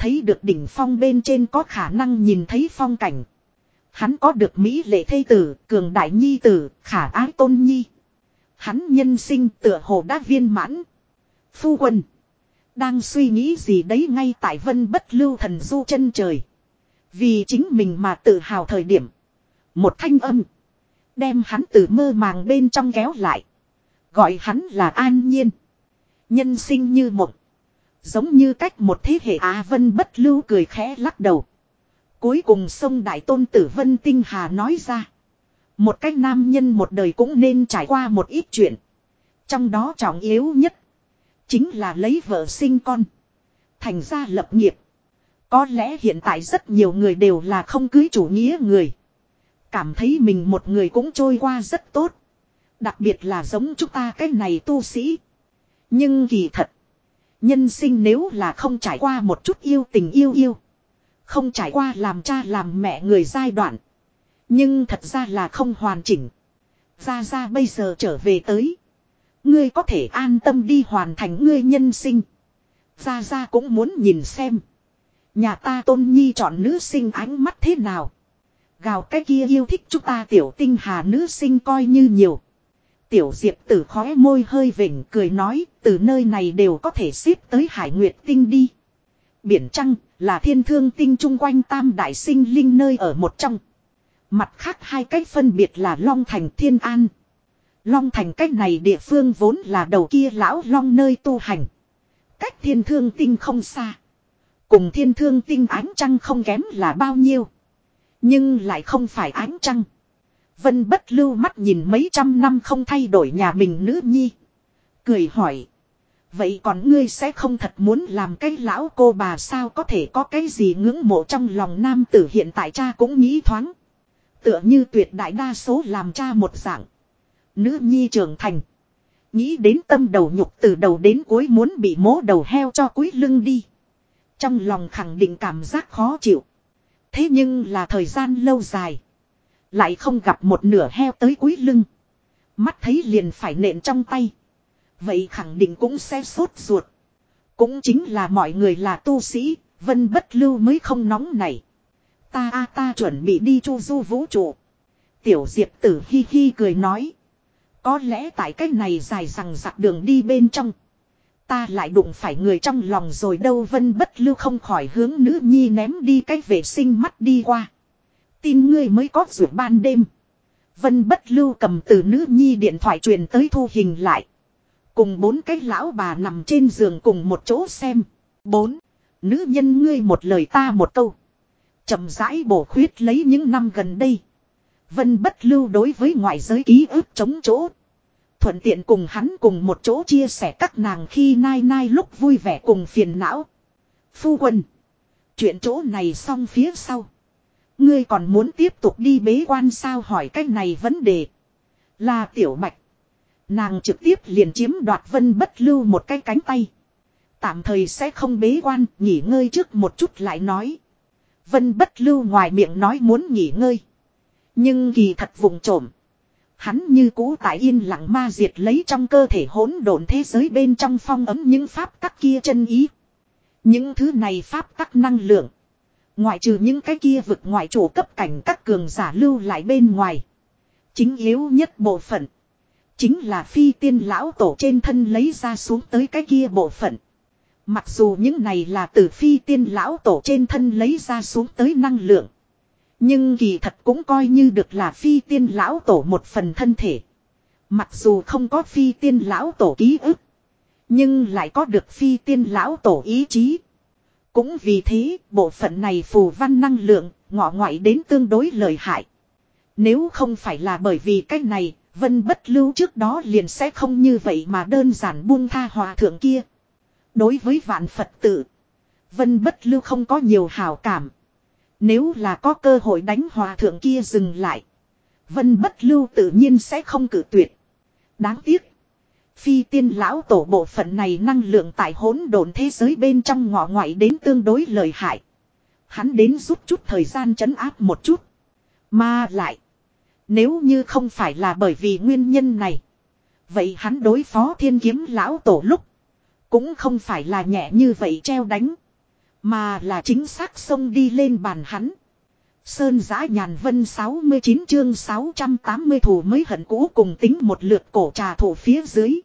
Thấy được đỉnh phong bên trên có khả năng nhìn thấy phong cảnh. Hắn có được Mỹ lệ thây tử, cường đại nhi tử, khả ái tôn nhi. Hắn nhân sinh tựa hồ đã viên mãn. Phu quân. Đang suy nghĩ gì đấy ngay tại vân bất lưu thần du chân trời. Vì chính mình mà tự hào thời điểm. Một thanh âm. Đem hắn từ mơ màng bên trong kéo lại. Gọi hắn là an nhiên. Nhân sinh như mộng. Giống như cách một thế hệ Á Vân bất lưu cười khẽ lắc đầu. Cuối cùng sông Đại Tôn Tử Vân Tinh Hà nói ra. Một cách nam nhân một đời cũng nên trải qua một ít chuyện. Trong đó trọng yếu nhất. Chính là lấy vợ sinh con. Thành ra lập nghiệp. Có lẽ hiện tại rất nhiều người đều là không cưới chủ nghĩa người. Cảm thấy mình một người cũng trôi qua rất tốt. Đặc biệt là giống chúng ta cái này tu sĩ. Nhưng kỳ thật. Nhân sinh nếu là không trải qua một chút yêu tình yêu yêu. Không trải qua làm cha làm mẹ người giai đoạn. Nhưng thật ra là không hoàn chỉnh. Ra ra bây giờ trở về tới. Ngươi có thể an tâm đi hoàn thành ngươi nhân sinh. Ra ra cũng muốn nhìn xem. Nhà ta tôn nhi chọn nữ sinh ánh mắt thế nào. Gào cái kia yêu thích chúng ta tiểu tinh hà nữ sinh coi như nhiều. Tiểu diệp tử khóe môi hơi vỉnh cười nói, từ nơi này đều có thể xếp tới hải nguyệt tinh đi. Biển trăng là thiên thương tinh chung quanh tam đại sinh linh nơi ở một trong. Mặt khác hai cách phân biệt là Long Thành Thiên An. Long Thành cách này địa phương vốn là đầu kia lão Long nơi tu hành. Cách thiên thương tinh không xa. Cùng thiên thương tinh ánh trăng không kém là bao nhiêu. Nhưng lại không phải ánh trăng. Vân bất lưu mắt nhìn mấy trăm năm không thay đổi nhà mình nữ nhi. Cười hỏi. Vậy còn ngươi sẽ không thật muốn làm cái lão cô bà sao có thể có cái gì ngưỡng mộ trong lòng nam tử hiện tại cha cũng nghĩ thoáng. Tựa như tuyệt đại đa số làm cha một dạng. Nữ nhi trưởng thành. Nghĩ đến tâm đầu nhục từ đầu đến cuối muốn bị mố đầu heo cho cuối lưng đi. Trong lòng khẳng định cảm giác khó chịu. Thế nhưng là thời gian lâu dài. Lại không gặp một nửa heo tới cuối lưng. Mắt thấy liền phải nện trong tay. Vậy khẳng định cũng sẽ sốt ruột. Cũng chính là mọi người là tu sĩ, vân bất lưu mới không nóng này. Ta a ta chuẩn bị đi chu du vũ trụ. Tiểu diệp tử hi hi cười nói. Có lẽ tại cách này dài rằng dặc đường đi bên trong. ta lại đụng phải người trong lòng rồi đâu vân bất lưu không khỏi hướng nữ nhi ném đi cái vệ sinh mắt đi qua. Tin ngươi mới có rượu ban đêm. Vân bất lưu cầm từ nữ nhi điện thoại truyền tới thu hình lại. Cùng bốn cái lão bà nằm trên giường cùng một chỗ xem. Bốn. Nữ nhân ngươi một lời ta một câu. chậm rãi bổ khuyết lấy những năm gần đây. Vân bất lưu đối với ngoại giới ký ức chống chỗ. Thuận tiện cùng hắn cùng một chỗ chia sẻ các nàng khi nai nai lúc vui vẻ cùng phiền não. Phu quân. Chuyện chỗ này xong phía sau. Ngươi còn muốn tiếp tục đi bế quan sao hỏi cách này vấn đề. Là tiểu mạch Nàng trực tiếp liền chiếm đoạt vân bất lưu một cái cánh tay. Tạm thời sẽ không bế quan, nghỉ ngơi trước một chút lại nói. Vân bất lưu ngoài miệng nói muốn nghỉ ngơi. Nhưng kỳ thật vùng trộm. Hắn như cũ tại yên lặng ma diệt lấy trong cơ thể hỗn độn thế giới bên trong phong ấm những pháp tắc kia chân ý. Những thứ này pháp tắc năng lượng. Ngoại trừ những cái kia vực ngoại chủ cấp cảnh các cường giả lưu lại bên ngoài. Chính yếu nhất bộ phận. Chính là phi tiên lão tổ trên thân lấy ra xuống tới cái kia bộ phận. Mặc dù những này là từ phi tiên lão tổ trên thân lấy ra xuống tới năng lượng. Nhưng kỳ thật cũng coi như được là phi tiên lão tổ một phần thân thể. Mặc dù không có phi tiên lão tổ ký ức. Nhưng lại có được phi tiên lão tổ ý chí. Cũng vì thế, bộ phận này phù văn năng lượng, ngọ ngoại đến tương đối lợi hại. Nếu không phải là bởi vì cái này, vân bất lưu trước đó liền sẽ không như vậy mà đơn giản buông tha hòa thượng kia. Đối với vạn Phật tử, vân bất lưu không có nhiều hào cảm. Nếu là có cơ hội đánh hòa thượng kia dừng lại. Vân bất lưu tự nhiên sẽ không cử tuyệt. Đáng tiếc. Phi tiên lão tổ bộ phận này năng lượng tại hỗn độn thế giới bên trong ngọ ngoại đến tương đối lợi hại. Hắn đến rút chút thời gian chấn áp một chút. Mà lại. Nếu như không phải là bởi vì nguyên nhân này. Vậy hắn đối phó thiên kiếm lão tổ lúc. Cũng không phải là nhẹ như vậy treo đánh. Mà là chính xác xông đi lên bàn hắn. Sơn giã nhàn vân 69 chương 680 thủ mới hận cũ cùng tính một lượt cổ trà thủ phía dưới.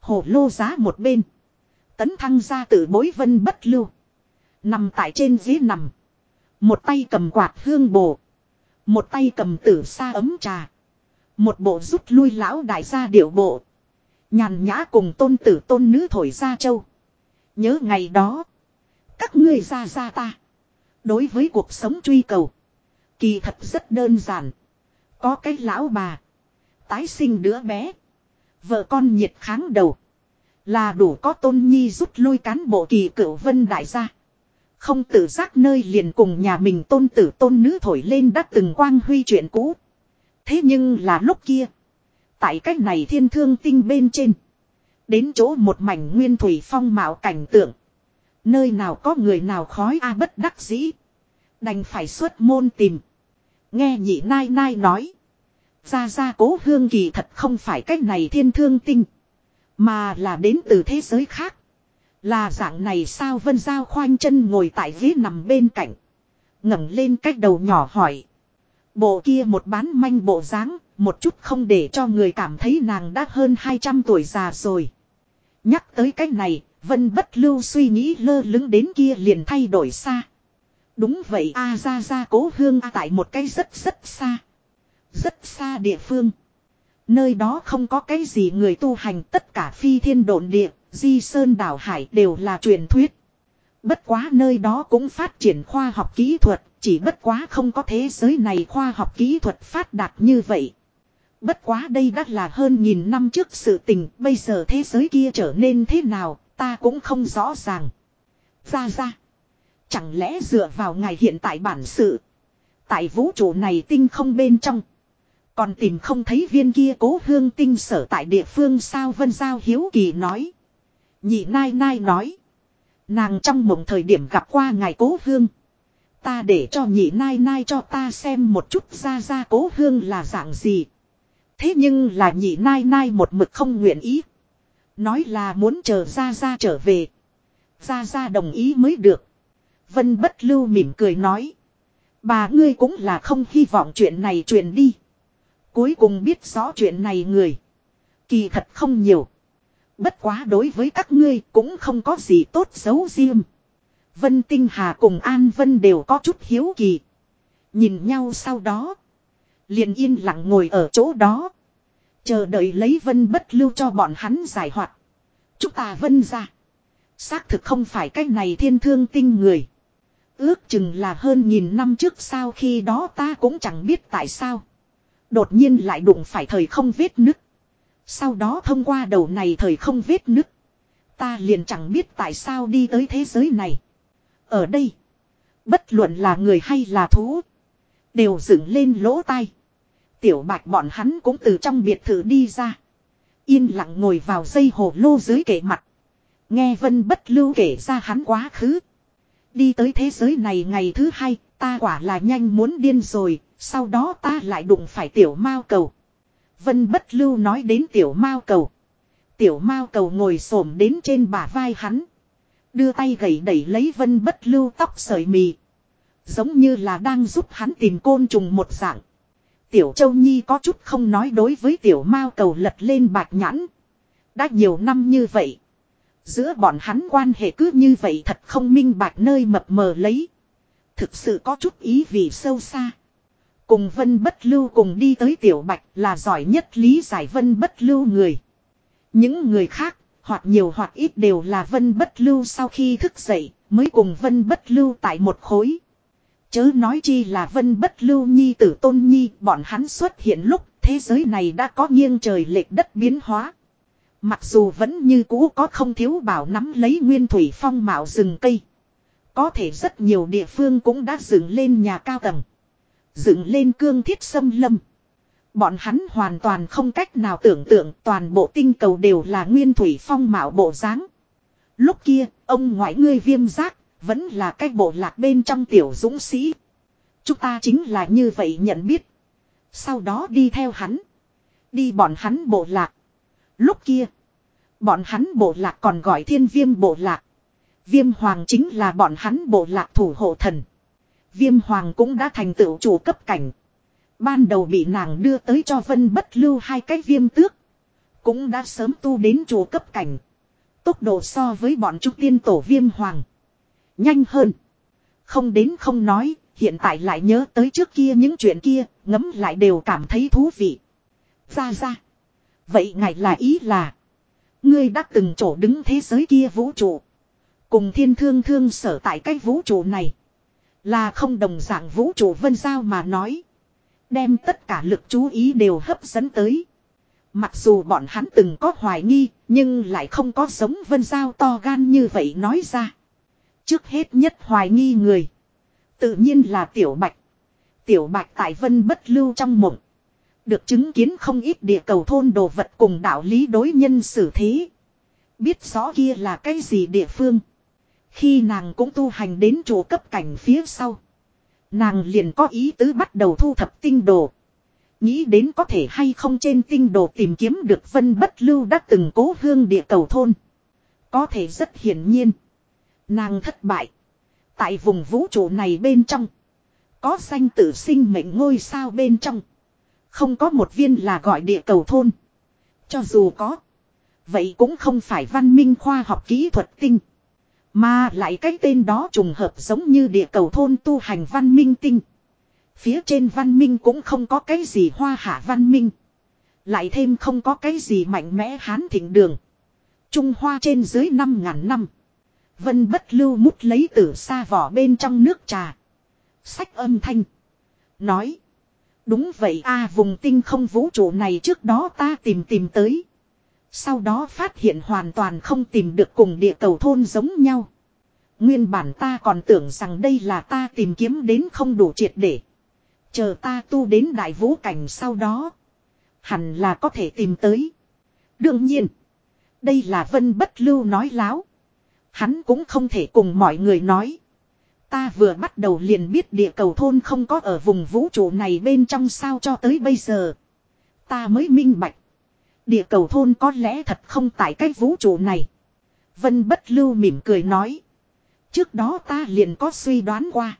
Hổ lô giá một bên. Tấn thăng ra tử bối vân bất lưu. Nằm tại trên dưới nằm. Một tay cầm quạt hương bồ. Một tay cầm tử sa ấm trà. Một bộ rút lui lão đại gia điệu bộ. Nhàn nhã cùng tôn tử tôn nữ thổi ra châu. Nhớ ngày đó. Các ngươi ra ra ta. Đối với cuộc sống truy cầu. Kỳ thật rất đơn giản. Có cái lão bà. Tái sinh đứa bé. Vợ con nhiệt kháng đầu. Là đủ có tôn nhi rút lui cán bộ kỳ cửu vân đại gia. Không tự giác nơi liền cùng nhà mình tôn tử tôn nữ thổi lên đã từng quang huy chuyện cũ. Thế nhưng là lúc kia. Tại cách này thiên thương tinh bên trên. Đến chỗ một mảnh nguyên thủy phong mạo cảnh tượng. Nơi nào có người nào khói a bất đắc dĩ. Đành phải xuất môn tìm. Nghe nhị nai nai nói. Ra ra cố hương kỳ thật không phải cách này thiên thương tinh. Mà là đến từ thế giới khác. Là dạng này sao Vân Giao khoanh chân ngồi tại ghế nằm bên cạnh. ngẩng lên cách đầu nhỏ hỏi. Bộ kia một bán manh bộ dáng, một chút không để cho người cảm thấy nàng đã hơn 200 tuổi già rồi. Nhắc tới cách này, Vân bất lưu suy nghĩ lơ lứng đến kia liền thay đổi xa. Đúng vậy a ra ra cố hương a tại một cái rất rất xa. Rất xa địa phương. Nơi đó không có cái gì người tu hành tất cả phi thiên độn địa, di sơn đảo hải đều là truyền thuyết. Bất quá nơi đó cũng phát triển khoa học kỹ thuật, chỉ bất quá không có thế giới này khoa học kỹ thuật phát đạt như vậy. Bất quá đây đã là hơn nghìn năm trước sự tình, bây giờ thế giới kia trở nên thế nào, ta cũng không rõ ràng. Ra ra. Chẳng lẽ dựa vào ngài hiện tại bản sự. Tại vũ trụ này tinh không bên trong. Còn tìm không thấy viên kia cố hương tinh sở tại địa phương sao Vân Giao Hiếu Kỳ nói. Nhị Nai Nai nói. Nàng trong mộng thời điểm gặp qua ngài cố hương. Ta để cho nhị Nai Nai cho ta xem một chút ra ra cố hương là dạng gì. Thế nhưng là nhị Nai Nai một mực không nguyện ý. Nói là muốn chờ ra ra trở về. Ra ra đồng ý mới được. Vân bất lưu mỉm cười nói. Bà ngươi cũng là không hy vọng chuyện này truyền đi. Cuối cùng biết rõ chuyện này người. Kỳ thật không nhiều. Bất quá đối với các ngươi cũng không có gì tốt xấu riêng. Vân Tinh Hà cùng An Vân đều có chút hiếu kỳ. Nhìn nhau sau đó. Liền yên lặng ngồi ở chỗ đó. Chờ đợi lấy Vân bất lưu cho bọn hắn giải hoạt. Chúng ta Vân ra. Xác thực không phải cách này thiên thương tinh người. Ước chừng là hơn nghìn năm trước sau khi đó ta cũng chẳng biết tại sao. Đột nhiên lại đụng phải thời không vết nứt. Sau đó thông qua đầu này thời không vết nứt. Ta liền chẳng biết tại sao đi tới thế giới này. Ở đây. Bất luận là người hay là thú. Đều dựng lên lỗ tai. Tiểu bạch bọn hắn cũng từ trong biệt thự đi ra. Yên lặng ngồi vào dây hồ lô dưới kệ mặt. Nghe vân bất lưu kể ra hắn quá khứ. Đi tới thế giới này ngày thứ hai, ta quả là nhanh muốn điên rồi, sau đó ta lại đụng phải tiểu mao cầu. Vân bất lưu nói đến tiểu mao cầu. Tiểu mao cầu ngồi xổm đến trên bả vai hắn. Đưa tay gẩy đẩy lấy vân bất lưu tóc sợi mì. Giống như là đang giúp hắn tìm côn trùng một dạng. Tiểu châu nhi có chút không nói đối với tiểu mao cầu lật lên bạch nhãn. Đã nhiều năm như vậy. Giữa bọn hắn quan hệ cứ như vậy thật không minh bạch nơi mập mờ lấy. Thực sự có chút ý vì sâu xa. Cùng vân bất lưu cùng đi tới tiểu bạch là giỏi nhất lý giải vân bất lưu người. Những người khác, hoặc nhiều hoặc ít đều là vân bất lưu sau khi thức dậy, mới cùng vân bất lưu tại một khối. Chớ nói chi là vân bất lưu nhi tử tôn nhi, bọn hắn xuất hiện lúc thế giới này đã có nghiêng trời lệch đất biến hóa. Mặc dù vẫn như cũ có không thiếu bảo nắm lấy nguyên thủy phong mạo rừng cây. Có thể rất nhiều địa phương cũng đã dựng lên nhà cao tầng. Dựng lên cương thiết xâm lâm. Bọn hắn hoàn toàn không cách nào tưởng tượng toàn bộ tinh cầu đều là nguyên thủy phong mạo bộ dáng. Lúc kia, ông ngoại ngươi viêm giác, vẫn là cái bộ lạc bên trong tiểu dũng sĩ. Chúng ta chính là như vậy nhận biết. Sau đó đi theo hắn. Đi bọn hắn bộ lạc. Lúc kia, bọn hắn bộ lạc còn gọi thiên viêm bộ lạc. Viêm hoàng chính là bọn hắn bộ lạc thủ hộ thần. Viêm hoàng cũng đã thành tựu chủ cấp cảnh. Ban đầu bị nàng đưa tới cho vân bất lưu hai cái viêm tước. Cũng đã sớm tu đến chủ cấp cảnh. Tốc độ so với bọn trúc tiên tổ viêm hoàng. Nhanh hơn. Không đến không nói, hiện tại lại nhớ tới trước kia những chuyện kia, ngấm lại đều cảm thấy thú vị. Ra ra. Vậy ngài là ý là. Ngươi đã từng chỗ đứng thế giới kia vũ trụ. Cùng thiên thương thương sở tại cái vũ trụ này. Là không đồng dạng vũ trụ vân giao mà nói. Đem tất cả lực chú ý đều hấp dẫn tới. Mặc dù bọn hắn từng có hoài nghi, nhưng lại không có giống vân giao to gan như vậy nói ra. Trước hết nhất hoài nghi người. Tự nhiên là tiểu bạch. Tiểu bạch tại vân bất lưu trong mộng. Được chứng kiến không ít địa cầu thôn đồ vật cùng đạo lý đối nhân xử thế. Biết rõ kia là cái gì địa phương. Khi nàng cũng tu hành đến chỗ cấp cảnh phía sau. Nàng liền có ý tứ bắt đầu thu thập tinh đồ. Nghĩ đến có thể hay không trên tinh đồ tìm kiếm được vân bất lưu đã từng cố hương địa cầu thôn. Có thể rất hiển nhiên. Nàng thất bại. Tại vùng vũ trụ này bên trong. Có danh tử sinh mệnh ngôi sao bên trong. Không có một viên là gọi địa cầu thôn. Cho dù có. Vậy cũng không phải văn minh khoa học kỹ thuật tinh. Mà lại cái tên đó trùng hợp giống như địa cầu thôn tu hành văn minh tinh. Phía trên văn minh cũng không có cái gì hoa hạ văn minh. Lại thêm không có cái gì mạnh mẽ hán thịnh đường. Trung Hoa trên dưới 5.000 năm. Vân bất lưu mút lấy từ xa vỏ bên trong nước trà. Sách âm thanh. Nói. Đúng vậy a à, vùng tinh không vũ trụ này trước đó ta tìm tìm tới. Sau đó phát hiện hoàn toàn không tìm được cùng địa cầu thôn giống nhau. Nguyên bản ta còn tưởng rằng đây là ta tìm kiếm đến không đủ triệt để. Chờ ta tu đến đại vũ cảnh sau đó. Hẳn là có thể tìm tới. Đương nhiên. Đây là vân bất lưu nói láo. Hắn cũng không thể cùng mọi người nói. Ta vừa bắt đầu liền biết địa cầu thôn không có ở vùng vũ trụ này bên trong sao cho tới bây giờ. Ta mới minh bạch. Địa cầu thôn có lẽ thật không tại cái vũ trụ này. Vân bất lưu mỉm cười nói. Trước đó ta liền có suy đoán qua.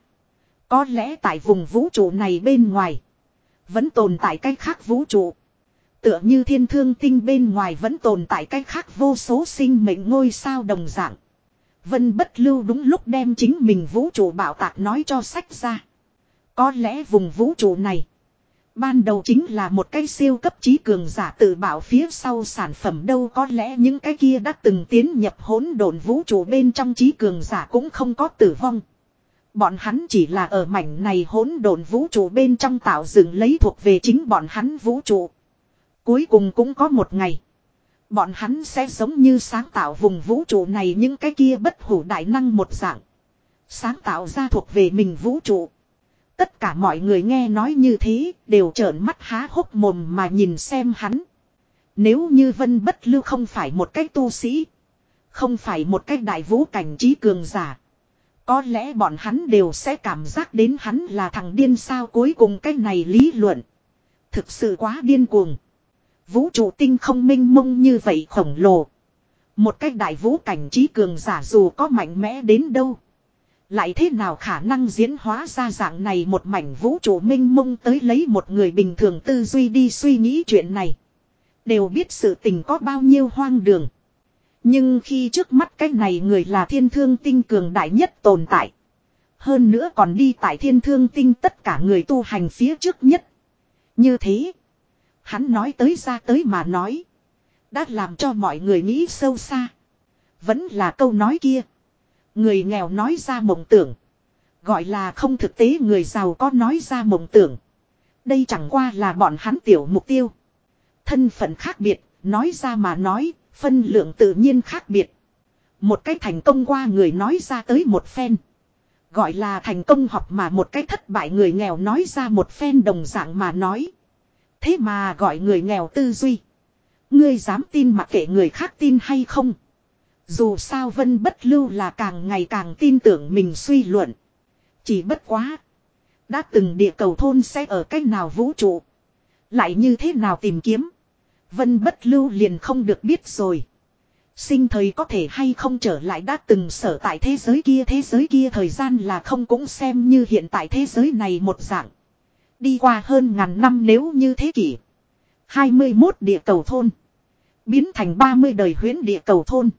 Có lẽ tại vùng vũ trụ này bên ngoài. Vẫn tồn tại cái khác vũ trụ. Tựa như thiên thương tinh bên ngoài vẫn tồn tại cách khác vô số sinh mệnh ngôi sao đồng dạng. Vân bất lưu đúng lúc đem chính mình vũ trụ bảo tạc nói cho sách ra. Có lẽ vùng vũ trụ này. Ban đầu chính là một cái siêu cấp trí cường giả tự bảo phía sau sản phẩm đâu có lẽ những cái kia đã từng tiến nhập hỗn độn vũ trụ bên trong trí cường giả cũng không có tử vong. Bọn hắn chỉ là ở mảnh này hỗn độn vũ trụ bên trong tạo dựng lấy thuộc về chính bọn hắn vũ trụ. Cuối cùng cũng có một ngày. Bọn hắn sẽ giống như sáng tạo vùng vũ trụ này những cái kia bất hủ đại năng một dạng. Sáng tạo ra thuộc về mình vũ trụ. Tất cả mọi người nghe nói như thế, đều trợn mắt há hốc mồm mà nhìn xem hắn. Nếu như Vân Bất Lưu không phải một cái tu sĩ. Không phải một cái đại vũ cảnh trí cường giả. Có lẽ bọn hắn đều sẽ cảm giác đến hắn là thằng điên sao cuối cùng cái này lý luận. Thực sự quá điên cuồng. Vũ trụ tinh không minh mông như vậy khổng lồ. Một cách đại vũ cảnh trí cường giả dù có mạnh mẽ đến đâu. Lại thế nào khả năng diễn hóa ra dạng này một mảnh vũ trụ minh mông tới lấy một người bình thường tư duy đi suy nghĩ chuyện này. Đều biết sự tình có bao nhiêu hoang đường. Nhưng khi trước mắt cái này người là thiên thương tinh cường đại nhất tồn tại. Hơn nữa còn đi tại thiên thương tinh tất cả người tu hành phía trước nhất. Như thế. Hắn nói tới ra tới mà nói. Đã làm cho mọi người nghĩ sâu xa. Vẫn là câu nói kia. Người nghèo nói ra mộng tưởng. Gọi là không thực tế người giàu có nói ra mộng tưởng. Đây chẳng qua là bọn hắn tiểu mục tiêu. Thân phận khác biệt, nói ra mà nói, phân lượng tự nhiên khác biệt. Một cái thành công qua người nói ra tới một phen. Gọi là thành công học mà một cái thất bại người nghèo nói ra một phen đồng dạng mà nói. Thế mà gọi người nghèo tư duy. Ngươi dám tin mặc kệ người khác tin hay không. Dù sao vân bất lưu là càng ngày càng tin tưởng mình suy luận. Chỉ bất quá. Đã từng địa cầu thôn sẽ ở cách nào vũ trụ. Lại như thế nào tìm kiếm. Vân bất lưu liền không được biết rồi. Sinh thời có thể hay không trở lại đã từng sở tại thế giới kia, thế giới kia thời gian là không cũng xem như hiện tại thế giới này một dạng. Đi qua hơn ngàn năm nếu như thế kỷ. 21 địa cầu thôn. Biến thành 30 đời huyến địa cầu thôn.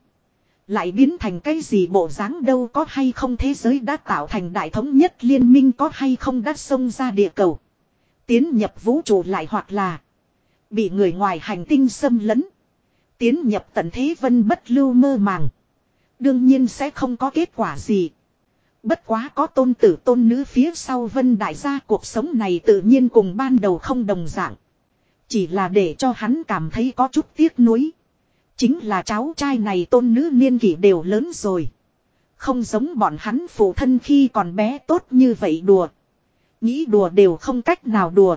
Lại biến thành cái gì bộ dáng đâu có hay không thế giới đã tạo thành đại thống nhất liên minh có hay không đã xông ra địa cầu. Tiến nhập vũ trụ lại hoặc là bị người ngoài hành tinh xâm lấn. Tiến nhập tận thế vân bất lưu mơ màng. Đương nhiên sẽ không có kết quả gì. Bất quá có tôn tử tôn nữ phía sau vân đại gia cuộc sống này tự nhiên cùng ban đầu không đồng dạng. Chỉ là để cho hắn cảm thấy có chút tiếc nuối. Chính là cháu trai này tôn nữ niên kỷ đều lớn rồi. Không giống bọn hắn phụ thân khi còn bé tốt như vậy đùa. Nghĩ đùa đều không cách nào đùa.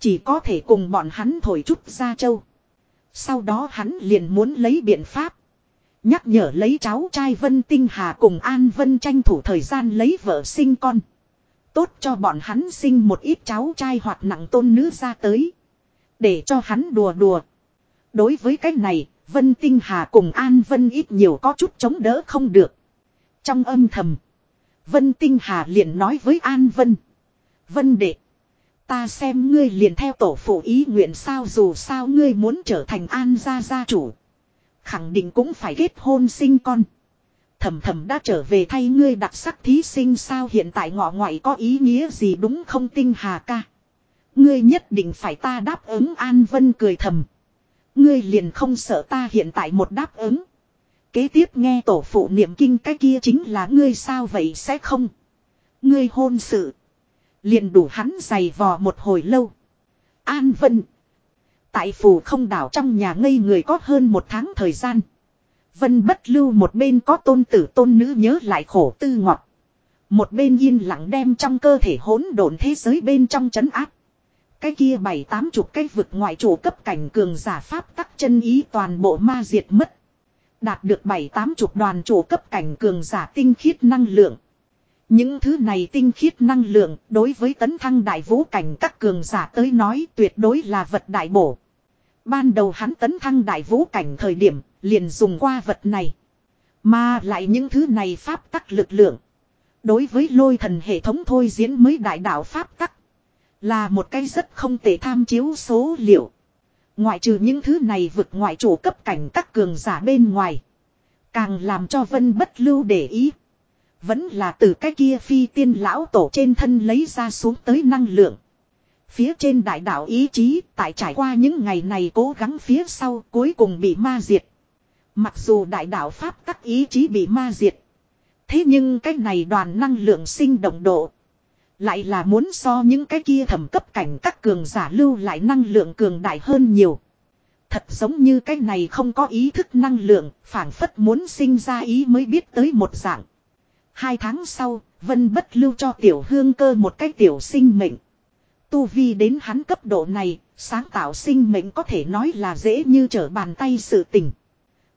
Chỉ có thể cùng bọn hắn thổi chút ra châu. Sau đó hắn liền muốn lấy biện pháp. Nhắc nhở lấy cháu trai Vân Tinh Hà cùng An Vân tranh thủ thời gian lấy vợ sinh con. Tốt cho bọn hắn sinh một ít cháu trai hoặc nặng tôn nữ ra tới. Để cho hắn đùa đùa. Đối với cái này, Vân Tinh Hà cùng An Vân ít nhiều có chút chống đỡ không được. Trong âm thầm, Vân Tinh Hà liền nói với An Vân. Vân đệ, ta xem ngươi liền theo tổ phụ ý nguyện sao dù sao ngươi muốn trở thành An gia gia chủ. Khẳng định cũng phải kết hôn sinh con. Thầm thầm đã trở về thay ngươi đặc sắc thí sinh sao hiện tại ngọ ngoại có ý nghĩa gì đúng không Tinh Hà ca. Ngươi nhất định phải ta đáp ứng, An Vân cười thầm. Ngươi liền không sợ ta hiện tại một đáp ứng. Kế tiếp nghe tổ phụ niệm kinh cái kia chính là ngươi sao vậy sẽ không. Ngươi hôn sự. Liền đủ hắn giày vò một hồi lâu. An Vân. Tại phủ không đảo trong nhà ngây người có hơn một tháng thời gian. Vân bất lưu một bên có tôn tử tôn nữ nhớ lại khổ tư ngọt. Một bên yên lặng đem trong cơ thể hỗn độn thế giới bên trong chấn áp. Cái kia bảy tám chục cái vực ngoại chủ cấp cảnh cường giả pháp tắc chân ý toàn bộ ma diệt mất. Đạt được bảy tám chục đoàn chủ cấp cảnh cường giả tinh khiết năng lượng. Những thứ này tinh khiết năng lượng đối với tấn thăng đại vũ cảnh các cường giả tới nói tuyệt đối là vật đại bổ. Ban đầu hắn tấn thăng đại vũ cảnh thời điểm, liền dùng qua vật này. Mà lại những thứ này pháp tắc lực lượng. Đối với lôi thần hệ thống thôi diễn mới đại đạo pháp tắc. Là một cái rất không thể tham chiếu số liệu. Ngoại trừ những thứ này vượt ngoại chủ cấp cảnh các cường giả bên ngoài. Càng làm cho vân bất lưu để ý. Vẫn là từ cái kia phi tiên lão tổ trên thân lấy ra xuống tới năng lượng. Phía trên đại đạo ý chí tại trải qua những ngày này cố gắng phía sau cuối cùng bị ma diệt. Mặc dù đại đạo Pháp các ý chí bị ma diệt. Thế nhưng cái này đoàn năng lượng sinh động độ. Lại là muốn so những cái kia thẩm cấp cảnh các cường giả lưu lại năng lượng cường đại hơn nhiều. Thật giống như cái này không có ý thức năng lượng, phản phất muốn sinh ra ý mới biết tới một dạng. Hai tháng sau, Vân bất lưu cho tiểu hương cơ một cái tiểu sinh mệnh. Tu vi đến hắn cấp độ này, sáng tạo sinh mệnh có thể nói là dễ như trở bàn tay sự tình.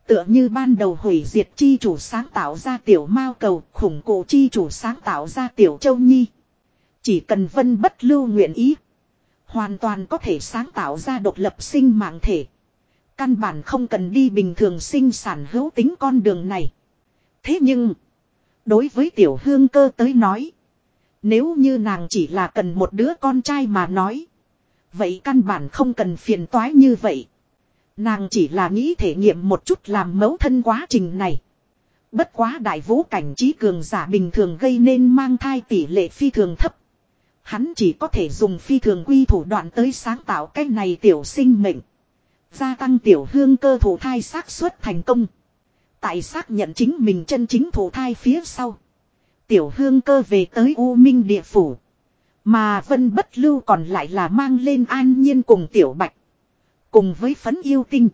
Tựa như ban đầu hủy diệt chi chủ sáng tạo ra tiểu mao cầu, khủng cổ chi chủ sáng tạo ra tiểu châu nhi. Chỉ cần vân bất lưu nguyện ý. Hoàn toàn có thể sáng tạo ra độc lập sinh mạng thể. Căn bản không cần đi bình thường sinh sản hữu tính con đường này. Thế nhưng, đối với tiểu hương cơ tới nói, nếu như nàng chỉ là cần một đứa con trai mà nói, vậy căn bản không cần phiền toái như vậy. Nàng chỉ là nghĩ thể nghiệm một chút làm mẫu thân quá trình này. Bất quá đại vũ cảnh trí cường giả bình thường gây nên mang thai tỷ lệ phi thường thấp. Hắn chỉ có thể dùng phi thường quy thủ đoạn tới sáng tạo cái này tiểu sinh mệnh. Gia tăng tiểu hương cơ thủ thai xác suất thành công. Tại xác nhận chính mình chân chính thủ thai phía sau. Tiểu hương cơ về tới U Minh địa phủ. Mà vân bất lưu còn lại là mang lên an nhiên cùng tiểu bạch. Cùng với phấn yêu tinh.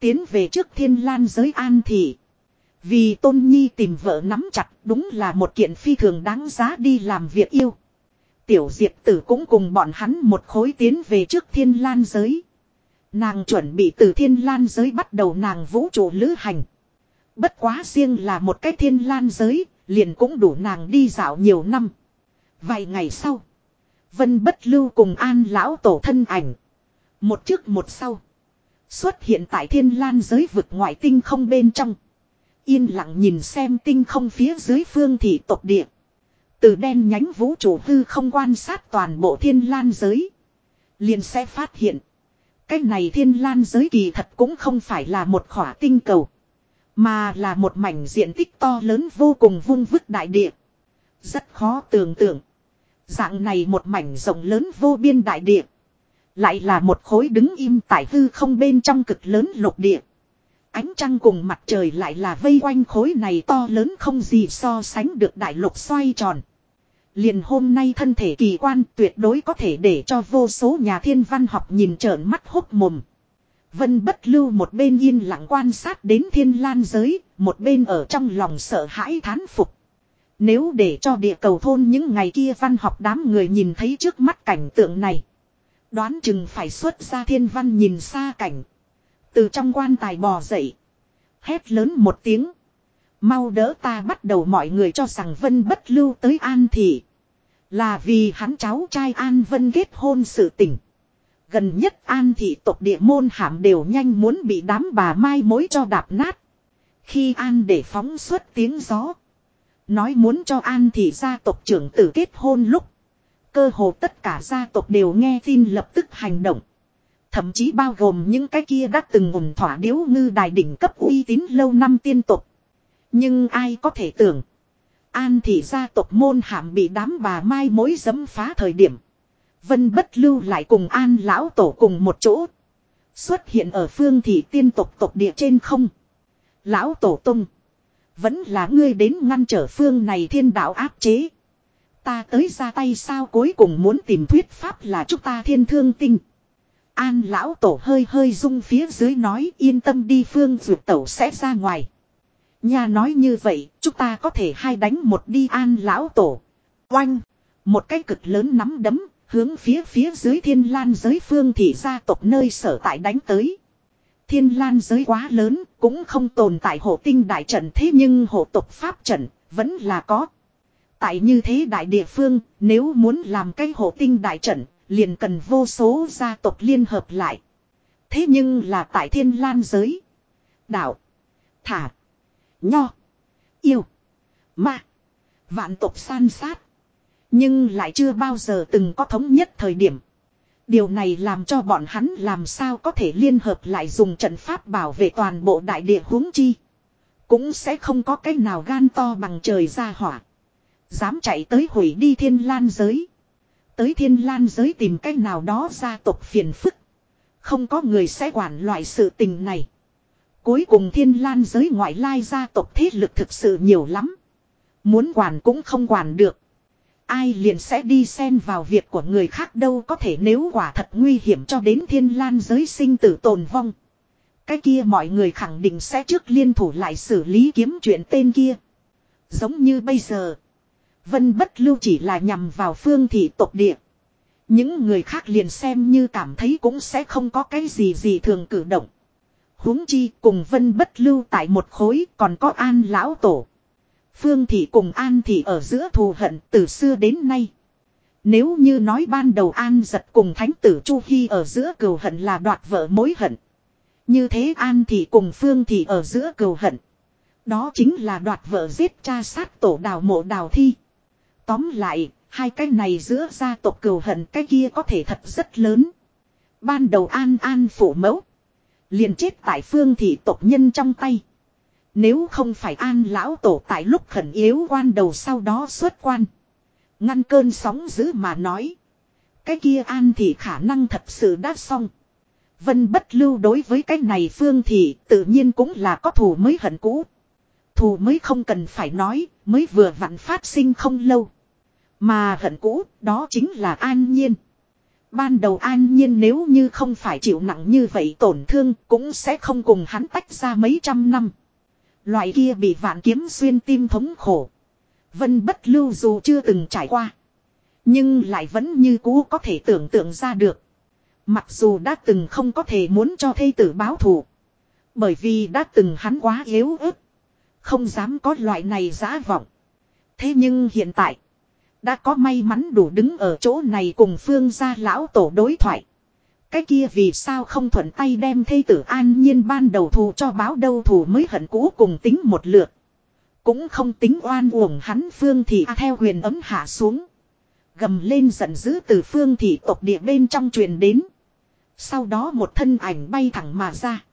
Tiến về trước thiên lan giới an thị. Vì tôn nhi tìm vợ nắm chặt đúng là một kiện phi thường đáng giá đi làm việc yêu. Tiểu diệt tử cũng cùng bọn hắn một khối tiến về trước thiên lan giới. Nàng chuẩn bị từ thiên lan giới bắt đầu nàng vũ trụ lữ hành. Bất quá riêng là một cái thiên lan giới, liền cũng đủ nàng đi dạo nhiều năm. Vài ngày sau, Vân Bất Lưu cùng An Lão Tổ thân ảnh. Một trước một sau. Xuất hiện tại thiên lan giới vực ngoại tinh không bên trong. Yên lặng nhìn xem tinh không phía dưới phương thị tộc địa. Từ đen nhánh vũ trụ hư không quan sát toàn bộ thiên lan giới. Liền sẽ phát hiện. Cái này thiên lan giới kỳ thật cũng không phải là một khỏa tinh cầu. Mà là một mảnh diện tích to lớn vô cùng vung vức đại địa. Rất khó tưởng tượng. Dạng này một mảnh rộng lớn vô biên đại địa. Lại là một khối đứng im tại hư không bên trong cực lớn lục địa. Ánh trăng cùng mặt trời lại là vây quanh khối này to lớn không gì so sánh được đại lục xoay tròn. Liền hôm nay thân thể kỳ quan tuyệt đối có thể để cho vô số nhà thiên văn học nhìn trợn mắt hốt mồm. Vân bất lưu một bên yên lặng quan sát đến thiên lan giới, một bên ở trong lòng sợ hãi thán phục. Nếu để cho địa cầu thôn những ngày kia văn học đám người nhìn thấy trước mắt cảnh tượng này. Đoán chừng phải xuất ra thiên văn nhìn xa cảnh. Từ trong quan tài bò dậy. Hét lớn một tiếng. Mau đỡ ta bắt đầu mọi người cho rằng Vân bất lưu tới An Thị. Là vì hắn cháu trai An Vân kết hôn sự tình. Gần nhất An Thị tộc địa môn hàm đều nhanh muốn bị đám bà mai mối cho đạp nát. Khi An để phóng suốt tiếng gió. Nói muốn cho An Thị gia tộc trưởng tử kết hôn lúc. Cơ hồ tất cả gia tộc đều nghe tin lập tức hành động. Thậm chí bao gồm những cái kia đã từng ủng thỏa điếu ngư đài đỉnh cấp uy tín lâu năm tiên tộc. Nhưng ai có thể tưởng. An thị gia tộc môn hàm bị đám bà mai mối dấm phá thời điểm. Vân bất lưu lại cùng an lão tổ cùng một chỗ. Xuất hiện ở phương thị tiên tộc tộc địa trên không. Lão tổ tung. Vẫn là ngươi đến ngăn trở phương này thiên đạo áp chế. Ta tới ra tay sao cuối cùng muốn tìm thuyết pháp là chúng ta thiên thương tinh. An lão tổ hơi hơi rung phía dưới nói yên tâm đi phương dược tẩu sẽ ra ngoài. Nhà nói như vậy, chúng ta có thể hai đánh một đi an lão tổ. Oanh! Một cái cực lớn nắm đấm, hướng phía phía dưới thiên lan giới phương thị gia tộc nơi sở tại đánh tới. Thiên lan giới quá lớn, cũng không tồn tại hộ tinh đại trận thế nhưng hộ tộc pháp trận, vẫn là có. Tại như thế đại địa phương, nếu muốn làm cái hộ tinh đại trận, liền cần vô số gia tộc liên hợp lại. Thế nhưng là tại thiên lan giới. Đạo. Thả. Nho. Yêu. Ma. Vạn tộc san sát. Nhưng lại chưa bao giờ từng có thống nhất thời điểm. Điều này làm cho bọn hắn làm sao có thể liên hợp lại dùng trận pháp bảo vệ toàn bộ đại địa huống chi. Cũng sẽ không có cách nào gan to bằng trời ra hỏa. Dám chạy tới hủy đi thiên lan giới. Tới thiên lan giới tìm cách nào đó gia tộc phiền phức. Không có người sẽ quản loại sự tình này. Cuối cùng thiên lan giới ngoại lai gia tộc thế lực thực sự nhiều lắm. Muốn quản cũng không quản được. Ai liền sẽ đi xen vào việc của người khác đâu có thể nếu quả thật nguy hiểm cho đến thiên lan giới sinh tử tồn vong. Cái kia mọi người khẳng định sẽ trước liên thủ lại xử lý kiếm chuyện tên kia. Giống như bây giờ. Vân bất lưu chỉ là nhằm vào phương thị tộc địa. Những người khác liền xem như cảm thấy cũng sẽ không có cái gì gì thường cử động. huống chi cùng vân bất lưu tại một khối còn có an lão tổ. Phương thị cùng an thị ở giữa thù hận từ xưa đến nay. Nếu như nói ban đầu an giật cùng thánh tử Chu Hy ở giữa cừu hận là đoạt vợ mối hận. Như thế an thị cùng phương thị ở giữa cừu hận. Đó chính là đoạt vợ giết cha sát tổ đào mộ đào thi. Tóm lại, hai cái này giữa gia tộc cừu hận cái kia có thể thật rất lớn. Ban đầu an an phủ mẫu. Liền chết tại phương thị tộc nhân trong tay. Nếu không phải an lão tổ tại lúc khẩn yếu quan đầu sau đó xuất quan. Ngăn cơn sóng dữ mà nói. Cái kia an thì khả năng thật sự đã xong. Vân bất lưu đối với cái này phương thì tự nhiên cũng là có thù mới hận cũ. Thù mới không cần phải nói, mới vừa vặn phát sinh không lâu. Mà hận cũ, đó chính là an nhiên. Ban đầu an nhiên nếu như không phải chịu nặng như vậy tổn thương cũng sẽ không cùng hắn tách ra mấy trăm năm. Loại kia bị vạn kiếm xuyên tim thống khổ. Vân bất lưu dù chưa từng trải qua. Nhưng lại vẫn như cũ có thể tưởng tượng ra được. Mặc dù đã từng không có thể muốn cho thây tử báo thù. Bởi vì đã từng hắn quá yếu ớt. Không dám có loại này giá vọng. Thế nhưng hiện tại. Đã có may mắn đủ đứng ở chỗ này cùng phương gia lão tổ đối thoại. Cái kia vì sao không thuận tay đem thây tử an nhiên ban đầu thù cho báo đâu thù mới hận cũ cùng tính một lượt. Cũng không tính oan uổng hắn phương thì theo huyền ấm hạ xuống. Gầm lên giận dữ từ phương thị tộc địa bên trong truyền đến. Sau đó một thân ảnh bay thẳng mà ra.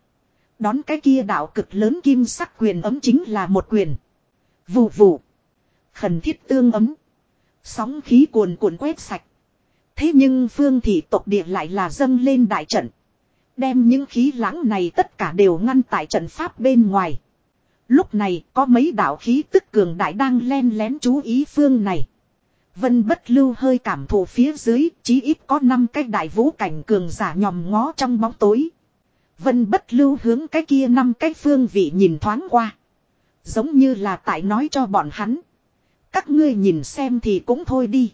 Đón cái kia đạo cực lớn kim sắc quyền ấm chính là một quyền. Vù vù. Khẩn thiết tương ấm. Sóng khí cuồn cuộn quét sạch. Thế nhưng phương thị tộc địa lại là dâng lên đại trận. Đem những khí lãng này tất cả đều ngăn tại trận pháp bên ngoài. Lúc này có mấy đạo khí tức cường đại đang len lén chú ý phương này. Vân bất lưu hơi cảm thụ phía dưới, chí ít có 5 cái đại vũ cảnh cường giả nhòm ngó trong bóng tối. Vân bất lưu hướng cái kia năm cái phương vị nhìn thoáng qua. Giống như là tại nói cho bọn hắn. Các ngươi nhìn xem thì cũng thôi đi.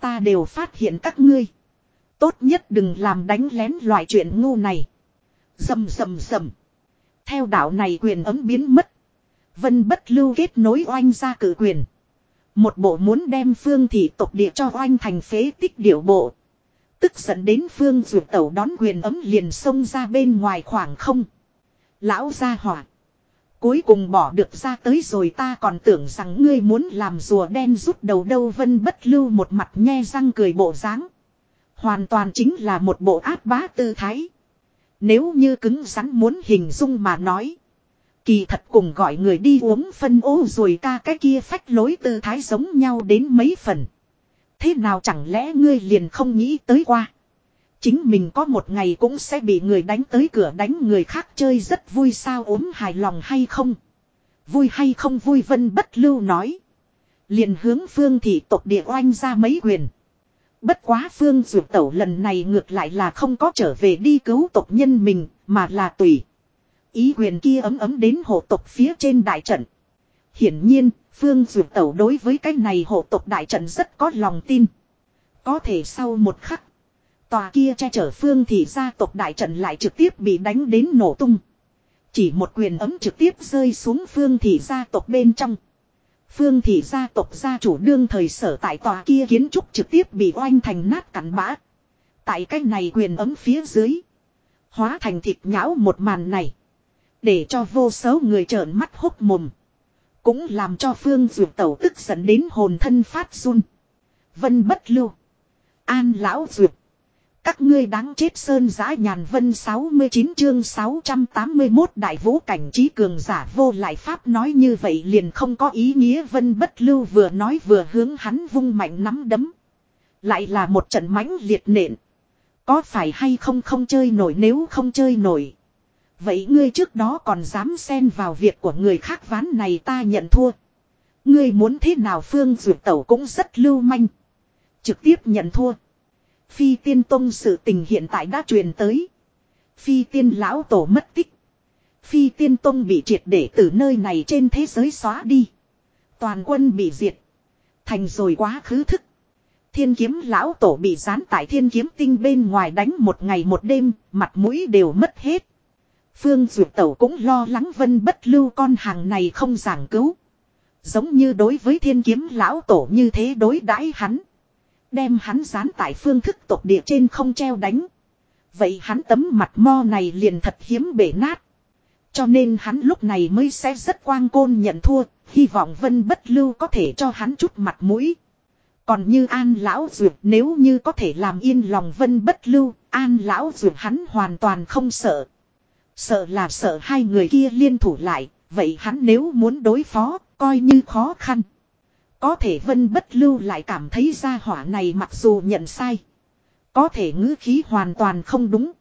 Ta đều phát hiện các ngươi. Tốt nhất đừng làm đánh lén loại chuyện ngu này. Dầm dầm dầm. Theo đạo này quyền ấm biến mất. Vân bất lưu kết nối oanh ra cử quyền. Một bộ muốn đem phương thị tộc địa cho oanh thành phế tích điệu bộ. Tức giận đến phương ruột tẩu đón quyền ấm liền xông ra bên ngoài khoảng không. Lão ra hỏa. Cuối cùng bỏ được ra tới rồi ta còn tưởng rằng ngươi muốn làm rùa đen rút đầu đâu vân bất lưu một mặt nhe răng cười bộ dáng Hoàn toàn chính là một bộ áp bá tư thái. Nếu như cứng rắn muốn hình dung mà nói. Kỳ thật cùng gọi người đi uống phân ô rồi ca cái kia phách lối tư thái giống nhau đến mấy phần. Thế nào chẳng lẽ ngươi liền không nghĩ tới qua. Chính mình có một ngày cũng sẽ bị người đánh tới cửa đánh người khác chơi rất vui sao ốm hài lòng hay không. Vui hay không vui vân bất lưu nói. Liền hướng phương thị tộc địa oanh ra mấy quyền. Bất quá phương dược tẩu lần này ngược lại là không có trở về đi cứu tộc nhân mình mà là tùy. Ý quyền kia ấm ấm đến hộ tộc phía trên đại trận. Hiển nhiên, phương dược tẩu đối với cái này hộ tộc đại trận rất có lòng tin. Có thể sau một khắc. Tòa kia che chở phương thì gia tộc đại trận lại trực tiếp bị đánh đến nổ tung. Chỉ một quyền ấm trực tiếp rơi xuống phương thị gia tộc bên trong. Phương thị gia tộc gia chủ đương thời sở tại tòa kia kiến trúc trực tiếp bị oanh thành nát cắn bã. Tại cái này quyền ấm phía dưới. Hóa thành thịt nhão một màn này. Để cho vô số người trợn mắt hốc mồm. Cũng làm cho phương duyệt tẩu tức giận đến hồn thân phát run. Vân bất lưu. An lão duyệt các ngươi đáng chết sơn giã nhàn vân 69 chương 681 đại vũ cảnh trí cường giả vô lại pháp nói như vậy liền không có ý nghĩa vân bất lưu vừa nói vừa hướng hắn vung mạnh nắm đấm. Lại là một trận mãnh liệt nện. Có phải hay không không chơi nổi nếu không chơi nổi. Vậy ngươi trước đó còn dám xen vào việc của người khác ván này ta nhận thua. Ngươi muốn thế nào phương dược tẩu cũng rất lưu manh. Trực tiếp nhận thua. Phi tiên tông sự tình hiện tại đã truyền tới. Phi tiên lão tổ mất tích. Phi tiên tông bị triệt để từ nơi này trên thế giới xóa đi. Toàn quân bị diệt. Thành rồi quá khứ thức. Thiên kiếm lão tổ bị dán tại thiên kiếm tinh bên ngoài đánh một ngày một đêm, mặt mũi đều mất hết. Phương Duyệt Tẩu cũng lo lắng vân bất lưu con hàng này không giảng cứu. Giống như đối với thiên kiếm lão tổ như thế đối đãi hắn. Đem hắn dán tại phương thức tộc địa trên không treo đánh. Vậy hắn tấm mặt mo này liền thật hiếm bể nát. Cho nên hắn lúc này mới sẽ rất quang côn nhận thua, hy vọng vân bất lưu có thể cho hắn chút mặt mũi. Còn như an lão duyệt nếu như có thể làm yên lòng vân bất lưu, an lão duyệt hắn hoàn toàn không sợ. Sợ là sợ hai người kia liên thủ lại, vậy hắn nếu muốn đối phó, coi như khó khăn. Có thể vân bất lưu lại cảm thấy ra hỏa này mặc dù nhận sai. Có thể ngữ khí hoàn toàn không đúng.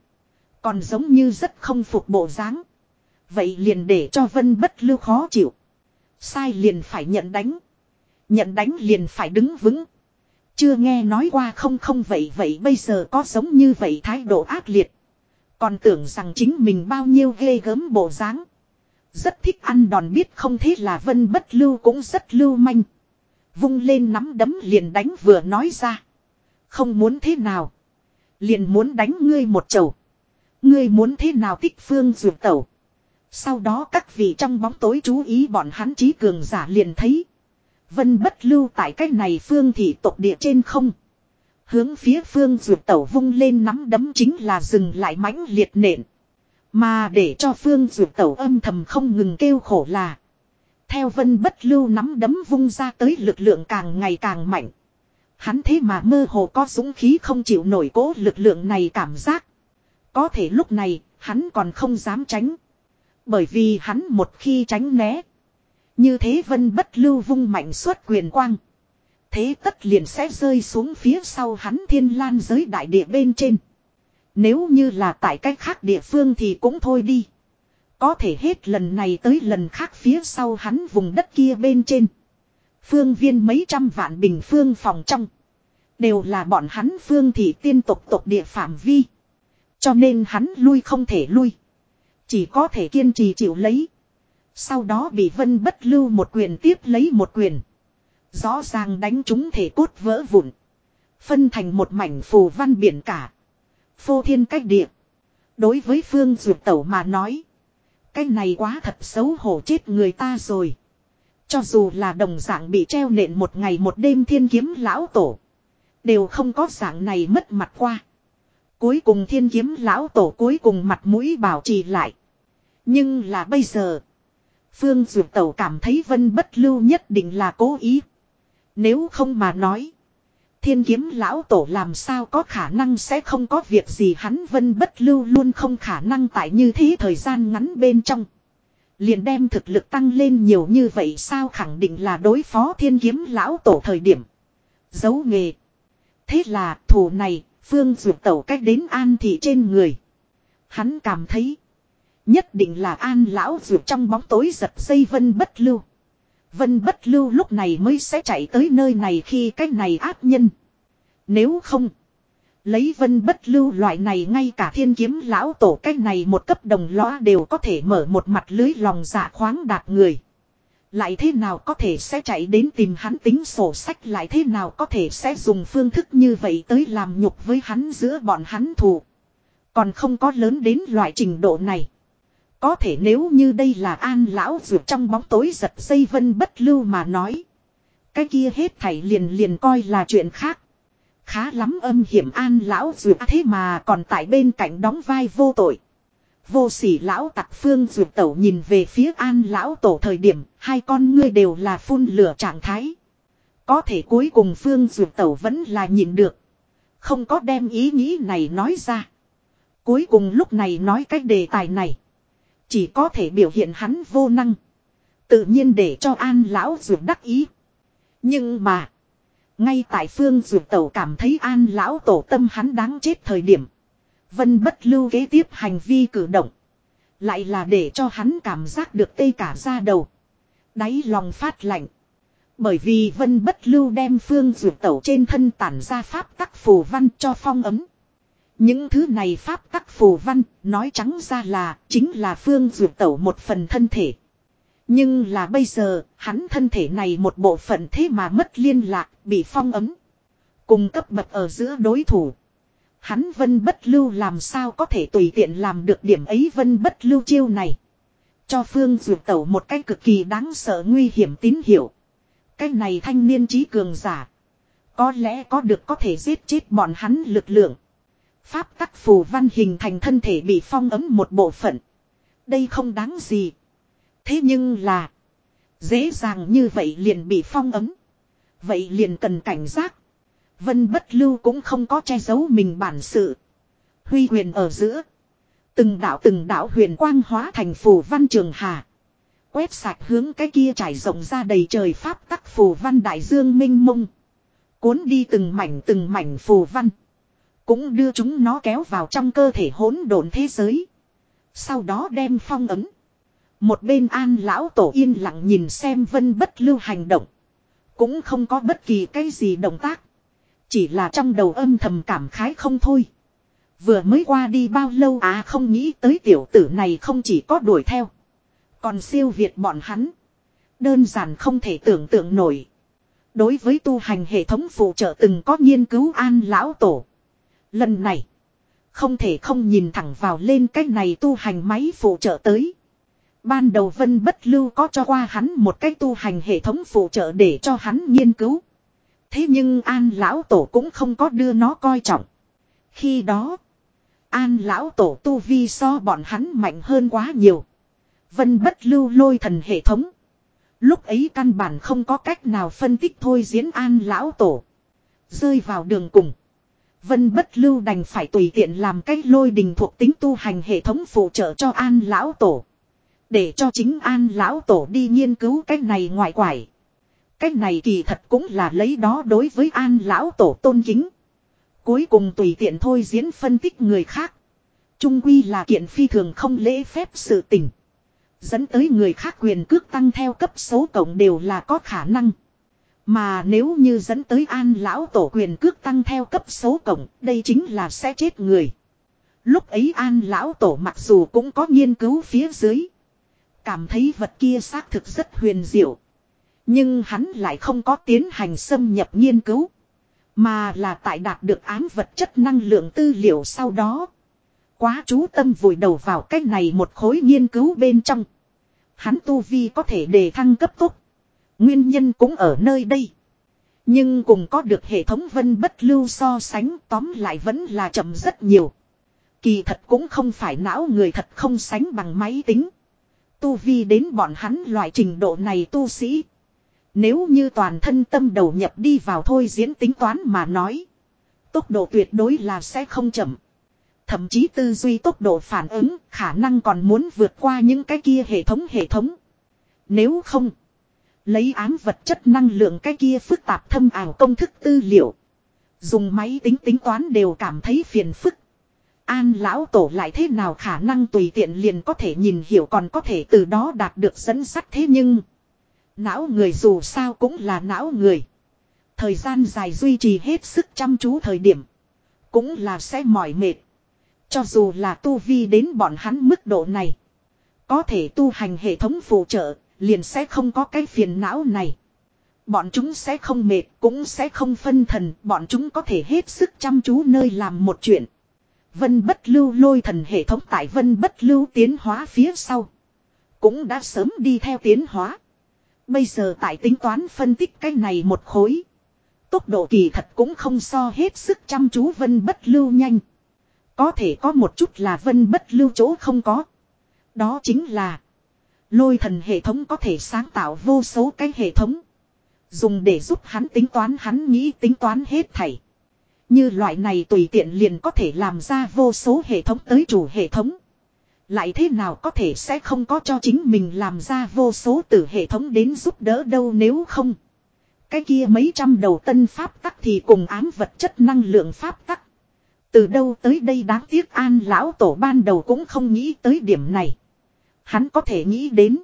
Còn giống như rất không phục bộ dáng. Vậy liền để cho vân bất lưu khó chịu. Sai liền phải nhận đánh. Nhận đánh liền phải đứng vững. Chưa nghe nói qua không không vậy vậy bây giờ có giống như vậy thái độ ác liệt. Còn tưởng rằng chính mình bao nhiêu ghê gớm bộ dáng. Rất thích ăn đòn biết không thế là vân bất lưu cũng rất lưu manh. Vung lên nắm đấm liền đánh vừa nói ra. Không muốn thế nào. Liền muốn đánh ngươi một chầu. Ngươi muốn thế nào tích phương ruột tẩu. Sau đó các vị trong bóng tối chú ý bọn hắn trí cường giả liền thấy. Vân bất lưu tại cách này phương thị tộc địa trên không. Hướng phía phương ruột tẩu vung lên nắm đấm chính là dừng lại mãnh liệt nện. Mà để cho phương ruột tẩu âm thầm không ngừng kêu khổ là. Theo vân bất lưu nắm đấm vung ra tới lực lượng càng ngày càng mạnh. Hắn thế mà mơ hồ có dũng khí không chịu nổi cố lực lượng này cảm giác. Có thể lúc này, hắn còn không dám tránh. Bởi vì hắn một khi tránh né. Như thế vân bất lưu vung mạnh suốt quyền quang. Thế tất liền sẽ rơi xuống phía sau hắn thiên lan giới đại địa bên trên. Nếu như là tại cách khác địa phương thì cũng thôi đi. Có thể hết lần này tới lần khác phía sau hắn vùng đất kia bên trên. Phương viên mấy trăm vạn bình phương phòng trong. Đều là bọn hắn phương thị tiên tộc tộc địa phạm vi. Cho nên hắn lui không thể lui. Chỉ có thể kiên trì chịu lấy. Sau đó bị vân bất lưu một quyền tiếp lấy một quyền. Rõ ràng đánh chúng thể cốt vỡ vụn. Phân thành một mảnh phù văn biển cả. Phô thiên cách địa. Đối với phương dược tẩu mà nói. Cái này quá thật xấu hổ chết người ta rồi. Cho dù là đồng dạng bị treo nện một ngày một đêm thiên kiếm lão tổ. Đều không có dạng này mất mặt qua. Cuối cùng thiên kiếm lão tổ cuối cùng mặt mũi bảo trì lại. Nhưng là bây giờ. Phương Dược Tẩu cảm thấy vân bất lưu nhất định là cố ý. Nếu không mà nói. Thiên kiếm lão tổ làm sao có khả năng sẽ không có việc gì hắn vân bất lưu luôn không khả năng tại như thế thời gian ngắn bên trong. Liền đem thực lực tăng lên nhiều như vậy sao khẳng định là đối phó thiên kiếm lão tổ thời điểm. Giấu nghề. Thế là thủ này, phương dược tẩu cách đến an thị trên người. Hắn cảm thấy. Nhất định là an lão dược trong bóng tối giật dây vân bất lưu. Vân bất lưu lúc này mới sẽ chạy tới nơi này khi cái này ác nhân. Nếu không. Lấy vân bất lưu loại này ngay cả thiên kiếm lão tổ cái này một cấp đồng lõa đều có thể mở một mặt lưới lòng dạ khoáng đạt người. Lại thế nào có thể sẽ chạy đến tìm hắn tính sổ sách, lại thế nào có thể sẽ dùng phương thức như vậy tới làm nhục với hắn giữa bọn hắn thù. Còn không có lớn đến loại trình độ này. Có thể nếu như đây là an lão ruột trong bóng tối giật dây vân bất lưu mà nói. Cái kia hết thảy liền liền coi là chuyện khác. Khá lắm âm hiểm an lão ruột thế mà còn tại bên cạnh đóng vai vô tội. Vô sỉ lão tặc phương ruột tẩu nhìn về phía an lão tổ thời điểm, hai con ngươi đều là phun lửa trạng thái. Có thể cuối cùng phương ruột tẩu vẫn là nhìn được. Không có đem ý nghĩ này nói ra. Cuối cùng lúc này nói cái đề tài này. Chỉ có thể biểu hiện hắn vô năng. Tự nhiên để cho an lão ruột đắc ý. Nhưng mà. Ngay tại phương ruột tẩu cảm thấy an lão tổ tâm hắn đáng chết thời điểm. Vân bất lưu kế tiếp hành vi cử động. Lại là để cho hắn cảm giác được tê cả ra đầu. Đáy lòng phát lạnh. Bởi vì vân bất lưu đem phương ruột tẩu trên thân tản ra pháp tắc phù văn cho phong ấm. Những thứ này pháp tắc phù văn, nói trắng ra là, chính là phương dược tẩu một phần thân thể. Nhưng là bây giờ, hắn thân thể này một bộ phận thế mà mất liên lạc, bị phong ấm. Cùng cấp bậc ở giữa đối thủ. Hắn vân bất lưu làm sao có thể tùy tiện làm được điểm ấy vân bất lưu chiêu này. Cho phương dược tẩu một cách cực kỳ đáng sợ nguy hiểm tín hiệu. Cái này thanh niên trí cường giả. Có lẽ có được có thể giết chết bọn hắn lực lượng. Pháp tắc phù văn hình thành thân thể bị phong ấm một bộ phận. Đây không đáng gì. Thế nhưng là. Dễ dàng như vậy liền bị phong ấm. Vậy liền cần cảnh giác. Vân bất lưu cũng không có che giấu mình bản sự. Huy huyền ở giữa. Từng đạo từng đạo huyền quang hóa thành phù văn trường hà. Quét sạch hướng cái kia trải rộng ra đầy trời pháp tắc phù văn đại dương minh mông. Cuốn đi từng mảnh từng mảnh phù văn. Cũng đưa chúng nó kéo vào trong cơ thể hỗn độn thế giới. Sau đó đem phong ấm. Một bên an lão tổ yên lặng nhìn xem vân bất lưu hành động. Cũng không có bất kỳ cái gì động tác. Chỉ là trong đầu âm thầm cảm khái không thôi. Vừa mới qua đi bao lâu à không nghĩ tới tiểu tử này không chỉ có đuổi theo. Còn siêu việt bọn hắn. Đơn giản không thể tưởng tượng nổi. Đối với tu hành hệ thống phụ trợ từng có nghiên cứu an lão tổ. Lần này. Không thể không nhìn thẳng vào lên cái này tu hành máy phụ trợ tới. Ban đầu Vân Bất Lưu có cho qua hắn một cái tu hành hệ thống phụ trợ để cho hắn nghiên cứu. Thế nhưng An Lão Tổ cũng không có đưa nó coi trọng. Khi đó, An Lão Tổ tu vi so bọn hắn mạnh hơn quá nhiều. Vân Bất Lưu lôi thần hệ thống. Lúc ấy căn bản không có cách nào phân tích thôi diễn An Lão Tổ. Rơi vào đường cùng. Vân bất lưu đành phải tùy tiện làm cách lôi đình thuộc tính tu hành hệ thống phụ trợ cho an lão tổ. Để cho chính an lão tổ đi nghiên cứu cách này ngoại quải. Cách này kỳ thật cũng là lấy đó đối với an lão tổ tôn kính. Cuối cùng tùy tiện thôi diễn phân tích người khác. Trung quy là kiện phi thường không lễ phép sự tình. Dẫn tới người khác quyền cước tăng theo cấp số cộng đều là có khả năng. Mà nếu như dẫn tới an lão tổ quyền cước tăng theo cấp số cộng, đây chính là sẽ chết người. Lúc ấy an lão tổ mặc dù cũng có nghiên cứu phía dưới. Cảm thấy vật kia xác thực rất huyền diệu. Nhưng hắn lại không có tiến hành xâm nhập nghiên cứu. Mà là tại đạt được ám vật chất năng lượng tư liệu sau đó. Quá chú tâm vùi đầu vào cách này một khối nghiên cứu bên trong. Hắn tu vi có thể đề thăng cấp tốc. Nguyên nhân cũng ở nơi đây. Nhưng cùng có được hệ thống vân bất lưu so sánh, tóm lại vẫn là chậm rất nhiều. Kỳ thật cũng không phải não người thật không sánh bằng máy tính. Tu vi đến bọn hắn loại trình độ này tu sĩ. Nếu như toàn thân tâm đầu nhập đi vào thôi diễn tính toán mà nói. Tốc độ tuyệt đối là sẽ không chậm. Thậm chí tư duy tốc độ phản ứng khả năng còn muốn vượt qua những cái kia hệ thống hệ thống. Nếu không. Lấy ám vật chất năng lượng cái kia phức tạp thâm ảo công thức tư liệu. Dùng máy tính tính toán đều cảm thấy phiền phức. An lão tổ lại thế nào khả năng tùy tiện liền có thể nhìn hiểu còn có thể từ đó đạt được dẫn sắt thế nhưng. Não người dù sao cũng là não người. Thời gian dài duy trì hết sức chăm chú thời điểm. Cũng là sẽ mỏi mệt. Cho dù là tu vi đến bọn hắn mức độ này. Có thể tu hành hệ thống phụ trợ liền sẽ không có cái phiền não này. Bọn chúng sẽ không mệt, cũng sẽ không phân thần, bọn chúng có thể hết sức chăm chú nơi làm một chuyện. Vân bất lưu lôi thần hệ thống tại vân bất lưu tiến hóa phía sau. Cũng đã sớm đi theo tiến hóa. Bây giờ tại tính toán phân tích cái này một khối. Tốc độ kỳ thật cũng không so hết sức chăm chú vân bất lưu nhanh. Có thể có một chút là vân bất lưu chỗ không có. Đó chính là Lôi thần hệ thống có thể sáng tạo vô số cái hệ thống. Dùng để giúp hắn tính toán, hắn nghĩ tính toán hết thảy. Như loại này tùy tiện liền có thể làm ra vô số hệ thống tới chủ hệ thống. Lại thế nào có thể sẽ không có cho chính mình làm ra vô số tử hệ thống đến giúp đỡ đâu nếu không. Cái kia mấy trăm đầu tân pháp tắc thì cùng ám vật chất năng lượng pháp tắc. Từ đâu tới đây đáng tiếc an lão tổ ban đầu cũng không nghĩ tới điểm này. Hắn có thể nghĩ đến.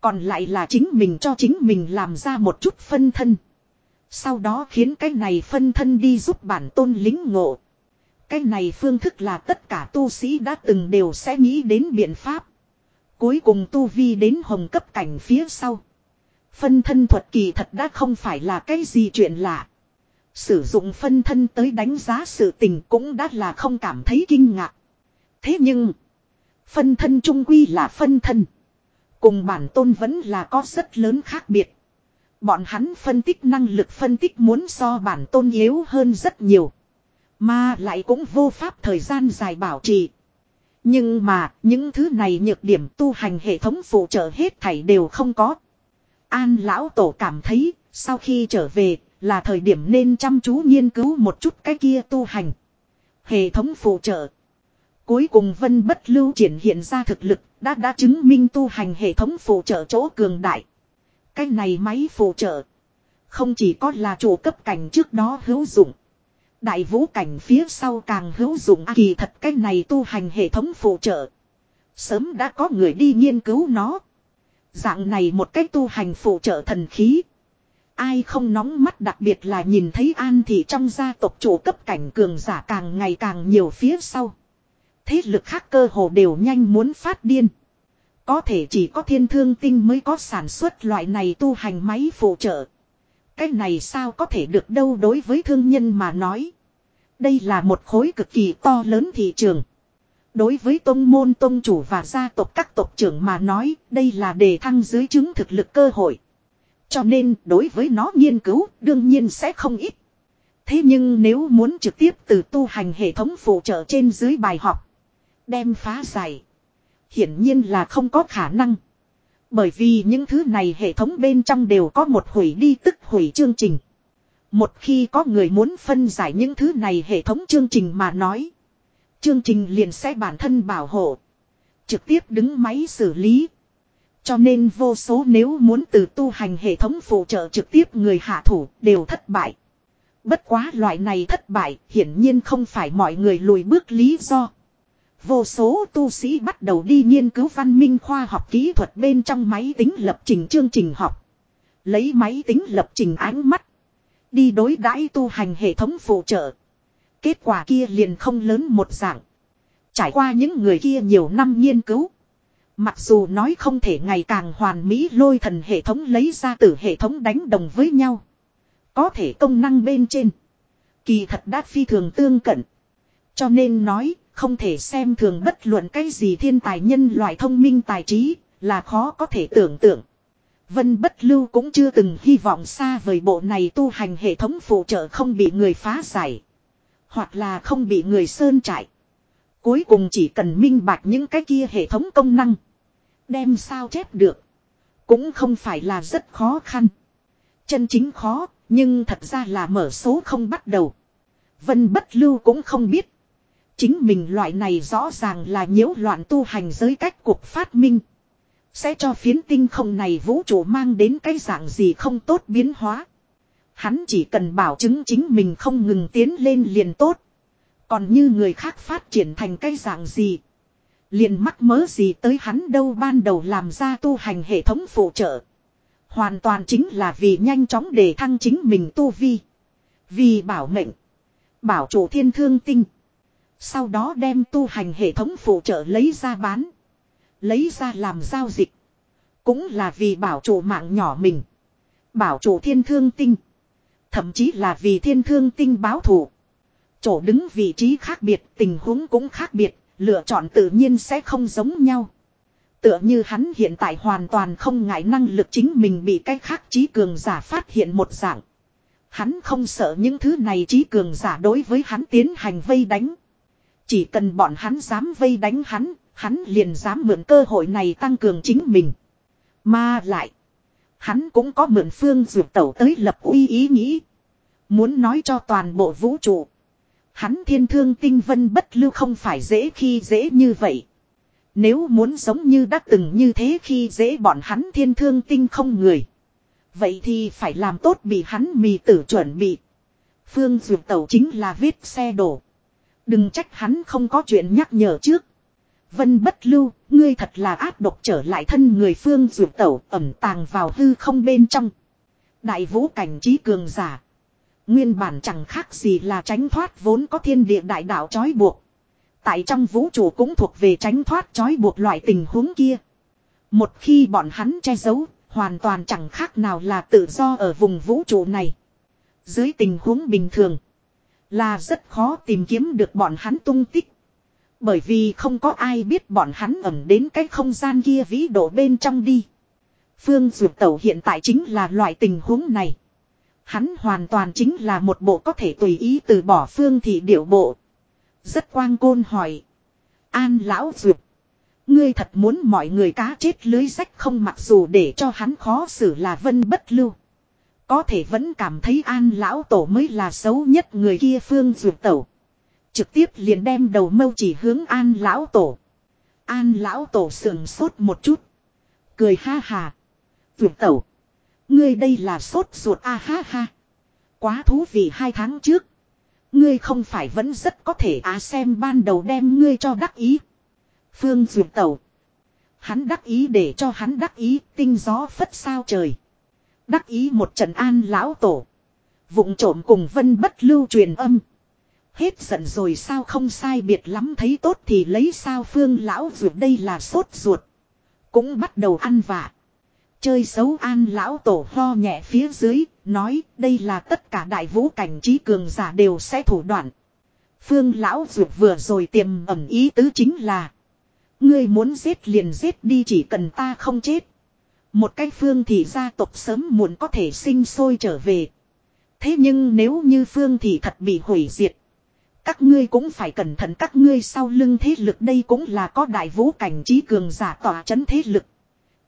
Còn lại là chính mình cho chính mình làm ra một chút phân thân. Sau đó khiến cái này phân thân đi giúp bản tôn lính ngộ. Cái này phương thức là tất cả tu sĩ đã từng đều sẽ nghĩ đến biện pháp. Cuối cùng tu vi đến hồng cấp cảnh phía sau. Phân thân thuật kỳ thật đã không phải là cái gì chuyện lạ. Sử dụng phân thân tới đánh giá sự tình cũng đã là không cảm thấy kinh ngạc. Thế nhưng, phân thân trung quy là phân thân. Cùng bản tôn vẫn là có rất lớn khác biệt. Bọn hắn phân tích năng lực phân tích muốn so bản tôn yếu hơn rất nhiều. Mà lại cũng vô pháp thời gian dài bảo trì. Nhưng mà, những thứ này nhược điểm tu hành hệ thống phụ trợ hết thảy đều không có. An lão tổ cảm thấy, sau khi trở về, là thời điểm nên chăm chú nghiên cứu một chút cái kia tu hành. Hệ thống phụ trợ. Cuối cùng vân bất lưu triển hiện ra thực lực, đã đã chứng minh tu hành hệ thống phụ trợ chỗ cường đại. Cái này máy phụ trợ. Không chỉ có là chủ cấp cảnh trước đó hữu dụng. Đại vũ cảnh phía sau càng hữu dụng à, kỳ thật cái này tu hành hệ thống phụ trợ. Sớm đã có người đi nghiên cứu nó. Dạng này một cách tu hành phụ trợ thần khí. Ai không nóng mắt đặc biệt là nhìn thấy an thì trong gia tộc chủ cấp cảnh cường giả càng ngày càng nhiều phía sau. Thế lực khác cơ hồ đều nhanh muốn phát điên. Có thể chỉ có thiên thương tinh mới có sản xuất loại này tu hành máy phụ trợ. Cái này sao có thể được đâu đối với thương nhân mà nói. Đây là một khối cực kỳ to lớn thị trường. Đối với tông môn tông chủ và gia tộc các tộc trưởng mà nói, đây là đề thăng dưới chứng thực lực cơ hội. Cho nên, đối với nó nghiên cứu, đương nhiên sẽ không ít. Thế nhưng nếu muốn trực tiếp từ tu hành hệ thống phụ trợ trên dưới bài học, đem phá giải, hiển nhiên là không có khả năng. Bởi vì những thứ này hệ thống bên trong đều có một hủy đi tức hủy chương trình. Một khi có người muốn phân giải những thứ này hệ thống chương trình mà nói. Chương trình liền sẽ bản thân bảo hộ. Trực tiếp đứng máy xử lý. Cho nên vô số nếu muốn từ tu hành hệ thống phụ trợ trực tiếp người hạ thủ đều thất bại. Bất quá loại này thất bại hiển nhiên không phải mọi người lùi bước lý do. Vô số tu sĩ bắt đầu đi nghiên cứu văn minh khoa học kỹ thuật bên trong máy tính lập trình chương trình học. Lấy máy tính lập trình ánh mắt. Đi đối đãi tu hành hệ thống phụ trợ. Kết quả kia liền không lớn một dạng. Trải qua những người kia nhiều năm nghiên cứu. Mặc dù nói không thể ngày càng hoàn mỹ lôi thần hệ thống lấy ra từ hệ thống đánh đồng với nhau. Có thể công năng bên trên. Kỳ thật đã phi thường tương cận. Cho nên nói, không thể xem thường bất luận cái gì thiên tài nhân loại thông minh tài trí, là khó có thể tưởng tượng. Vân bất lưu cũng chưa từng hy vọng xa vời bộ này tu hành hệ thống phụ trợ không bị người phá giải. Hoặc là không bị người sơn trại. Cuối cùng chỉ cần minh bạch những cái kia hệ thống công năng. Đem sao chép được. Cũng không phải là rất khó khăn. Chân chính khó, nhưng thật ra là mở số không bắt đầu. Vân bất lưu cũng không biết. Chính mình loại này rõ ràng là nhiễu loạn tu hành giới cách cuộc phát minh. Sẽ cho phiến tinh không này vũ trụ mang đến cái dạng gì không tốt biến hóa. Hắn chỉ cần bảo chứng chính mình không ngừng tiến lên liền tốt. Còn như người khác phát triển thành cái dạng gì. Liền mắc mớ gì tới hắn đâu ban đầu làm ra tu hành hệ thống phụ trợ. Hoàn toàn chính là vì nhanh chóng để thăng chính mình tu vi. Vì bảo mệnh. Bảo chủ thiên thương tinh. Sau đó đem tu hành hệ thống phụ trợ lấy ra bán. Lấy ra làm giao dịch. Cũng là vì bảo chủ mạng nhỏ mình. Bảo chủ thiên thương tinh. Thậm chí là vì thiên thương tinh báo thù. Chỗ đứng vị trí khác biệt, tình huống cũng khác biệt, lựa chọn tự nhiên sẽ không giống nhau. Tựa như hắn hiện tại hoàn toàn không ngại năng lực chính mình bị cái khác trí cường giả phát hiện một dạng. Hắn không sợ những thứ này trí cường giả đối với hắn tiến hành vây đánh. Chỉ cần bọn hắn dám vây đánh hắn, hắn liền dám mượn cơ hội này tăng cường chính mình. Mà lại, hắn cũng có mượn phương dược tẩu tới lập uy ý nghĩ. Muốn nói cho toàn bộ vũ trụ. Hắn thiên thương tinh vân bất lưu không phải dễ khi dễ như vậy. Nếu muốn giống như đã từng như thế khi dễ bọn hắn thiên thương tinh không người. Vậy thì phải làm tốt bị hắn mì tử chuẩn bị. Phương Dược Tẩu chính là vết xe đổ. Đừng trách hắn không có chuyện nhắc nhở trước. Vân bất lưu, ngươi thật là ác độc trở lại thân người Phương ruột Tẩu ẩm tàng vào hư không bên trong. Đại vũ cảnh trí cường giả. Nguyên bản chẳng khác gì là tránh thoát vốn có thiên địa đại đạo trói buộc. Tại trong vũ trụ cũng thuộc về tránh thoát trói buộc loại tình huống kia. Một khi bọn hắn che giấu, hoàn toàn chẳng khác nào là tự do ở vùng vũ trụ này. Dưới tình huống bình thường, là rất khó tìm kiếm được bọn hắn tung tích. Bởi vì không có ai biết bọn hắn ẩn đến cái không gian kia vĩ độ bên trong đi. Phương Dược Tẩu hiện tại chính là loại tình huống này. Hắn hoàn toàn chính là một bộ có thể tùy ý từ bỏ phương thị điệu bộ. Rất quang côn hỏi. An lão duyệt. Ngươi thật muốn mọi người cá chết lưới rách không mặc dù để cho hắn khó xử là vân bất lưu. Có thể vẫn cảm thấy an lão tổ mới là xấu nhất người kia phương duyệt tẩu. Trực tiếp liền đem đầu mâu chỉ hướng an lão tổ. An lão tổ sườn sốt một chút. Cười ha hà. Duyệt tẩu. Ngươi đây là sốt ruột a ha ha. Quá thú vị hai tháng trước. Ngươi không phải vẫn rất có thể á xem ban đầu đem ngươi cho đắc ý. Phương duyệt tẩu. Hắn đắc ý để cho hắn đắc ý, tinh gió phất sao trời. Đắc ý một trận an lão tổ. Vụng trộm cùng vân bất lưu truyền âm. Hết giận rồi sao không sai biệt lắm thấy tốt thì lấy sao phương lão ruột đây là sốt ruột. Cũng bắt đầu ăn vạ. Chơi xấu an lão tổ ho nhẹ phía dưới, nói đây là tất cả đại vũ cảnh trí cường giả đều sẽ thủ đoạn. Phương lão ruột vừa rồi tiềm ẩm ý tứ chính là. Ngươi muốn giết liền giết đi chỉ cần ta không chết. Một cái phương thì gia tộc sớm muộn có thể sinh sôi trở về. Thế nhưng nếu như phương thì thật bị hủy diệt. Các ngươi cũng phải cẩn thận các ngươi sau lưng thế lực đây cũng là có đại vũ cảnh trí cường giả tỏa chấn thế lực.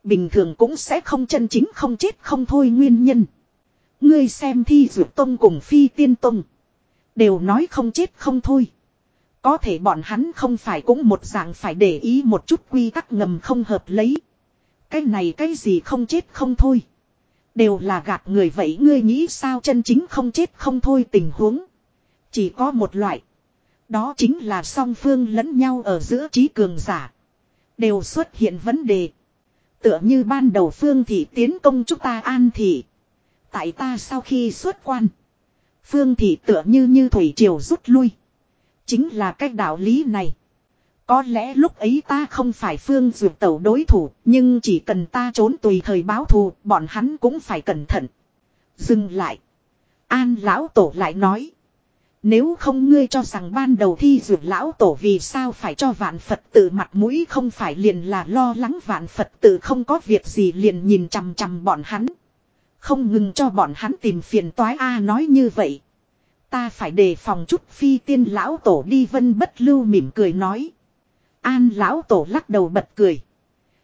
Bình thường cũng sẽ không chân chính không chết không thôi nguyên nhân. Ngươi xem thi dược tông cùng phi tiên tông. Đều nói không chết không thôi. Có thể bọn hắn không phải cũng một dạng phải để ý một chút quy tắc ngầm không hợp lấy. Cái này cái gì không chết không thôi. Đều là gạt người vậy ngươi nghĩ sao chân chính không chết không thôi tình huống. Chỉ có một loại. Đó chính là song phương lẫn nhau ở giữa trí cường giả. Đều xuất hiện vấn đề. Tựa như ban đầu phương thị tiến công chúng ta an thị. Tại ta sau khi xuất quan. Phương thị tựa như như thủy triều rút lui. Chính là cách đạo lý này. Có lẽ lúc ấy ta không phải phương dược tẩu đối thủ, nhưng chỉ cần ta trốn tùy thời báo thù, bọn hắn cũng phải cẩn thận. Dừng lại. An lão tổ lại nói. Nếu không ngươi cho rằng ban đầu thi dược lão tổ vì sao phải cho vạn Phật tự mặt mũi không phải liền là lo lắng vạn Phật tự không có việc gì liền nhìn chằm chằm bọn hắn. Không ngừng cho bọn hắn tìm phiền toái A nói như vậy. Ta phải đề phòng chút phi tiên lão tổ đi vân bất lưu mỉm cười nói. An lão tổ lắc đầu bật cười.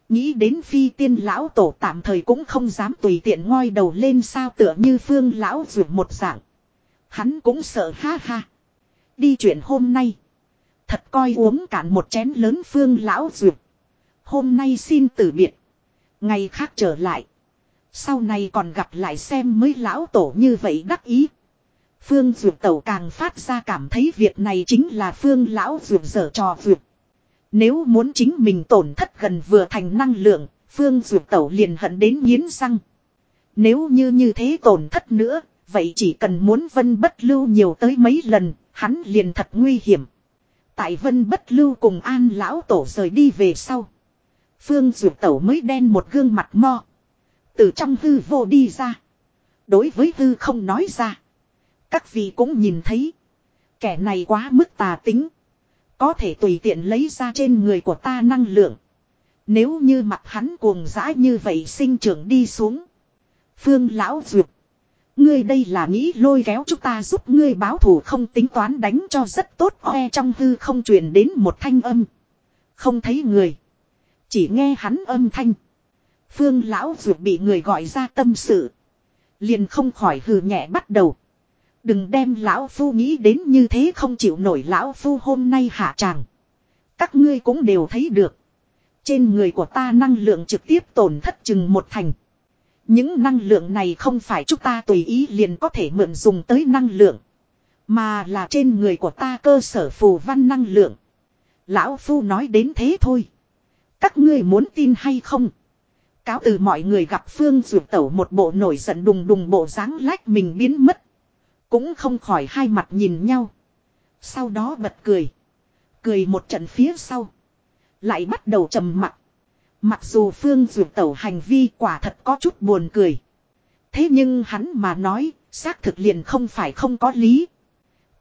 Nghĩ đến phi tiên lão tổ tạm thời cũng không dám tùy tiện ngoi đầu lên sao tựa như phương lão rượu một dạng. Hắn cũng sợ ha ha. Đi chuyện hôm nay. Thật coi uống cạn một chén lớn phương lão rượu. Hôm nay xin từ biệt. Ngày khác trở lại. Sau này còn gặp lại xem mới lão tổ như vậy đắc ý. Phương rượu Tẩu càng phát ra cảm thấy việc này chính là Phương Lão rượu dở trò rượu. Nếu muốn chính mình tổn thất gần vừa thành năng lượng, Phương Dược Tẩu liền hận đến nghiến răng. Nếu như như thế tổn thất nữa, vậy chỉ cần muốn vân bất lưu nhiều tới mấy lần, hắn liền thật nguy hiểm. Tại vân bất lưu cùng an lão tổ rời đi về sau. Phương Dược Tẩu mới đen một gương mặt mo. Từ trong hư vô đi ra. Đối với hư không nói ra. Các vị cũng nhìn thấy. Kẻ này quá mức tà tính. Có thể tùy tiện lấy ra trên người của ta năng lượng. Nếu như mặt hắn cuồng dã như vậy sinh trưởng đi xuống. Phương lão duyệt. Ngươi đây là nghĩ lôi kéo chúng ta giúp ngươi báo thù không tính toán đánh cho rất tốt oe trong hư không truyền đến một thanh âm. Không thấy người. Chỉ nghe hắn âm thanh. Phương lão duyệt bị người gọi ra tâm sự. Liền không khỏi hừ nhẹ bắt đầu. Đừng đem lão phu nghĩ đến như thế không chịu nổi lão phu hôm nay hạ tràng. Các ngươi cũng đều thấy được. Trên người của ta năng lượng trực tiếp tổn thất chừng một thành. Những năng lượng này không phải chúng ta tùy ý liền có thể mượn dùng tới năng lượng. Mà là trên người của ta cơ sở phù văn năng lượng. Lão Phu nói đến thế thôi. Các ngươi muốn tin hay không? Cáo từ mọi người gặp Phương Dược Tẩu một bộ nổi giận đùng đùng bộ dáng lách mình biến mất. Cũng không khỏi hai mặt nhìn nhau. Sau đó bật cười. Cười một trận phía sau. Lại bắt đầu trầm mặt. Mặc dù Phương duyệt Tẩu hành vi quả thật có chút buồn cười. Thế nhưng hắn mà nói, xác thực liền không phải không có lý.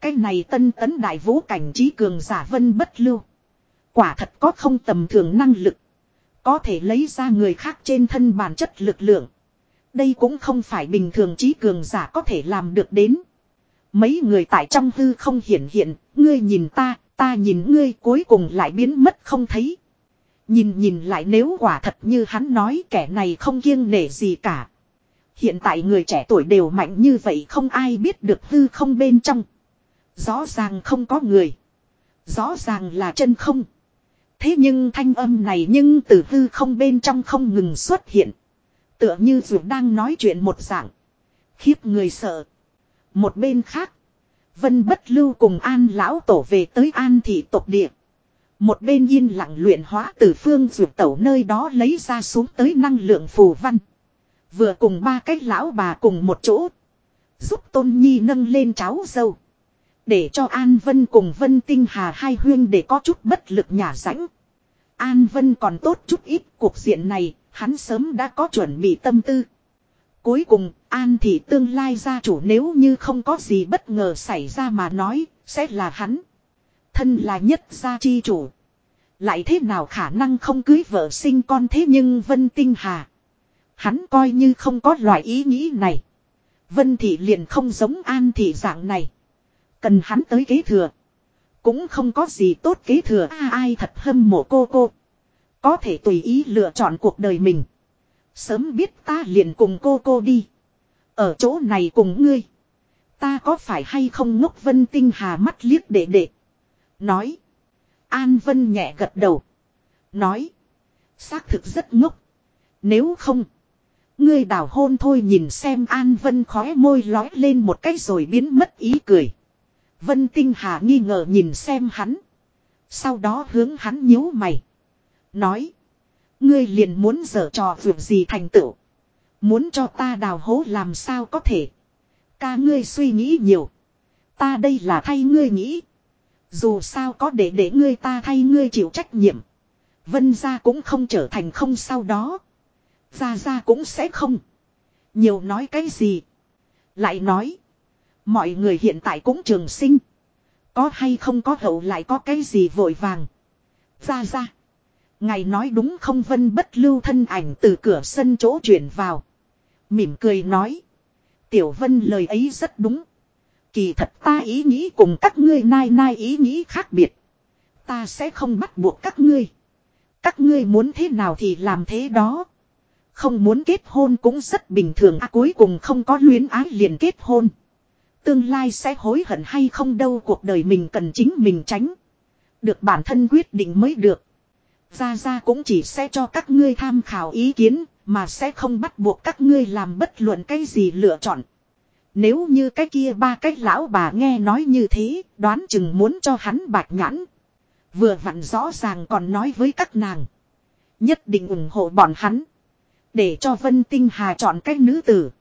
Cái này tân tấn đại vũ cảnh trí cường giả vân bất lưu. Quả thật có không tầm thường năng lực. Có thể lấy ra người khác trên thân bản chất lực lượng. Đây cũng không phải bình thường trí cường giả có thể làm được đến. Mấy người tại trong hư không hiển hiện, ngươi nhìn ta, ta nhìn ngươi cuối cùng lại biến mất không thấy. Nhìn nhìn lại nếu quả thật như hắn nói kẻ này không kiêng nể gì cả. Hiện tại người trẻ tuổi đều mạnh như vậy không ai biết được hư không bên trong. Rõ ràng không có người. Rõ ràng là chân không. Thế nhưng thanh âm này nhưng từ hư không bên trong không ngừng xuất hiện. Tựa như dù đang nói chuyện một dạng. Khiếp người sợ. Một bên khác. Vân bất lưu cùng an lão tổ về tới an thị tộc địa. Một bên yên lặng luyện hóa từ phương dược tẩu nơi đó lấy ra xuống tới năng lượng phù văn. Vừa cùng ba cái lão bà cùng một chỗ. Giúp tôn nhi nâng lên cháu dâu. Để cho An Vân cùng Vân Tinh Hà hai huyên để có chút bất lực nhả rãnh. An Vân còn tốt chút ít cuộc diện này, hắn sớm đã có chuẩn bị tâm tư. Cuối cùng, An thì tương lai gia chủ nếu như không có gì bất ngờ xảy ra mà nói, sẽ là hắn. Thân là nhất gia chi chủ. Lại thế nào khả năng không cưới vợ sinh con thế nhưng Vân Tinh Hà. Hắn coi như không có loại ý nghĩ này. Vân Thị liền không giống An Thị dạng này. Cần hắn tới kế thừa. Cũng không có gì tốt kế thừa à, ai thật hâm mộ cô cô. Có thể tùy ý lựa chọn cuộc đời mình. Sớm biết ta liền cùng cô cô đi. Ở chỗ này cùng ngươi. Ta có phải hay không ngốc vân tinh hà mắt liếc đệ đệ Nói. An vân nhẹ gật đầu. Nói. Xác thực rất ngốc. Nếu không. Ngươi đào hôn thôi nhìn xem An Vân khóe môi lói lên một cái rồi biến mất ý cười. Vân Tinh Hà nghi ngờ nhìn xem hắn. Sau đó hướng hắn nhíu mày. Nói. Ngươi liền muốn dở trò vượt gì thành tựu. Muốn cho ta đào hố làm sao có thể. Ca ngươi suy nghĩ nhiều. Ta đây là thay ngươi nghĩ. Dù sao có để để ngươi ta thay ngươi chịu trách nhiệm. Vân ra cũng không trở thành không sau đó. Ra ra cũng sẽ không. Nhiều nói cái gì. Lại nói. Mọi người hiện tại cũng trường sinh. Có hay không có hậu lại có cái gì vội vàng. Ra ra. Ngài nói đúng không vân bất lưu thân ảnh từ cửa sân chỗ chuyển vào. Mỉm cười nói. Tiểu vân lời ấy rất đúng. Kỳ thật ta ý nghĩ cùng các ngươi nai nai ý nghĩ khác biệt. Ta sẽ không bắt buộc các ngươi. Các ngươi muốn thế nào thì làm thế đó. Không muốn kết hôn cũng rất bình thường à cuối cùng không có luyến ái liền kết hôn. Tương lai sẽ hối hận hay không đâu, cuộc đời mình cần chính mình tránh. Được bản thân quyết định mới được. Ra ra cũng chỉ sẽ cho các ngươi tham khảo ý kiến, mà sẽ không bắt buộc các ngươi làm bất luận cái gì lựa chọn. Nếu như cái kia ba cái lão bà nghe nói như thế, đoán chừng muốn cho hắn bạch nhãn. Vừa vặn rõ ràng còn nói với các nàng. Nhất định ủng hộ bọn hắn. Để cho Vân Tinh Hà chọn cách nữ tử.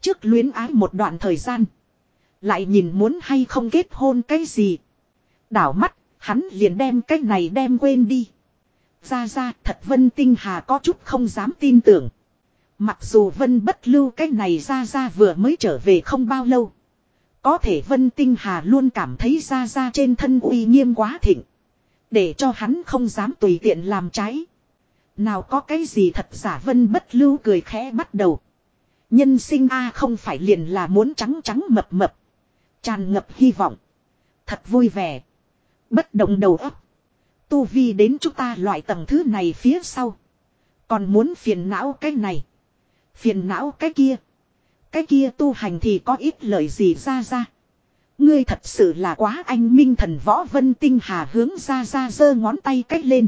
Trước luyến ái một đoạn thời gian. Lại nhìn muốn hay không kết hôn cái gì. Đảo mắt, hắn liền đem cái này đem quên đi. Ra ra, thật Vân Tinh Hà có chút không dám tin tưởng. Mặc dù Vân bất lưu cái này ra ra vừa mới trở về không bao lâu. Có thể Vân Tinh Hà luôn cảm thấy ra ra trên thân uy nghiêm quá thịnh. Để cho hắn không dám tùy tiện làm trái. Nào có cái gì thật giả Vân bất lưu cười khẽ bắt đầu. Nhân sinh A không phải liền là muốn trắng trắng mập mập. Tràn ngập hy vọng. Thật vui vẻ. Bất động đầu óc. Tu vi đến chúng ta loại tầng thứ này phía sau. Còn muốn phiền não cái này. Phiền não cái kia. Cái kia tu hành thì có ít lời gì ra ra. Ngươi thật sự là quá anh minh thần võ vân tinh hà hướng ra ra giơ ngón tay cách lên.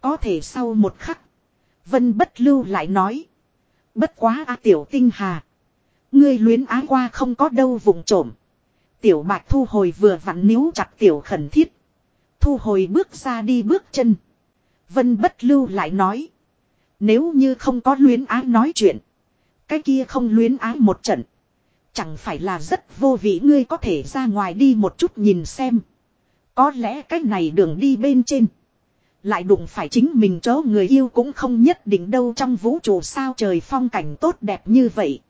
Có thể sau một khắc. Vân bất lưu lại nói. Bất quá a tiểu tinh hà. Ngươi luyến ái qua không có đâu vùng trộm. Tiểu bạch thu hồi vừa vặn níu chặt tiểu khẩn thiết. Thu hồi bước ra đi bước chân. Vân bất lưu lại nói. Nếu như không có luyến ái nói chuyện. Cái kia không luyến ái một trận. Chẳng phải là rất vô vị ngươi có thể ra ngoài đi một chút nhìn xem. Có lẽ cái này đường đi bên trên. Lại đụng phải chính mình chỗ người yêu cũng không nhất định đâu trong vũ trụ sao trời phong cảnh tốt đẹp như vậy.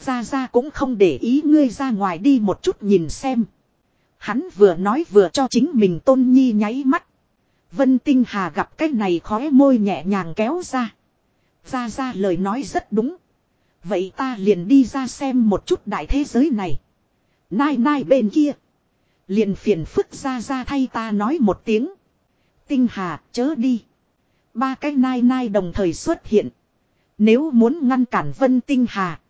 Ra ra cũng không để ý ngươi ra ngoài đi một chút nhìn xem. Hắn vừa nói vừa cho chính mình tôn nhi nháy mắt. Vân Tinh Hà gặp cái này khóe môi nhẹ nhàng kéo ra. Ra ra lời nói rất đúng. Vậy ta liền đi ra xem một chút đại thế giới này. Nai nai bên kia. Liền phiền phức ra ra thay ta nói một tiếng. Tinh Hà, chớ đi. Ba cái nai nai đồng thời xuất hiện. Nếu muốn ngăn cản Vân Tinh Hà.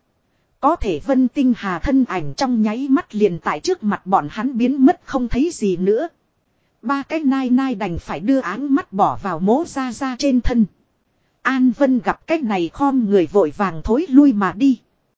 Có thể Vân Tinh Hà thân ảnh trong nháy mắt liền tại trước mặt bọn hắn biến mất không thấy gì nữa. Ba cái nai nai đành phải đưa áng mắt bỏ vào mố ra ra trên thân. An Vân gặp cái này khom người vội vàng thối lui mà đi.